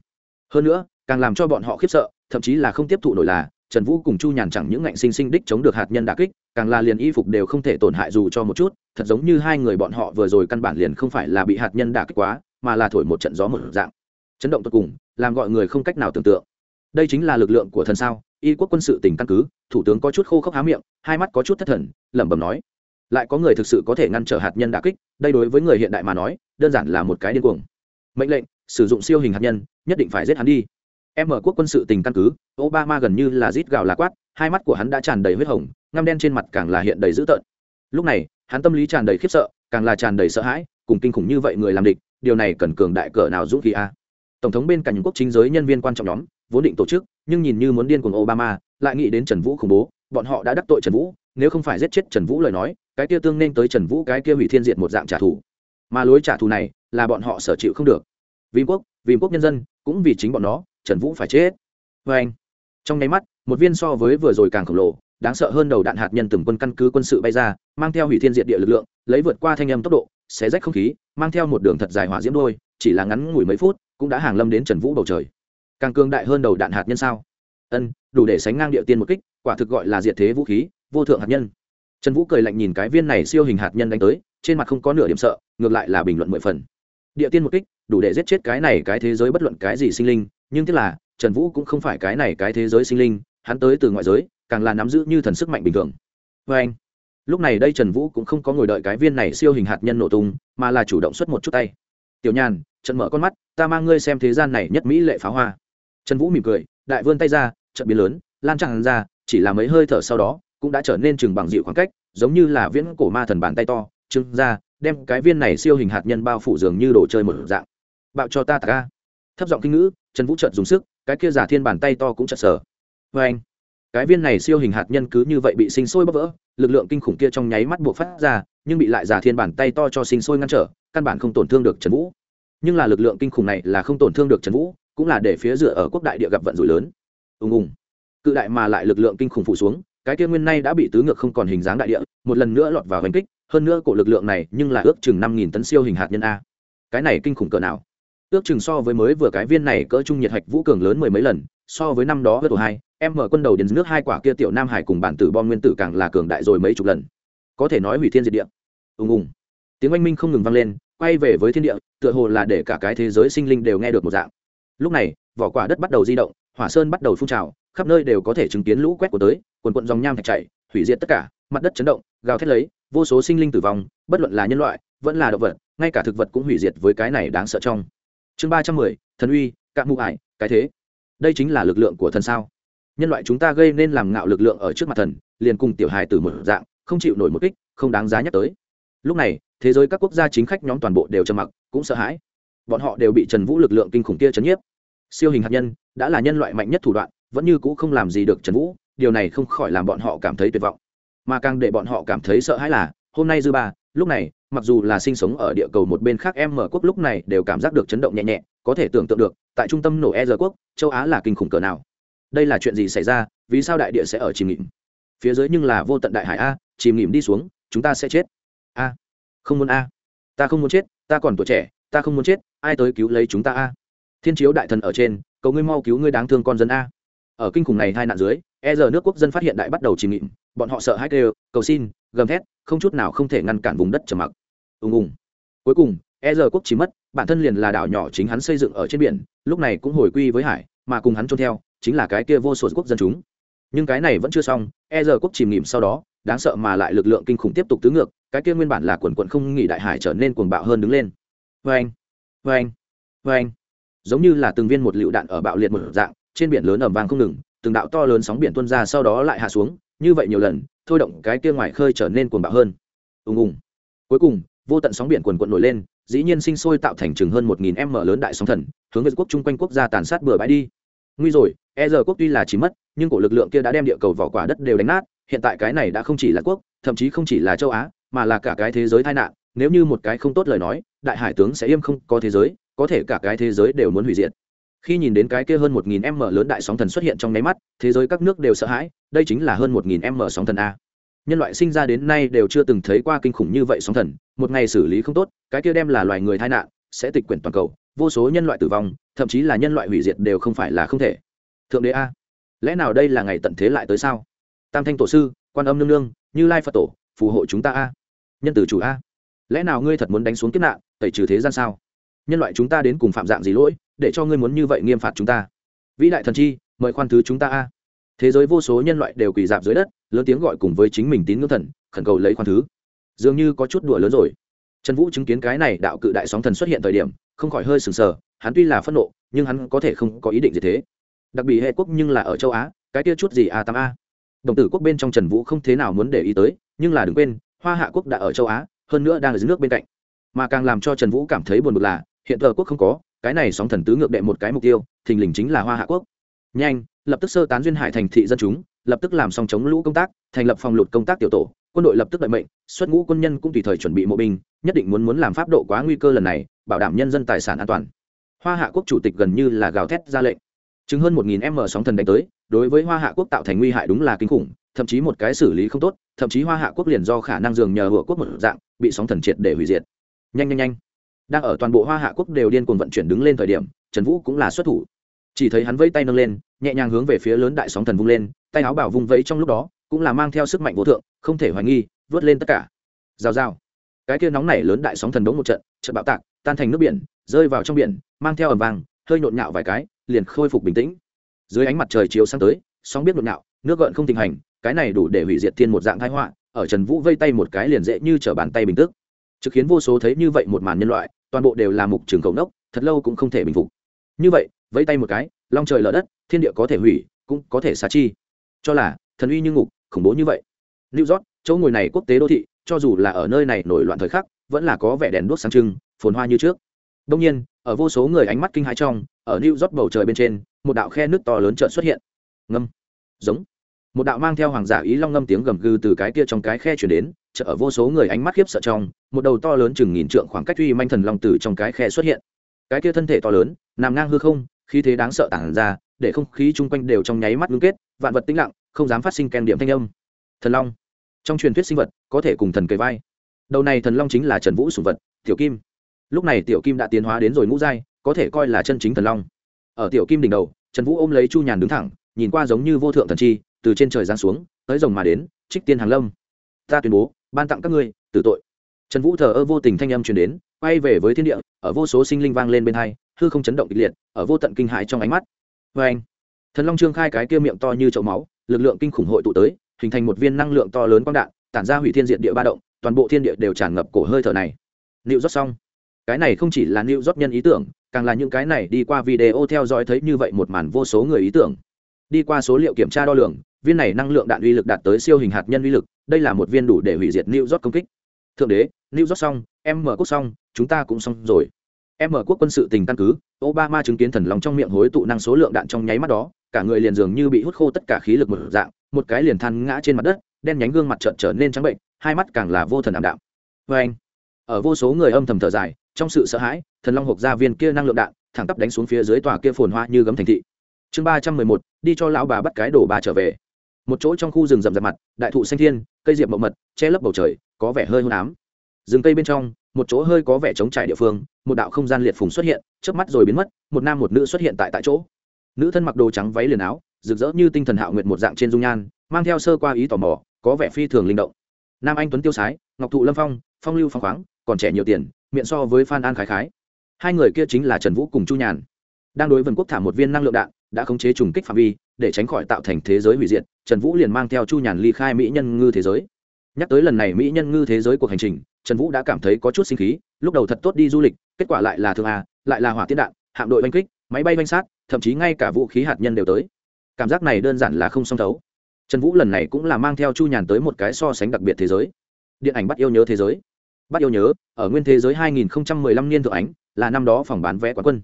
Hơn nữa, càng làm cho bọn họ khiếp sợ, thậm chí là không tiếp thụ nổi là trần vũ cùng chu nhàn chẳng những ngạnh sinh sinh đích chống được hạt nhân đà kích, càng là liền y phục đều không thể tổn hại dù cho một chút, thật giống như hai người bọn họ vừa rồi căn bản liền không phải là bị hạt nhân đà kích quá, mà là thổi một trận gió một dạng. Chấn động tột cùng, làm gọi người không cách nào tưởng tượng. Đây chính là lực lượng của thần sao, y quốc quân sự tỉnh căn cứ, thủ tướng có chút khô khốc há miệng, hai mắt có chút thất thần, lẩm bẩm nói. Lại có người thực sự có thể ngăn trở hạt nhân đà kích, đây đối với người hiện đại mà nói, đơn giản là một cái điên cuồng. Mệnh lệnh, sử dụng siêu hình hạt nhân, nhất định phải giết hắn đi em ở quốc quân sự tình căn cứ, obama gần như là rít gào là quát, hai mắt của hắn đã tràn đầy huyết hồng, ngăm đen trên mặt càng là hiện đầy dữ tợn. Lúc này, hắn tâm lý tràn đầy khiếp sợ, càng là tràn đầy sợ hãi, cùng kinh khủng như vậy người làm địch, điều này cần cường đại cỡ nào dũng khí a? Tổng thống bên cạnh quốc chính giới nhân viên quan trọng nhóm, vốn định tổ chức, nhưng nhìn như muốn điên cùng obama, lại nghĩ đến trần vũ khủng bố, bọn họ đã đắc tội trần vũ, nếu không phải giết chết trần vũ lời nói, cái kia tương nên tới trần vũ cái kia hủy thiên diệt một dạng trả thù. Mà lối trả thù này, là bọn họ sở chịu không được. Vì quốc vì quốc nhân dân, cũng vì chính bọn nó trần vũ phải chết. Vê anh. Trong nháy mắt, một viên so với vừa rồi càng khổng lồ, đáng sợ hơn đầu đạn hạt nhân từng quân căn cứ quân sự bay ra, mang theo hủy thiên diệt địa lực lượng, lấy vượt qua thanh âm tốc độ, xé rách không khí, mang theo một đường thật dài hỏa diễm đôi, chỉ là ngắn ngủi mấy phút, cũng đã hàng lâm đến trần vũ bầu trời. Càng cương đại hơn đầu đạn hạt nhân sao? Ân, đủ để sánh ngang địa tiên một kích, quả thực gọi là diệt thế vũ khí, vô thượng hạt nhân. Trần vũ cười lạnh nhìn cái viên này siêu hình hạt nhân đánh tới, trên mặt không có nửa điểm sợ, ngược lại là bình luận mười phần. Địa tiên một kích, đủ để giết chết cái này cái thế giới bất luận cái gì sinh linh nhưng tiếc là, trần vũ cũng không phải cái này cái thế giới sinh linh, hắn tới từ ngoại giới, càng là nắm giữ như thần sức mạnh bình thường. Vê anh, lúc này đây trần vũ cũng không có ngồi đợi cái viên này siêu hình hạt nhân nổ tung, mà là chủ động xuất một chút tay. Tiểu nhàn, trận mở con mắt, ta mang ngươi xem thế gian này nhất mỹ lệ pháo hoa. Trần vũ mỉm cười, đại vươn tay ra, trận biến lớn, lan tràn ra, chỉ là mấy hơi thở sau đó, cũng đã trở nên chừng bằng dịu khoảng cách, giống như là viễn cổ ma thần bàn tay to, trưng ra, đem cái viên này siêu hình hạt nhân bao phủ dường như đồ chơi một dạng. Bạo cho ta tạc ca thấp giọng kinh ngữ, trần vũ trợt dùng sức, cái kia giả thiên bàn tay to cũng chợt sở vê anh, cái viên này siêu hình hạt nhân cứ như vậy bị sinh sôi bóc vỡ, lực lượng kinh khủng kia trong nháy mắt buộc phát ra, nhưng bị lại giả thiên bàn tay to cho sinh sôi ngăn trở, căn bản không tổn thương được trần vũ. Nhưng là lực lượng kinh khủng này là không tổn thương được trần vũ, cũng là để phía dựa ở quốc đại địa gặp vận rủi lớn. Ùng ùng. Cự đại mà lại lực lượng kinh khủng phủ xuống, cái kia nguyên nay đã bị tứ ngược không còn hình dáng đại địa, một lần nữa lọt vào hành kích, hơn nữa cổ lực lượng này nhưng là ước chừng năm nghìn tấn siêu hình hạt nhân a. Cái này kinh khủng cỡ nào? Ước chừng so với mới vừa cái viên này cỡ trung nhiệt hạch vũ cường lớn mười mấy lần, so với năm đó vớt tổ hai em mở quân đầu đến nước hai quả kia tiểu nam hải cùng bản tử bom nguyên tử càng là cường đại rồi mấy chục lần. Có thể nói hủy thiên diệt địa. Ùng ùng. Tiếng oanh minh không ngừng vang lên, quay về với thiên địa, tựa hồ là để cả cái thế giới sinh linh đều nghe được một dạng. Lúc này, vỏ quả đất bắt đầu di động, hỏa sơn bắt đầu phun trào, khắp nơi đều có thể chứng kiến lũ quét của tới, quần quận dòng nham thạch chảy, hủy diệt tất cả, mặt đất chấn động, gào thét lấy, vô số sinh linh tử vong, bất luận là nhân loại, vẫn là động vật, ngay cả thực vật cũng hủy diệt với cái này đáng sợ trong chương ba trăm mười, thần uy cạn mụ ải, cái thế. Đây chính là lực lượng của thần sao? Nhân loại chúng ta gây nên làm ngạo lực lượng ở trước mặt thần, liền cùng tiểu hài từ một dạng, không chịu nổi một kích, không đáng giá nhắc tới. Lúc này, thế giới các quốc gia chính khách nhóm toàn bộ đều trầm mặc, cũng sợ hãi. Bọn họ đều bị trần vũ lực lượng kinh khủng kia chấn nhiếp. Siêu hình hạt nhân, đã là nhân loại mạnh nhất thủ đoạn, vẫn như cũ không làm gì được trần vũ, điều này không khỏi làm bọn họ cảm thấy tuyệt vọng. Mà càng để bọn họ cảm thấy sợ hãi là, hôm nay dư ba, lúc này mặc dù là sinh sống ở địa cầu một bên khác, em mở quốc lúc này đều cảm giác được chấn động nhẹ nhẹ, có thể tưởng tượng được, tại trung tâm nổ e giờ quốc, châu á là kinh khủng cỡ nào. Đây là chuyện gì xảy ra? Vì sao đại địa sẽ ở chìm nghỉm? Phía dưới nhưng là vô tận đại hải a, chìm nghỉm đi xuống, chúng ta sẽ chết. A, không muốn a. Ta không muốn chết, ta còn tuổi trẻ, ta không muốn chết, ai tới cứu lấy chúng ta a? Thiên chiếu đại thần ở trên, cầu ngươi mau cứu ngươi đáng thương con dân a. Ở kinh khủng này hai nạn dưới e giờ nước quốc dân phát hiện đại bắt đầu chìm nghỉm, bọn họ sợ hãi kêu, cầu xin, gầm thét, không chút nào không thể ngăn cản vùng đất trầm mặc ùng ùng. Cuối cùng e giờ quốc chỉ mất, bản thân liền là đảo nhỏ chính hắn xây dựng ở trên biển, lúc này cũng hồi quy với hải, mà cùng hắn trôn theo, chính là cái kia vô số quốc dân chúng. Nhưng cái này vẫn chưa xong e giờ quốc chìm nghỉm sau đó, đáng sợ mà lại lực lượng kinh khủng tiếp tục tứ ngược, cái kia nguyên bản là quần quận không nghỉ đại hải trở nên cuồng bạo hơn đứng lên. Vê anh vê anh vê anh giống như là từng viên một lựu đạn ở bạo liệt một dạng, trên biển lớn ẩm vàng không ngừng, từng đạo to lớn sóng biển tuôn ra sau đó lại hạ xuống, như vậy nhiều lần, thôi động cái kia ngoài khơi trở nên cuồng bạo hơn. Ùng ùng. Cuối cùng vô tận sóng biển quần quận nổi lên, dĩ nhiên sinh sôi tạo thành chừng hơn một nghìn m lớn đại sóng thần, hướng về quốc chung quanh quốc gia tàn sát bừa bãi đi. Nguy rồi e giờ quốc tuy là chỉ mất, nhưng cổ lực lượng kia đã đem địa cầu vỏ quả đất đều đánh nát, hiện tại cái này đã không chỉ là quốc, thậm chí không chỉ là châu á, mà là cả cái thế giới tai nạn, nếu như một cái không tốt lời nói, đại hải tướng sẽ im không có thế giới, có thể cả cái thế giới đều muốn hủy diệt. Khi nhìn đến cái kia hơn một nghìn m lớn đại sóng thần xuất hiện trong nháy mắt, thế giới các nước đều sợ hãi, đây chính là hơn một nghìn m sóng thần a nhân loại sinh ra đến nay đều chưa từng thấy qua kinh khủng như vậy sóng thần, một ngày xử lý không tốt, cái kia đem là loài người tai nạn, sẽ tịch quyển toàn cầu, vô số nhân loại tử vong, thậm chí là nhân loại hủy diệt đều không phải là không thể. Thượng đế a, lẽ nào đây là ngày tận thế lại tới sao? Tam thanh tổ sư, quan âm nương nương, như lai phật tổ, phù hộ chúng ta a. Nhân tử chủ a, lẽ nào ngươi thật muốn đánh xuống kiếp nạn, tẩy trừ thế gian sao? Nhân loại chúng ta đến cùng phạm dạng gì lỗi, để cho ngươi muốn như vậy nghiêm phạt chúng ta. Vĩ đại thần chi, mời khoan thứ chúng ta a thế giới vô số nhân loại đều quỳ dạp dưới đất, lớn tiếng gọi cùng với chính mình tín ngưỡng thần, khẩn cầu lấy khoan thứ. Dường như có chút đùa lớn rồi. Trần vũ chứng kiến cái này đạo cự đại sóng thần xuất hiện thời điểm, không khỏi hơi sừng sờ, hắn tuy là phẫn nộ, nhưng hắn có thể không có ý định gì thế. Đặc biệt hệ quốc nhưng là ở châu á, cái kia chút gì à a tám a. Đồng tử quốc bên trong trần vũ không thế nào muốn để ý tới, nhưng là đừng quên, hoa hạ quốc đã ở châu á, hơn nữa đang ở dưới nước bên cạnh. Mà càng làm cho trần vũ cảm thấy buồn bực là, hiện tờ quốc không có, cái này sóng thần tứ ngược đệ một cái mục tiêu, thình lình chính là hoa hạ quốc. Nhanh! Lập tức sơ tán duyên hải thành thị dân chúng, lập tức làm xong chống lũ công tác, thành lập phòng lụt công tác tiểu tổ, quân đội lập tức đợi mệnh, xuất ngũ quân nhân cũng tùy thời chuẩn bị mộ binh, nhất định muốn muốn làm pháp độ quá nguy cơ lần này, bảo đảm nhân dân tài sản an toàn. Hoa hạ quốc chủ tịch gần như là gào thét ra lệnh. Chứng hơn một nghìn m sóng thần đánh tới, đối với hoa hạ quốc tạo thành nguy hại đúng là kinh khủng, thậm chí một cái xử lý không tốt, thậm chí hoa hạ quốc liền do khả năng dường nhờ hựa quốc một dạng, bị sóng thần triệt để hủy diệt. Nhanh nhanh nhanh. Đang ở toàn bộ hoa hạ quốc đều điên cuồng vận chuyển đứng lên thời điểm, trần vũ cũng là xuất thủ. Chỉ thấy hắn vẫy tay nâng lên nhẹ nhàng hướng về phía lớn đại sóng thần vung lên, tay áo bảo vung vẫy trong lúc đó, cũng là mang theo sức mạnh vô thượng, không thể hoài nghi, vớt lên tất cả. Rào rào. Cái kia nóng nảy lớn đại sóng thần đống một trận trận bạo tạc, tan thành nước biển, rơi vào trong biển, mang theo ẩm vàng hơi nhộn nhạo vài cái, liền khôi phục bình tĩnh. Dưới ánh mặt trời chiếu sáng tới, sóng biết nhộn nhạo, nước gợn không tình hành, cái này đủ để hủy diệt thiên một dạng thái họa, ở trần vũ vây tay một cái liền dễ như t bàn tay bình tức trực khiến vô số thấy như vậy một màn nhân loại, toàn bộ đều là mục trường cầu nốc, thật lâu cũng không thể bình phục. Như vậy vây tay một cái, long trời lở đất thiên địa có thể hủy, cũng có thể xá chi. Cho là, thần uy như ngục, khủng bố như vậy. New york, chỗ ngồi này quốc tế đô thị, cho dù là ở nơi này nổi loạn thời khắc, vẫn là có vẻ đèn đuốc sáng trưng, phồn hoa như trước. Đông nhiên, ở vô số người ánh mắt kinh hãi trong, ở new york bầu trời bên trên, một đạo khe nước to lớn trợn xuất hiện. Ngâm. Giống. Một đạo mang theo hoàng giả ý long ngâm tiếng gầm gừ từ cái kia trong cái khe chuyển đến chợ ở vô số người ánh mắt khiếp sợ trong, một đầu to lớn chừng nghìn trượng khoảng cách uy manh thần long từ trong cái khe xuất hiện. Cái kia thân thể to lớn, nằm ngang hư không khí thế đáng sợ tản ra, để không khí chung quanh đều trong nháy mắt ngưng kết, vạn vật tĩnh lặng, không dám phát sinh kèn điểm thanh âm. Thần long. Trong truyền thuyết sinh vật, có thể cùng thần kề vai. Đầu này thần long chính là trần vũ sùng vật, tiểu kim. Lúc này tiểu kim đã tiến hóa đến rồi ngũ giai, có thể coi là chân chính thần long. Ở tiểu kim đỉnh đầu, trần vũ ôm lấy chu nhàn đứng thẳng, nhìn qua giống như vô thượng thần chi, từ trên trời giáng xuống, tới rồng mà đến, trích tiên hàng lâm. Ta tuyên bố, ban tặng các ngươi, tử tội. Trần vũ thờ ơ vô tình thanh âm truyền đến, quay về với thiên địa, ở vô số sinh linh vang lên bên hai hư không chấn động kịch liệt, ở vô tận kinh hãi trong ánh mắt. Vê anh, thần long trương khai cái kia miệng to như chậu máu, lực lượng kinh khủng hội tụ tới, hình thành một viên năng lượng to lớn quang đạn, tản ra hủy thiên diện địa ba động, toàn bộ thiên địa đều tràn ngập cổ hơi thở này. Nịu rót xong. Cái này không chỉ là nịu rót nhân ý tưởng, càng là những cái này đi qua video theo dõi thấy như vậy một màn vô số người ý tưởng. Đi qua số liệu kiểm tra đo lường, viên này năng lượng đạn uy lực đạt tới siêu hình hạt nhân uy lực, đây là một viên đủ để hủy diệt nịu rót công kích. Thượng đế, nịu rót xong, em mở cốt xong, chúng ta cũng xong rồi em mở quốc quân sự tình căn cứ, obama chứng kiến thần lòng trong miệng hối tụ năng số lượng đạn trong nháy mắt đó, cả người liền dường như bị hút khô tất cả khí lực một dạng, một cái liền than ngã trên mặt đất, đen nhánh gương mặt trợn trở nên trắng bệnh, hai mắt càng là vô thần ảm đạm. Vê anh, ở vô số người âm thầm thở dài, trong sự sợ hãi, thần long hộp gia viên kia năng lượng đạn, thẳng tắp đánh xuống phía dưới tòa kia phồn hoa như gấm thành thị. Chương ba trăm mười một, đi cho lão bà bắt cái đổ bà trở về. Một chỗ trong khu rừng rậm rạp mặt, đại thụ xanh thiên, cây diệp mậu mật, che lấp bầu trời, có vẻ hơi hôn ám. Rừng cây bên trong một chỗ hơi có vẻ trống trải địa phương, một đạo không gian liệt phùng xuất hiện trước mắt rồi biến mất, một nam một nữ xuất hiện tại tại chỗ. Nữ thân mặc đồ trắng váy liền áo, rực rỡ như tinh thần hạo nguyệt một dạng trên dung nhan, mang theo sơ qua ý tò mò, có vẻ phi thường linh động. Nam anh tuấn tiêu sái, ngọc thụ lâm phong phong lưu phong khoáng, còn trẻ nhiều tiền, miệng so với phan an khái khái. Hai người kia chính là trần vũ cùng chu nhàn. Đang đối vân quốc thả một viên năng lượng đạn, đã khống chế trùng kích phạm vi, để tránh khỏi tạo thành thế giới hủy diệt, trần vũ liền mang theo chu nhàn ly khai mỹ nhân ngư thế giới. Nhắc tới lần này mỹ nhân ngư thế giới cuộc hành trình trần vũ đã cảm thấy có chút sinh khí, lúc đầu thật tốt đi du lịch, kết quả lại là thương a, lại là hỏa tiết đạn, hạm đội oanh kích, máy bay oanh sát, thậm chí ngay cả vũ khí hạt nhân đều tới. Cảm giác này đơn giản là không song thấu. Trần vũ lần này cũng là mang theo chu nhàn tới một cái so sánh đặc biệt thế giới. Điện ảnh bắt yêu nhớ thế giới. Bắt yêu nhớ, ở nguyên thế giới 2015 niên thượng ánh, là năm đó phòng bán vé quán quân.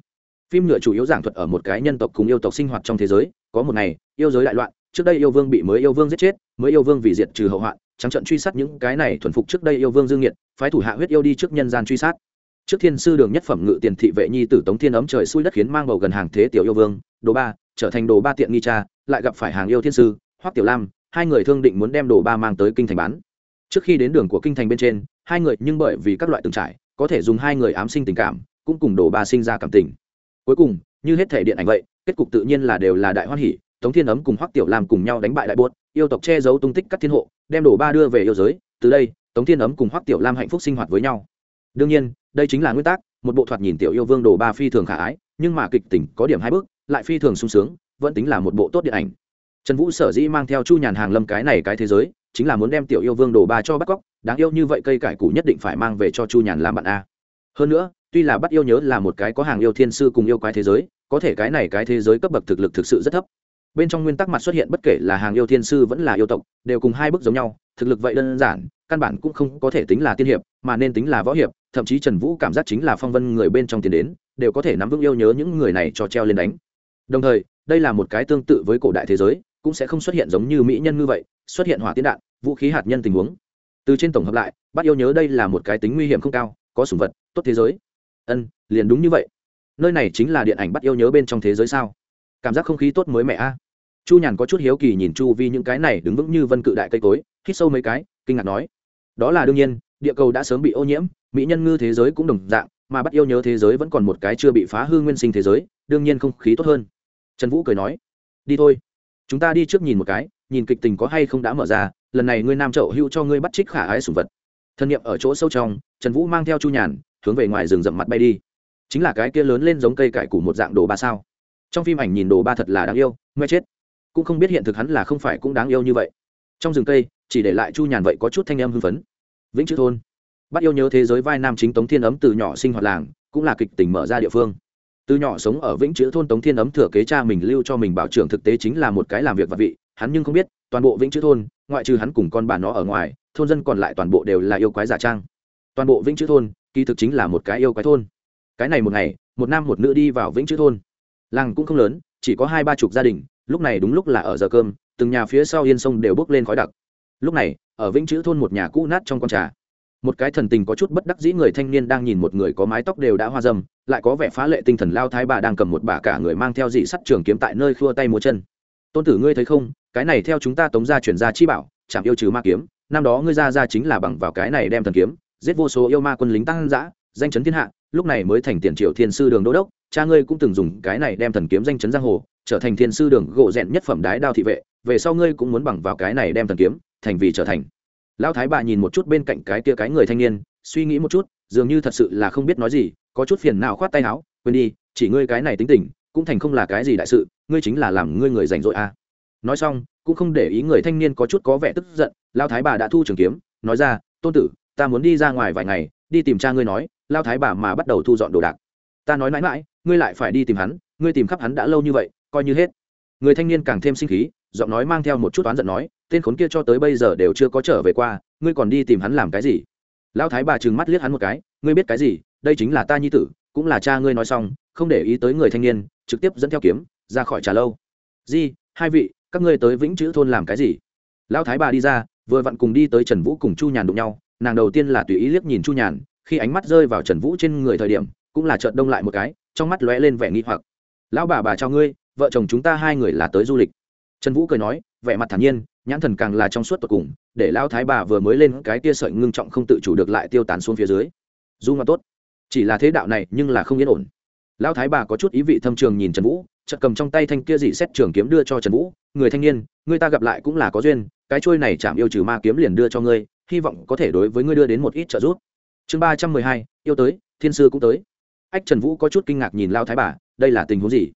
Phim nhựa chủ yếu giảng thuật ở một cái nhân tộc cùng yêu tộc sinh hoạt trong thế giới, có một ngày, yêu giới đại loạn, trước đây yêu vương bị mới yêu vương giết chết, mới yêu vương vì diệt trừ hậu hoạn trắng trận truy sát những cái này thuần phục trước đây yêu vương dương nghiệt, phái thủ hạ huyết yêu đi trước nhân gian truy sát. Trước thiên sư đường nhất phẩm ngự tiền thị vệ nhi tử tống thiên ấm trời xui đất khiến mang bầu gần hàng thế tiểu yêu vương, đồ ba, trở thành đồ ba tiện nghi cha, lại gặp phải hàng yêu thiên sư, hoắc tiểu lam, hai người thương định muốn đem đồ ba mang tới kinh thành bán. Trước khi đến đường của kinh thành bên trên, hai người nhưng bởi vì các loại từng trải, có thể dùng hai người ám sinh tình cảm, cũng cùng đồ ba sinh ra cảm tình. Cuối cùng, như hết thể điện ảnh vậy, kết cục tự nhiên là đều là đại hoan hỷ tống thiên ấm cùng hoắc tiểu lam cùng nhau đánh bại đại bột yêu tộc che giấu tung tích các thiên hộ, đem đồ ba đưa về yêu giới. Từ đây, tống thiên ấm cùng hoắc tiểu lam hạnh phúc sinh hoạt với nhau. Đương nhiên, đây chính là nguyên tắc, một bộ thoạt nhìn tiểu yêu vương đồ ba phi thường khả ái, nhưng mà kịch tình có điểm hai bước, lại phi thường sung sướng, vẫn tính là một bộ tốt điện ảnh. Trần vũ sở dĩ mang theo chu nhàn hàng lâm cái này cái thế giới, chính là muốn đem tiểu yêu vương đồ ba cho bắt cóc, đáng yêu như vậy cây cải củ nhất định phải mang về cho chu nhàn làm bạn a. Hơn nữa, tuy là bắt yêu nhớ là một cái có hàng yêu thiên sư cùng yêu quái thế giới, có thể cái này cái thế giới cấp bậc thực lực thực sự rất thấp bên trong nguyên tắc mặt xuất hiện bất kể là hàng yêu thiên sư vẫn là yêu tộc, đều cùng hai bước giống nhau, thực lực vậy đơn giản, căn bản cũng không có thể tính là tiên hiệp, mà nên tính là võ hiệp, thậm chí trần vũ cảm giác chính là phong vân người bên trong tiền đến, đều có thể nắm vững yêu nhớ những người này cho treo lên đánh. Đồng thời, đây là một cái tương tự với cổ đại thế giới, cũng sẽ không xuất hiện giống như mỹ nhân như vậy, xuất hiện hỏa tiến đạn, vũ khí hạt nhân tình huống. Từ trên tổng hợp lại, bắt yêu nhớ đây là một cái tính nguy hiểm không cao, có sủng vật, tốt thế giới. Ân, liền đúng như vậy. Nơi này chính là điện ảnh bắt yêu nhớ bên trong thế giới sao? Cảm giác không khí tốt mới mẹ a. Chu nhàn có chút hiếu kỳ nhìn chu vi những cái này đứng vững như vân cự đại cây cối, hít sâu mấy cái, kinh ngạc nói, đó là đương nhiên, địa cầu đã sớm bị ô nhiễm, mỹ nhân ngư thế giới cũng đồng dạng, mà bắt yêu nhớ thế giới vẫn còn một cái chưa bị phá hư nguyên sinh thế giới, đương nhiên không khí tốt hơn. Trần vũ cười nói, đi thôi, chúng ta đi trước nhìn một cái, nhìn kịch tình có hay không đã mở ra, lần này ngươi nam trậu hưu cho ngươi bắt trích khả ái sủng vật. Thân nhiệm ở chỗ sâu trong, trần vũ mang theo chu nhàn, hướng về ngoài rừng rậm mặt bay đi. Chính là cái kia lớn lên giống cây cải củ một dạng đồ ba sao trong phim ảnh nhìn đồ ba thật là đáng yêu, ngoe chết. Cũng không biết hiện thực hắn là không phải cũng đáng yêu như vậy. Trong rừng cây, chỉ để lại chu nhàn vậy có chút thanh em hưng phấn. Vĩnh chữ thôn. Bắt yêu nhớ thế giới vai nam chính tống thiên ấm từ nhỏ sinh hoạt làng, cũng là kịch tình mở ra địa phương. Từ nhỏ sống ở vĩnh chữ thôn, tống thiên ấm thừa kế cha mình lưu cho mình bảo trưởng thực tế chính là một cái làm việc vật vị, hắn nhưng không biết, toàn bộ vĩnh chữ thôn, ngoại trừ hắn cùng con bà nó ở ngoài, thôn dân còn lại toàn bộ đều là yêu quái giả trang. Toàn bộ vĩnh chữ thôn, kỳ thực chính là một cái yêu quái thôn. Cái này một ngày, một nam một nữ đi vào vĩnh chữ thôn làng cũng không lớn, chỉ có hai ba chục gia đình, lúc này đúng lúc là ở giờ cơm, từng nhà phía sau yên sông đều bốc lên khói đặc. Lúc này, ở vĩnh chữ thôn một nhà cũ nát trong con trà. Một cái thần tình có chút bất đắc dĩ người thanh niên đang nhìn một người có mái tóc đều đã hoa dâm, lại có vẻ phá lệ tinh thần lao thái bà đang cầm một bà cả người mang theo dị sắt trường kiếm tại nơi khua tay múa chân. Tôn tử ngươi thấy không, cái này theo chúng ta tống ra chuyển ra chi bảo chạm yêu trừ ma kiếm, năm đó ngươi ra ra chính là bằng vào cái này đem thần kiếm, giết vô số yêu ma quân lính tăng dã, danh chấn thiên hạ lúc này mới thành tiền triệu thiên sư đường đô đốc, cha ngươi cũng từng dùng cái này đem thần kiếm danh chấn giang hồ, trở thành thiên sư đường gỗ rèn nhất phẩm đái đao thị vệ, về sau ngươi cũng muốn bằng vào cái này đem thần kiếm, thành vì trở thành lão thái bà nhìn một chút bên cạnh cái kia cái người thanh niên, suy nghĩ một chút, dường như thật sự là không biết nói gì, có chút phiền nào khoát tay áo, quên đi, chỉ ngươi cái này tính tình, cũng thành không là cái gì đại sự, ngươi chính là làm ngươi người rảnh rỗi à. nói xong, cũng không để ý người thanh niên có chút có vẻ tức giận lao thái bà đã thu trường kiếm, nói ra, tôn tử, ta muốn đi ra ngoài vài ngày, đi tìm cha ngươi nói lao thái bà mà bắt đầu thu dọn đồ đạc. Ta nói mãi mãi, ngươi lại phải đi tìm hắn, ngươi tìm khắp hắn đã lâu như vậy, coi như hết. Người thanh niên càng thêm sinh khí, giọng nói mang theo một chút oán giận nói, tên khốn kia cho tới bây giờ đều chưa có trở về qua, ngươi còn đi tìm hắn làm cái gì? Lão thái bà trừng mắt liếc hắn một cái, ngươi biết cái gì, đây chính là ta nhi tử, cũng là cha ngươi nói xong, không để ý tới người thanh niên, trực tiếp dẫn theo kiếm, ra khỏi trà lâu. Di, hai vị, các ngươi tới vĩnh chữ thôn làm cái gì? Lão thái bà đi ra, vừa vặn cùng đi tới trần vũ cùng chu nhàn đụng nhau, nàng đầu tiên là tùy ý liếc nhìn chu nhàn khi ánh mắt rơi vào trần vũ trên người thời điểm, cũng là trợn đông lại một cái, trong mắt lóe lên vẻ nghi hoặc. Lão bà bà cho ngươi, vợ chồng chúng ta hai người là tới du lịch. Trần vũ cười nói, vẻ mặt thản nhiên, nhãn thần càng là trong suốt tột cùng, để lão thái bà vừa mới lên cái tia sợi ngưng trọng không tự chủ được lại tiêu tán xuống phía dưới. Du ngoạn tốt, chỉ là thế đạo này nhưng là không yên ổn. Lão thái bà có chút ý vị thâm trường nhìn trần vũ, chợt cầm trong tay thanh kia dị xét trường kiếm đưa cho trần vũ, người thanh niên, người ta gặp lại cũng là có duyên, cái trôi này chạm yêu trừ ma kiếm liền đưa cho ngươi, hy vọng có thể đối với ngươi đưa đến một ít trợ giúp chương ba trăm mười hai, yêu tới, thiên sư cũng tới. Ách trần vũ có chút kinh ngạc nhìn lao thái bà, đây là tình huống gì?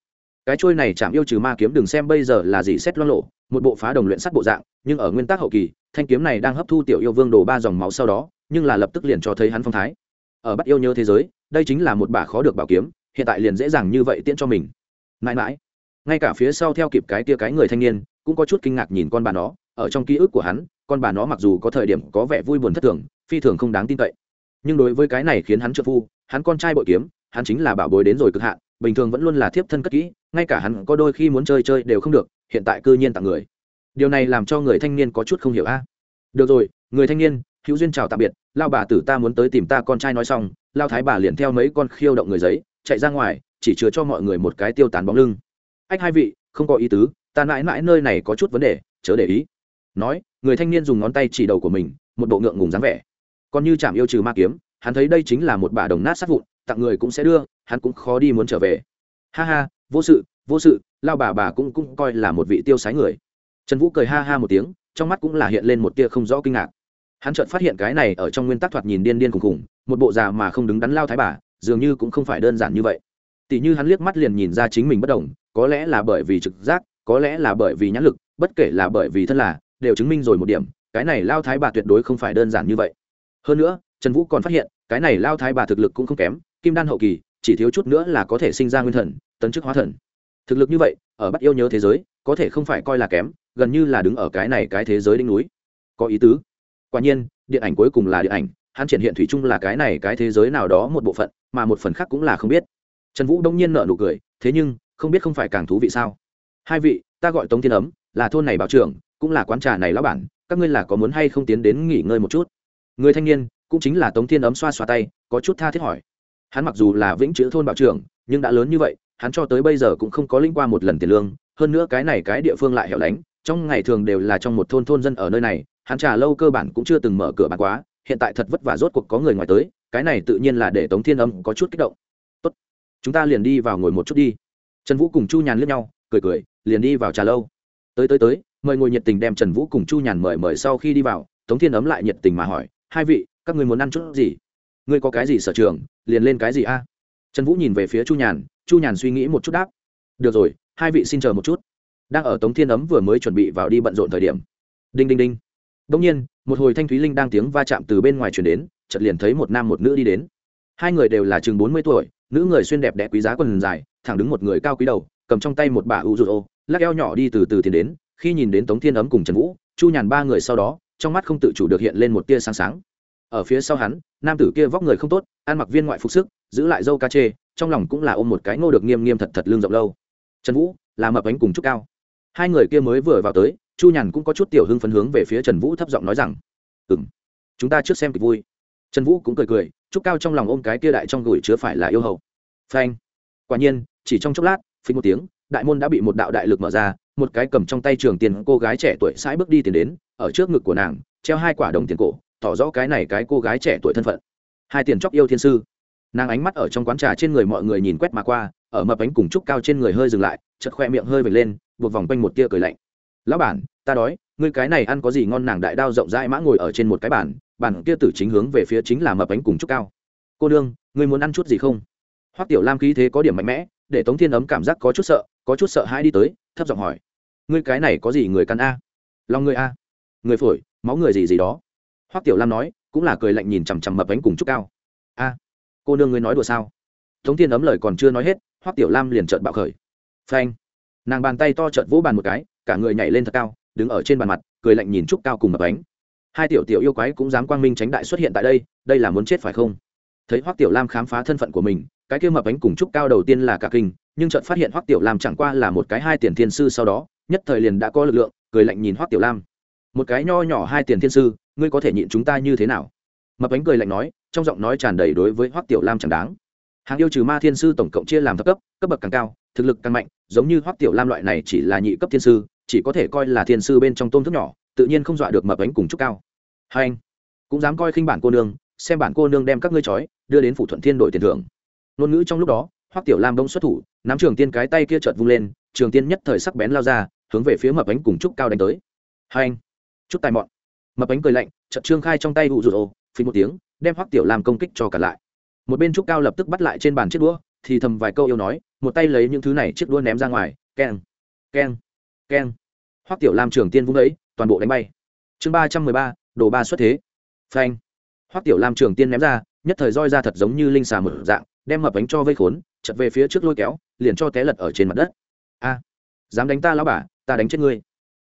Cái trôi này chạm yêu trừ ma kiếm đừng xem bây giờ là gì xét loan lộ, một bộ phá đồng luyện sắt bộ dạng, nhưng ở nguyên tắc hậu kỳ, thanh kiếm này đang hấp thu tiểu yêu vương đồ ba dòng máu sau đó, nhưng là lập tức liền cho thấy hắn phong thái. Ở bắt yêu nhớ thế giới, đây chính là một bà khó được bảo kiếm, hiện tại liền dễ dàng như vậy tiễn cho mình. Mãi mãi, ngay cả phía sau theo kịp cái tia cái người thanh niên, cũng có chút kinh ngạc nhìn con bà nó, ở trong ký ức của hắn, con bà nó mặc dù có thời điểm có vẻ vui buồn thất thường, phi thường không đáng tin cậy nhưng đối với cái này khiến hắn trợ phu, hắn con trai bội kiếm, hắn chính là bảo bối đến rồi cực hạn, bình thường vẫn luôn là thiếp thân cất kỹ, ngay cả hắn có đôi khi muốn chơi chơi đều không được, hiện tại cư nhiên tặng người. Điều này làm cho người thanh niên có chút không hiểu a. À? Được rồi, người thanh niên, hữu duyên chào tạm biệt, lao bà tử ta muốn tới tìm ta con trai nói xong, lao thái bà liền theo mấy con khiêu động người giấy, chạy ra ngoài, chỉ chứa cho mọi người một cái tiêu tán bóng lưng. Ách hai vị, không có ý tứ, ta mãi mãi nơi này có chút vấn đề, chớ để ý. Nói, người thanh niên dùng ngón tay chỉ đầu của mình, một bộ ngượng ngùng dáng vẻ còn như chạm yêu trừ ma kiếm, hắn thấy đây chính là một bà đồng nát sát vụn, tặng người cũng sẽ đưa, hắn cũng khó đi muốn trở về. Ha ha, vô sự vô sự, lao bà bà cũng cũng coi là một vị tiêu sái người. Trần vũ cười ha ha một tiếng, trong mắt cũng là hiện lên một tia không rõ kinh ngạc. Hắn chợt phát hiện cái này ở trong nguyên tắc thoạt nhìn điên điên khùng khùng một bộ già mà không đứng đắn lao thái bà, dường như cũng không phải đơn giản như vậy. Tỷ như hắn liếc mắt liền nhìn ra chính mình bất đồng, có lẽ là bởi vì trực giác, có lẽ là bởi vì nhãn lực, bất kể là bởi vì thân là, đều chứng minh rồi một điểm, cái này lao thái bà tuyệt đối không phải đơn giản như vậy hơn nữa, trần vũ còn phát hiện, cái này lao thái bà thực lực cũng không kém, kim đan hậu kỳ, chỉ thiếu chút nữa là có thể sinh ra nguyên thần, tấn chức hóa thần. Thực lực như vậy, ở bắt yêu nhớ thế giới, có thể không phải coi là kém, gần như là đứng ở cái này cái thế giới đỉnh núi. Có ý tứ. Quả nhiên, điện ảnh cuối cùng là điện ảnh, hắn triển hiện thủy chung là cái này cái thế giới nào đó một bộ phận, mà một phần khác cũng là không biết. Trần vũ đông nhiên nợ nụ cười, thế nhưng, không biết không phải càng thú vị sao? Hai vị, ta gọi tống thiên ấm, là thôn này bảo trưởng, cũng là quán trà này lão bản, các ngươi là có muốn hay không tiến đến nghỉ ngơi một chút? Người thanh niên cũng chính là tống thiên ấm xoa xoa tay, có chút tha thiết hỏi. Hắn mặc dù là vĩnh chữ thôn bảo trưởng, nhưng đã lớn như vậy, hắn cho tới bây giờ cũng không có linh qua một lần tiền lương. Hơn nữa cái này cái địa phương lại hẻo lánh, trong ngày thường đều là trong một thôn thôn dân ở nơi này, hắn trà lâu cơ bản cũng chưa từng mở cửa bán quá, hiện tại thật vất vả rốt cuộc có người ngoài tới, cái này tự nhiên là để tống thiên âm có chút kích động. Tốt, chúng ta liền đi vào ngồi một chút đi. Trần vũ cùng chu nhàn liếc nhau, cười cười, liền đi vào trà lâu. Tới tới tới, mời ngồi nhiệt tình đem trần vũ cùng chu nhàn mời mời sau khi đi vào, tống thiên ấm lại nhiệt tình mà hỏi hai vị, các người muốn ăn chút gì? Ngươi có cái gì sở trường? Liền lên cái gì a? Trần vũ nhìn về phía chu nhàn chu nhàn suy nghĩ một chút đáp. Được rồi, hai vị xin chờ một chút. Đang ở tống thiên ấm vừa mới chuẩn bị vào đi bận rộn thời điểm. Đinh đinh đinh. Đông nhiên, một hồi thanh thúy linh đang tiếng va chạm từ bên ngoài chuyển đến, chợt liền thấy một nam một nữ đi đến. Hai người đều là chừng bốn mươi tuổi, nữ người xuyên đẹp đẽ quý giá quần dài, thẳng đứng một người cao quý đầu, cầm trong tay một bà u rô ô, lắc eo nhỏ đi từ từ tiến đến. Khi nhìn đến tống thiên ấm cùng trần vũ, chu nhàn ba người sau đó trong mắt không tự chủ được hiện lên một tia sáng sáng. Ở phía sau hắn, nam tử kia vóc người không tốt, ăn mặc viên ngoại phục sức, giữ lại dâu ca chê, trong lòng cũng là ôm một cái ngô được nghiêm nghiêm thật thật lương rộng lâu. Trần vũ, là mập bánh cùng trúc cao. Hai người kia mới vừa vào tới, chu nhàn cũng có chút tiểu hưng phấn hướng về phía trần vũ thấp giọng nói rằng ừ m chúng ta trước xem kịch vui. Trần vũ cũng cười cười trúc cao trong lòng ôm cái kia đại trong gửi chứa phải là yêu hậu phanh. Quả nhiên, chỉ trong chốc lát phí một tiếng, đại môn đã bị một đạo đại lực mở ra một cái cầm trong tay trường tiền cô gái trẻ tuổi sãi bước đi tiền đến, ở trước ngực của nàng, treo hai quả đồng tiền cổ, tỏ rõ cái này cái cô gái trẻ tuổi thân phận. Hai tiền chóc yêu thiên sư. Nàng ánh mắt ở trong quán trà trên người mọi người nhìn quét mà qua, ở mập bánh cùng trúc cao trên người hơi dừng lại chật khoe miệng hơi vệt lên, buộc vòng quanh một tia cười lạnh. Lão bản, ta đói, ngươi cái này ăn có gì ngon? Nàng đại đao rộng rãi mã ngồi ở trên một cái bàn bàn kia tử chính hướng về phía chính là mập bánh cùng trúc cao. Cô đương ngươi muốn ăn chút gì không? Hoắc tiểu lam khí thế có điểm mạnh mẽ, để tống thiên ấm cảm giác có chút sợ, có chút sợ hãi đi tới, thấp giọng hỏi ngươi cái này có gì người căn a? Lòng người a? Người phổi, máu người gì gì đó? Hoắc tiểu lam nói, cũng là cười lạnh nhìn chằm chằm mập bánh cùng trúc cao. A, cô nương ngươi nói đùa sao? Tống thiên ấm lời còn chưa nói hết, hoắc tiểu lam liền trợn bạo khởi. Phanh. Nàng bàn tay to trợn vỗ bàn một cái, cả người nhảy lên thật cao, đứng ở trên bàn mặt, cười lạnh nhìn trúc cao cùng mập bánh hai tiểu tiểu yêu quái cũng dám quang minh tránh đại xuất hiện tại đây đây là muốn chết phải không? Thấy hoắc tiểu lam khám phá thân phận của mình, cái kia mập bánh cùng trúc cao đầu tiên là cả kinh, nhưng chợt phát hiện hoắc tiểu lam chẳng qua là một cái hai tiền thiên sư sau đó nhất thời liền đã có lực lượng, cười lạnh nhìn hoắc tiểu lam. Một cái nho nhỏ hai tiền thiên sư, ngươi có thể nhịn chúng ta như thế nào? Mập bánh cười lạnh nói, trong giọng nói tràn đầy đối với hoắc tiểu lam chẳng đáng. Hàng yêu trừ ma thiên sư tổng cộng chia làm thấp cấp cấp bậc càng cao, thực lực càng mạnh, giống như hoắc tiểu lam loại này chỉ là nhị cấp thiên sư, chỉ có thể coi là thiên sư bên trong tôm thức nhỏ, tự nhiên không dọa được mập bánh cùng trúc cao. Hai anh, cũng dám coi khinh bản cô nương, xem bản cô nương đem các ngươi trói, đưa đến phủ thuận thiên đổi tiền thưởng. Ngôn ngữ trong lúc đó, hoắc tiểu lam đông xuất thủ, nắm trường tiên cái tay kia chợt vung lên, trường tiên nhất thời sắc bén lao ra hướng về phía mập bánh cùng trúc cao đánh tới. Hai anh, trúc tài mọn. Mập bánh cười lạnh, chợt trương khai trong tay hụ rụt ô phí một tiếng, đem hoắc tiểu lam công kích cho cả lại. Một bên trúc cao lập tức bắt lại trên bàn chiếc đũa, thì thầm vài câu yêu nói, một tay lấy những thứ này chiếc đũa ném ra ngoài, keng keng keng. Hoắc tiểu lam trường tiên vung ấy, toàn bộ đánh bay. Chương ba trăm mười ba, đồ ba xuất thế. Phanh. Hoắc tiểu lam trường tiên ném ra, nhất thời roi ra thật giống như linh xà mở dạng, đem mập bánh cho vây khốn chật về phía trước lôi kéo, liền cho té lật ở trên mặt đất. A, dám đánh ta lão bà ta đánh chết ngươi.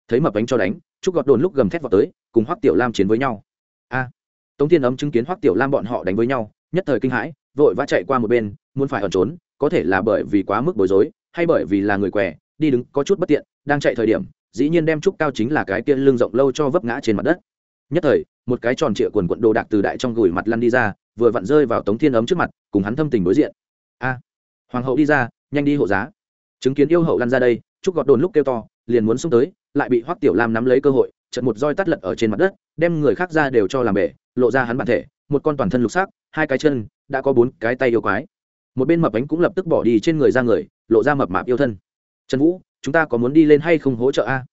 Thấy mập bánh cho đánh, trúc gọt đồn lúc gầm thét vào tới, cùng hoắc tiểu lam chiến với nhau. A! Tống thiên ấm chứng kiến hoắc tiểu lam bọn họ đánh với nhau, nhất thời kinh hãi, vội vã chạy qua một bên, muốn phải ẩn trốn, có thể là bởi vì quá mức bối rối, hay bởi vì là người què, đi đứng có chút bất tiện, đang chạy thời điểm, dĩ nhiên đem trúc cao chính là cái tiên lưng rộng lâu cho vấp ngã trên mặt đất. Nhất thời, một cái tròn trịa quần quận đồ đạc từ đại trong gửi mặt lăn đi ra, vừa vặn rơi vào tống thiên ấm trước mặt, cùng hắn thâm tình đối diện. A! Hoàng hậu đi ra, nhanh đi hộ giá. Chứng kiến yêu hậu lăn ra đây, trúc gọt đồn lúc kêu to liền muốn xông tới, lại bị hoắc tiểu lam nắm lấy cơ hội trận một roi tắt lật ở trên mặt đất, đem người khác ra đều cho làm bể, lộ ra hắn bản thể, một con toàn thân lục sắc, hai cái chân, đã có bốn cái tay yêu quái. Một bên mập bánh cũng lập tức bỏ đi trên người ra người, lộ ra mập mạp yêu thân. Trần vũ, chúng ta có muốn đi lên hay không hỗ trợ a?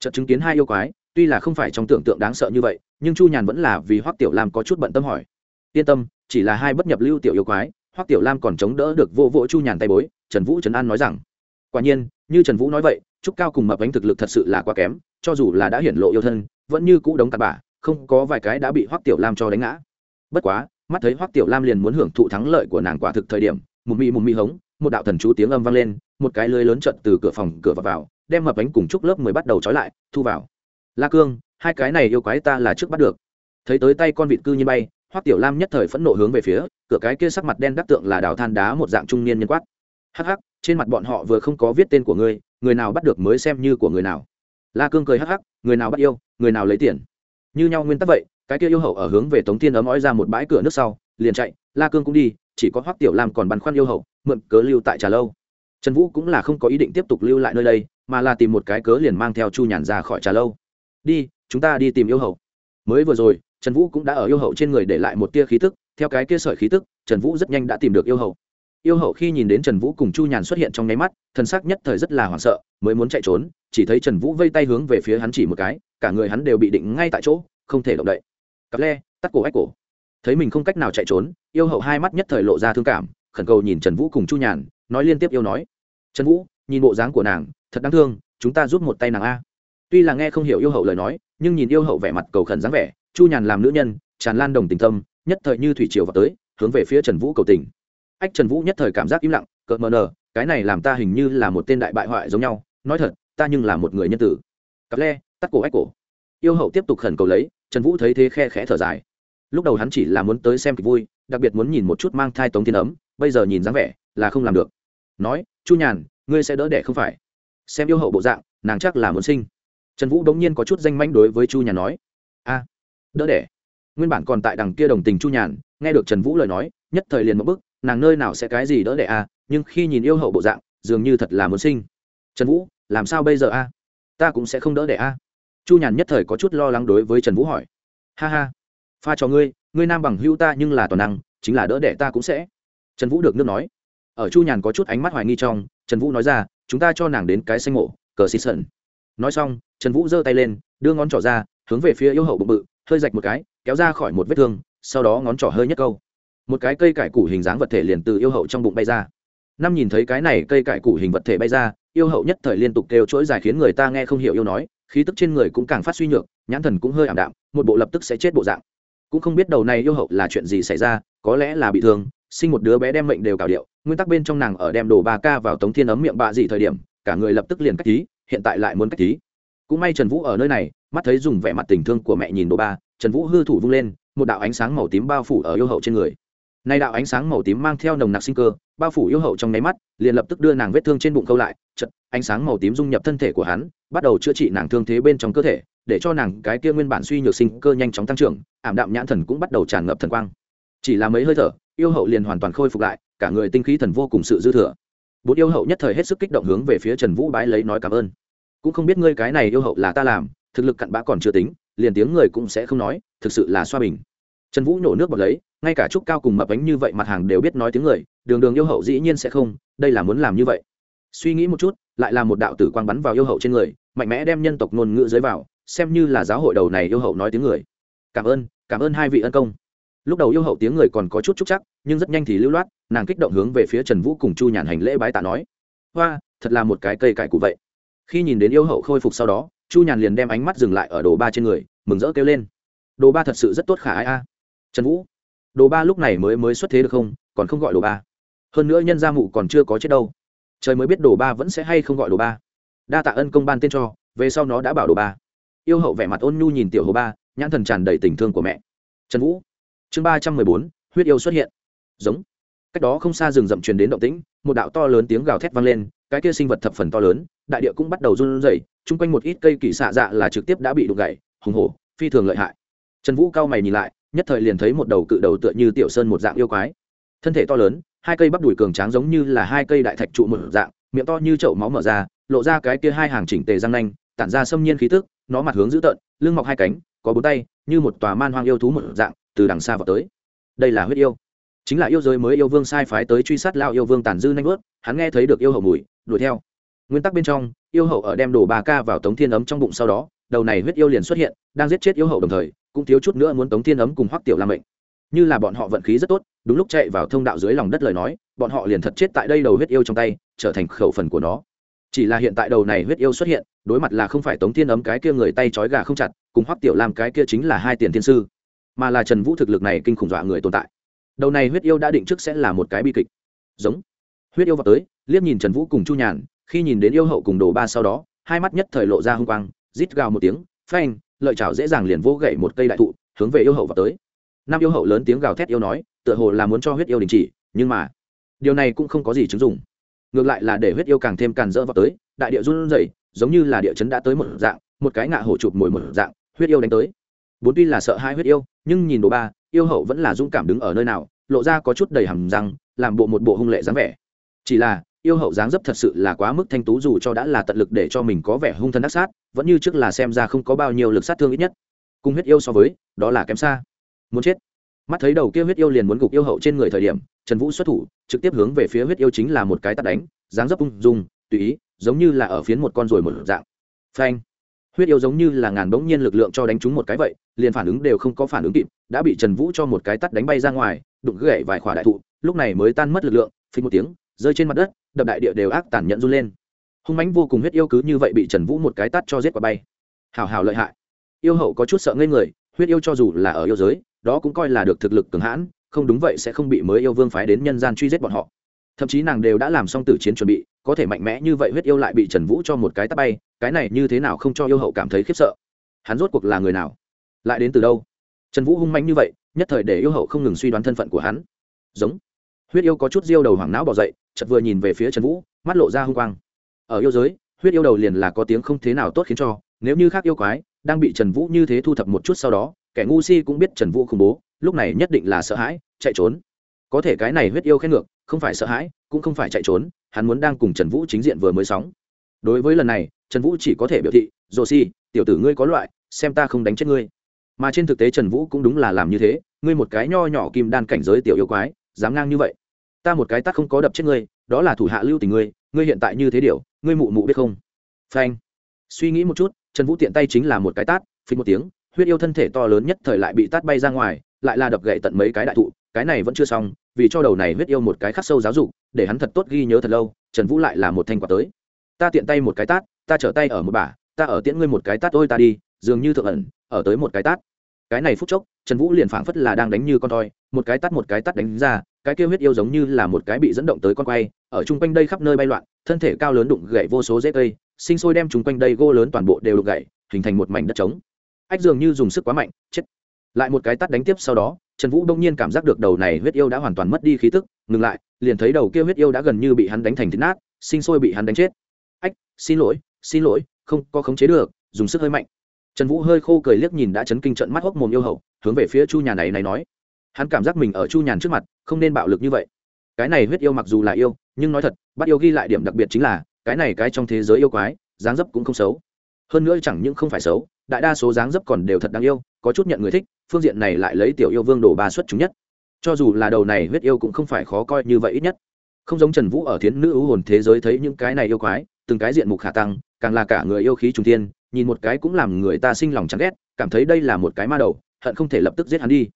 Chợt chứng kiến hai yêu quái, tuy là không phải trong tưởng tượng đáng sợ như vậy, nhưng chu nhàn vẫn là vì hoắc tiểu lam có chút bận tâm hỏi. Yên tâm, chỉ là hai bất nhập lưu tiểu yêu quái, hoắc tiểu lam còn chống đỡ được vô vỗ chu nhàn tay bối, trần vũ trấn an nói rằng. Quả nhiên như trần vũ nói vậy trúc cao cùng mập bánh thực lực thật sự là quá kém cho dù là đã hiển lộ yêu thân vẫn như cũ đống tạt bả không có vài cái đã bị hoắc tiểu lam cho đánh ngã. Bất quá mắt thấy hoắc tiểu lam liền muốn hưởng thụ thắng lợi của nàng quả thực thời điểm mùm mị mùm mị hống một đạo thần chú tiếng âm vang lên một cái lưới lớn trận từ cửa phòng cửa vào, vào đem mập bánh cùng Trúc lớp mới bắt đầu trói lại thu vào. La cương hai cái này yêu quái ta là trước bắt được. Thấy tới tay con vịt cư như bay hoắc tiểu lam nhất thời phẫn nộ hướng về phía cửa cái kia sắc mặt đen đắc tượng là đào than đá một dạng trung niên nhân quát. Hắc hắc trên mặt bọn họ vừa không có viết tên của ngươi, người nào bắt được mới xem như của người nào. La cương cười hắc hắc, người nào bắt yêu, người nào lấy tiền. Như nhau nguyên tắc vậy, cái kia yêu hậu ở hướng về tống thiên ấm ói ra một bãi cửa nước sau, liền chạy, la cương cũng đi, chỉ có hoắc tiểu lam còn băn khoăn yêu hậu, mượn cớ lưu tại trà lâu. Trần vũ cũng là không có ý định tiếp tục lưu lại nơi đây, mà là tìm một cái cớ liền mang theo chu nhàn ra khỏi trà lâu. Đi, chúng ta đi tìm yêu hậu. Mới vừa rồi, trần vũ cũng đã ở yêu hậu trên người để lại một tia khí tức, theo cái kia sợi khí tức, trần vũ rất nhanh đã tìm được yêu hậu yêu hậu khi nhìn đến trần vũ cùng chu nhàn xuất hiện trong nháy mắt thân xác nhất thời rất là hoảng sợ, mới muốn chạy trốn, chỉ thấy trần vũ vây tay hướng về phía hắn chỉ một cái, cả người hắn đều bị định ngay tại chỗ, không thể động đậy. Cặp le, tắt cổ ách cổ. Thấy mình không cách nào chạy trốn, yêu hậu hai mắt nhất thời lộ ra thương cảm, khẩn cầu nhìn trần vũ cùng chu nhàn, nói liên tiếp yêu nói, trần vũ, nhìn bộ dáng của nàng, thật đáng thương, chúng ta giúp một tay nàng a. Tuy là nghe không hiểu yêu hậu lời nói, nhưng nhìn yêu hậu vẻ mặt cầu khẩn dáng vẻ, chu nhàn làm nữ nhân, tràn lan đồng tình tâm nhất thời như thủy triều vào tới, hướng về phía trần vũ cầu tình ách trần vũ nhất thời cảm giác im lặng, cợt mờ nờ cái này làm ta hình như là một tên đại bại hoại giống nhau, nói thật, ta nhưng là một người nhân tử. Cặp le, tắt cổ ách cổ. Yêu hậu tiếp tục khẩn cầu lấy, trần vũ thấy thế khe khẽ thở dài. Lúc đầu hắn chỉ là muốn tới xem kịch vui, đặc biệt muốn nhìn một chút mang thai tống thiên ấm, bây giờ nhìn dáng vẻ là không làm được. Nói, chu nhàn, ngươi sẽ đỡ đẻ không phải? Xem yêu hậu bộ dạng, nàng chắc là muốn sinh. Trần vũ đống nhiên có chút danh manh đối với chu nhàn nói. A, đỡ đẻ. Nguyên bản còn tại đằng kia đồng tình chu nhàn, nghe được trần vũ lời nói, nhất thời liền một bức nàng nơi nào sẽ cái gì đỡ đẻ a nhưng khi nhìn yêu hậu bộ dạng, dường như thật là muốn sinh. Trần vũ, làm sao bây giờ a ta cũng sẽ không đỡ đẻ a chu nhàn nhất thời có chút lo lắng đối với trần vũ hỏi. Ha ha, pha cho ngươi ngươi nam bằng hữu ta nhưng là toàn năng, chính là đỡ đẻ ta cũng sẽ. Trần vũ được nước nói. Ở chu nhàn có chút ánh mắt hoài nghi trong, trần vũ nói ra, chúng ta cho nàng đến cái xanh mộ, cờ xịt sần nói xong, trần vũ giơ tay lên, đưa ngón trỏ ra, hướng về phía yêu hậu bụng bự, hơi rạch một cái, kéo ra khỏi một vết thương, sau đó ngón trỏ hơi nhất câu một cái cây cải củ hình dáng vật thể liền từ yêu hậu trong bụng bay ra. Năm nhìn thấy cái này cây cải củ hình vật thể bay ra, yêu hậu nhất thời liên tục kêu chuỗi dài khiến người ta nghe không hiểu yêu nói, khí tức trên người cũng càng phát suy nhược, nhãn thần cũng hơi ảm đạm, một bộ lập tức sẽ chết bộ dạng. Cũng không biết đầu này yêu hậu là chuyện gì xảy ra, có lẽ là bị thương, sinh một đứa bé đem mệnh đều cào điệu, nguyên tắc bên trong nàng ở đem đồ ba ca vào tống thiên ấm miệng bạ dị thời điểm, cả người lập tức liền cách tí, hiện tại lại muốn cách tí. Cũng may trần vũ ở nơi này, mắt thấy dùng vẻ mặt tình thương của mẹ nhìn đồ ba trần vũ hư thủ vung lên, một đạo ánh sáng màu tím bao phủ ở yêu hậu trên người nay đạo ánh sáng màu tím mang theo nồng nặc sinh cơ, bao phủ yêu hậu trong nháy mắt, liền lập tức đưa nàng vết thương trên bụng câu lại chật ánh sáng màu tím dung nhập thân thể của hắn, bắt đầu chữa trị nàng thương thế bên trong cơ thể, để cho nàng cái kia nguyên bản suy nhược sinh cơ nhanh chóng tăng trưởng, ảm đạm nhãn thần cũng bắt đầu tràn ngập thần quang. Chỉ là mấy hơi thở, yêu hậu liền hoàn toàn khôi phục lại, cả người tinh khí thần vô cùng sự dư thừa. Bốn yêu hậu nhất thời hết sức kích động hướng về phía trần vũ bái lấy nói cảm ơn. Cũng không biết ngươi cái này yêu hậu là ta làm, thực lực cặn bã còn chưa tính, liền tiếng người cũng sẽ không nói, thực sự là xoa bình. Trần vũ nhổ nước bọt lấy ngay cả trúc cao cùng mập bánh như vậy mặt hàng đều biết nói tiếng người, đường đường yêu hậu dĩ nhiên sẽ không, đây là muốn làm như vậy. Suy nghĩ một chút, lại là một đạo tử quang bắn vào yêu hậu trên người, mạnh mẽ đem nhân tộc ngôn ngữ dưới vào, xem như là giáo hội đầu này yêu hậu nói tiếng người. Cảm ơn cảm ơn hai vị ân công. Lúc đầu yêu hậu tiếng người còn có chút trúc chắc, nhưng rất nhanh thì lưu loát, nàng kích động hướng về phía trần vũ cùng chu nhàn hành lễ bái tạ nói. Hoa, thật là một cái cây cải cụ vậy. Khi nhìn đến yêu hậu khôi phục sau đó, chu nhàn liền đem ánh mắt dừng lại ở đồ ba trên người, mừng rỡ kêu lên. Đồ ba thật sự rất tốt khả ai a. Trần vũ đồ ba lúc này mới mới xuất thế được không? Còn không gọi đồ ba. Hơn nữa nhân gia mụ còn chưa có chết đâu. Trời mới biết đồ ba vẫn sẽ hay không gọi đồ ba. Đa tạ ân công ban tên cho, về sau nó đã bảo đồ ba. Yêu hậu vẻ mặt ôn nhu nhìn tiểu hồ ba, nhãn thần tràn đầy tình thương của mẹ. Trần vũ, chương ba trăm mười bốn, huyết yêu xuất hiện. Giống. Cách đó không xa rừng rậm truyền đến động tĩnh, một đạo to lớn tiếng gào thét vang lên, cái kia sinh vật thập phần to lớn, đại địa cũng bắt đầu run rẩy, chung quanh một ít cây kỳ xạ dạ là trực tiếp đã bị đục gãy, hùng hổ, phi thường lợi hại. Trần vũ cao mày nhìn lại nhất thời liền thấy một đầu cự đầu tựa như tiểu sơn một dạng yêu quái. Thân thể to lớn, hai cây bắp đùi cường tráng giống như là hai cây đại thạch trụ một dạng, miệng to như chậu máu mở ra, lộ ra cái kia hai hàng chỉnh tề răng nanh, tản ra xâm nhiên khí tức, nó mặt hướng dữ tợn, lưng mọc hai cánh, có bốn tay, như một tòa man hoang yêu thú một dạng, từ đằng xa vào tới. Đây là huyết yêu. Chính là yêu giới mới yêu vương sai phái tới truy sát lao yêu vương tàn dư nanh vớt hắn nghe thấy được yêu hậu mùi, đuổi theo. Nguyên tắc bên trong, yêu hậu ở đem đồ bà ca vào tống thiên ấm trong bụng sau đó đầu này huyết yêu liền xuất hiện, đang giết chết yêu hậu đồng thời, cũng thiếu chút nữa muốn tống thiên ấm cùng hoắc tiểu lam mệnh. Như là bọn họ vận khí rất tốt, đúng lúc chạy vào thông đạo dưới lòng đất lời nói, bọn họ liền thật chết tại đây đầu huyết yêu trong tay, trở thành khẩu phần của nó. Chỉ là hiện tại đầu này huyết yêu xuất hiện, đối mặt là không phải tống thiên ấm cái kia người tay trói gà không chặt, cùng hoắc tiểu lam cái kia chính là hai tiền thiên sư, mà là trần vũ thực lực này kinh khủng dọa người tồn tại. Đầu này huyết yêu đã định trước sẽ là một cái bi kịch. Giống. Huyết yêu vào tới, liếc nhìn trần vũ cùng chu nhàn, khi nhìn đến yêu hậu cùng đồ ba sau đó, hai mắt nhất thời lộ ra h u n g quang rít gào một tiếng, phanh, lợi chảo dễ dàng liền vỗ gậy một cây đại thụ, hướng về yêu hậu vào tới. Năm yêu hậu lớn tiếng gào thét yêu nói, tựa hồ là muốn cho huyết yêu đình chỉ, nhưng mà, điều này cũng không có gì chứng dụng. Ngược lại là để huyết yêu càng thêm càn rỡ vào tới, đại địa run rẩy, giống như là địa chấn đã tới một dạng, một cái ngạ hổ chụp mồi một dạng, huyết yêu đánh tới. Bốn tuy là sợ hai huyết yêu, nhưng nhìn đồ ba, yêu hậu vẫn là dũng cảm đứng ở nơi nào, lộ ra có chút đầy hầm răng, làm bộ một bộ hung lệ dáng vẻ. Chỉ là yêu hậu dáng dấp thật sự là quá mức thanh tú dù cho đã là tận lực để cho mình có vẻ hung thân đắc sát, vẫn như trước là xem ra không có bao nhiêu lực sát thương ít nhất. Cùng huyết yêu so với, đó là kém xa. Muốn chết. Mắt thấy đầu kia huyết yêu liền muốn gục yêu hậu trên người thời điểm, trần vũ xuất thủ, trực tiếp hướng về phía huyết yêu chính là một cái tắt đánh, dáng dấp ung dung, tùy ý, giống như là ở phiến một con ruồi một dạng. Phanh. Huyết yêu giống như là ngàn bỗng nhiên lực lượng cho đánh trúng một cái vậy, liền phản ứng đều không có phản ứng kịp, đã bị trần vũ cho một cái tắt đánh bay ra ngoài, đụng gãy vài khỏa đại thụ, lúc này mới tan mất lực lượng, phình một tiếng, rơi trên mặt đất đập đại địa đều ác tàn nhẫn run lên. Hung mãnh vô cùng huyết yêu cứ như vậy bị trần vũ một cái tắt cho giết quả bay. Hào hào lợi hại. Yêu hậu có chút sợ ngây người, huyết yêu cho dù là ở yêu giới, đó cũng coi là được thực lực cường hãn, không đúng vậy sẽ không bị mới yêu vương phái đến nhân gian truy giết bọn họ. Thậm chí nàng đều đã làm xong tử chiến chuẩn bị, có thể mạnh mẽ như vậy huyết yêu lại bị trần vũ cho một cái tắt bay, cái này như thế nào không cho yêu hậu cảm thấy khiếp sợ. Hắn rốt cuộc là người nào? Lại đến từ đâu? Trần vũ hung mạnh như vậy, nhất thời để yêu hậu không ngừng suy đoán thân phận của hắn. Giống huyết yêu có chút diêu đầu hoảng não bỏ dậy chật vừa nhìn về phía trần vũ, mắt lộ ra h u n g quang. Ở yêu giới, huyết yêu đầu liền là có tiếng không thế nào tốt khiến cho, nếu như khác yêu quái đang bị trần vũ như thế thu thập một chút sau đó, kẻ ngu si cũng biết trần vũ khủng bố, lúc này nhất định là sợ hãi, chạy trốn. Có thể cái này huyết yêu khen ngược, không phải sợ hãi, cũng không phải chạy trốn, hắn muốn đang cùng trần vũ chính diện vừa mới sóng. Đối với lần này, trần vũ chỉ có thể biểu thị dồ si, tiểu tử ngươi có loại, xem ta không đánh chết ngươi. Mà trên thực tế trần vũ cũng đúng là làm như thế, ngươi một cái nho nhỏ kim đan cảnh giới tiểu yêu quái dám ngang như vậy. Ta một cái tắt không có đập chết ngươi, đó là thủ hạ lưu tình ngươi ngươi hiện tại như thế điều, ngươi mụ mụ biết không? Phanh. Suy nghĩ một chút, trần vũ tiện tay chính là một cái tát phí một tiếng, huyết yêu thân thể to lớn nhất thời lại bị tát bay ra ngoài, lại là đập gậy tận mấy cái đại thụ, cái này vẫn chưa xong, vì cho đầu này huyết yêu một cái khắc sâu giáo dục, để hắn thật tốt ghi nhớ thật lâu, trần vũ lại là một thanh quả tới. Ta tiện tay một cái tát, ta trở tay ở một bả, ta ở tiễn ngươi một cái tát, ôi ta đi, dường như thượng ẩn, ở tới một cái tát. Cái này phút chốc, trần vũ liền phảng phất là đang đánh như con toi một cái tát một cái tát đánh ra cái kêu huyết yêu giống như là một cái bị dẫn động tới con quay, ở chung quanh đây khắp nơi bay loạn, thân thể cao lớn đụng gậy vô số dễ cây, sinh sôi đem chung quanh đây gô lớn toàn bộ đều đục gậy, hình thành một mảnh đất trống. Ách dường như dùng sức quá mạnh, chết. Lại một cái tắt đánh tiếp sau đó, trần vũ đông nhiên cảm giác được đầu này huyết yêu đã hoàn toàn mất đi khí tức, ngừng lại, liền thấy đầu kia huyết yêu đã gần như bị hắn đánh thành thịt nát, sinh sôi bị hắn đánh chết. Ách, xin lỗi xin lỗi, không có khống chế được, dùng sức hơi mạnh. Trần vũ hơi khô cười liếc nhìn đã chấn kinh trận mắt hốc mồm yêu hậu, hướng về phía chu nhà này này nói hắn cảm giác mình ở chu nhàn trước mặt, không nên bạo lực như vậy. Cái này huyết yêu mặc dù là yêu, nhưng nói thật, bắt yêu ghi lại điểm đặc biệt chính là, cái này cái trong thế giới yêu quái, dáng dấp cũng không xấu. Hơn nữa chẳng những không phải xấu, đại đa số dáng dấp còn đều thật đáng yêu, có chút nhận người thích, phương diện này lại lấy tiểu yêu vương đồ ba xuất chúng nhất. Cho dù là đầu này huyết yêu cũng không phải khó coi như vậy ít nhất. Không giống trần vũ ở thiến nữ ưu hồn thế giới thấy những cái này yêu quái, từng cái diện mục khả tăng, càng là cả người yêu khí trung tiên nhìn một cái cũng làm người ta sinh lòng chán ghét, cảm thấy đây là một cái ma đầu, hận không thể lập tức giết hắn đi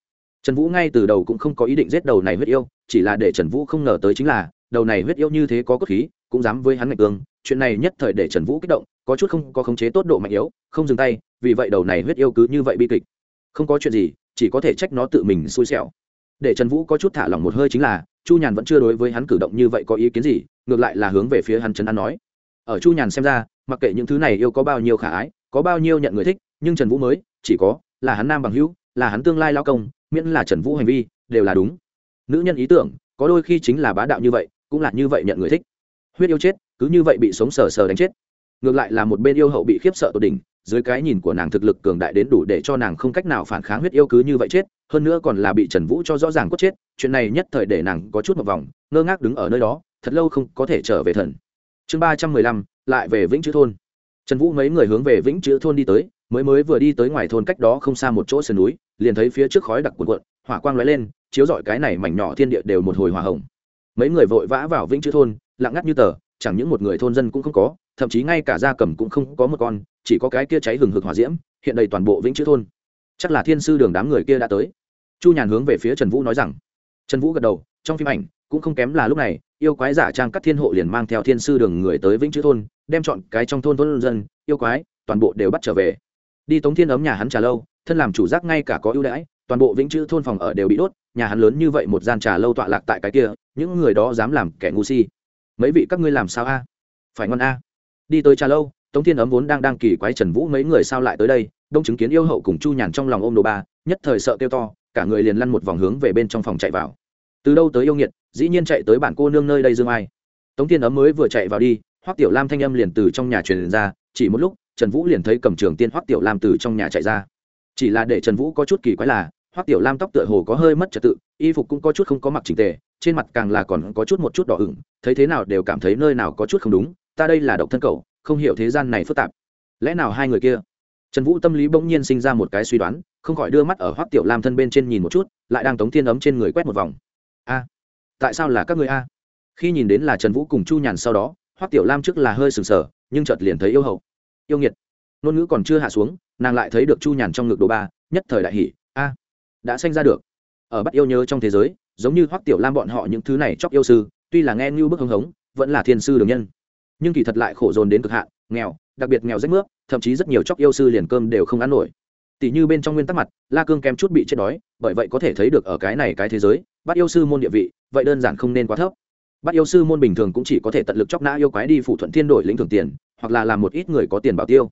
trần vũ ngay từ đầu cũng không có ý định giết đầu này huyết yêu, chỉ là để trần vũ không ngờ tới chính là, đầu này huyết yêu như thế có cốt khí, cũng dám với hắn ngạch cương chuyện này nhất thời để trần vũ kích động, có chút không có khống chế tốt độ mạnh yếu, không dừng tay, vì vậy đầu này huyết yêu cứ như vậy bi kịch. Không có chuyện gì, chỉ có thể trách nó tự mình xui xẻo. Để trần vũ có chút thả lỏng một hơi chính là, chu nhàn vẫn chưa đối với hắn cử động như vậy có ý kiến gì, ngược lại là hướng về phía hắn trấn an nói. Ở chu nhàn xem ra, mặc kệ những thứ này yêu có bao nhiêu khả ái, có bao nhiêu nhận người thích, nhưng trần vũ mới, chỉ có là hắn nam bằng hữu, là hắn tương lai lao công miễn là trần vũ hành vi, đều là đúng. Nữ nhân ý tưởng, có đôi khi chính là bá đạo như vậy, cũng là như vậy nhận người thích. Huyết yêu chết, cứ như vậy bị sống sờ sờ đánh chết. Ngược lại là một bên yêu hậu bị khiếp sợ tột đỉnh, dưới cái nhìn của nàng thực lực cường đại đến đủ để cho nàng không cách nào phản kháng huyết yêu cứ như vậy chết, hơn nữa còn là bị trần vũ cho rõ ràng cốt chết, chuyện này nhất thời để nàng có chút một vòng, ngơ ngác đứng ở nơi đó, thật lâu không có thể trở về thần. Chương ba trăm mười lăm, lại về vĩnh chữ thôn. Trần vũ mấy người hướng về vĩnh chữ thôn đi tới, mới mới vừa đi tới ngoài thôn cách đó không xa một chỗ sườn núi liền thấy phía trước khói đặc cuộn cuộn, hỏa quang lóe lên, chiếu rọi cái này mảnh nhỏ thiên địa đều một hồi hỏa hồng. Mấy người vội vã vào vĩnh chữ thôn, lặng ngắt như tờ, chẳng những một người thôn dân cũng không có, thậm chí ngay cả gia cầm cũng không có một con, chỉ có cái kia cháy hừng hực hỏa diễm, hiện đầy toàn bộ vĩnh chữ thôn. Chắc là thiên sư đường đám người kia đã tới. Chu nhàn hướng về phía trần vũ nói rằng. Trần vũ gật đầu, trong phim ảnh, cũng không kém là lúc này, yêu quái giả trang các thiên hộ liền mang theo thiên sư đường người tới vĩnh chữ thôn, đem chọn cái trong thôn thôn dân, yêu quái, toàn bộ đều bắt trở về. Đi tống thiên ấm nhà hắn trả lâu thân làm chủ giác ngay cả có ưu đãi, toàn bộ vĩnh chữ thôn phòng ở đều bị đốt, nhà hắn lớn như vậy một gian trà lâu tọa lạc tại cái kia, những người đó dám làm kẻ ngu si. Mấy vị các ngươi làm sao a? Phải ngon a. Đi tới trà lâu, tống thiên ấm vốn đang đang kỳ quái trần vũ mấy người sao lại tới đây, đông chứng kiến yêu hậu cùng chu nhàn trong lòng ôm đồ ba, nhất thời sợ kêu to, cả người liền lăn một vòng hướng về bên trong phòng chạy vào. Từ đâu tới yêu nghiệt, dĩ nhiên chạy tới bản cô nương nơi đây dương ai. Tống thiên ấm mới vừa chạy vào đi, hoắc tiểu lam thanh âm liền từ trong nhà truyền ra, chỉ một lúc, trần vũ liền thấy cầm trường tiên hoắc tiểu lam từ trong nhà chạy ra chỉ là để trần vũ có chút kỳ quái là, hoắc tiểu lam tóc tựa hồ có hơi mất trật tự, y phục cũng có chút không có mặc chỉnh tề, trên mặt càng là còn có chút một chút đỏ ửng, thấy thế nào đều cảm thấy nơi nào có chút không đúng, ta đây là độc thân cầu không hiểu thế gian này phức tạp. Lẽ nào hai người kia? Trần vũ tâm lý bỗng nhiên sinh ra một cái suy đoán, không khỏi đưa mắt ở hoắc tiểu lam thân bên trên nhìn một chút, lại đang tống thiên ấm trên người quét một vòng. A, tại sao là các người a? Khi nhìn đến là trần vũ cùng chu nhàn sau đó, hoắc tiểu lam trước là hơi sừng sờ, nhưng chợt liền thấy yêu hậu. Yêu nghiệt ngôn ngữ còn chưa hạ xuống, nàng lại thấy được chu nhàn trong ngực đồ ba, nhất thời đại hỷ a, đã sanh ra được. Ở bắt yêu nhớ trong thế giới, giống như hoắc tiểu lam bọn họ những thứ này chóc yêu sư, tuy là nghe như bức hưng hống, vẫn là thiên sư đường nhân. Nhưng kỳ thật lại khổ dồn đến cực hạn, nghèo, đặc biệt nghèo rách nước thậm chí rất nhiều chóc yêu sư liền cơm đều không ăn nổi. Tỷ như bên trong nguyên tắc mặt, la cương kém chút bị chết đói, bởi vậy có thể thấy được ở cái này cái thế giới bắt yêu sư môn địa vị, vậy đơn giản không nên quá thấp. Bắt yêu sư môn bình thường cũng chỉ có thể tận lực chóc nã yêu quái đi phụ thuận thiên đổi lĩnh thưởng tiền, hoặc là làm một ít người có tiền bảo tiêu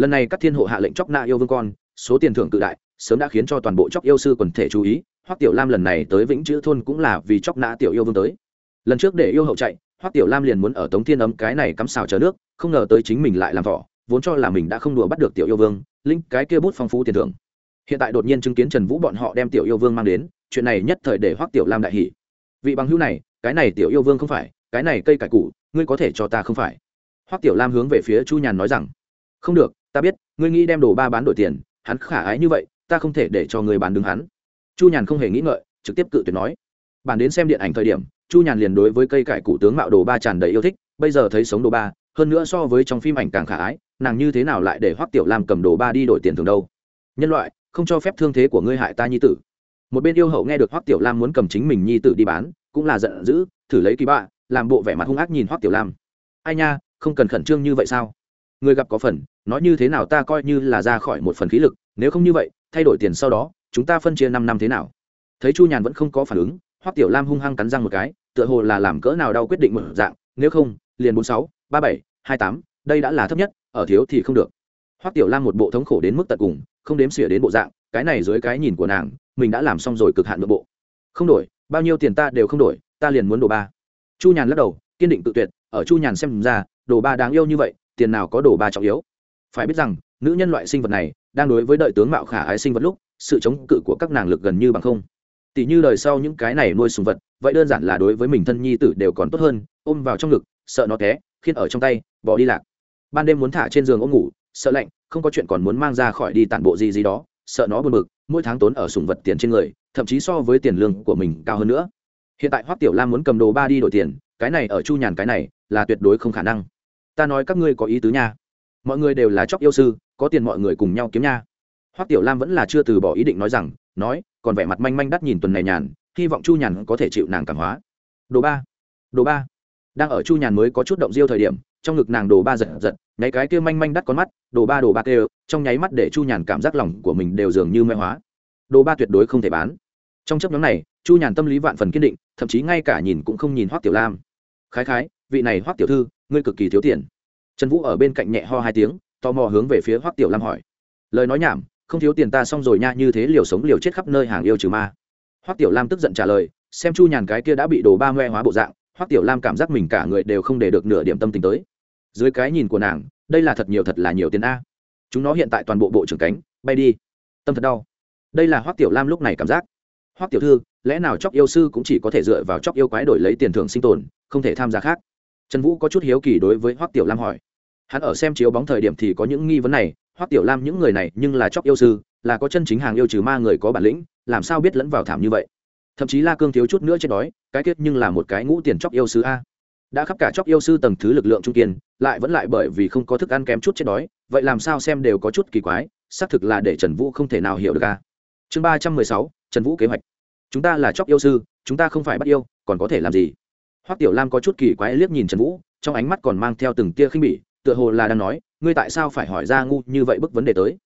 lần này các thiên hộ hạ lệnh chóc nã yêu vương con, số tiền thưởng tự đại, sớm đã khiến cho toàn bộ chóc yêu sư quần thể chú ý, hoắc tiểu lam lần này tới vĩnh chữ thôn cũng là vì chóc nã tiểu yêu vương tới. Lần trước để yêu hậu chạy, hoắc tiểu lam liền muốn ở tống thiên ấm cái này cắm xào chờ nước, không ngờ tới chính mình lại làm vỏ, vốn cho là mình đã không đùa bắt được tiểu yêu vương, linh cái kia bút phong phú tiền thưởng. Hiện tại đột nhiên chứng kiến trần vũ bọn họ đem tiểu yêu vương mang đến, chuyện này nhất thời để hoắc tiểu lam đại hỉ. Vị bằng hữu này, cái này tiểu yêu vương không phải, cái này cây cải củ, ngươi có thể cho ta không phải. Hoắc tiểu lam hướng về phía chu nhàn nói rằng, không được ta biết, ngươi nghĩ đem đồ ba bán đổi tiền, hắn khả ái như vậy, ta không thể để cho người bán đứng hắn. Chu nhàn không hề nghĩ ngợi, trực tiếp cự tuyệt nói. Bản đến xem điện ảnh thời điểm, chu nhàn liền đối với cây cải cụ tướng mạo đồ ba tràn đầy yêu thích, bây giờ thấy sống đồ ba, hơn nữa so với trong phim ảnh càng khả ái, nàng như thế nào lại để hoắc tiểu lam cầm đồ ba đi đổi tiền thường đâu? Nhân loại, không cho phép thương thế của ngươi hại ta nhi tử. Một bên yêu hậu nghe được hoắc tiểu lam muốn cầm chính mình nhi tử đi bán, cũng là giận dữ, thử lấy kỳ bạ, làm bộ vẻ mặt hung ác nhìn hoắc tiểu lam. Ai nha, không cần khẩn trương như vậy sao? Người gặp có phần, nói như thế nào ta coi như là ra khỏi một phần khí lực, nếu không như vậy, thay đổi tiền sau đó, chúng ta phân chia năm năm thế nào? Thấy chu nhàn vẫn không có phản ứng, hoắc tiểu lam hung hăng cắn răng một cái, tựa hồ là làm cỡ nào đau quyết định mở dạng, nếu không, liền bốn sáu, ba bảy, hai tám, đây đã là thấp nhất, ở thiếu thì không được. Hoắc tiểu lam một bộ thống khổ đến mức tận cùng, không đếm xỉa đến bộ dạng, cái này dưới cái nhìn của nàng, mình đã làm xong rồi cực hạn nội bộ. Không đổi, bao nhiêu tiền ta đều không đổi, ta liền muốn đồ ba. Chu nhàn lắc đầu, kiên định tự tuyệt, ở chu nhàn xem ra, đồ ba đáng yêu như vậy tiền nào có đồ ba trọng yếu. Phải biết rằng, nữ nhân loại sinh vật này, đang đối với đợi tướng mạo khả ái sinh vật lúc, sự chống cự của các nàng lực gần như bằng không. Tỷ như đời sau những cái này nuôi sùng vật, vậy đơn giản là đối với mình thân nhi tử đều còn tốt hơn, ôm vào trong ngực, sợ nó té khiến ở trong tay, bỏ đi lạc. Ban đêm muốn thả trên giường ôm ngủ, sợ lạnh, không có chuyện còn muốn mang ra khỏi đi tản bộ gì gì đó, sợ nó buồn bực, mỗi tháng tốn ở sùng vật tiền trên người, thậm chí so với tiền lương của mình cao hơn nữa. Hiện tại hoắc tiểu lam muốn cầm đồ ba đi đổi tiền, cái này ở chu nhàn cái này là tuyệt đối không khả năng ta nói các ngươi có ý tứ nha. Mọi người đều là chóc yêu sư, có tiền mọi người cùng nhau kiếm nha. Hoắc tiểu lam vẫn là chưa từ bỏ ý định nói rằng, nói, còn vẻ mặt manh manh đắt nhìn tuần này nhàn, hy vọng chu nhàn có thể chịu nàng cảm hóa. Đồ ba đồ ba. Đang ở chu nhàn mới có chút động diêu thời điểm, trong ngực nàng đồ ba giật giật, nháy cái kia manh manh đắt con mắt, đồ ba đồ ba kêu, trong nháy mắt để chu nhàn cảm giác lòng của mình đều dường như mê hóa. Đồ ba tuyệt đối không thể bán. Trong chấp nhóm này, chu nhàn tâm lý vạn phần kiên định, thậm chí ngay cả nhìn cũng không nhìn hoắc tiểu lam. Khái khái, vị này hoắc tiểu thư ngươi cực kỳ thiếu tiền. Trần vũ ở bên cạnh nhẹ ho hai tiếng, tò mò hướng về phía hoắc tiểu lam hỏi. Lời nói nhảm, không thiếu tiền ta xong rồi nha, như thế liều sống liều chết khắp nơi hàng yêu trừ ma. Hoắc tiểu lam tức giận trả lời, xem chu nhàn cái kia đã bị đồ ba ngoe hóa bộ dạng, hoắc tiểu lam cảm giác mình cả người đều không để được nửa điểm tâm tình tới. Dưới cái nhìn của nàng, đây là thật nhiều thật là nhiều tiền a. Chúng nó hiện tại toàn bộ bộ trưởng cánh, bay đi. Tâm thật đau. Đây là hoắc tiểu lam lúc này cảm giác. Hoắc tiểu thư, lẽ nào chóc yêu sư cũng chỉ có thể dựa vào chóc yêu quái đổi lấy tiền thưởng sinh tồn, không thể tham gia khác? Trần vũ có chút hiếu kỳ đối với hoắc tiểu lam hỏi. Hắn ở xem chiếu bóng thời điểm thì có những nghi vấn này, hoắc tiểu lam những người này nhưng là chóc yêu sư, là có chân chính hàng yêu trừ ma người có bản lĩnh, làm sao biết lẫn vào thảm như vậy? Thậm chí la cương thiếu chút nữa chết đói, cái kết nhưng là một cái ngũ tiền chóc yêu sư a. Đã khắp cả chóc yêu sư tầng thứ lực lượng trung kiên, lại vẫn lại bởi vì không có thức ăn kém chút chết đói, vậy làm sao xem đều có chút kỳ quái, xác thực là để trần vũ không thể nào hiểu được a. Chương ba trăm mười sáu, trần vũ kế hoạch. Chúng ta là chóc yêu sư, chúng ta không phải bắt yêu, còn có thể làm gì? Hoắc tiểu lam có chút kỳ quái liếc nhìn trần vũ, trong ánh mắt còn mang theo từng tia khinh bỉ, tựa hồ là đang nói, ngươi tại sao phải hỏi ra ngu như vậy bức vấn đề tới?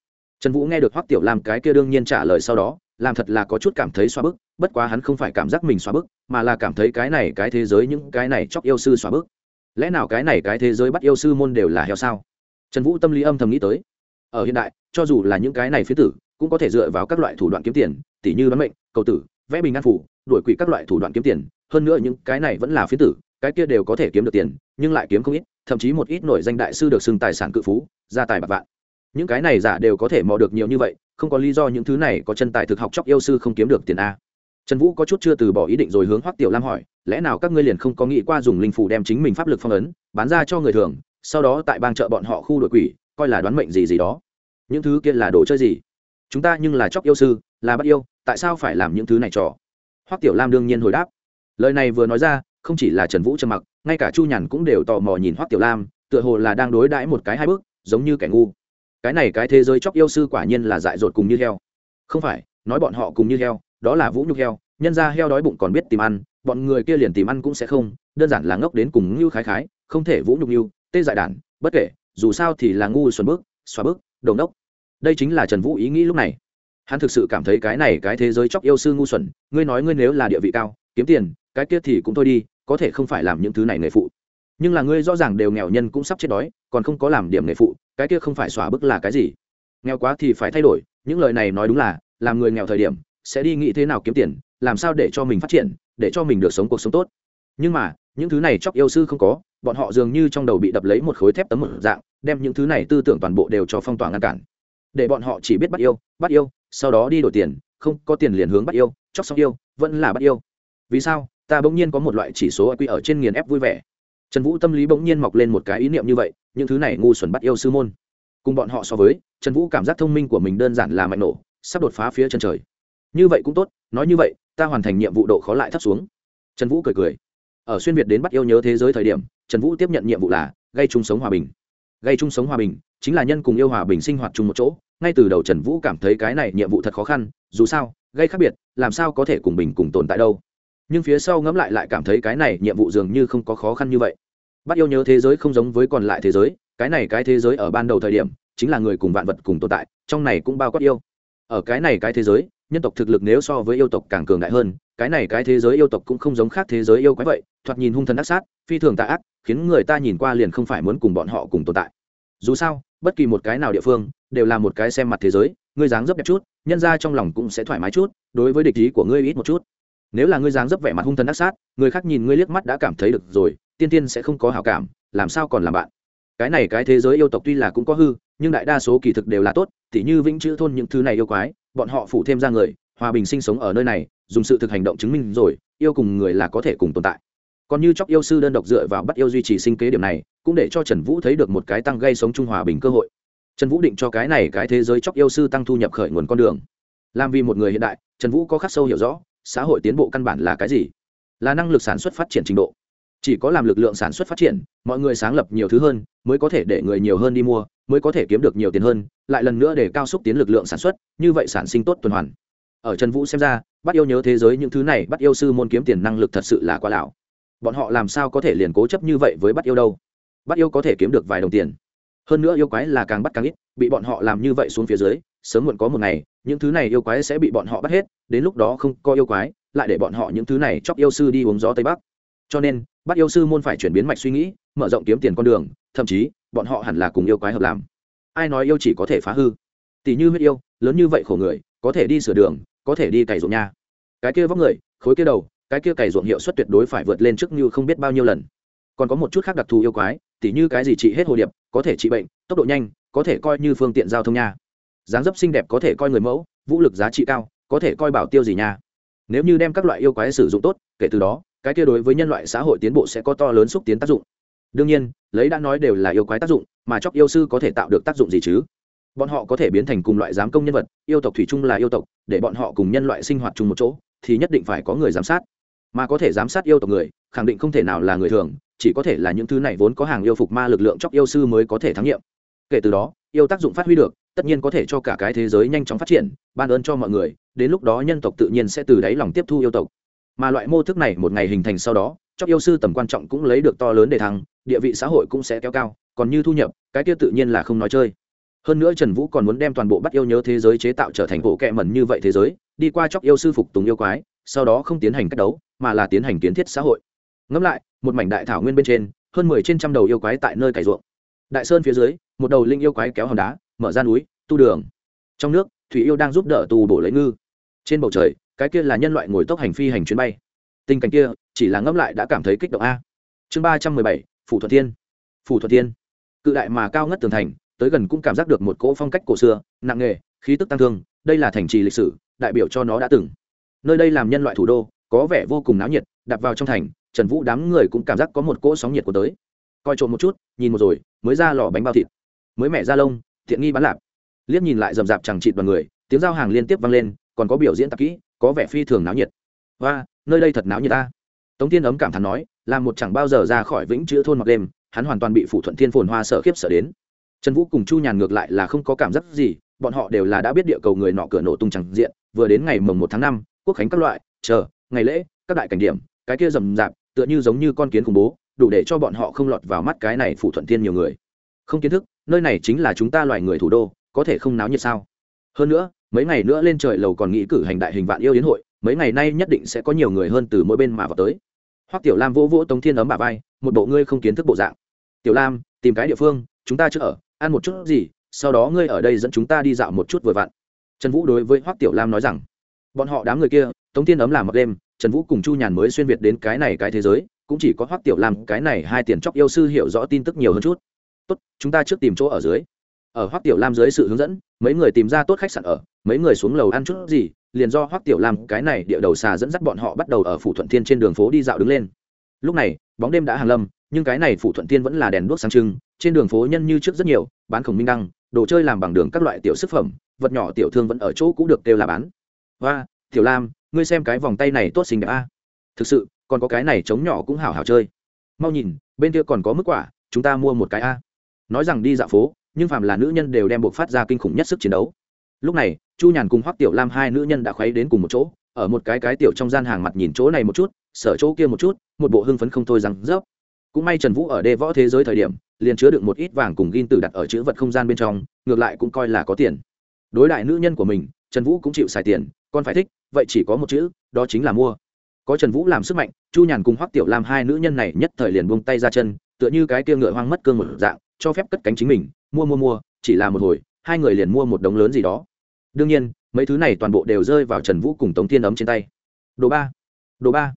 Trần vũ nghe được hoắc tiểu lam cái kia đương nhiên trả lời sau đó, làm thật là có chút cảm thấy xoa bức, bất quá hắn không phải cảm giác mình xoa bức, mà là cảm thấy cái này cái thế giới những cái này chóc yêu sư xoa bức. Lẽ nào cái này cái thế giới bắt yêu sư môn đều là heo sao? Trần vũ tâm lý âm thầm nghĩ tới. Ở hiện đại, cho dù là những cái này phía tử, cũng có thể dựa vào các loại thủ đoạn kiếm tiền, tỉ như bán mệnh, cầu tử, vẽ bình an phủ, đuổi quỷ các loại thủ đoạn kiếm tiền hơn nữa những cái này vẫn là phiến tử, cái kia đều có thể kiếm được tiền, nhưng lại kiếm không ít, thậm chí một ít nổi danh đại sư được xưng tài sản cự phú, gia tài bạc vạn. Những cái này giả đều có thể mò được nhiều như vậy, không có lý do những thứ này có chân tài thực học chóc yêu sư không kiếm được tiền a. Trần vũ có chút chưa từ bỏ ý định rồi hướng hoắc tiểu lam hỏi, lẽ nào các ngươi liền không có nghĩ qua dùng linh phủ đem chính mình pháp lực phong ấn, bán ra cho người thường, sau đó tại bang chợ bọn họ khu đội quỷ, coi là đoán mệnh gì gì đó? Những thứ kia là đồ chơi gì? Chúng ta nhưng là chóc yêu sư, là bắt yêu, tại sao phải làm những thứ này trò? Hoắc tiểu lam đương nhiên hồi đáp lời này vừa nói ra, không chỉ là trần vũ trầm mặc, ngay cả chu nhàn cũng đều tò mò nhìn hoắc tiểu lam, tựa hồ là đang đối đãi một cái hai bước, giống như kẻ ngu. Cái này cái thế giới chóc yêu sư quả nhiên là dại dột cùng như heo. Không phải, nói bọn họ cùng như heo, đó là vũ nhục heo, nhân ra heo đói bụng còn biết tìm ăn, bọn người kia liền tìm ăn cũng sẽ không, đơn giản là ngốc đến cùng như khái khái, không thể vũ nhục như tê dại đản, bất kể, dù sao thì là ngu xuân bước xóa bước đồng đốc. Đây chính là trần vũ ý nghĩ lúc này. Hắn thực sự cảm thấy cái này cái thế giới chóc yêu sư ngu xuẩn, ngươi nói ngươi nếu là địa vị cao, kiếm tiền cái kia thì cũng thôi đi, có thể không phải làm những thứ này nghề phụ. Nhưng là ngươi rõ ràng đều nghèo nhân cũng sắp chết đói, còn không có làm điểm nghề phụ, cái kia không phải xóa bức là cái gì? Nghèo quá thì phải thay đổi, những lời này nói đúng là, làm người nghèo thời điểm, sẽ đi nghĩ thế nào kiếm tiền, làm sao để cho mình phát triển, để cho mình được sống cuộc sống tốt. Nhưng mà, những thứ này chóc yêu sư không có, bọn họ dường như trong đầu bị đập lấy một khối thép tấm một dạng, đem những thứ này tư tưởng toàn bộ đều cho phong tỏa ngăn cản. Để bọn họ chỉ biết bắt yêu bắt yêu, sau đó đi đổi tiền, không có tiền liền hướng bắt yêu, chóc xong yêu, vẫn là bắt yêu. Vì sao? Ta bỗng nhiên có một loại chỉ số quy ở trên nghiền ép vui vẻ. Trần vũ tâm lý bỗng nhiên mọc lên một cái ý niệm như vậy, những thứ này ngu xuẩn bắt yêu sư môn. Cùng bọn họ so với, trần vũ cảm giác thông minh của mình đơn giản là mạnh nổ, sắp đột phá phía chân trời. Như vậy cũng tốt, nói như vậy, ta hoàn thành nhiệm vụ độ khó lại thấp xuống. Trần vũ cười cười. Ở xuyên việt đến bắt yêu nhớ thế giới thời điểm, trần vũ tiếp nhận nhiệm vụ là gây chung sống hòa bình. Gây chung sống hòa bình chính là nhân cùng yêu hòa bình sinh hoạt chung một chỗ, ngay từ đầu trần vũ cảm thấy cái này nhiệm vụ thật khó khăn, dù sao, gây khác biệt, làm sao có thể cùng bình cùng tồn tại đâu? Nhưng phía sau ngẫm lại lại cảm thấy cái này nhiệm vụ dường như không có khó khăn như vậy. Bắt yêu nhớ thế giới không giống với còn lại thế giới, cái này cái thế giới ở ban đầu thời điểm, chính là người cùng vạn vật cùng tồn tại, trong này cũng bao quát yêu. Ở cái này cái thế giới, nhân tộc thực lực nếu so với yêu tộc càng cường đại hơn, cái này cái thế giới yêu tộc cũng không giống khác thế giới yêu quái vậy, thoạt nhìn hung thần ác sát, phi thường tạ ác, khiến người ta nhìn qua liền không phải muốn cùng bọn họ cùng tồn tại. Dù sao, bất kỳ một cái nào địa phương, đều là một cái xem mặt thế giới, ngươi dáng dấp đẹp chút, nhân ra trong lòng cũng sẽ thoải mái chút, đối với địch ý của ngươi ít một chút nếu là ngươi dáng dấp vẻ mặt hung thần ác sát, người khác nhìn ngươi liếc mắt đã cảm thấy được rồi, tiên tiên sẽ không có hảo cảm, làm sao còn làm bạn? Cái này cái thế giới yêu tộc tuy là cũng có hư, nhưng đại đa số kỳ thực đều là tốt, tỉ như vĩnh chữ thôn những thứ này yêu quái, bọn họ phụ thêm ra người, hòa bình sinh sống ở nơi này, dùng sự thực hành động chứng minh rồi, yêu cùng người là có thể cùng tồn tại. Còn như chóc yêu sư đơn độc dựa vào bắt yêu duy trì sinh kế điểm này, cũng để cho trần vũ thấy được một cái tăng gây sống trung hòa bình cơ hội. Trần vũ định cho cái này cái thế giới chóc yêu sư tăng thu nhập khởi nguồn con đường. Làm vì một người hiện đại, trần vũ có khắc sâu hiểu rõ xã hội tiến bộ căn bản là cái gì? Là năng lực sản xuất phát triển trình độ. Chỉ có làm lực lượng sản xuất phát triển, mọi người sáng lập nhiều thứ hơn, mới có thể để người nhiều hơn đi mua, mới có thể kiếm được nhiều tiền hơn, lại lần nữa để cao xúc tiến lực lượng sản xuất, như vậy sản sinh tốt tuần hoàn. Ở trần vũ xem ra, bắt yêu nhớ thế giới những thứ này, bắt yêu sư môn kiếm tiền năng lực thật sự là quá lão. Bọn họ làm sao có thể liền cố chấp như vậy với bắt yêu đâu? Bắt yêu có thể kiếm được vài đồng tiền. Hơn nữa yêu quái là càng bắt càng ít, bị bọn họ làm như vậy xuống phía dưới sớm muộn có một ngày, những thứ này yêu quái sẽ bị bọn họ bắt hết, đến lúc đó không có yêu quái, lại để bọn họ những thứ này chóc yêu sư đi uống gió tây bắc. Cho nên, bắt yêu sư môn phải chuyển biến mạch suy nghĩ, mở rộng kiếm tiền con đường, thậm chí, bọn họ hẳn là cùng yêu quái hợp làm. Ai nói yêu chỉ có thể phá hư? Tỷ như huyết yêu, lớn như vậy khổ người, có thể đi sửa đường, có thể đi cày ruộng nha cái kia vóc người, khối kia đầu, cái kia cày ruộng hiệu suất tuyệt đối phải vượt lên trước như không biết bao nhiêu lần. Còn có một chút khác đặc thù yêu quái, tỉ như cái gì trị hết hồ điệp, có thể trị bệnh, tốc độ nhanh, có thể coi như phương tiện giao thông nha dáng dấp xinh đẹp có thể coi người mẫu, vũ lực giá trị cao, có thể coi bảo tiêu gì nha. Nếu như đem các loại yêu quái sử dụng tốt, kể từ đó, cái kia đối với nhân loại xã hội tiến bộ sẽ có to lớn xúc tiến tác dụng. Đương nhiên, lấy đã nói đều là yêu quái tác dụng, mà chóc yêu sư có thể tạo được tác dụng gì chứ? Bọn họ có thể biến thành cùng loại giám công nhân vật, yêu tộc thủy chung là yêu tộc, để bọn họ cùng nhân loại sinh hoạt chung một chỗ, thì nhất định phải có người giám sát. Mà có thể giám sát yêu tộc người, khẳng định không thể nào là người thường, chỉ có thể là những thứ này vốn có hàng yêu phục ma lực lượng chóc yêu sư mới có thể thắng nghiệm. Kể từ đó yêu tác dụng phát huy được, tất nhiên có thể cho cả cái thế giới nhanh chóng phát triển, ban ơn cho mọi người, đến lúc đó nhân tộc tự nhiên sẽ từ đáy lòng tiếp thu yêu tộc. Mà loại mô thức này một ngày hình thành sau đó, chóc yêu sư tầm quan trọng cũng lấy được to lớn để thăng, địa vị xã hội cũng sẽ kéo cao, còn như thu nhập, cái kia tự nhiên là không nói chơi. Hơn nữa trần vũ còn muốn đem toàn bộ bắt yêu nhớ thế giới chế tạo trở thành bộ kẹ mẩn như vậy thế giới, đi qua chóc yêu sư phục tùng yêu quái, sau đó không tiến hành cách đấu, mà là tiến hành kiến thiết xã hội. Ngẫm lại, một mảnh đại thảo nguyên bên trên, hơn mười trên trăm đầu yêu quái tại nơi cải ruộng. Đại sơn phía dưới một đầu linh yêu quái kéo hòn đá, mở ra núi, tu đường. Trong nước, thủy yêu đang giúp đỡ tù bổ lấy ngư. Trên bầu trời, cái kia là nhân loại ngồi tốc hành phi hành chuyến bay. Tình cảnh kia, chỉ là ngẫm lại đã cảm thấy kích động a. Chương ba trăm mười bảy, phủ thuật thiên. Phủ thuật thiên. Cự đại mà cao ngất tường thành, tới gần cũng cảm giác được một cỗ phong cách cổ xưa, nặng nghề khí tức tăng thương, đây là thành trì lịch sử, đại biểu cho nó đã từng. Nơi đây làm nhân loại thủ đô, có vẻ vô cùng náo nhiệt, đạp vào trong thành, trần vũ đám người cũng cảm giác có một cỗ sóng nhiệt của tới. Coi trộm một chút, nhìn một rồi, mới ra lò bánh bao thịt mới mẹ ra lông thiện nghi bán lạp. Liếc nhìn lại rầm rạp chẳng chịt đoàn người, tiếng giao hàng liên tiếp vang lên, còn có biểu diễn tạp kỹ, có vẻ phi thường náo nhiệt. Và nơi đây thật náo nhiệt ta. Tống tiên ấm cảm thán nói là một chẳng bao giờ ra khỏi vĩnh chữ thôn mặc đêm, hắn hoàn toàn bị phủ thuận thiên phồn hoa sợ khiếp sợ đến. Trần vũ cùng chu nhàn ngược lại là không có cảm giác gì, bọn họ đều là đã biết địa cầu người nọ cửa nổ tung chẳng diện, vừa đến ngày mồng một tháng năm, quốc khánh các loại, chờ, ngày lễ, các đại cảnh điểm, cái kia rầm rạp, tựa như giống như con kiến khủng bố, đủ để cho bọn họ không lọt vào mắt cái này phủ thuận thiên nhiều người. Không kiến thức nơi này chính là chúng ta loài người thủ đô, có thể không náo nhiệt sao? Hơn nữa, mấy ngày nữa lên trời lầu còn nghĩ cử hành đại hình vạn yêu yến hội, mấy ngày nay nhất định sẽ có nhiều người hơn từ mỗi bên mà vào tới. Hoắc tiểu lam vỗ vỗ tống thiên ấm bà vai, một bộ ngươi không kiến thức bộ dạng. Tiểu lam, tìm cái địa phương, chúng ta chưa ở, ăn một chút gì, sau đó ngươi ở đây dẫn chúng ta đi dạo một chút vừa vặn. Trần vũ đối với hoắc tiểu lam nói rằng, bọn họ đám người kia, tống thiên ấm làm một đêm, trần vũ cùng chu nhàn mới xuyên việt đến cái này cái thế giới, cũng chỉ có hoắc tiểu lam, cái này hai tiền chóc yêu sư hiểu rõ tin tức nhiều hơn chút tốt, chúng ta trước tìm chỗ ở dưới. Ở hoắc tiểu lam dưới sự hướng dẫn, mấy người tìm ra tốt khách sạn ở, mấy người xuống lầu ăn chút gì, liền do hoắc tiểu lam cái này địa đầu xà dẫn dắt bọn họ bắt đầu ở phủ thuận thiên trên đường phố đi dạo đứng lên. Lúc này, bóng đêm đã hàng lâm, nhưng cái này phủ thuận thiên vẫn là đèn đuốc sáng trưng, trên đường phố nhân như trước rất nhiều, bán khổng minh đăng, đồ chơi làm bằng đường các loại tiểu sức phẩm, vật nhỏ tiểu thương vẫn ở chỗ cũng được kêu là bán. Và tiểu lam, ngươi xem cái vòng tay này tốt xinh đẹp a. Thực sự, còn có cái này trống nhỏ cũng hảo hảo chơi. Mau nhìn, bên kia còn có mức quả, chúng ta mua một cái a nói rằng đi dạo phố, nhưng phàm là nữ nhân đều đem buộc phát ra kinh khủng nhất sức chiến đấu. Lúc này, chu nhàn cùng hoắc tiểu lam hai nữ nhân đã khuấy đến cùng một chỗ, ở một cái cái tiểu trong gian hàng mặt nhìn chỗ này một chút, sở chỗ kia một chút, một bộ hưng phấn không thôi rằng rớp cũng may trần vũ ở đê võ thế giới thời điểm, liền chứa được một ít vàng cùng gin tử đặt ở chữ vật không gian bên trong, ngược lại cũng coi là có tiền. Đối đại nữ nhân của mình, trần vũ cũng chịu xài tiền, con phải thích, vậy chỉ có một chữ, đó chính là mua. Có trần vũ làm sức mạnh, chu nhàn cùng hoắc tiểu lam hai nữ nhân này nhất thời liền buông tay ra chân, tựa như cái kia ngựa hoang mất cương một dạng cho phép cất cánh chính mình, mua mua mua, chỉ là một hồi, hai người liền mua một đống lớn gì đó. Đương nhiên, mấy thứ này toàn bộ đều rơi vào trần vũ cùng tống thiên ấm trên tay. Đồ ba đồ ba.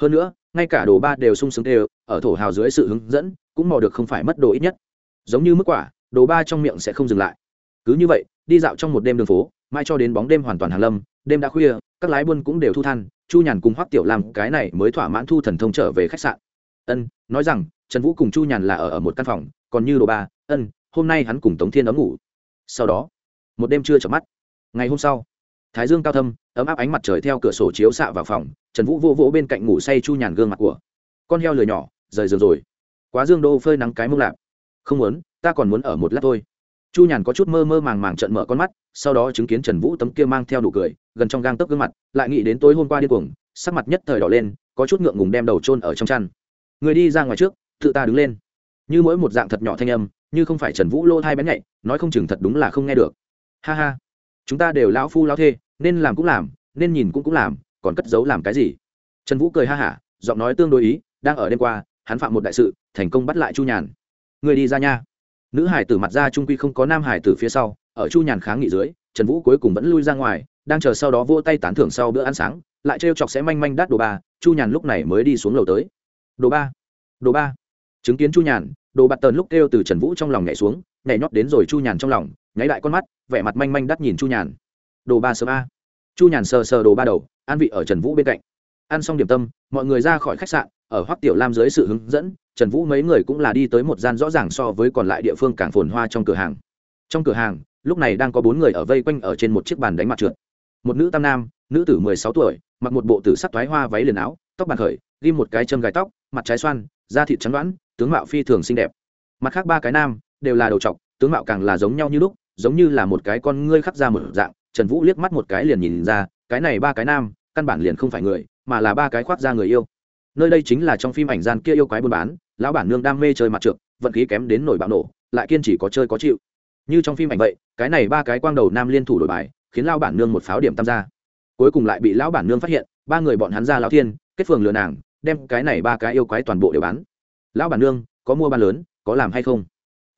Hơn nữa, ngay cả đồ ba đều sung sướng đều, ở thổ hào dưới sự hướng dẫn, cũng mò được không phải mất đồ ít nhất. Giống như mức quả, đồ ba trong miệng sẽ không dừng lại. Cứ như vậy, đi dạo trong một đêm đường phố, mai cho đến bóng đêm hoàn toàn hàng lâm, đêm đã khuya, các lái buôn cũng đều thu than, chu nhàn cùng hoắc tiểu làm cái này mới thỏa mãn thu thần thông trở về khách sạn. Ân, nói rằng, trần vũ cùng chu nhàn là ở ở một căn phòng còn như đồ ba, ân, hôm nay hắn cùng tống thiên ấm ngủ. Sau đó, một đêm chưa chợp mắt. Ngày hôm sau, thái dương cao thâm, ấm áp ánh mặt trời theo cửa sổ chiếu xạ vào phòng, trần vũ vô vỗ bên cạnh ngủ say chu nhàn gương mặt của. Con heo lười nhỏ, rời giường rồi. Quá dương đô phơi nắng cái mông lạp. Không muốn, ta còn muốn ở một lát thôi. Chu nhàn có chút mơ mơ màng màng trận mở con mắt, sau đó chứng kiến trần vũ tấm kia mang theo đủ cười, gần trong gang tấc gương mặt, lại nghĩ đến tối hôm qua điên cuồng, sắc mặt nhất thời đỏ lên, có chút ngượng ngùng đem đầu trôn ở trong chăn. Người đi ra ngoài trước, tự ta đứng lên như mỗi một dạng thật nhỏ thanh âm, như không phải trần vũ lô thai bén nhạy, nói không chừng thật đúng là không nghe được. Ha ha, chúng ta đều lão phu lão thê, nên làm cũng làm, nên nhìn cũng cũng làm, còn cất giấu làm cái gì? Trần vũ cười ha hả, giọng nói tương đối ý, đang ở đêm qua, hắn phạm một đại sự, thành công bắt lại chu nhàn. Người đi ra nha. Nữ hải tử mặt ra trung quy không có nam hải tử phía sau, ở chu nhàn kháng nghị dưới, trần vũ cuối cùng vẫn lui ra ngoài, đang chờ sau đó vỗ tay tán thưởng sau bữa ăn sáng, lại trêu chọc sẽ manh manh đắt đồ ba, chu nhàn lúc này mới đi xuống lầu tới. Đồ ba đồ ba chứng kiến chu nhàn, đồ bạt tờn lúc kêu từ trần vũ trong lòng nhảy xuống, nhảy nhót đến rồi chu nhàn trong lòng, nháy lại con mắt, vẻ mặt manh manh đắt nhìn chu nhàn. Đồ ba sớm a. Chu nhàn sờ sờ đồ ba đầu, an vị ở trần vũ bên cạnh. Ăn xong điểm tâm, mọi người ra khỏi khách sạn, ở hoắc tiểu lam dưới sự hướng dẫn, trần vũ mấy người cũng là đi tới một gian rõ ràng so với còn lại địa phương càng phồn hoa trong cửa hàng. Trong cửa hàng, lúc này đang có bốn người ở vây quanh ở trên một chiếc bàn đánh mặt trượt. Một nữ tam nam, nữ tử mười sáu tuổi, mặc một bộ tử sắc thoái hoa váy liền áo, tóc bàn khởi ghi một cái châm gài tóc, mặt trái xoan da thịt trắng đoán tướng mạo phi thường xinh đẹp. Mặt khác ba cái nam đều là đầu trọc, tướng mạo càng là giống nhau như lúc, giống như là một cái con ngươi khắc ra một dạng. Trần vũ liếc mắt một cái liền nhìn ra, cái này ba cái nam căn bản liền không phải người, mà là ba cái khoác ra người yêu. Nơi đây chính là trong phim ảnh gian kia yêu quái buôn bán, lão bản nương đam mê chơi mặt trượt vận khí kém đến nổi bạo nổ, lại kiên trì có chơi có chịu. Như trong phim ảnh vậy, cái này ba cái quang đầu nam liên thủ đổi bài, khiến lão bản nương một pháo điểm tam gia cuối cùng lại bị lão bản nương phát hiện, ba người bọn hắn ra lão thiên, kết phường lừa nàng, đem cái này ba cái yêu quái toàn bộ đều bán lão bản nương, có mua bán lớn, có làm hay không?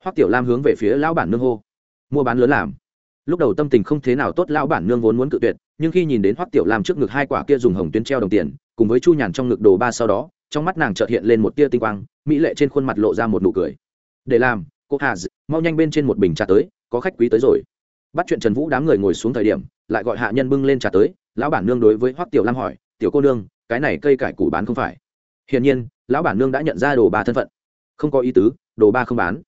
Hoắc tiểu lam hướng về phía lão bản nương hô. Mua bán lớn làm. Lúc đầu tâm tình không thế nào tốt, lão bản nương vốn muốn cự tuyệt, nhưng khi nhìn đến hoắc tiểu lam trước ngực hai quả kia dùng hồng tuyến treo đồng tiền, cùng với chu nhàn trong ngực đồ ba sau đó, trong mắt nàng chợt hiện lên một tia tinh quang, mỹ lệ trên khuôn mặt lộ ra một nụ cười. Để làm, cô hà mau nhanh bên trên một bình trà tới, có khách quý tới rồi. Bắt chuyện trần vũ đám người ngồi xuống thời điểm, lại gọi hạ nhân bưng lên trà tới, lão bản nương đối với hoắc tiểu lam hỏi, tiểu cô nương, cái này cây cải củ bán không phải? Hiển nhiên lão bản nương đã nhận ra đồ ba thân phận. Không có ý tứ đồ ba không bán.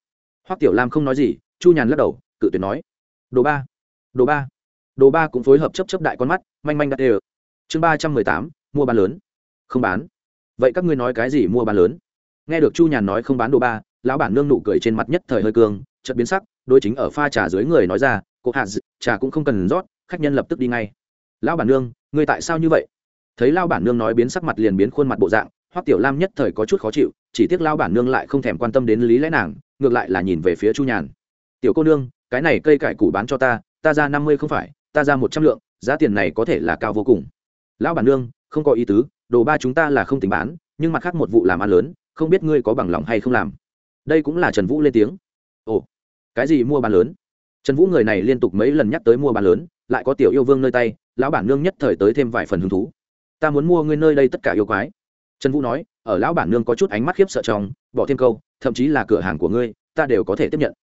Hoắc tiểu lam không nói gì chu nhàn lắc đầu cự tuyệt nói. Đồ ba đồ ba. Đồ ba cũng phối hợp chấp chấp đại con mắt manh manh đặt đều. Chương ba trăm mười tám mua bán lớn. Không bán. Vậy các ngươi nói cái gì mua bán lớn? Nghe được chu nhàn nói không bán đồ ba lão bản nương nụ cười trên mặt nhất thời hơi cường, chợt biến sắc đôi chính ở pha trà dưới người nói ra cô hạ trà cũng không cần rót khách nhân lập tức đi ngay. Lão bản nương ngươi tại sao như vậy? Thấy lão bản nương nói biến sắc mặt liền biến khuôn mặt bộ dạng hoắc tiểu lam nhất thời có chút khó chịu, chỉ tiếc lão bản nương lại không thèm quan tâm đến lý lẽ nàng, ngược lại là nhìn về phía chu nhàn. Tiểu cô nương, cái này cây cải củ bán cho ta ta ra năm mươi không phải, ta ra một trăm lượng, giá tiền này có thể là cao vô cùng. Lão bản nương, không có ý tứ, đồ ba chúng ta là không tính bán, nhưng mặt khác một vụ làm ăn lớn, không biết ngươi có bằng lòng hay không làm. Đây cũng là trần vũ lên tiếng. Ồ, cái gì mua bán lớn? Trần vũ người này liên tục mấy lần nhắc tới mua bán lớn, lại có tiểu yêu vương nơi tay, lão bản nương nhất thời tới thêm vài phần hứng thú. Ta muốn mua ngươi nơi đây tất cả yêu quái trần vũ nói, ở lão bản nương có chút ánh mắt khiếp sợ trong, bỏ thêm câu, thậm chí là cửa hàng của ngươi, ta đều có thể tiếp nhận.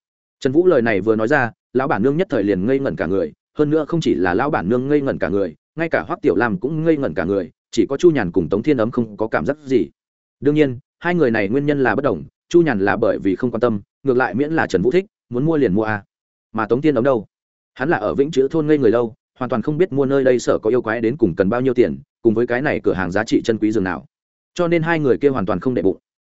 Trần vũ lời này vừa nói ra, lão bản nương nhất thời liền ngây ngẩn cả người, hơn nữa không chỉ là lão bản nương ngây ngẩn cả người, ngay cả hoắc tiểu lam cũng ngây ngẩn cả người, chỉ có chu nhàn cùng tống thiên ấm không có cảm giác gì. Đương nhiên, hai người này nguyên nhân là bất đồng, chu nhàn là bởi vì không quan tâm, ngược lại miễn là trần vũ thích, muốn mua liền mua à? mà tống thiên ấm đâu? Hắn là ở vĩnh chữ thôn ngây người lâu, hoàn toàn không biết mua nơi đây sở có yêu quái đến cùng cần bao nhiêu tiền, cùng với cái này cửa hàng giá trị chân quý dường nào cho nên hai người kia hoàn toàn không đệ bụng.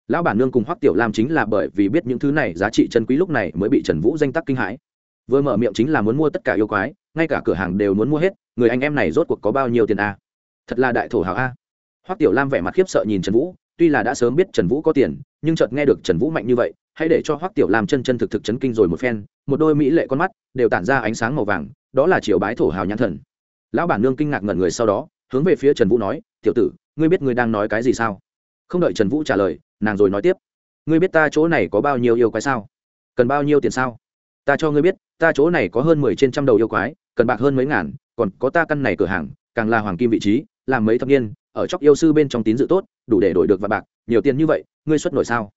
Lão bản nương cùng hoắc tiểu lam chính là bởi vì biết những thứ này giá trị chân quý lúc này mới bị trần vũ danh tắc kinh hãi. Vừa mở miệng chính là muốn mua tất cả yêu quái, ngay cả cửa hàng đều muốn mua hết, người anh em này rốt cuộc có bao nhiêu tiền a? Thật là đại thổ hào a. Hoắc tiểu lam vẻ mặt khiếp sợ nhìn trần vũ, tuy là đã sớm biết trần vũ có tiền, nhưng chợt nghe được trần vũ mạnh như vậy, hãy để cho hoắc tiểu lam chân chân thực thực chấn kinh rồi một phen, một đôi mỹ lệ con mắt đều tản ra ánh sáng màu vàng, đó là triều bái thổ hào nhãn thần. Lão bản nương kinh ngạc ngẩn người sau đó, hướng về phía trần vũ nói, tiểu tử ngươi biết ngươi đang nói cái gì sao? Không đợi trần vũ trả lời, nàng rồi nói tiếp. Ngươi biết ta chỗ này có bao nhiêu yêu quái sao? Cần bao nhiêu tiền sao? Ta cho ngươi biết, ta chỗ này có hơn mười trên trăm đầu yêu quái, cần bạc hơn mấy ngàn, còn có ta căn này cửa hàng, càng là hoàng kim vị trí, làm mấy thập niên, ở chóc yêu sư bên trong tín dự tốt, đủ để đổi được vạn bạc, nhiều tiền như vậy, ngươi xuất nổi sao?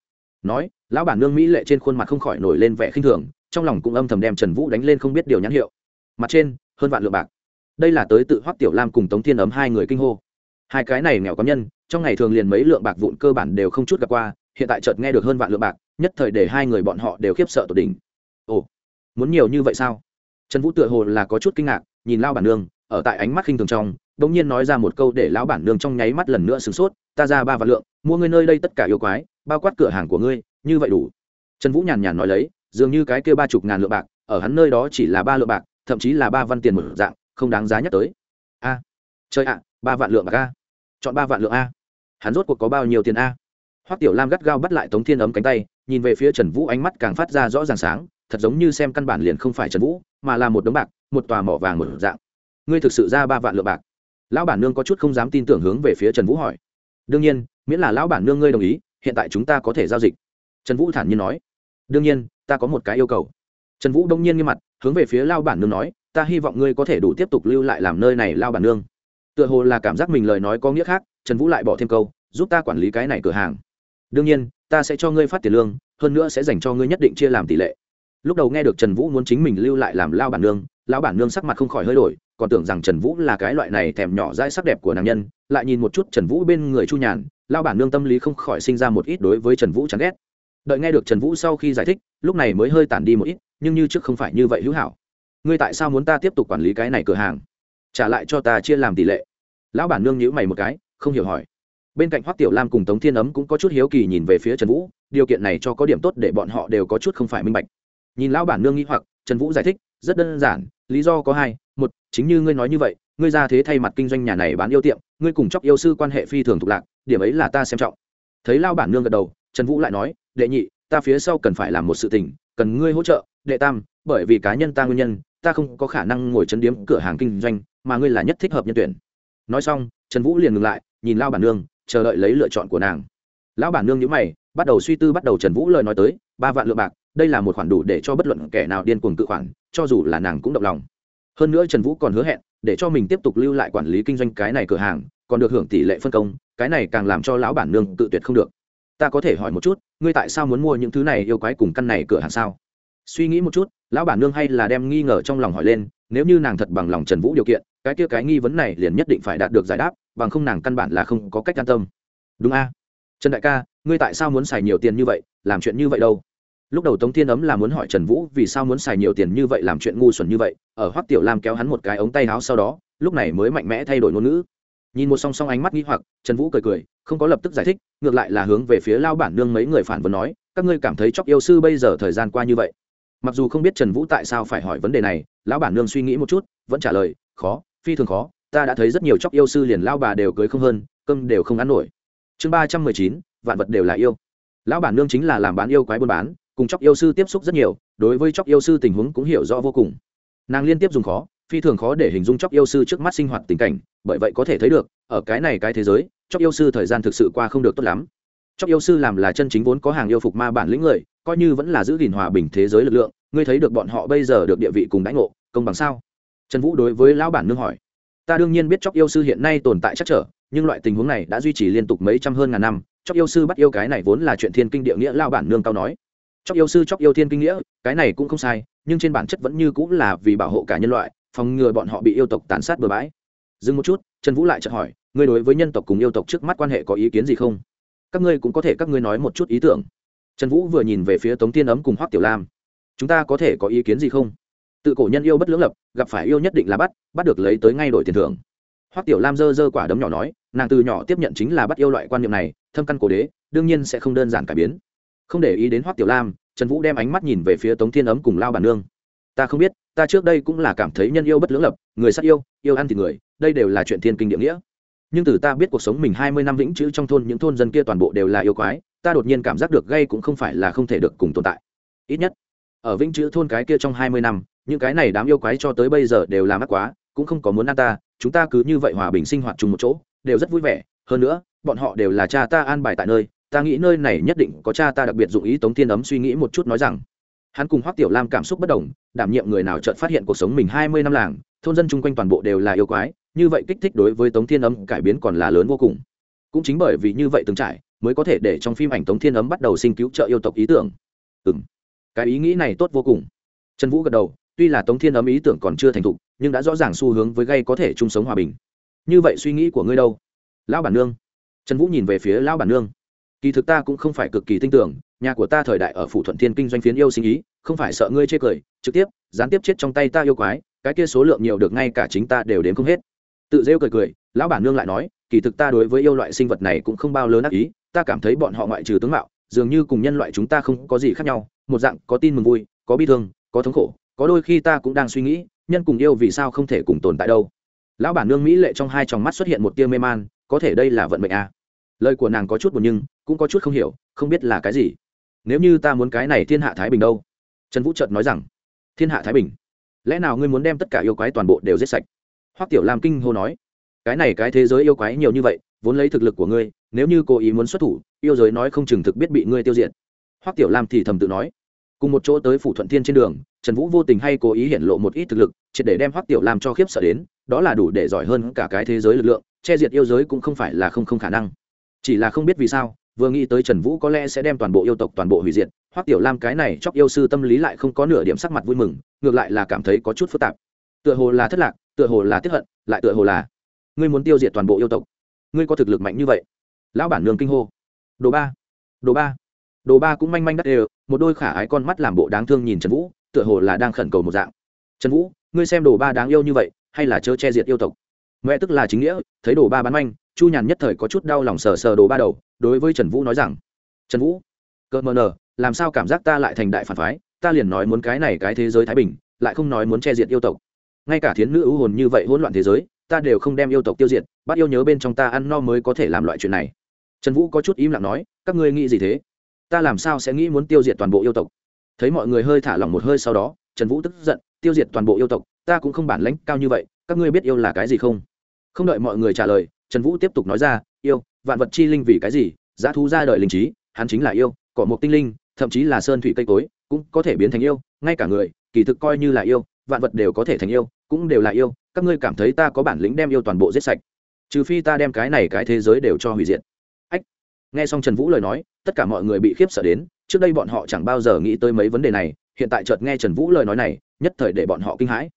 Nói, lão bản nương mỹ lệ trên khuôn mặt không khỏi nổi lên vẻ khinh thường, trong lòng cũng âm thầm đem trần vũ đánh lên không biết điều nhãn hiệu. Mặt trên, hơn vạn lượng bạc. Đây là tới tự hoắc tiểu lam cùng tống thiên ấm hai người kinh hô hai cái này nghèo có nhân, trong ngày thường liền mấy lượng bạc vụn cơ bản đều không chút gặp qua, hiện tại chợt nghe được hơn vạn lượng bạc, nhất thời để hai người bọn họ đều khiếp sợ tột đỉnh. Ồ, muốn nhiều như vậy sao? Trần vũ tựa hồ là có chút kinh ngạc, nhìn lao bản nương, ở tại ánh mắt khinh thường trong đ ỗ n g nhiên nói ra một câu để lão bản nương trong nháy mắt lần nữa sửng sốt, ta ra ba vạn lượng, mua ngươi nơi đây tất cả yêu quái, bao quát cửa hàng của ngươi, như vậy đủ. Trần vũ nhàn nhàn nói lấy, dường như cái kêu ba chục ngàn lượng bạc, ở hắn nơi đó chỉ là ba lượng bạc, thậm chí là ba văn tiền một dạng, không đáng giá nhắc tới. A chơi ạ, ba vạn lượng bạc a. Chọn ba vạn lượng a. Hắn rốt cuộc có bao nhiêu tiền a? Hoắc tiểu lam gắt gao bắt lại tống thiên ấm cánh tay, nhìn về phía trần vũ ánh mắt càng phát ra rõ ràng sáng, thật giống như xem căn bản liền không phải trần vũ, mà là một đống bạc, một tòa mỏ vàng một dạng. Ngươi thực sự ra ba vạn lượng bạc? Lão bản nương có chút không dám tin tưởng hướng về phía trần vũ hỏi. Đương nhiên, miễn là lão bản nương ngươi đồng ý, hiện tại chúng ta có thể giao dịch. Trần vũ thản nhiên nói. Đương nhiên, ta có một cái yêu cầu. Trần vũ đông nhiên nghiêm mặt, hướng về phía lao bản nương nói, ta hy vọng ngươi có thể đủ tiếp tục lưu lại làm nơi này lao bản nương tựa hồ là cảm giác mình lời nói có nghĩa khác, trần vũ lại bỏ thêm câu, giúp ta quản lý cái này cửa hàng. Đương nhiên, ta sẽ cho ngươi phát tiền lương, hơn nữa sẽ dành cho ngươi nhất định chia làm tỷ lệ. Lúc đầu nghe được trần vũ muốn chính mình lưu lại làm lao bản nương, lão bản nương sắc mặt không khỏi hơi đổi, còn tưởng rằng trần vũ là cái loại này thèm nhỏ dai sắc đẹp của nàng nhân, lại nhìn một chút trần vũ bên người chu nhàn lao bản nương tâm lý không khỏi sinh ra một ít đối với trần vũ chán ghét. Đợi nghe được trần vũ sau khi giải thích, lúc này mới hơi tản đi một ít, nhưng như trước không phải như vậy hữu hảo. Ngươi tại sao muốn ta tiếp tục quản lý cái này cửa hàng? Trả lại cho ta chia làm tỷ lệ. Lão bản nương nhữ mày một cái, không hiểu hỏi. Bên cạnh hoắc tiểu lam cùng tống thiên ấm cũng có chút hiếu kỳ nhìn về phía trần vũ, điều kiện này cho có điểm tốt để bọn họ đều có chút không phải minh bạch. Nhìn lão bản nương nghĩ hoặc, trần vũ giải thích, rất đơn giản, lý do có hai, một, chính như ngươi nói như vậy, ngươi ra thế thay mặt kinh doanh nhà này bán yêu tiệm, ngươi cùng chóc yêu sư quan hệ phi thường thuộc lạc, điểm ấy là ta xem trọng. Thấy lao bản nương gật đầu, trần vũ lại nói, đệ nhị, ta phía sau cần phải làm một sự tình, cần ngươi hỗ trợ, đệ tam, bởi vì cá nhân ta nguyên nhân ta không có khả năng ngồi chấn điếm cửa hàng kinh doanh, mà ngươi là nhất thích hợp nhân tuyển. Nói xong, trần vũ liền ngừng lại, nhìn lao bản nương, chờ đợi lấy lựa chọn của nàng. Lão bản nương nhữ mày, bắt đầu suy tư, bắt đầu trần vũ lời nói tới, ba vạn lượng bạc, đây là một khoản đủ để cho bất luận kẻ nào điên cuồng tự khoản, cho dù là nàng cũng động lòng. Hơn nữa trần vũ còn hứa hẹn, để cho mình tiếp tục lưu lại quản lý kinh doanh cái này cửa hàng, còn được hưởng tỷ lệ phân công, cái này càng làm cho lão bản nương tự tuyệt không được. Ta có thể hỏi một chút, ngươi tại sao muốn mua những thứ này yêu quái cùng căn này cửa hàng sao? Suy nghĩ một chút lão bản nương hay là đem nghi ngờ trong lòng hỏi lên, nếu như nàng thật bằng lòng trần vũ điều kiện, cái kia cái nghi vấn này liền nhất định phải đạt được giải đáp, bằng không nàng căn bản là không có cách an tâm. Đúng a? Trần đại ca, ngươi tại sao muốn xài nhiều tiền như vậy, làm chuyện như vậy đâu? Lúc đầu tống thiên ấm là muốn hỏi trần vũ vì sao muốn xài nhiều tiền như vậy làm chuyện ngu xuẩn như vậy, ở hoắc tiểu lam kéo hắn một cái ống tay áo sau đó, lúc này mới mạnh mẽ thay đổi ngôn ngữ. Nhìn một song song ánh mắt nghĩ hoặc, trần vũ cười cười, không có lập tức giải thích, ngược lại là hướng về phía lao bản nương mấy người phản vấn nói, các ngươi cảm thấy chóc yêu sư bây giờ thời gian qua như vậy? Mặc dù không biết trần vũ tại sao phải hỏi vấn đề này, lão bản nương suy nghĩ một chút, vẫn trả lời, khó, phi thường khó, ta đã thấy rất nhiều chóc yêu sư liền lao bà đều cưới không hơn, cơm đều không ăn nổi. Chương ba trăm mười chín, vạn vật đều là yêu. Lão bản nương chính là làm bán yêu quái buôn bán, cùng chóc yêu sư tiếp xúc rất nhiều, đối với chóc yêu sư tình huống cũng hiểu rõ vô cùng. Nàng liên tiếp dùng khó, phi thường khó để hình dung chóc yêu sư trước mắt sinh hoạt tình cảnh, bởi vậy có thể thấy được, ở cái này cái thế giới, chóc yêu sư thời gian thực sự qua không được tốt lắm. Chóc yêu sư làm là chân chính vốn có hàng yêu phục ma bản lĩnh người coi như vẫn là giữ gìn hòa bình thế giới lực lượng, ngươi thấy được bọn họ bây giờ được địa vị cùng đánh ngộ, công bằng sao? Trần vũ đối với lão bản nương hỏi. Ta đương nhiên biết chóc yêu sư hiện nay tồn tại chắc trở, nhưng loại tình huống này đã duy trì liên tục mấy trăm hơn ngàn năm, chóc yêu sư bắt yêu cái này vốn là chuyện thiên kinh địa nghĩa lao bản nương cao nói. Chóc yêu sư chóc yêu thiên kinh nghĩa, cái này cũng không sai, nhưng trên bản chất vẫn như cũng là vì bảo hộ cả nhân loại, phòng ngừa bọn họ bị yêu tộc tàn sát bừa bãi. Dừng một chút, trần vũ lại chợt hỏi, ngươi đối với nhân tộc cùng yêu tộc trước mắt quan hệ có ý kiến gì không? Các ngươi cũng có thể các ngươi nói một chút ý tưởng trần vũ vừa nhìn về phía tống tiên ấm cùng hoắc tiểu lam. Chúng ta có thể có ý kiến gì không? Tự cổ nhân yêu bất lưỡng lập, gặp phải yêu nhất định là bắt bắt được lấy tới ngay đổi tiền thưởng. Hoắc tiểu lam dơ dơ quả đấm nhỏ nói, nàng từ nhỏ tiếp nhận chính là bắt yêu loại quan niệm này, thâm căn cổ đế, đương nhiên sẽ không đơn giản cải biến. Không để ý đến hoắc tiểu lam, trần vũ đem ánh mắt nhìn về phía tống thiên ấm cùng lao bản nương. Ta không biết, ta trước đây cũng là cảm thấy nhân yêu bất lưỡng lập, người sát yêu yêu ăn thì người, đây đều là chuyện thiên kinh địa nghĩa. Nhưng từ ta biết cuộc sống mình hai mươi năm vĩnh chữ trong thôn, những thôn dân kia toàn bộ đều là yêu quái ta đột nhiên cảm giác được gây cũng không phải là không thể được cùng tồn tại. Ít nhất, ở vĩnh chữ thôn cái kia trong hai mươi năm, những cái này đám yêu quái cho tới bây giờ đều là mắc quá, cũng không có muốn ăn ta, chúng ta cứ như vậy hòa bình sinh hoạt chung một chỗ, đều rất vui vẻ. Hơn nữa, bọn họ đều là cha ta an bài tại nơi, ta nghĩ nơi này nhất định có cha ta đặc biệt dụng ý tống thiên ấm suy nghĩ một chút nói rằng, hắn cùng hoắc tiểu lam cảm xúc bất đồng, đảm nhiệm người nào chợt phát hiện cuộc sống mình hai mươi năm làng, thôn dân chung quanh toàn bộ đều là yêu quái, như vậy kích thích đối với tống thiên ấm cải biến còn là lớn vô cùng. Cũng chính bởi vì như vậy từng trải mới có thể để trong phim ảnh tống thiên ấm bắt đầu sinh cứu trợ yêu tộc ý tưởng. Ừ m cái ý nghĩ này tốt vô cùng. Trần vũ gật đầu, tuy là tống thiên ấm ý tưởng còn chưa thành thục, nhưng đã rõ ràng xu hướng với gây có thể chung sống hòa bình. Như vậy suy nghĩ của ngươi đâu? Lão bản nương. Trần vũ nhìn về phía lão bản nương. Kỳ thực ta cũng không phải cực kỳ tin tưởng, nhà của ta thời đại ở phủ thuận thiên kinh doanh phiến yêu sinh ý, không phải sợ ngươi chê cười, trực tiếp, gián tiếp chết trong tay ta yêu quái, cái kia số lượng nhiều được ngay cả chính ta đều đến không hết. Tự rêu cười cười, lão bản nương lại nói, kỳ thực ta đối với yêu loại sinh vật này cũng không bao lớn ác ý ta cảm thấy bọn họ ngoại trừ tướng mạo, dường như cùng nhân loại chúng ta không có gì khác nhau, một dạng, có tin mừng vui, có bi thương, có thống khổ, có đôi khi ta cũng đang suy nghĩ, nhân cùng yêu vì sao không thể cùng tồn tại đâu. Lão bản nương mỹ lệ trong hai tròng mắt xuất hiện một tia mê man, có thể đây là vận mệnh à. lời của nàng có chút buồn nhưng, cũng có chút không hiểu, không biết là cái gì. Nếu như ta muốn cái này thiên hạ thái bình đâu? Trần vũ trợt nói rằng, thiên hạ thái bình, lẽ nào ngươi muốn đem tất cả yêu quái toàn bộ đều giết sạch? Hoắc tiểu lam kinh hô nói, cái này cái thế giới yêu quái nhiều như vậy, vốn lấy thực lực của ngươi nếu như cố ý muốn xuất thủ, yêu giới nói không chừng thực biết bị ngươi tiêu diệt. Hoắc tiểu lam thì thầm tự nói. Cùng một chỗ tới phủ thuận thiên trên đường, trần vũ vô tình hay cố ý hiện lộ một ít thực lực, triệt để đem hoắc tiểu lam cho khiếp sợ đến, đó là đủ để giỏi hơn cả cái thế giới lực lượng, che diệt yêu giới cũng không phải là không không khả năng. Chỉ là không biết vì sao, vừa nghĩ tới trần vũ có lẽ sẽ đem toàn bộ yêu tộc toàn bộ hủy diệt, hoắc tiểu lam cái này chóc yêu sư tâm lý lại không có nửa điểm sắc mặt vui mừng, ngược lại là cảm thấy có chút phức tạp. Tựa hồ là thất lạc, tựa hồ là tiếp hận, lại tựa hồ là, ngươi muốn tiêu diệt toàn bộ yêu tộc. Ngươi có thực lực mạnh như vậy lão bản nương kinh hô. Đồ ba. Đồ ba. Đồ ba cũng manh manh đắt đều, một đôi khả ái con mắt làm bộ đáng thương nhìn trần vũ, tựa hồ là đang khẩn cầu một dạng. Trần vũ, ngươi xem đồ ba đáng yêu như vậy, hay là chớ che diệt yêu tộc? Mẹ tức là chính nghĩa, thấy đồ ba bán manh, chu nhàn nhất thời có chút đau lòng sờ sờ đồ ba đầu, đối với trần vũ nói rằng, trần vũ cỡ mờ nờ, làm sao cảm giác ta lại thành đại phản phái? Ta liền nói muốn cái này cái thế giới thái bình, lại không nói muốn che diệt yêu tộc. Ngay cả thiến nữ ưu hồn như vậy hỗn loạn thế giới, ta đều không đem yêu tộc tiêu diệt, bắt yêu nhớ bên trong ta ăn no mới có thể làm loại chuyện này trần vũ có chút im lặng nói, các ngươi nghĩ gì thế? Ta làm sao sẽ nghĩ muốn tiêu diệt toàn bộ yêu tộc? Thấy mọi người hơi thả lỏng một hơi sau đó, trần vũ tức giận, tiêu diệt toàn bộ yêu tộc, ta cũng không bản lãnh cao như vậy, các ngươi biết yêu là cái gì không? Không đợi mọi người trả lời, trần vũ tiếp tục nói ra, yêu, vạn vật chi linh vì cái gì? Giá thú ra đời linh trí, hắn chính là yêu, cỏ một tinh linh, thậm chí là sơn thủy cây cối, cũng có thể biến thành yêu, ngay cả người, kỳ thực coi như là yêu, vạn vật đều có thể thành yêu, cũng đều là yêu, các ngươi cảm thấy ta có bản lĩnh đem yêu toàn bộ giết sạch. Trừ phi ta đem cái này cái thế giới đều cho hủy diệt nghe xong trần vũ lời nói, tất cả mọi người bị khiếp sợ đến, trước đây bọn họ chẳng bao giờ nghĩ tới mấy vấn đề này, hiện tại chợt nghe trần vũ lời nói này, nhất thời để bọn họ kinh hãi.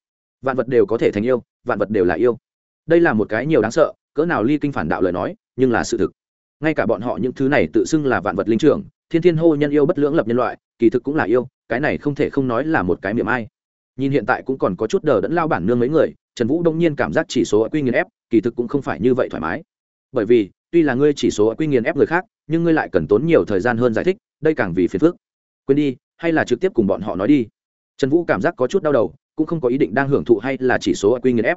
Vạn vật đều có thể thành yêu, vạn vật đều là yêu. Đây là một cái nhiều đáng sợ, cỡ nào ly kinh phản đạo lời nói, nhưng là sự thực. Ngay cả bọn họ những thứ này tự xưng là vạn vật linh trưởng, thiên thiên hô nhân yêu bất lưỡng lập nhân loại, kỳ thực cũng là yêu, cái này không thể không nói là một cái miệng ai. Nhìn hiện tại cũng còn có chút đờ đẫn lao bản nương mấy người, trần vũ đông nhiên cảm giác chỉ số ở quy nghiên ép, kỳ thực cũng không phải như vậy thoải mái. Bởi vì tuy là ngươi chỉ số quy nghiền ép người khác, nhưng ngươi lại cần tốn nhiều thời gian hơn giải thích, đây càng vì phiền phức. Quên đi, hay là trực tiếp cùng bọn họ nói đi. Trần vũ cảm giác có chút đau đầu, cũng không có ý định đang hưởng thụ hay là chỉ số quy nghiền ép.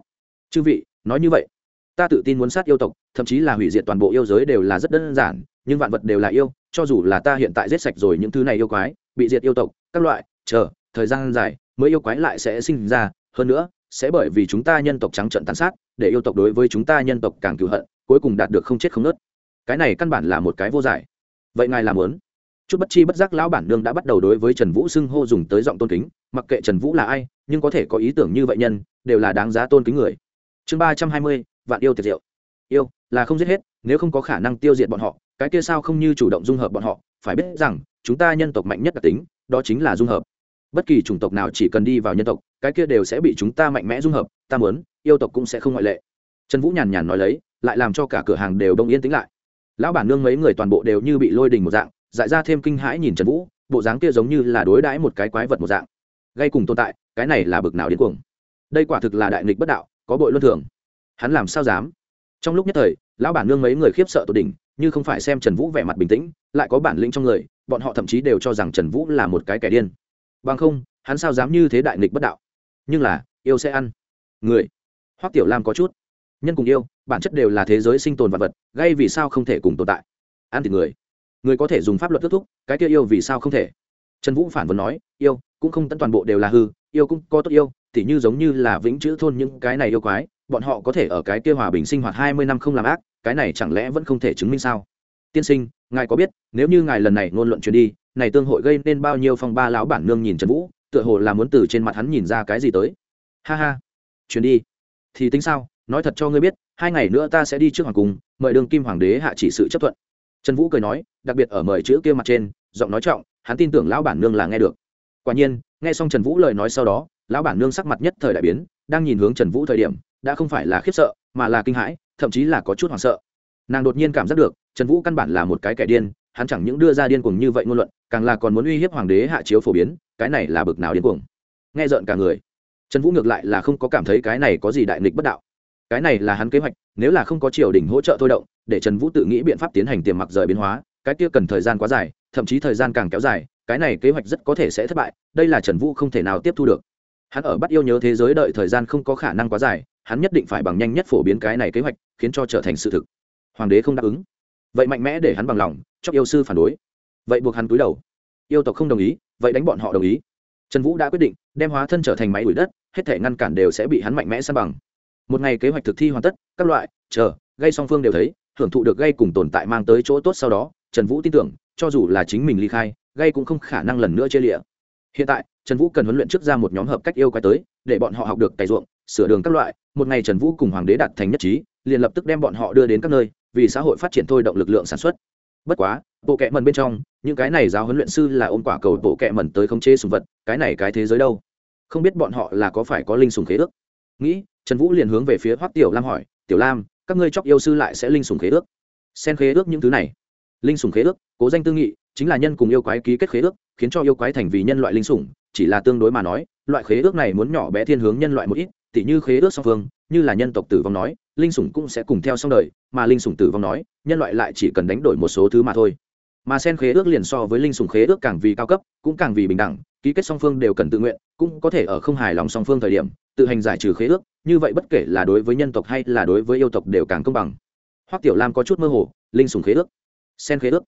Chư vị, nói như vậy, ta tự tin muốn sát yêu tộc, thậm chí là hủy diệt toàn bộ yêu giới đều là rất đơn giản, nhưng vạn vật đều là yêu, cho dù là ta hiện tại giết sạch rồi những thứ này yêu quái, bị diệt yêu tộc, các loại, chờ, thời gian dài, mới yêu quái lại sẽ sinh ra, hơn nữa, sẽ bởi vì chúng ta nhân tộc trắng trận tàn sát, để yêu tộc đối với chúng ta nhân tộc càng cựu hận cuối cùng đạt được không chết không nớt. Cái này căn bản là một cái vô giải. Vậy ngài làm lớn chút bất chi bất giác lão bản nương đã bắt đầu đối với trần vũ xưng hô dùng tới giọng tôn kính, mặc kệ trần vũ là ai, nhưng có thể có ý tưởng như vậy nhân, đều là đáng giá tôn kính người. Chương ba trăm hai mươi, vạn yêu tiệt diệu. Yêu, là không giết hết, nếu không có khả năng tiêu diệt bọn họ, cái kia sao không như chủ động dung hợp bọn họ? Phải biết rằng, chúng ta nhân tộc mạnh nhất đặc tính, đó chính là dung hợp. Bất kỳ chủng tộc nào chỉ cần đi vào nhân tộc, cái kia đều sẽ bị chúng ta mạnh mẽ dung hợp, ta muốn, yêu tộc cũng sẽ không ngoại lệ. Trần vũ nhàn nhàn nói lấy lại làm cho cả cửa hàng đều đông yên tĩnh lại. Lão bản nương mấy người toàn bộ đều như bị lôi đình một dạng, dại ra thêm kinh hãi nhìn trần vũ, bộ dáng kia giống như là đối đãi một cái quái vật một dạng. Gây cùng tồn tại, cái này là bực nào điên cuồng. Đây quả thực là đại nghịch bất đạo, có bội luân thường. Hắn làm sao dám? Trong lúc nhất thời, lão bản nương mấy người khiếp sợ tột đỉnh, như không phải xem trần vũ vẻ mặt bình tĩnh, lại có bản lĩnh trong người, bọn họ thậm chí đều cho rằng trần vũ là một cái kẻ điên. Bằng không, hắn sao dám như thế đại nghịch bất đạo? Nhưng là, yêu sẽ ăn. Người, hoắc tiểu lam có chút nhân cùng yêu, bản chất đều là thế giới sinh tồn vật vật, gây vì sao không thể cùng tồn tại. Ăn thịt người. Người có thể dùng pháp luật kết thúc, cái kia yêu vì sao không thể? Trần vũ phản vấn nói, yêu cũng không tận toàn bộ đều là hư, yêu cũng có tốt yêu thì như giống như là vĩnh chữ thôn những cái này yêu quái, bọn họ có thể ở cái kia hòa bình sinh hoạt hai mươi năm không làm ác, cái này chẳng lẽ vẫn không thể chứng minh sao? Tiên sinh, ngài có biết, nếu như ngài lần này ngôn luận truyền đi, này tương hội gây nên bao nhiêu phong ba lão bản nương nhìn trần vũ, tựa hồ là muốn từ trên mặt hắn nhìn ra cái gì tới? Ha ha. Truyền đi. Thì tính sao? Nói thật cho ngươi biết, hai ngày nữa ta sẽ đi trước hoàng cung, mời đường kim hoàng đế hạ chỉ sự chấp thuận. Trần vũ cười nói, đặc biệt ở mời chữ kia mặt trên, giọng nói trọng, hắn tin tưởng lão bản nương là nghe được. Quả nhiên, nghe xong trần vũ lời nói sau đó, lão bản nương sắc mặt nhất thời đại biến, đang nhìn hướng trần vũ thời điểm, đã không phải là khiếp sợ, mà là kinh hãi, thậm chí là có chút hoảng sợ. Nàng đột nhiên cảm giác được, trần vũ căn bản là một cái kẻ điên, hắn chẳng những đưa ra điên cuồng như vậy ngôn luận, càng là còn muốn uy hiếp hoàng đế hạ chiếu phổ biến, cái này là bực nào điên cuồng. Nghe rợn cả người. Trần vũ ngược lại là không có cảm thấy cái này có gì đại nghịch bất đạo cái này là hắn kế hoạch, nếu là không có triều đình hỗ trợ thôi động, để trần vũ tự nghĩ biện pháp tiến hành tiềm mặc rời biến hóa, cái kia cần thời gian quá dài, thậm chí thời gian càng kéo dài, cái này kế hoạch rất có thể sẽ thất bại, đây là trần vũ không thể nào tiếp thu được. Hắn ở bắt yêu nhớ thế giới đợi thời gian không có khả năng quá dài, hắn nhất định phải bằng nhanh nhất phổ biến cái này kế hoạch, khiến cho trở thành sự thực. Hoàng đế không đáp ứng. Vậy mạnh mẽ để hắn bằng lòng cho yêu sư phản đối. Vậy buộc hắn túi đầu. Yêu tộc không đồng ý, vậy đánh bọn họ đồng ý. Trần vũ đã quyết định, đem hóa thân trở thành máy đuổi đất, hết thể ngăn cản đều sẽ bị hắn mạnh mẽ san bằng một ngày kế hoạch thực thi hoàn tất, các loại, chờ, gây song phương đều thấy, hưởng thụ được gây cùng tồn tại mang tới chỗ tốt sau đó, trần vũ tin tưởng, cho dù là chính mình ly khai, gây cũng không khả năng lần nữa chia lịa hiện tại, trần vũ cần huấn luyện trước ra một nhóm hợp cách yêu quái tới, để bọn họ học được cày ruộng, sửa đường các loại. Một ngày trần vũ cùng hoàng đế đạt thành nhất trí, liền lập tức đem bọn họ đưa đến các nơi, vì xã hội phát triển thôi động lực lượng sản xuất. Bất quá, bộ kệ mần bên trong, những cái này giáo huấn luyện sư là ôm quả cầu bộ kệ mần tới khống chế sùng vật, cái này cái thế giới đâu? Không biết bọn họ là có phải có linh sùng khế ước? Nghĩ trần vũ liền hướng về phía hoắc tiểu lam hỏi, tiểu lam, các ngươi chóc yêu sư lại sẽ linh sùng khế ước? Xen khế ước những thứ này. Linh sùng khế ước? Cố danh tư nghị, chính là nhân cùng yêu quái ký kết khế ước, khiến cho yêu quái thành vì nhân loại linh sủng, chỉ là tương đối mà nói, loại khế ước này muốn nhỏ bé thiên hướng nhân loại một ít, tỉ như khế ước song phương, như là nhân tộc tử vong nói, linh sủng cũng sẽ cùng theo xong đời, mà linh sủng tử vong nói, nhân loại lại chỉ cần đánh đổi một số thứ mà thôi. Mà sen khế ước liền so với linh sủng khế ước càng vì cao cấp, cũng càng vì bình đẳng, ký kết song phương đều cần tự nguyện, cũng có thể ở không hài lòng song phương thời điểm tự hành giải trừ khế ước, như vậy bất kể là đối với nhân tộc hay là đối với yêu tộc đều càng công bằng. Hoắc tiểu lam có chút mơ hồ, linh sùng khế ước. Sen khế ước?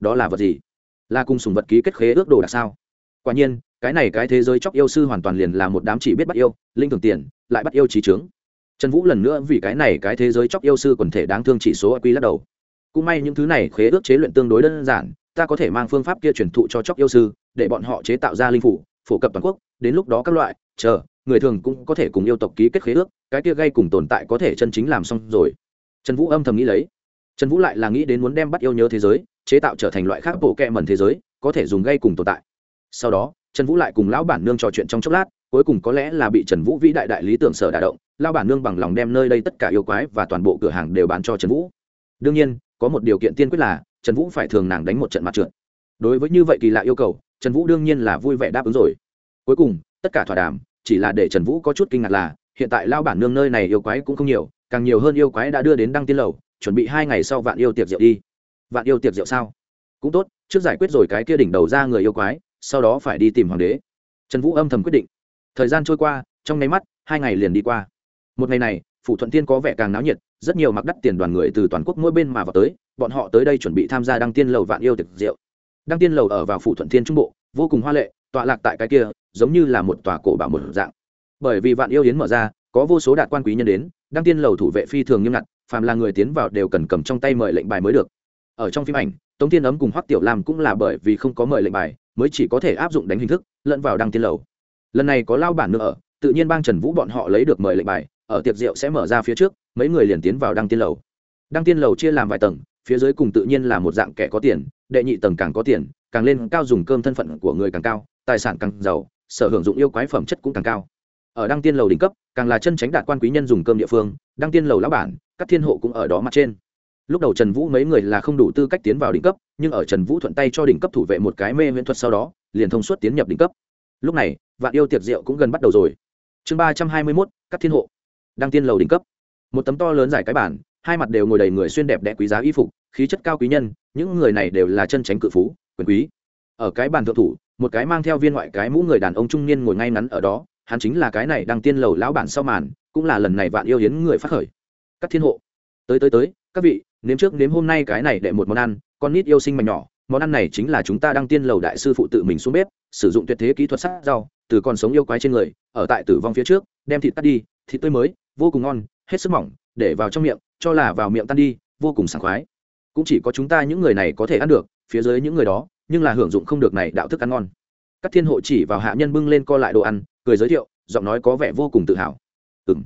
Đó là vật gì? Là cùng sùng vật ký kết khế ước đồ đạc sao? Quả nhiên, cái này cái thế giới chóc yêu sư hoàn toàn liền là một đám chỉ biết bắt yêu, linh thường tiền, lại bắt yêu trí trướng trần vũ lần nữa vì cái này cái thế giới chóc yêu sư quần thể đáng thương chỉ số quy lắc đầu. Cũng may những thứ này khế ước chế luyện tương đối đơn giản, ta có thể mang phương pháp kia truyền thụ cho chóc yêu sư, để bọn họ chế tạo ra linh phủ, phổ cập toàn quốc, đến lúc đó các loại, chờ người thường cũng có thể cùng yêu tộc ký kết khế ước, cái kia gây cùng tồn tại có thể chân chính làm xong rồi. Trần vũ âm thầm nghĩ lấy. Trần vũ lại là nghĩ đến muốn đem bắt yêu nhớ thế giới, chế tạo trở thành loại khác bộ kẹ mẩn thế giới, có thể dùng gây cùng tồn tại. Sau đó, trần vũ lại cùng lão bản nương trò chuyện trong chốc lát, cuối cùng có lẽ là bị trần vũ vĩ đại đại lý tưởng sở đả động, lão bản nương bằng lòng đem nơi đây tất cả yêu quái và toàn bộ cửa hàng đều bán cho trần vũ. Đương nhiên, có một điều kiện tiên quyết là, trần vũ phải thường nàng đánh một trận mặt trượt. Đối với như vậy kỳ lạ yêu cầu, trần vũ đương nhiên là vui vẻ đáp ứng rồi. Cuối cùng, tất cả thỏa đàm chỉ là để trần vũ có chút kinh ngạc là, hiện tại lao bản nương nơi này yêu quái cũng không nhiều, càng nhiều hơn yêu quái đã đưa đến đăng tiên lầu, chuẩn bị hai ngày sau vạn yêu tiệc rượu đi. Vạn yêu tiệc rượu sao? Cũng tốt, trước giải quyết rồi cái kia đỉnh đầu ra người yêu quái, sau đó phải đi tìm hoàng đế. Trần vũ âm thầm quyết định. Thời gian trôi qua, trong nháy mắt, hai ngày liền đi qua. Một ngày này, phủ thuận tiên có vẻ càng náo nhiệt, rất nhiều mặc đắt tiền đoàn người từ toàn quốc mỗi bên mà vào tới, bọn họ tới đây chuẩn bị tham gia đăng tiên lầu vạn yêu tiệc rượu. Đăng tiên lầu ở vào phủ thuận tiên trung bộ, vô cùng hoa lệ tọa lạc tại cái kia, giống như là một tòa cổ bảo một dạng. Bởi vì vạn yêu yến mở ra, có vô số đạt quan quý nhân đến, đăng tiên lầu thủ vệ phi thường nghiêm ngặt, phàm là người tiến vào đều cần cầm trong tay mời lệnh bài mới được. Ở trong phim ảnh, tống tiên ấm cùng hoắc tiểu lam cũng là bởi vì không có mời lệnh bài, mới chỉ có thể áp dụng đánh hình thức, lẫn vào đăng tiên lầu. Lần này có lao bản nữa ở, tự nhiên bang trần vũ bọn họ lấy được mời lệnh bài, ở tiệc rượu sẽ mở ra phía trước, mấy người liền tiến vào đăng tiên lầu. Đăng tiên lầu chia làm vài tầng, phía dưới cùng tự nhiên là một dạng kẻ có tiền, đệ nhị tầng càng có tiền, càng lên cao dùng cơm thân phận của người càng cao tài sản càng giàu, sở hưởng dụng yêu quái phẩm chất cũng càng cao. Ở đăng tiên lầu đỉnh cấp, càng là chân tránh đạt quan quý nhân dùng cơm địa phương, đăng tiên lầu lão bản, các thiên hộ cũng ở đó mặt trên. Lúc đầu trần vũ mấy người là không đủ tư cách tiến vào đỉnh cấp, nhưng ở trần vũ thuận tay cho đỉnh cấp thủ vệ một cái mê viễn thuật sau đó, liền thông suốt tiến nhập đỉnh cấp. Lúc này, vạn yêu tiệc rượu cũng gần bắt đầu rồi. Chương ba trăm hai mươi mốt, các thiên hộ. Đăng tiên lầu đỉnh cấp. Một tấm to lớn dài cái bản hai mặt đều ngồi đầy người xuyên đẹp đẽ quý giá y phục, khí chất cao quý nhân, những người này đều là chân tránh cự phú, quyền quý. Ở cái bàn thượng thủ một cái mang theo viên ngoại cái mũ người đàn ông trung niên ngồi ngay ngắn ở đó, hắn chính là cái này đang tiên lầu lão bản sau màn, cũng là lần này vạn yêu hiến người phát khởi. Các thiên hộ, tới tới tới, các vị, nếm trước nếm hôm nay cái này để một món ăn, con nít yêu sinh mảnh nhỏ, món ăn này chính là chúng ta đang tiên lầu đại sư phụ tự mình xuống bếp, sử dụng tuyệt thế kỹ thuật sát rau, từ còn sống yêu quái trên người, ở tại tử vong phía trước, đem thịt cắt đi, thịt tươi mới, vô cùng ngon, hết sức mỏng, để vào trong miệng, cho là vào miệng tan đi, vô cùng sảng khoái. Cũng chỉ có chúng ta những người này có thể ăn được, phía dưới những người đó nhưng là hưởng dụng không được này đạo thức ăn ngon. Các thiên hộ chỉ vào hạ nhân bưng lên co lại đồ ăn, cười giới thiệu, giọng nói có vẻ vô cùng tự hào. Ừ m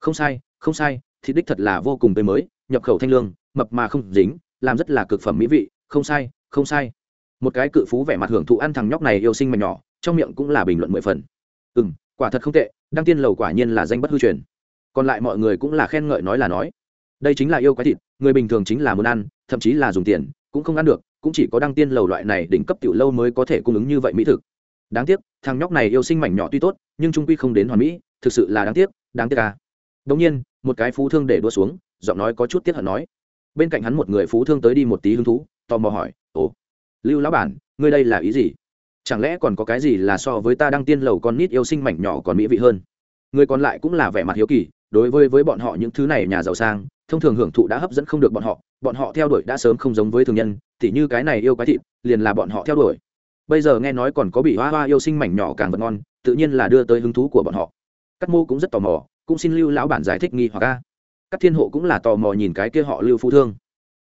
không sai không sai, thịt đích thật là vô cùng tươi mới, nhập khẩu thanh lương, mập mà không dính, làm rất là cực phẩm mỹ vị, không sai không sai. Một cái cự phú vẻ mặt hưởng thụ ăn thằng nhóc này yêu sinh mà nhỏ, trong miệng cũng là bình luận mười phần. Ừ m quả thật không tệ, đăng tiên lầu quả nhiên là danh bất hư truyền. Còn lại mọi người cũng là khen ngợi nói là nói. Đây chính là yêu quái thịt, người bình thường chính là muốn ăn, thậm chí là dùng tiền, cũng không ăn được cũng chỉ có đăng tiên lầu loại này đỉnh cấp tiểu lâu mới có thể cung ứng như vậy mỹ thực. Đáng tiếc, thằng nhóc này yêu sinh mảnh nhỏ tuy tốt, nhưng trung quy không đến hoàn mỹ, thực sự là đáng tiếc đáng tiếc à. đồng nhiên, một cái phú thương để đua xuống, giọng nói có chút tiếc hận nói. Bên cạnh hắn một người phú thương tới đi một tí hứng thú, tò mò hỏi, ồ, lưu lão bản, ngươi đây là ý gì? Chẳng lẽ còn có cái gì là so với ta đăng tiên lầu con nít yêu sinh mảnh nhỏ còn mỹ vị hơn? Người còn lại cũng là vẻ mặt hiếu kỳ, đối với với bọn họ những thứ này nhà giàu sang, thông thường hưởng thụ đã hấp dẫn không được bọn họ bọn họ theo đuổi đã sớm không giống với thường nhân thì như cái này yêu quái thịt, liền là bọn họ theo đuổi. Bây giờ nghe nói còn có bị hoa hoa yêu sinh mảnh nhỏ càng vật ngon, tự nhiên là đưa tới hứng thú của bọn họ. Cắt mô cũng rất tò mò, cũng xin lưu lão bản giải thích nghi hoặc a. các thiên hộ cũng là tò mò nhìn cái kia họ lưu phu thương.